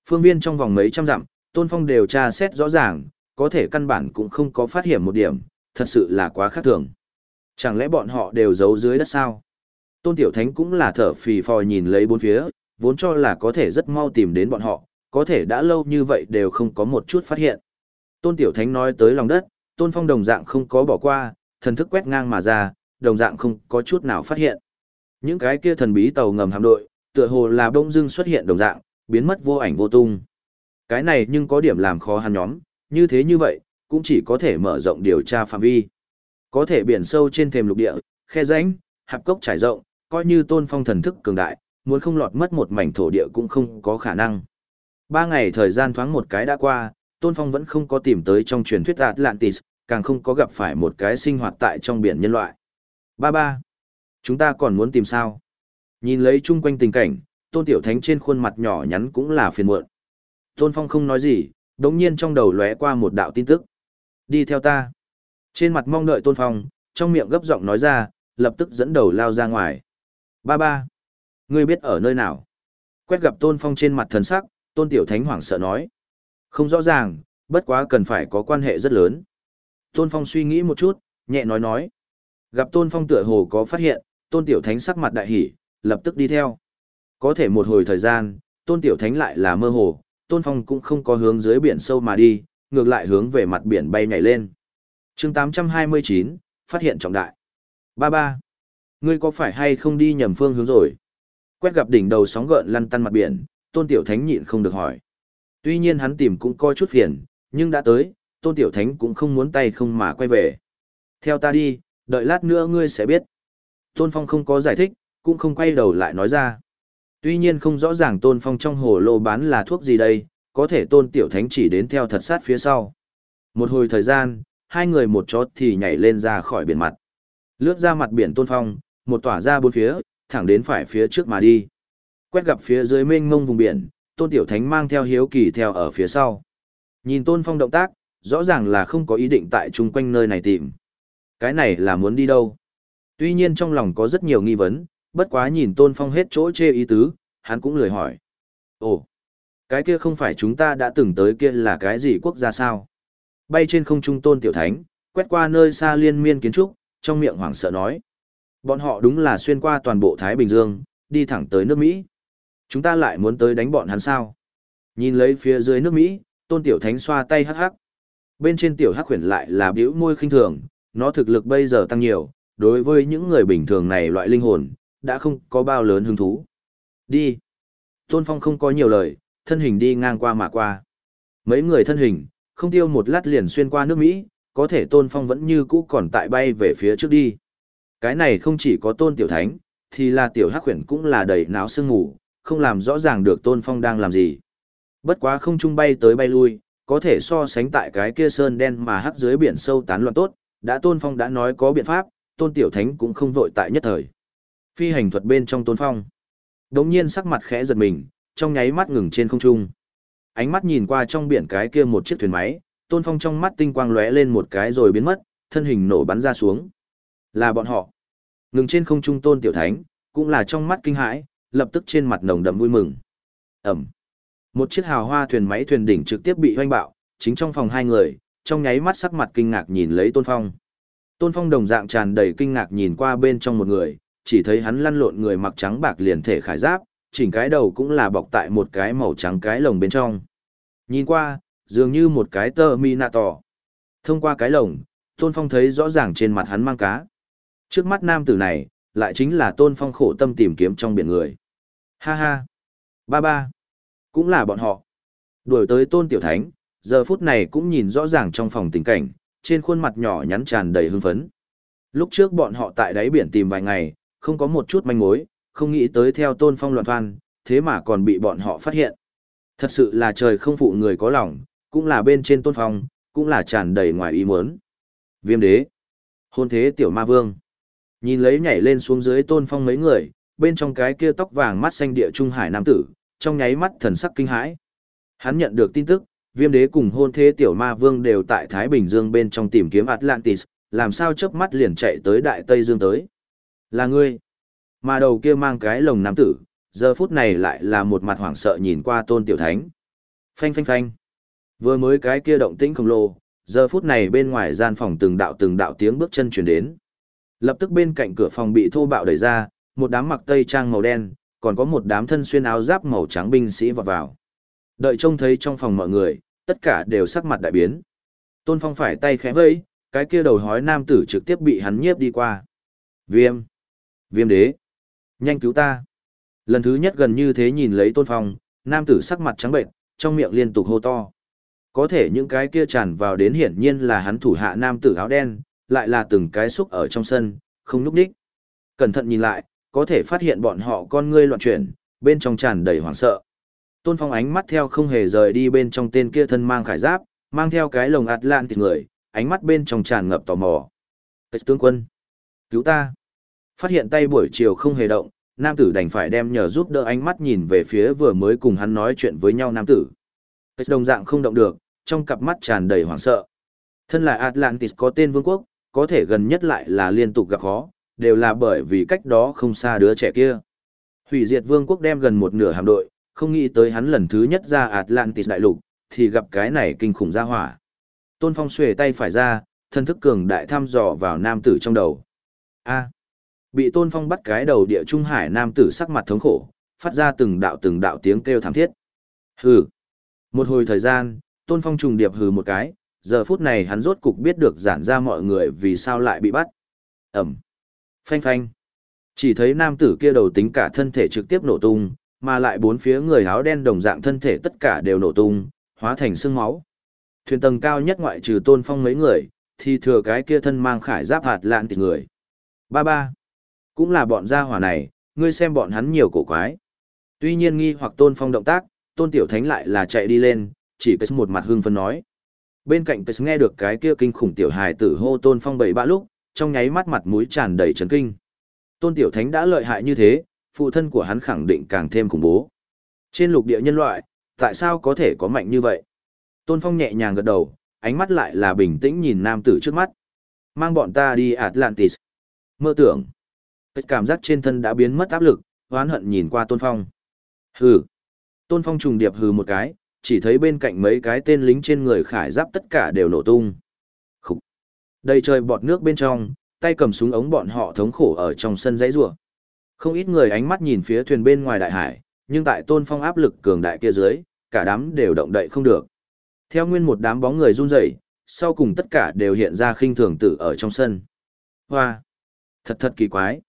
Phương viên trong vòng mấy trăm dặm, Tôn Phong đều tra xét rõ ràng, có thể căn bản cũng không có phát hiện một điểm, thật sự là quá khác thường. Chẳng lẽ bọn họ đều giấu dưới đất sao? Tôn Tiểu Thánh cũng là thở phì phò nhìn lấy bốn phía, vốn cho là có thể rất mau tìm đến bọn họ, có thể đã lâu như vậy đều không có một chút phát hiện. Tôn Tiểu Thánh nói tới lòng đất, Tôn Phong đồng dạng không có bỏ qua, thần thức quét ngang mà ra, đồng dạng không có chút nào phát hiện. Những cái kia thần bí tàu ngầm hạm đội, tựa hồ là Đông dưng xuất hiện đồng dạng, biến mất vô ảnh vô tung. Cái này nhưng có điểm làm khó hắn nhóm, như thế như vậy, cũng chỉ có thể mở rộng điều tra phạm vi. Có thể biển sâu trên thềm lục địa, khe rãnh, hạp cốc trải rộng, coi như tôn phong thần thức cường đại, muốn không lọt mất một mảnh thổ địa cũng không có khả năng. Ba ngày thời gian thoáng một cái đã qua, tôn phong vẫn không có tìm tới trong truyền thuyết Atlantis, càng không có gặp phải một cái sinh hoạt tại trong biển nhân loại. Ba ba, chúng ta còn muốn tìm sao? Nhìn lấy chung quanh tình cảnh, tôn tiểu thánh trên khuôn mặt nhỏ nhắn cũng là phiền muộn. Tôn phong không nói gì, đống nhiên trong đầu lóe qua một đạo tin tức. Đi theo ta. Trên mặt mong đợi tôn phong, trong miệng gấp giọng nói ra, lập tức dẫn đầu lao ra ngoài. Ba ba. Ngươi biết ở nơi nào? Quét gặp tôn phong trên mặt thần sắc, tôn tiểu thánh hoảng sợ nói. Không rõ ràng, bất quá cần phải có quan hệ rất lớn. Tôn phong suy nghĩ một chút, nhẹ nói nói. Gặp tôn phong tựa hồ có phát hiện, tôn tiểu thánh sắc mặt đại hỉ, lập tức đi theo. Có thể một hồi thời gian, tôn tiểu thánh lại là mơ hồ, tôn phong cũng không có hướng dưới biển sâu mà đi, ngược lại hướng về mặt biển bay nhảy lên. chương 829, phát hiện trọng đại. Ba ba. Ngươi có phải hay không đi nhầm phương hướng rồi? Quét gặp đỉnh đầu sóng gợn lăn tăn mặt biển, tôn tiểu thánh nhịn không được hỏi. Tuy nhiên hắn tìm cũng coi chút phiền, nhưng đã tới, tôn tiểu thánh cũng không muốn tay không mà quay về. Theo ta đi, đợi lát nữa ngươi sẽ biết. Tôn Phong không có giải thích, cũng không quay đầu lại nói ra. Tuy nhiên không rõ ràng Tôn Phong trong hồ lô bán là thuốc gì đây, có thể Tôn Tiểu Thánh chỉ đến theo thật sát phía sau. Một hồi thời gian, hai người một chót thì nhảy lên ra khỏi biển mặt. Lướt ra mặt biển Tôn Phong, một tỏa ra bốn phía, thẳng đến phải phía trước mà đi. Quét gặp phía dưới mênh mông vùng biển, Tôn Tiểu Thánh mang theo hiếu kỳ theo ở phía sau. Nhìn Tôn Phong động tác, rõ ràng là không có ý định tại chung quanh nơi này tìm. Cái này là muốn đi đâu? Tuy nhiên trong lòng có rất nhiều nghi vấn, bất quá nhìn Tôn Phong hết chỗ chê ý tứ, hắn cũng lười hỏi. Ồ, cái kia không phải chúng ta đã từng tới kia là cái gì quốc gia sao? Bay trên không trung Tôn Tiểu Thánh, quét qua nơi xa liên miên kiến trúc, trong miệng hoảng sợ nói. Bọn họ đúng là xuyên qua toàn bộ Thái Bình Dương, đi thẳng tới nước Mỹ. Chúng ta lại muốn tới đánh bọn hắn sao? Nhìn lấy phía dưới nước Mỹ, Tôn Tiểu Thánh xoa tay hắc hắc. Bên trên Tiểu Hắc huyền lại là biểu môi khinh thường, nó thực lực bây giờ tăng nhiều, đối với những người bình thường này loại linh hồn, đã không có bao lớn hứng thú. Đi. Tôn Phong không có nhiều lời, thân hình đi ngang qua mà qua. Mấy người thân hình, không tiêu một lát liền xuyên qua nước Mỹ, có thể Tôn Phong vẫn như cũ còn tại bay về phía trước đi. Cái này không chỉ có Tôn Tiểu Thánh, thì là Tiểu Hắc Huyền cũng là đầy náo sương ngủ, không làm rõ ràng được Tôn Phong đang làm gì. Bất quá không trung bay tới bay lui, có thể so sánh tại cái kia sơn đen mà hắc dưới biển sâu tán loạn tốt, đã Tôn Phong đã nói có biện pháp, Tôn Tiểu Thánh cũng không vội tại nhất thời. Phi hành thuật bên trong Tôn Phong. Đống nhiên sắc mặt khẽ giật mình, trong nháy mắt ngừng trên không trung. ánh mắt nhìn qua trong biển cái kia một chiếc thuyền máy, Tôn Phong trong mắt tinh quang lóe lên một cái rồi biến mất, thân hình nổ bắn ra xuống. Là bọn họ. Ngừng trên không trung Tôn Tiểu Thánh, cũng là trong mắt kinh hãi, lập tức trên mặt nồng đậm vui mừng. Ẩm. Một chiếc hào hoa thuyền máy thuyền đỉnh trực tiếp bị hoanh bạo, chính trong phòng hai người, trong nháy mắt sắc mặt kinh ngạc nhìn lấy Tôn Phong. Tôn Phong đồng dạng tràn đầy kinh ngạc nhìn qua bên trong một người, chỉ thấy hắn lăn lộn người mặc trắng bạc liền thể khải giáp, chỉnh cái đầu cũng là bọc tại một cái màu trắng cái lồng bên trong. Nhìn qua, dường như một cái tơ mi nạ tỏ. Thông qua cái lồng, Tôn Phong thấy rõ ràng trên mặt hắn mang cá. Trước mắt nam tử này, lại chính là Tôn Phong khổ tâm tìm kiếm trong biển người. Ha ha! Ba ba! Cũng là bọn họ. Đuổi tới Tôn Tiểu Thánh, giờ phút này cũng nhìn rõ ràng trong phòng tình cảnh, trên khuôn mặt nhỏ nhắn tràn đầy hưng phấn. Lúc trước bọn họ tại đáy biển tìm vài ngày, không có một chút manh mối, không nghĩ tới theo Tôn Phong loạn thoan, thế mà còn bị bọn họ phát hiện. Thật sự là trời không phụ người có lòng, cũng là bên trên Tôn Phong, cũng là tràn đầy ngoài ý muốn. Viêm đế, hôn thế tiểu ma vương. Nhìn lấy nhảy lên xuống dưới Tôn Phong mấy người, bên trong cái kia tóc vàng mắt xanh địa trung hải nam tử, trong nháy mắt thần sắc kinh hãi. Hắn nhận được tin tức, viêm đế cùng hôn thế tiểu ma vương đều tại Thái Bình Dương bên trong tìm kiếm Atlantis, làm sao chớp mắt liền chạy tới Đại Tây Dương tới. Là ngươi. Mà đầu kia mang cái lồng nam tử, giờ phút này lại là một mặt hoảng sợ nhìn qua tôn tiểu thánh. Phanh phanh phanh. Vừa mới cái kia động tĩnh khổng lồ, giờ phút này bên ngoài gian phòng từng đạo từng đạo tiếng bước chân chuyển đến. Lập tức bên cạnh cửa phòng bị thô bạo đẩy ra, một đám mặc tây trang màu đen, còn có một đám thân xuyên áo giáp màu trắng binh sĩ vọt vào. Đợi trông thấy trong phòng mọi người, tất cả đều sắc mặt đại biến. Tôn Phong phải tay khẽ vẫy, cái kia đầu hói nam tử trực tiếp bị hắn nhiếp đi qua. Viêm! Viêm đế! Nhanh cứu ta! Lần thứ nhất gần như thế nhìn lấy Tôn Phong, nam tử sắc mặt trắng bệnh, trong miệng liên tục hô to. Có thể những cái kia tràn vào đến hiển nhiên là hắn thủ hạ nam tử áo đen, lại là từng cái xúc ở trong sân, không núp đích. Cẩn thận nhìn lại, có thể phát hiện bọn họ con ngươi loạn chuyển, bên trong tràn đầy hoảng sợ. Tôn Phong ánh mắt theo không hề rời đi bên trong tên kia thân mang khải giáp, mang theo cái lồng ạt lạn thịt người, ánh mắt bên trong tràn ngập tò mò. Cách tướng quân, cứu ta. Phát hiện tay buổi chiều không hề động, nam tử đành phải đem nhờ giúp đỡ ánh mắt nhìn về phía vừa mới cùng hắn nói chuyện với nhau nam tử. Cách đồng dạng không động được, trong cặp mắt tràn đầy hoảng sợ. Thân là Atlantis có tên vương quốc, có thể gần nhất lại là liên tục gặp khó, đều là bởi vì cách đó không xa đứa trẻ kia. Hủy diệt vương quốc đem gần một nửa hạm đội, không nghĩ tới hắn lần thứ nhất ra Atlantis đại lục, thì gặp cái này kinh khủng ra hỏa. Tôn Phong xuề tay phải ra, thân thức cường đại thăm dò vào nam tử trong đầu. A. bị Tôn Phong bắt cái đầu địa trung hải nam tử sắc mặt thống khổ, phát ra từng đạo từng đạo tiếng kêu thảm thiết. Hừ. Một hồi thời gian, Tôn Phong trùng điệp hừ một cái, giờ phút này hắn rốt cục biết được giản ra mọi người vì sao lại bị bắt. Ẩm. Phanh phanh. Chỉ thấy nam tử kia đầu tính cả thân thể trực tiếp nổ tung, mà lại bốn phía người áo đen đồng dạng thân thể tất cả đều nổ tung, hóa thành xương máu. Thuyền tầng cao nhất ngoại trừ tôn phong mấy người, thì thừa cái kia thân mang khải giáp hạt lạn tịt người. Ba ba. Cũng là bọn gia hỏa này, ngươi xem bọn hắn nhiều cổ quái. Tuy nhiên nghi hoặc tôn phong động tác, tôn tiểu thánh lại là chạy đi lên, chỉ cái một mặt hương phân nói. Bên cạnh cái nghe được cái kia kinh khủng tiểu hài tử hô tôn phong bảy bạ lúc, trong nháy mắt mặt mũi tràn đầy chấn kinh. Tôn tiểu thánh đã lợi hại như thế, phụ thân của hắn khẳng định càng thêm khủng bố. Trên lục địa nhân loại, tại sao có thể có mạnh như vậy? Tôn Phong nhẹ nhàng gật đầu, ánh mắt lại là bình tĩnh nhìn nam tử trước mắt. Mang bọn ta đi Atlantis. Mơ tưởng. Cái cảm giác trên thân đã biến mất áp lực, hoán hận nhìn qua Tôn Phong. Hừ. Tôn Phong trùng điệp hừ một cái, chỉ thấy bên cạnh mấy cái tên lính trên người khải giáp tất cả đều nổ tung. Khúc. Đầy trời bọt nước bên trong, tay cầm súng ống bọn họ thống khổ ở trong sân dãy rùa. Không ít người ánh mắt nhìn phía thuyền bên ngoài đại hải, nhưng tại tôn phong áp lực cường đại kia dưới, cả đám đều động đậy không được. Theo nguyên một đám bóng người run rẩy, sau cùng tất cả đều hiện ra khinh thường tử ở trong sân. Hoa! Thật thật kỳ quái.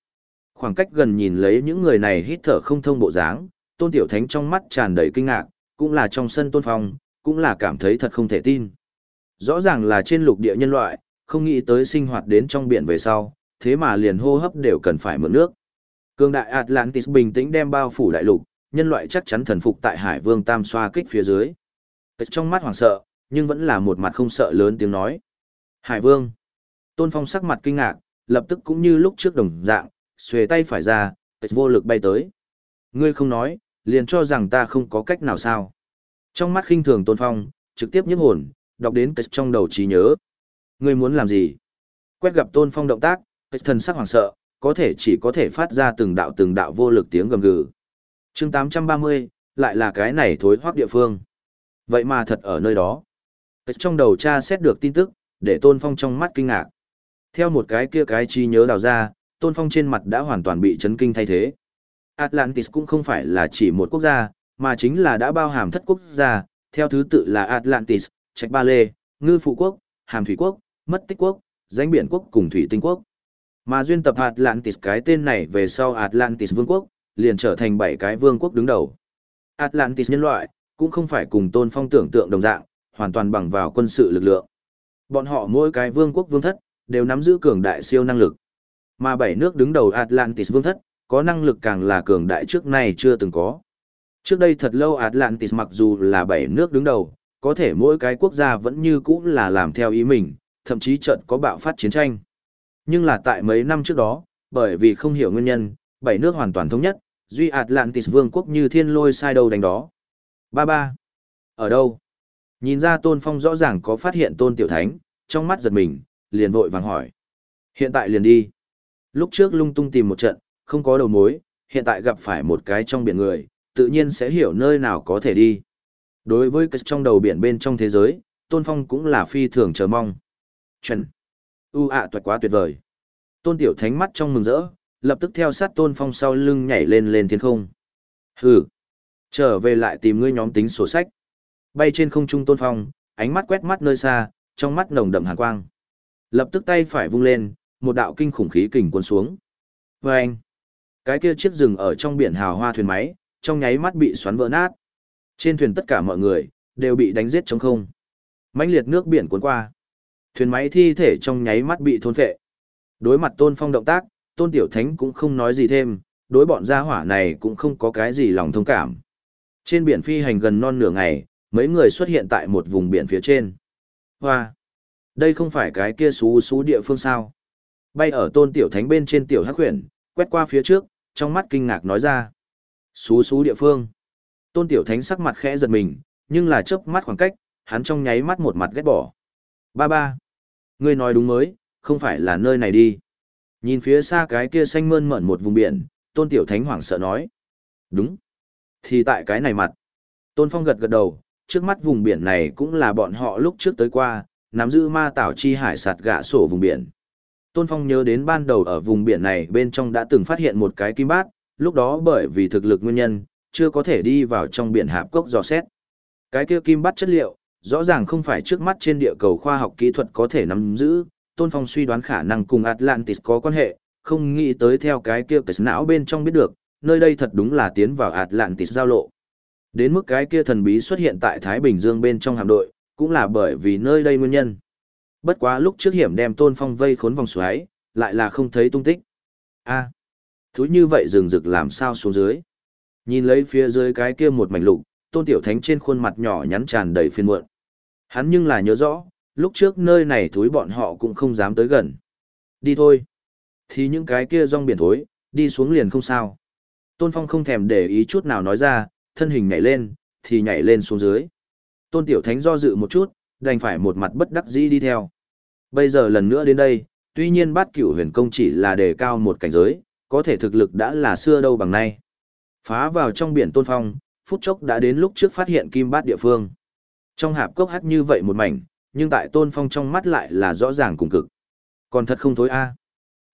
Khoảng cách gần nhìn lấy những người này hít thở không thông bộ dáng, tôn tiểu thánh trong mắt tràn đầy kinh ngạc, cũng là trong sân tôn phong, cũng là cảm thấy thật không thể tin. Rõ ràng là trên lục địa nhân loại, không nghĩ tới sinh hoạt đến trong biển về sau, thế mà liền hô hấp đều cần phải mượn nước. Cường đại Atlantis bình tĩnh đem bao phủ đại lục, nhân loại chắc chắn thần phục tại Hải Vương Tam xoa kích phía dưới. Trong mắt hoảng sợ, nhưng vẫn là một mặt không sợ lớn tiếng nói. Hải Vương. Tôn Phong sắc mặt kinh ngạc, lập tức cũng như lúc trước đồng dạng, xuề tay phải ra, vô lực bay tới. Ngươi không nói, liền cho rằng ta không có cách nào sao. Trong mắt khinh thường Tôn Phong, trực tiếp nhức hồn, đọc đến cách trong đầu trí nhớ. Ngươi muốn làm gì? Quét gặp Tôn Phong động tác, cách thần sắc hoảng sợ, có thể chỉ có thể phát ra từng đạo từng đạo vô lực tiếng gầm gừ. Chương 830, lại là cái này thối hoác địa phương. Vậy mà thật ở nơi đó. Cách trong đầu cha xét được tin tức, để Tôn Phong trong mắt kinh ngạc. Theo một cái kia cái trí nhớ đào ra, Tôn Phong trên mặt đã hoàn toàn bị chấn kinh thay thế. Atlantis cũng không phải là chỉ một quốc gia, mà chính là đã bao hàm thất quốc gia, theo thứ tự là Atlantis, Trạch Ba Lê, Ngư Phụ Quốc, Hàm Thủy Quốc, Mất Tích Quốc, Danh Biển Quốc cùng Thủy Tinh Quốc. Mà duyên tập Atlantis cái tên này về sau Atlantis Vương quốc, liền trở thành bảy cái vương quốc đứng đầu. Atlantis nhân loại, cũng không phải cùng tôn phong tưởng tượng đồng dạng, hoàn toàn bằng vào quân sự lực lượng. Bọn họ mỗi cái vương quốc vương thất, đều nắm giữ cường đại siêu năng lực. Mà bảy nước đứng đầu Atlantis vương thất, có năng lực càng là cường đại trước nay chưa từng có. Trước đây thật lâu Atlantis mặc dù là bảy nước đứng đầu, có thể mỗi cái quốc gia vẫn như cũ là làm theo ý mình, thậm chí trận có bạo phát chiến tranh. Nhưng là tại mấy năm trước đó, bởi vì không hiểu nguyên nhân, bảy nước hoàn toàn thống nhất, duy Atlantis vương quốc như thiên lôi sai đầu đánh đó. Ba ba. Ở đâu? Nhìn ra Tôn Phong rõ ràng có phát hiện Tôn Tiểu Thánh, trong mắt giật mình, liền vội vàng hỏi. Hiện tại liền đi. Lúc trước lung tung tìm một trận, không có đầu mối, hiện tại gặp phải một cái trong biển người, tự nhiên sẽ hiểu nơi nào có thể đi. Đối với cái trong đầu biển bên trong thế giới, Tôn Phong cũng là phi thường chờ mong. Chuẩn. U ạ tuyệt quá tuyệt vời. Tôn Tiểu Thánh mắt trong mừng rỡ, lập tức theo sát Tôn Phong sau lưng nhảy lên lên thiên không. Hừ. Trở về lại tìm ngươi nhóm tính sổ sách. Bay trên không trung Tôn Phong, ánh mắt quét mắt nơi xa, trong mắt nồng đậm hàn quang. Lập tức tay phải vung lên, một đạo kinh khủng khí kình cuốn xuống. Vâng anh, cái kia chiếc rừng ở trong biển hào hoa thuyền máy, trong nháy mắt bị xoắn vỡ nát. Trên thuyền tất cả mọi người, đều bị đánh giết trong không. mãnh liệt nước biển cuốn qua. Thuyền máy thi thể trong nháy mắt bị thôn phệ. Đối mặt tôn phong động tác, tôn tiểu thánh cũng không nói gì thêm, đối bọn gia hỏa này cũng không có cái gì lòng thông cảm. Trên biển phi hành gần non nửa ngày, mấy người xuất hiện tại một vùng biển phía trên. Hoa! Đây không phải cái kia xú xú địa phương sao? Bay ở tôn tiểu thánh bên trên tiểu hắc huyền, quét qua phía trước, trong mắt kinh ngạc nói ra. Xú xú địa phương. Tôn tiểu thánh sắc mặt khẽ giật mình, nhưng là chớp mắt khoảng cách, hắn trong nháy mắt một mặt ghét bỏ. Ba ba. Ngươi nói đúng mới, không phải là nơi này đi. Nhìn phía xa cái kia xanh mơn mởn một vùng biển, tôn tiểu thánh hoảng sợ nói. Đúng. Thì tại cái này mặt. Tôn phong gật gật đầu, trước mắt vùng biển này cũng là bọn họ lúc trước tới qua, nắm giữ ma tảo chi hải sạt gạ sổ vùng biển. Tôn Phong nhớ đến ban đầu ở vùng biển này bên trong đã từng phát hiện một cái kim bát, lúc đó bởi vì thực lực nguyên nhân, chưa có thể đi vào trong biển hạp cốc dò xét. Cái kia kim bát chất liệu, rõ ràng không phải trước mắt trên địa cầu khoa học kỹ thuật có thể nắm giữ, Tôn Phong suy đoán khả năng cùng Atlantis có quan hệ, không nghĩ tới theo cái kia cái não bên trong biết được, nơi đây thật đúng là tiến vào Atlantis giao lộ. Đến mức cái kia thần bí xuất hiện tại Thái Bình Dương bên trong hạm đội, cũng là bởi vì nơi đây nguyên nhân. Bất quá lúc trước hiểm đem Tôn Phong vây khốn vòng xoáy, lại là không thấy tung tích. A, thú như vậy rừng rực làm sao xuống dưới. Nhìn lấy phía dưới cái kia một mảnh lục, Tôn Tiểu Thánh trên khuôn mặt nhỏ nhắn tràn đầy phiền muộn. Hắn nhưng là nhớ rõ, lúc trước nơi này thúi bọn họ cũng không dám tới gần. Đi thôi. Thì những cái kia rong biển thối, đi xuống liền không sao. Tôn Phong không thèm để ý chút nào nói ra, thân hình nhảy lên, thì nhảy lên xuống dưới. Tôn Tiểu Thánh do dự một chút, đành phải một mặt bất đắc dĩ đi theo. Bây giờ lần nữa đến đây, tuy nhiên bát cửu huyền công chỉ là đề cao một cảnh giới, có thể thực lực đã là xưa đâu bằng nay. Phá vào trong biển tôn phong, phút chốc đã đến lúc trước phát hiện kim bát địa phương. Trong hạp cốc hắt như vậy một mảnh, nhưng tại tôn phong trong mắt lại là rõ ràng cùng cực. Còn thật không thối a.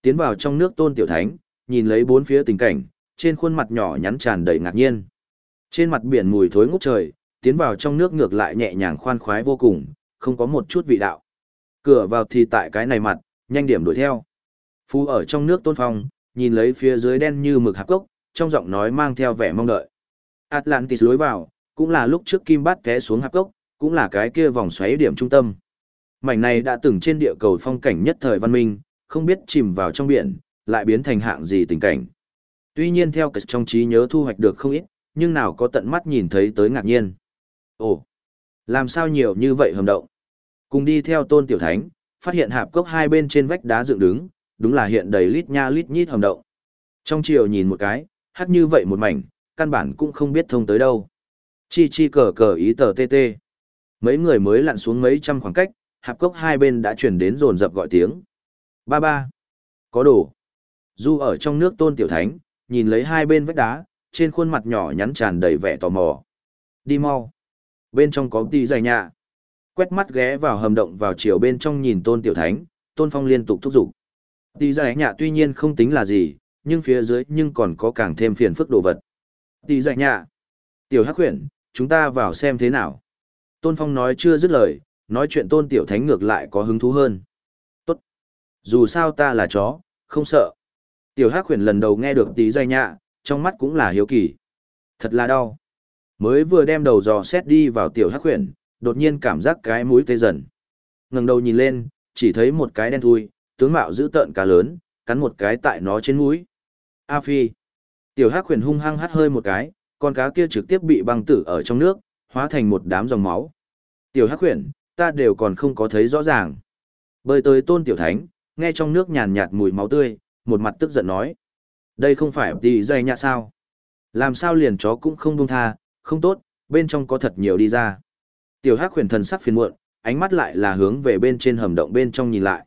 Tiến vào trong nước tôn tiểu thánh, nhìn lấy bốn phía tình cảnh, trên khuôn mặt nhỏ nhắn tràn đầy ngạc nhiên. Trên mặt biển mùi thối ngút trời, tiến vào trong nước ngược lại nhẹ nhàng khoan khoái vô cùng, không có một chút vị đạo. Cửa vào thì tại cái này mặt, nhanh điểm đuổi theo. Phu ở trong nước tôn phong, nhìn lấy phía dưới đen như mực hạp cốc, trong giọng nói mang theo vẻ mong đợi. Atlantis lối vào, cũng là lúc trước kim bát té xuống hạp cốc, cũng là cái kia vòng xoáy điểm trung tâm. Mảnh này đã từng trên địa cầu phong cảnh nhất thời văn minh, không biết chìm vào trong biển, lại biến thành hạng gì tình cảnh. Tuy nhiên theo cái trong trí nhớ thu hoạch được không ít, nhưng nào có tận mắt nhìn thấy tới ngạc nhiên. Ồ, làm sao nhiều như vậy hầm động? Cùng đi theo tôn tiểu thánh, phát hiện hạp cốc hai bên trên vách đá dựng đứng, đúng là hiện đầy lít nha lít nhít hầm động. Trong chiều nhìn một cái, hắt như vậy một mảnh, căn bản cũng không biết thông tới đâu. Chi chi cờ cờ ý tờ tê tê. Mấy người mới lặn xuống mấy trăm khoảng cách, hạp cốc hai bên đã chuyển đến rồn rập gọi tiếng. Ba ba. Có đồ. Du ở trong nước tôn tiểu thánh, nhìn lấy hai bên vách đá, trên khuôn mặt nhỏ nhắn tràn đầy vẻ tò mò. Đi mau. Bên trong có tí dài nhạ. Quét mắt ghé vào hầm động vào chiều bên trong nhìn tôn tiểu thánh, tôn phong liên tục thúc giục. Tí dài nhạ tuy nhiên không tính là gì, nhưng phía dưới nhưng còn có càng thêm phiền phức đồ vật. Tí dài nhạ. Tiểu hắc huyền, chúng ta vào xem thế nào. Tôn phong nói chưa dứt lời, nói chuyện tôn tiểu thánh ngược lại có hứng thú hơn. Tốt. Dù sao ta là chó, không sợ. Tiểu hắc huyền lần đầu nghe được tí dài nhạ, trong mắt cũng là hiếu kỳ. Thật là đau. Mới vừa đem đầu dò xét đi vào tiểu hắc huyền, đột nhiên cảm giác cái mũi tê dần. ngẩng đầu nhìn lên, chỉ thấy một cái đen thui, tướng mạo dữ tợn cá lớn, cắn một cái tại nó trên mũi. A phi. Tiểu hắc huyền hung hăng hắt hơi một cái, con cá kia trực tiếp bị băng tử ở trong nước, hóa thành một đám dòng máu. Tiểu hắc huyền, ta đều còn không có thấy rõ ràng. Bơi tới tôn tiểu thánh, nghe trong nước nhàn nhạt mùi máu tươi, một mặt tức giận nói. Đây không phải tỷ dây nhạ sao? Làm sao liền chó cũng không buông tha, không tốt, bên trong có thật nhiều đi ra. Tiểu Hắc huyền thần sắc phiền muộn, ánh mắt lại là hướng về bên trên hầm động bên trong nhìn lại.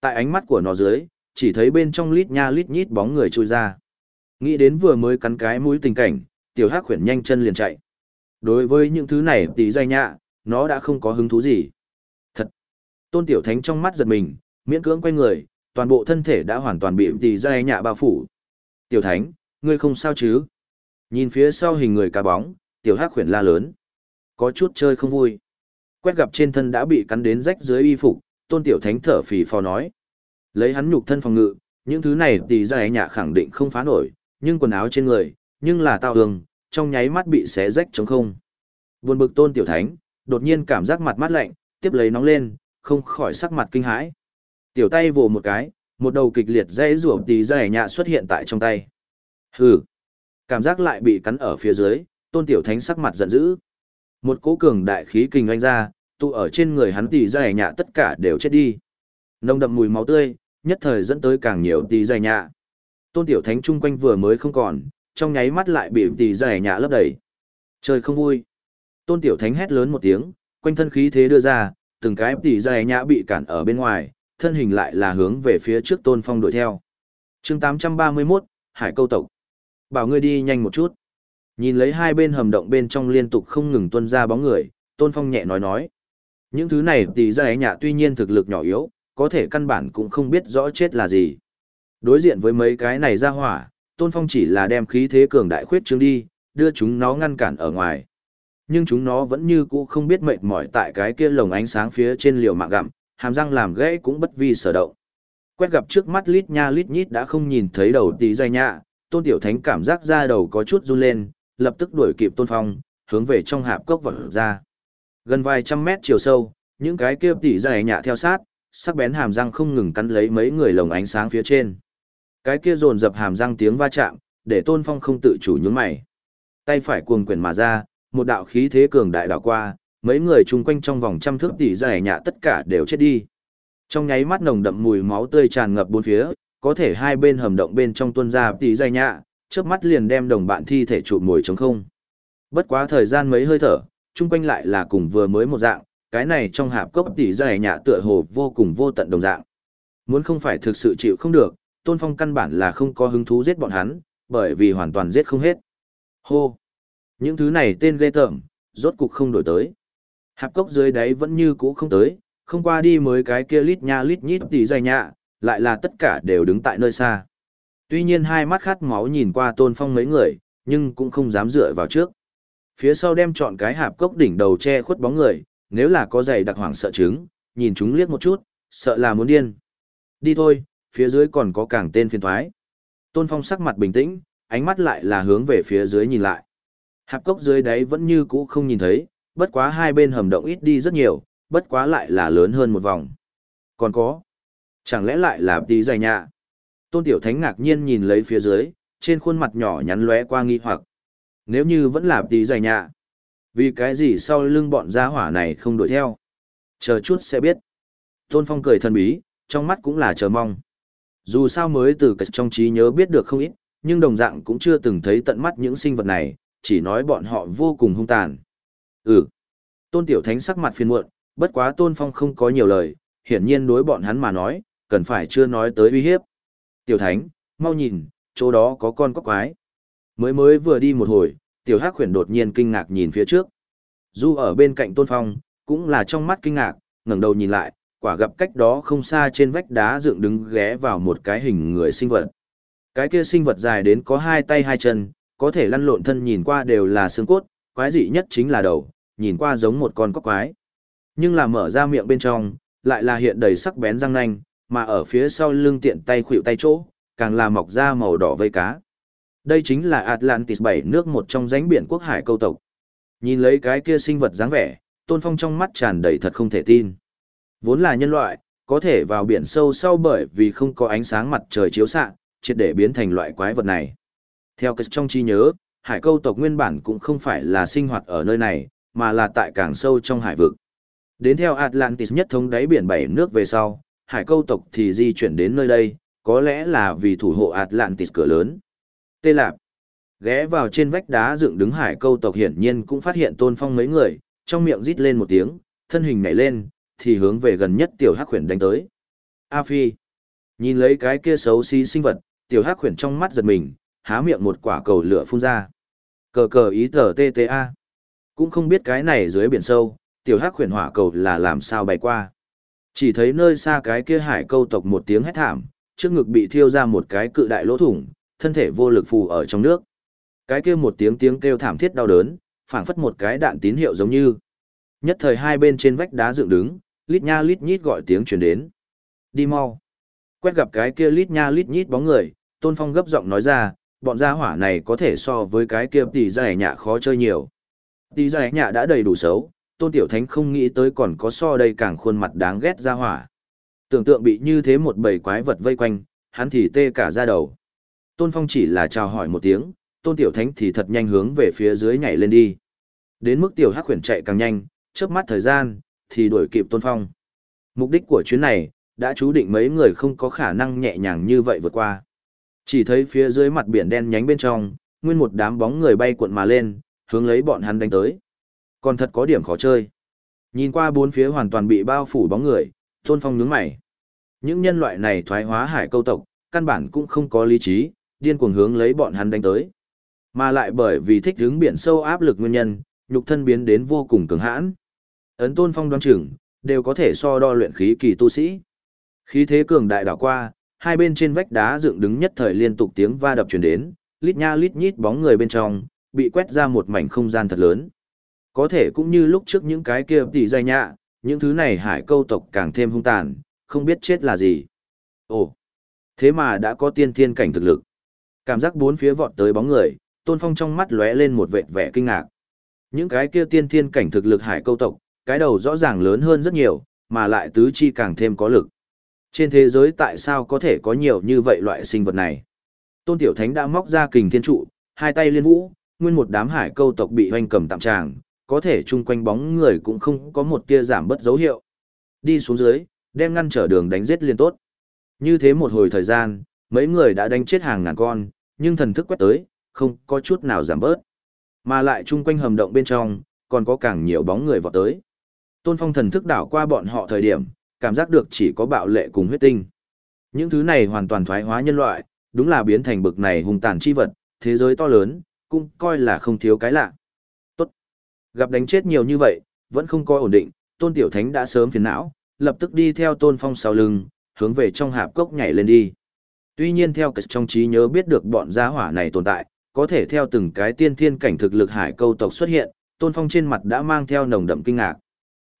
Tại ánh mắt của nó dưới, chỉ thấy bên trong lít nha lít nhít bóng người trôi ra. Nghĩ đến vừa mới cắn cái mũi tình cảnh, Tiểu Hắc huyền nhanh chân liền chạy. Đối với những thứ này tỷ dây nhạ, nó đã không có hứng thú gì. Thật! Tôn Tiểu Thánh trong mắt giật mình, miễn cưỡng quay người, toàn bộ thân thể đã hoàn toàn bị tỷ dây nhạ bao phủ. Tiểu Thánh, ngươi không sao chứ? Nhìn phía sau hình người cá bóng, tiểu hắc khuyển la lớn. Có chút chơi không vui. Quét gặp trên thân đã bị cắn đến rách dưới y phục, tôn tiểu thánh thở phì phò nói. Lấy hắn nhục thân phòng ngự, những thứ này tỷ dài nhà khẳng định không phá nổi, nhưng quần áo trên người, nhưng là tao hương, trong nháy mắt bị xé rách trống không. Buồn bực tôn tiểu thánh, đột nhiên cảm giác mặt mát lạnh, tiếp lấy nóng lên, không khỏi sắc mặt kinh hãi. Tiểu tay vồ một cái, một đầu kịch liệt dây rùa tỷ dài nhạ xuất hiện tại trong tay. Hừ. Cảm giác lại bị cắn ở phía dưới, tôn tiểu thánh sắc mặt giận dữ. Một cỗ cường đại khí kình oanh ra, tụ ở trên người hắn tỷ dài nhạ tất cả đều chết đi. Nồng đậm mùi máu tươi, nhất thời dẫn tới càng nhiều tỷ dài nhạ. Tôn tiểu thánh chung quanh vừa mới không còn, trong nháy mắt lại bị tỷ dài nhạ lấp đầy. Trời không vui. Tôn tiểu thánh hét lớn một tiếng, quanh thân khí thế đưa ra, từng cái tỷ dài nhạ bị cản ở bên ngoài, thân hình lại là hướng về phía trước tôn phong đuổi theo. chương 831, Hải câu tộc. Bảo ngươi đi nhanh một chút. Nhìn lấy hai bên hầm động bên trong liên tục không ngừng tuân ra bóng người, Tôn Phong nhẹ nói nói. Những thứ này tỷ ra nhạ tuy nhiên thực lực nhỏ yếu, có thể căn bản cũng không biết rõ chết là gì. Đối diện với mấy cái này ra hỏa, Tôn Phong chỉ là đem khí thế cường đại khuyết trương đi, đưa chúng nó ngăn cản ở ngoài. Nhưng chúng nó vẫn như cũ không biết mệt mỏi tại cái kia lồng ánh sáng phía trên liều mạng gặm, hàm răng làm gãy cũng bất vi sở động. Quét gặp trước mắt lít nha lít nhít đã không nhìn thấy đầu tí dây nhạ, tôn tiểu thánh cảm giác da đầu có chút run lên, lập tức đuổi kịp tôn phong, hướng về trong hạp cốc vật ra. Gần vài trăm mét chiều sâu, những cái kia tỉ dài nhạ theo sát, sắc bén hàm răng không ngừng cắn lấy mấy người lồng ánh sáng phía trên. Cái kia dồn dập hàm răng tiếng va chạm, để tôn phong không tự chủ nhún mày. Tay phải cuồng quyển mà ra, một đạo khí thế cường đại đảo qua, mấy người chung quanh trong vòng trăm thước tỉ dài nhạ tất cả đều chết đi. Trong nháy mắt nồng đậm mùi máu tươi tràn ngập bốn phía, có thể hai bên hầm động bên trong tuân ra tỉ dày nhạ, chớp mắt liền đem đồng bạn thi thể chụp mồi trống không. Bất quá thời gian mấy hơi thở, chung quanh lại là cùng vừa mới một dạng, cái này trong hạp cốc tỷ dày nhà tựa hồ vô cùng vô tận đồng dạng. Muốn không phải thực sự chịu không được, Tôn Phong căn bản là không có hứng thú giết bọn hắn, bởi vì hoàn toàn giết không hết. Hô! Những thứ này tên ghê tởm, rốt cục không đổi tới. Hạp cốc dưới đáy vẫn như cũ không tới, không qua đi mới cái kia lít nha lít nhít tỷ dày nhạ, lại là tất cả đều đứng tại nơi xa. Tuy nhiên hai mắt khát máu nhìn qua tôn phong mấy người, nhưng cũng không dám dựa vào trước. Phía sau đem chọn cái hạp cốc đỉnh đầu che khuất bóng người, nếu là có giày đặc hoàng sợ trứng, nhìn chúng liếc một chút, sợ là muốn điên. Đi thôi, phía dưới còn có càng tên phiền thoái. Tôn phong sắc mặt bình tĩnh, ánh mắt lại là hướng về phía dưới nhìn lại. Hạp cốc dưới đáy vẫn như cũ không nhìn thấy, bất quá hai bên hầm động ít đi rất nhiều, bất quá lại là lớn hơn một vòng. Còn có, Chẳng lẽ lại là tí dày nhạ? Tôn Tiểu Thánh ngạc nhiên nhìn lấy phía dưới, trên khuôn mặt nhỏ nhắn lóe qua nghi hoặc. Nếu như vẫn là tí dày nhạ, vì cái gì sau lưng bọn gia hỏa này không đuổi theo? Chờ chút sẽ biết. Tôn Phong cười thần bí, trong mắt cũng là chờ mong. Dù sao mới từ trong trí nhớ biết được không ít, nhưng đồng dạng cũng chưa từng thấy tận mắt những sinh vật này, chỉ nói bọn họ vô cùng hung tàn. Ừ. Tôn Tiểu Thánh sắc mặt phiền muộn, bất quá Tôn Phong không có nhiều lời, hiển nhiên đối bọn hắn mà nói, cần phải chưa nói tới uy hiếp. Tiểu Thánh, mau nhìn, chỗ đó có con cóc quái. Mới mới vừa đi một hồi, Tiểu Hắc khuyển đột nhiên kinh ngạc nhìn phía trước. Du ở bên cạnh Tôn Phong, cũng là trong mắt kinh ngạc, ngẩng đầu nhìn lại, quả gặp cách đó không xa trên vách đá dựng đứng ghé vào một cái hình người sinh vật. Cái kia sinh vật dài đến có hai tay hai chân, có thể lăn lộn thân nhìn qua đều là xương cốt, quái dị nhất chính là đầu, nhìn qua giống một con cóc quái. Nhưng là mở ra miệng bên trong, lại là hiện đầy sắc bén răng nanh, mà ở phía sau lưng tiện tay khuỵu tay chỗ, càng là mọc ra màu đỏ vây cá. Đây chính là Atlantis bảy nước một trong rãnh biển quốc hải câu tộc. Nhìn lấy cái kia sinh vật dáng vẻ, Tôn Phong trong mắt tràn đầy thật không thể tin. Vốn là nhân loại, có thể vào biển sâu sau bởi vì không có ánh sáng mặt trời chiếu xạ, triệt để biến thành loại quái vật này. Theo cái trong trí nhớ, hải câu tộc nguyên bản cũng không phải là sinh hoạt ở nơi này, mà là tại càng sâu trong hải vực. Đến theo Atlantis nhất thống đáy biển bảy nước về sau, hải câu tộc thì di chuyển đến nơi đây, có lẽ là vì thủ hộ Atlantis cửa lớn. Tê Lạp ghé vào trên vách đá dựng đứng hải câu tộc hiển nhiên cũng phát hiện tôn phong mấy người, trong miệng rít lên một tiếng, thân hình nhảy lên, thì hướng về gần nhất tiểu hắc khuyển đánh tới. A Phi, nhìn lấy cái kia xấu xí sinh vật, tiểu hắc khuyển trong mắt giật mình, há miệng một quả cầu lửa phun ra. Cờ cờ ý tờ TTA. Cũng không biết cái này dưới biển sâu, tiểu hắc khuyển hỏa cầu là làm sao bay qua. Chỉ thấy nơi xa cái kia hải câu tộc một tiếng hét thảm, trước ngực bị thiêu ra một cái cự đại lỗ thủng, thân thể vô lực phù ở trong nước. Cái kia một tiếng tiếng kêu thảm thiết đau đớn, phảng phất một cái đạn tín hiệu giống như. Nhất thời hai bên trên vách đá dựng đứng, lít nha lít nhít gọi tiếng truyền đến. Đi mau. Quét gặp cái kia lít nha lít nhít bóng người, Tôn Phong gấp giọng nói ra, bọn gia hỏa này có thể so với cái kia tỷ giải nhạ khó chơi nhiều. Tỷ giải nhạ đã đầy đủ xấu, Tôn Tiểu Thánh không nghĩ tới còn có so đây càng khuôn mặt đáng ghét ra hỏa. Tưởng tượng bị như thế một bầy quái vật vây quanh, hắn thì tê cả da đầu. Tôn Phong chỉ là chào hỏi một tiếng, Tôn Tiểu Thánh thì thật nhanh hướng về phía dưới nhảy lên đi. Đến mức Tiểu Hắc Huyền chạy càng nhanh, chớp mắt thời gian, thì đuổi kịp Tôn Phong. Mục đích của chuyến này, đã chú định mấy người không có khả năng nhẹ nhàng như vậy vượt qua. Chỉ thấy phía dưới mặt biển đen nhánh bên trong, nguyên một đám bóng người bay cuộn mà lên, hướng lấy bọn hắn đánh tới. Còn thật có điểm khó chơi. Nhìn qua bốn phía hoàn toàn bị bao phủ bóng người, Tôn Phong nhướng mày. Những nhân loại này thoái hóa hải câu tộc, căn bản cũng không có lý trí, điên cuồng hướng lấy bọn hắn đánh tới. Mà lại bởi vì thích đứng biển sâu áp lực nguyên nhân, nhục thân biến đến vô cùng cường hãn. Ấn Tôn Phong đoán chừng, đều có thể so đo luyện khí kỳ tu sĩ. Khí thế cường đại đảo qua, hai bên trên vách đá dựng đứng nhất thời liên tục tiếng va đập truyền đến, lít nha lít nhít bóng người bên trong, bị quét ra một mảnh không gian thật lớn. Có thể cũng như lúc trước những cái kia tỷ dày nhạ, những thứ này hải câu tộc càng thêm hung tàn, không biết chết là gì. Ồ, thế mà đã có tiên thiên cảnh thực lực. Cảm giác bốn phía vọt tới bóng người, Tôn Phong trong mắt lóe lên một vệt vẻ kinh ngạc. Những cái kia tiên thiên cảnh thực lực hải câu tộc, cái đầu rõ ràng lớn hơn rất nhiều, mà lại tứ chi càng thêm có lực. Trên thế giới tại sao có thể có nhiều như vậy loại sinh vật này? Tôn Tiểu Thánh đã móc ra kình thiên trụ, hai tay liên vũ, nguyên một đám hải câu tộc bị hoành cầm tạm tràng, có thể chung quanh bóng người cũng không có một tia giảm bất dấu hiệu. Đi xuống dưới, đem ngăn trở đường đánh giết liên tốt. Như thế một hồi thời gian, mấy người đã đánh chết hàng ngàn con, nhưng thần thức quét tới, không có chút nào giảm bớt. Mà lại chung quanh hầm động bên trong, còn có càng nhiều bóng người vọt tới. Tôn Phong thần thức đảo qua bọn họ thời điểm, cảm giác được chỉ có bạo lệ cùng huyết tinh. Những thứ này hoàn toàn thoái hóa nhân loại, đúng là biến thành bực này hùng tàn chi vật, thế giới to lớn, cũng coi là không thiếu cái lạ. Gặp đánh chết nhiều như vậy, vẫn không có ổn định, Tôn Tiểu Thánh đã sớm phiền não, lập tức đi theo Tôn Phong sau lưng, hướng về trong hạp cốc nhảy lên đi. Tuy nhiên theo cái trong trí nhớ biết được bọn gia hỏa này tồn tại, có thể theo từng cái tiên thiên cảnh thực lực hải câu tộc xuất hiện, Tôn Phong trên mặt đã mang theo nồng đậm kinh ngạc.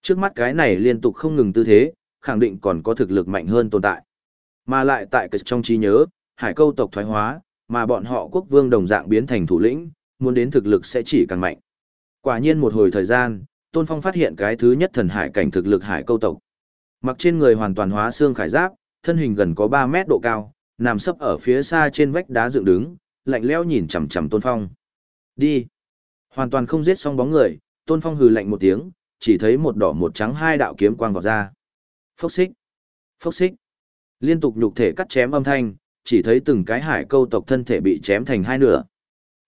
Trước mắt cái này liên tục không ngừng tư thế, khẳng định còn có thực lực mạnh hơn tồn tại. Mà lại tại cái trong trí nhớ, hải câu tộc thoái hóa, mà bọn họ quốc vương đồng dạng biến thành thủ lĩnh, muốn đến thực lực sẽ chỉ càng mạnh. Quả nhiên một hồi thời gian, Tôn Phong phát hiện cái thứ nhất thần hải cảnh thực lực hải câu tộc. Mặc trên người hoàn toàn hóa xương khải giáp, thân hình gần có 3 mét độ cao, nằm sấp ở phía xa trên vách đá dựng đứng, lạnh lẽo nhìn chằm chằm Tôn Phong. Đi. Hoàn toàn không giết xong bóng người, Tôn Phong hừ lạnh một tiếng, chỉ thấy một đỏ một trắng hai đạo kiếm quang vọt ra. Phốc xích, phốc xích. Liên tục nhục thể cắt chém âm thanh, chỉ thấy từng cái hải câu tộc thân thể bị chém thành hai nửa.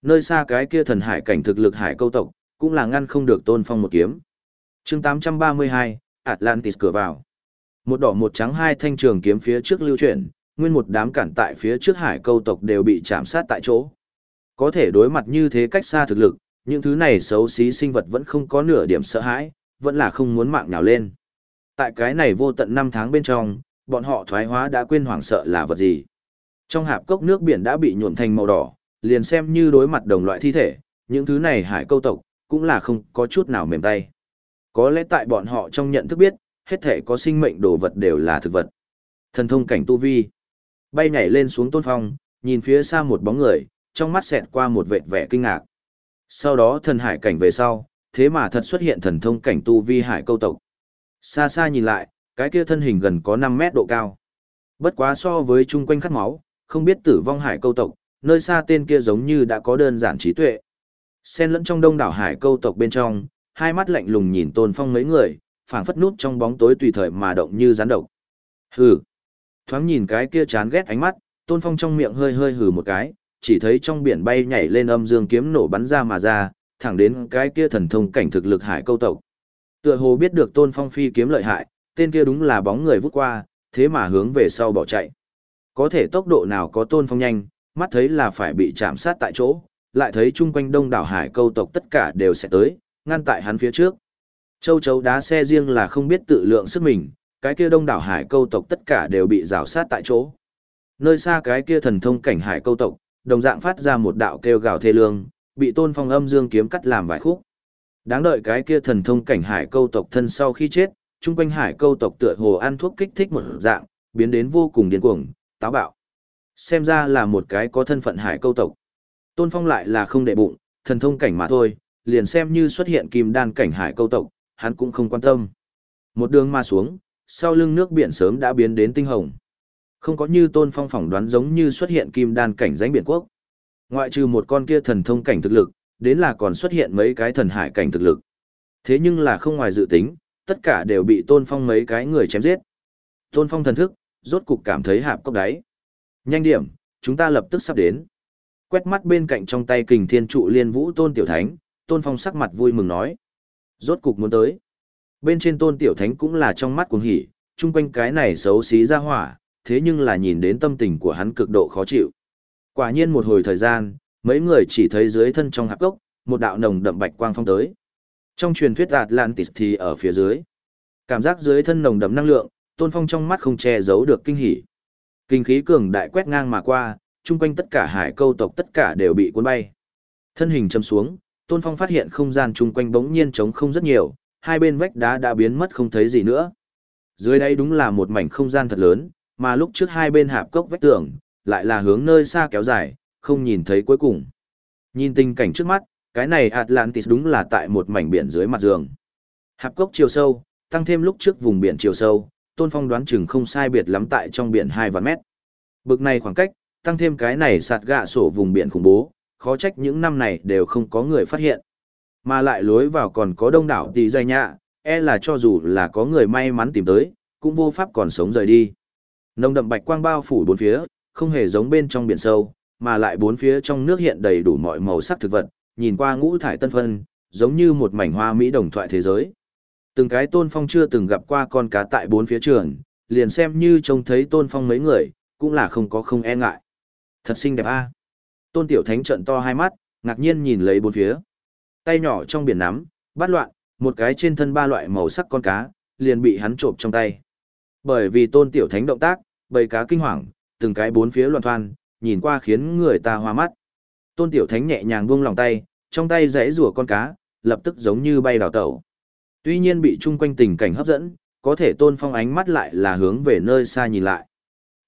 nơi xa cái kia thần hải cảnh thực lực hải câu tộc, cũng là ngăn không được tôn phong một kiếm. chương 832, Atlantis cửa vào. Một đỏ một trắng hai thanh trường kiếm phía trước lưu chuyển, nguyên một đám cản tại phía trước hải câu tộc đều bị chạm sát tại chỗ. Có thể đối mặt như thế cách xa thực lực, những thứ này xấu xí sinh vật vẫn không có nửa điểm sợ hãi, vẫn là không muốn mạng nào lên. Tại cái này vô tận năm tháng bên trong, bọn họ thoái hóa đã quên hoảng sợ là vật gì. Trong hạp cốc nước biển đã bị nhuộm thành màu đỏ, liền xem như đối mặt đồng loại thi thể, những thứ này hải câu tộc, cũng là không có chút nào mềm tay. Có lẽ tại bọn họ trong nhận thức biết, hết thể có sinh mệnh đồ vật đều là thực vật. Thần thông cảnh tu vi. Bay nhảy lên xuống tôn phong, nhìn phía xa một bóng người, trong mắt xẹt qua một vệt vẻ kinh ngạc. Sau đó thần hải cảnh về sau, thế mà thật xuất hiện thần thông cảnh tu vi hải câu tộc. Xa xa nhìn lại, cái kia thân hình gần có 5 mét độ cao. Bất quá so với chung quanh khát máu, không biết tử vong hải câu tộc, nơi xa tên kia giống như đã có đơn giản trí tuệ. Xen lẫn trong đông đảo hải câu tộc bên trong, hai mắt lạnh lùng nhìn tôn phong mấy người, phảng phất nút trong bóng tối tùy thời mà động như rắn độc. Hừ. Thoáng nhìn cái kia chán ghét ánh mắt, tôn phong trong miệng hơi hơi hừ một cái, chỉ thấy trong biển bay nhảy lên âm dương kiếm nổ bắn ra mà ra, thẳng đến cái kia thần thông cảnh thực lực hải câu tộc. Tựa hồ biết được tôn phong phi kiếm lợi hại, tên kia đúng là bóng người vút qua, thế mà hướng về sau bỏ chạy. Có thể tốc độ nào có tôn phong nhanh, mắt thấy là phải bị chạm sát tại chỗ, lại thấy chung quanh đông đảo hải câu tộc tất cả đều sẽ tới, ngăn tại hắn phía trước. Châu chấu đá xe riêng là không biết tự lượng sức mình, cái kia đông đảo hải câu tộc tất cả đều bị rào sát tại chỗ. Nơi xa cái kia thần thông cảnh hải câu tộc, đồng dạng phát ra một đạo kêu gào thê lương, bị tôn phong âm dương kiếm cắt làm vài khúc. Đáng đợi cái kia thần thông cảnh hải câu tộc thân sau khi chết, chung quanh hải câu tộc tựa hồ ăn thuốc kích thích một dạng, biến đến vô cùng điên cuồng, táo bạo. Xem ra là một cái có thân phận hải câu tộc. Tôn Phong lại là không để bụng, thần thông cảnh mà thôi, liền xem như xuất hiện kim đan cảnh hải câu tộc, hắn cũng không quan tâm. Một đường mà xuống, sau lưng nước biển sớm đã biến đến tinh hồng. Không có như Tôn Phong phỏng đoán giống như xuất hiện kim đan cảnh danh biển quốc. Ngoại trừ một con kia thần thông cảnh thực lực, đến là còn xuất hiện mấy cái thần hải cảnh thực lực. Thế nhưng là không ngoài dự tính, tất cả đều bị Tôn Phong mấy cái người chém giết. Tôn Phong thần thức, rốt cục cảm thấy hạp cốc đáy. Nhanh điểm, chúng ta lập tức sắp đến. Quét mắt bên cạnh trong tay kình thiên trụ liên vũ Tôn Tiểu Thánh, Tôn Phong sắc mặt vui mừng nói. Rốt cục muốn tới. Bên trên Tôn Tiểu Thánh cũng là trong mắt cuồng hỉ, chung quanh cái này xấu xí ra hỏa, thế nhưng là nhìn đến tâm tình của hắn cực độ khó chịu. Quả nhiên một hồi thời gian, mấy người chỉ thấy dưới thân trong hạp gốc, một đạo nồng đậm bạch quang phong tới. Trong truyền thuyết Atlantis thì ở phía dưới. Cảm giác dưới thân nồng đậm năng lượng, Tôn Phong trong mắt không che giấu được kinh hỉ. Kinh khí cường đại quét ngang mà qua, chung quanh tất cả hải câu tộc tất cả đều bị cuốn bay. Thân hình châm xuống, Tôn Phong phát hiện không gian chung quanh bỗng nhiên trống không rất nhiều, hai bên vách đá đã biến mất không thấy gì nữa. Dưới đây đúng là một mảnh không gian thật lớn, mà lúc trước hai bên hạp cốc vách tường, lại là hướng nơi xa kéo dài, không nhìn thấy cuối cùng. Nhìn tình cảnh trước mắt, cái này Atlantis đúng là tại một mảnh biển dưới mặt giường. Hạp cốc chiều sâu, tăng thêm lúc trước vùng biển chiều sâu, Tôn Phong đoán chừng không sai biệt lắm tại trong biển 2 vạn mét. Bực này khoảng cách, tăng thêm cái này sạt gạ sổ vùng biển khủng bố, khó trách những năm này đều không có người phát hiện. Mà lại lối vào còn có đông đảo tỷ dày nhạ, e là cho dù là có người may mắn tìm tới, cũng vô pháp còn sống rời đi. nông đậm bạch quang bao phủ bốn phía, không hề giống bên trong biển sâu, mà lại bốn phía trong nước hiện đầy đủ mọi màu sắc thực vật, nhìn qua ngũ thải tân phân, giống như một mảnh hoa mỹ đồng thoại thế giới. Từng cái tôn phong chưa từng gặp qua con cá tại bốn phía trường, liền xem như trông thấy tôn phong mấy người, cũng là không có không e ngại. Thật xinh đẹp a. Tôn tiểu thánh trận to hai mắt, ngạc nhiên nhìn lấy bốn phía. Tay nhỏ trong biển nắm, bắt loạn, một cái trên thân ba loại màu sắc con cá, liền bị hắn trộm trong tay. Bởi vì tôn tiểu thánh động tác, bầy cá kinh hoàng, từng cái bốn phía loạn thoan, nhìn qua khiến người ta hoa mắt. Tôn Tiểu Thánh nhẹ nhàng buông lòng tay, trong tay rẽ rủa con cá, lập tức giống như bay đào tẩu. Tuy nhiên bị chung quanh tình cảnh hấp dẫn, có thể Tôn Phong ánh mắt lại là hướng về nơi xa nhìn lại.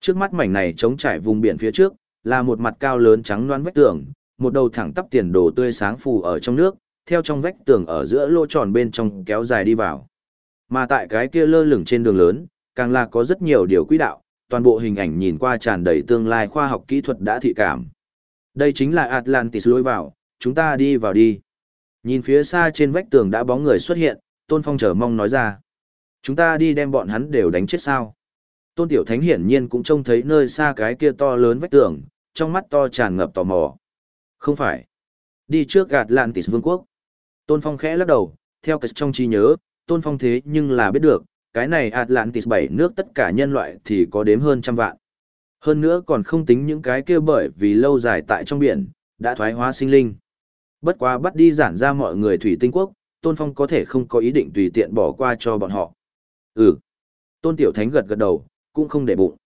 Trước mắt mảnh này trống trải vùng biển phía trước, là một mặt cao lớn trắng loan vách tường, một đầu thẳng tắp tiền đồ tươi sáng phù ở trong nước, theo trong vách tường ở giữa lỗ tròn bên trong kéo dài đi vào. Mà tại cái kia lơ lửng trên đường lớn, càng là có rất nhiều điều quỹ đạo, toàn bộ hình ảnh nhìn qua tràn đầy tương lai khoa học kỹ thuật đã thị cảm. Đây chính là Atlantis lối vào, chúng ta đi vào đi. Nhìn phía xa trên vách tường đã bóng người xuất hiện, Tôn Phong chờ mong nói ra. Chúng ta đi đem bọn hắn đều đánh chết sao. Tôn Tiểu Thánh hiển nhiên cũng trông thấy nơi xa cái kia to lớn vách tường, trong mắt to tràn ngập tò mò. Không phải. Đi trước gạt lạn tỷ vương quốc. Tôn Phong khẽ lắc đầu, theo cái trong trí nhớ, Tôn Phong thế nhưng là biết được, cái này Atlantis bảy nước tất cả nhân loại thì có đếm hơn trăm vạn. Hơn nữa còn không tính những cái kia bởi vì lâu dài tại trong biển, đã thoái hóa sinh linh. Bất quá bắt đi giản ra mọi người thủy tinh quốc, Tôn Phong có thể không có ý định tùy tiện bỏ qua cho bọn họ. Ừ. Tôn Tiểu Thánh gật gật đầu, cũng không để bụng.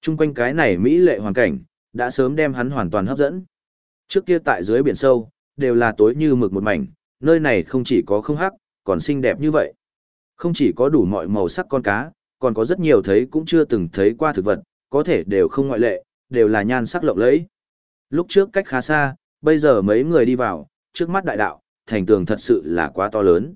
Trung quanh cái này mỹ lệ hoàn cảnh, đã sớm đem hắn hoàn toàn hấp dẫn. Trước kia tại dưới biển sâu, đều là tối như mực một mảnh, nơi này không chỉ có không hắc, còn xinh đẹp như vậy. Không chỉ có đủ mọi màu sắc con cá, còn có rất nhiều thấy cũng chưa từng thấy qua thực vật, có thể đều không ngoại lệ, đều là nhan sắc lộng lẫy. Lúc trước cách khá xa, bây giờ mấy người đi vào, trước mắt đại đạo, thành tường thật sự là quá to lớn.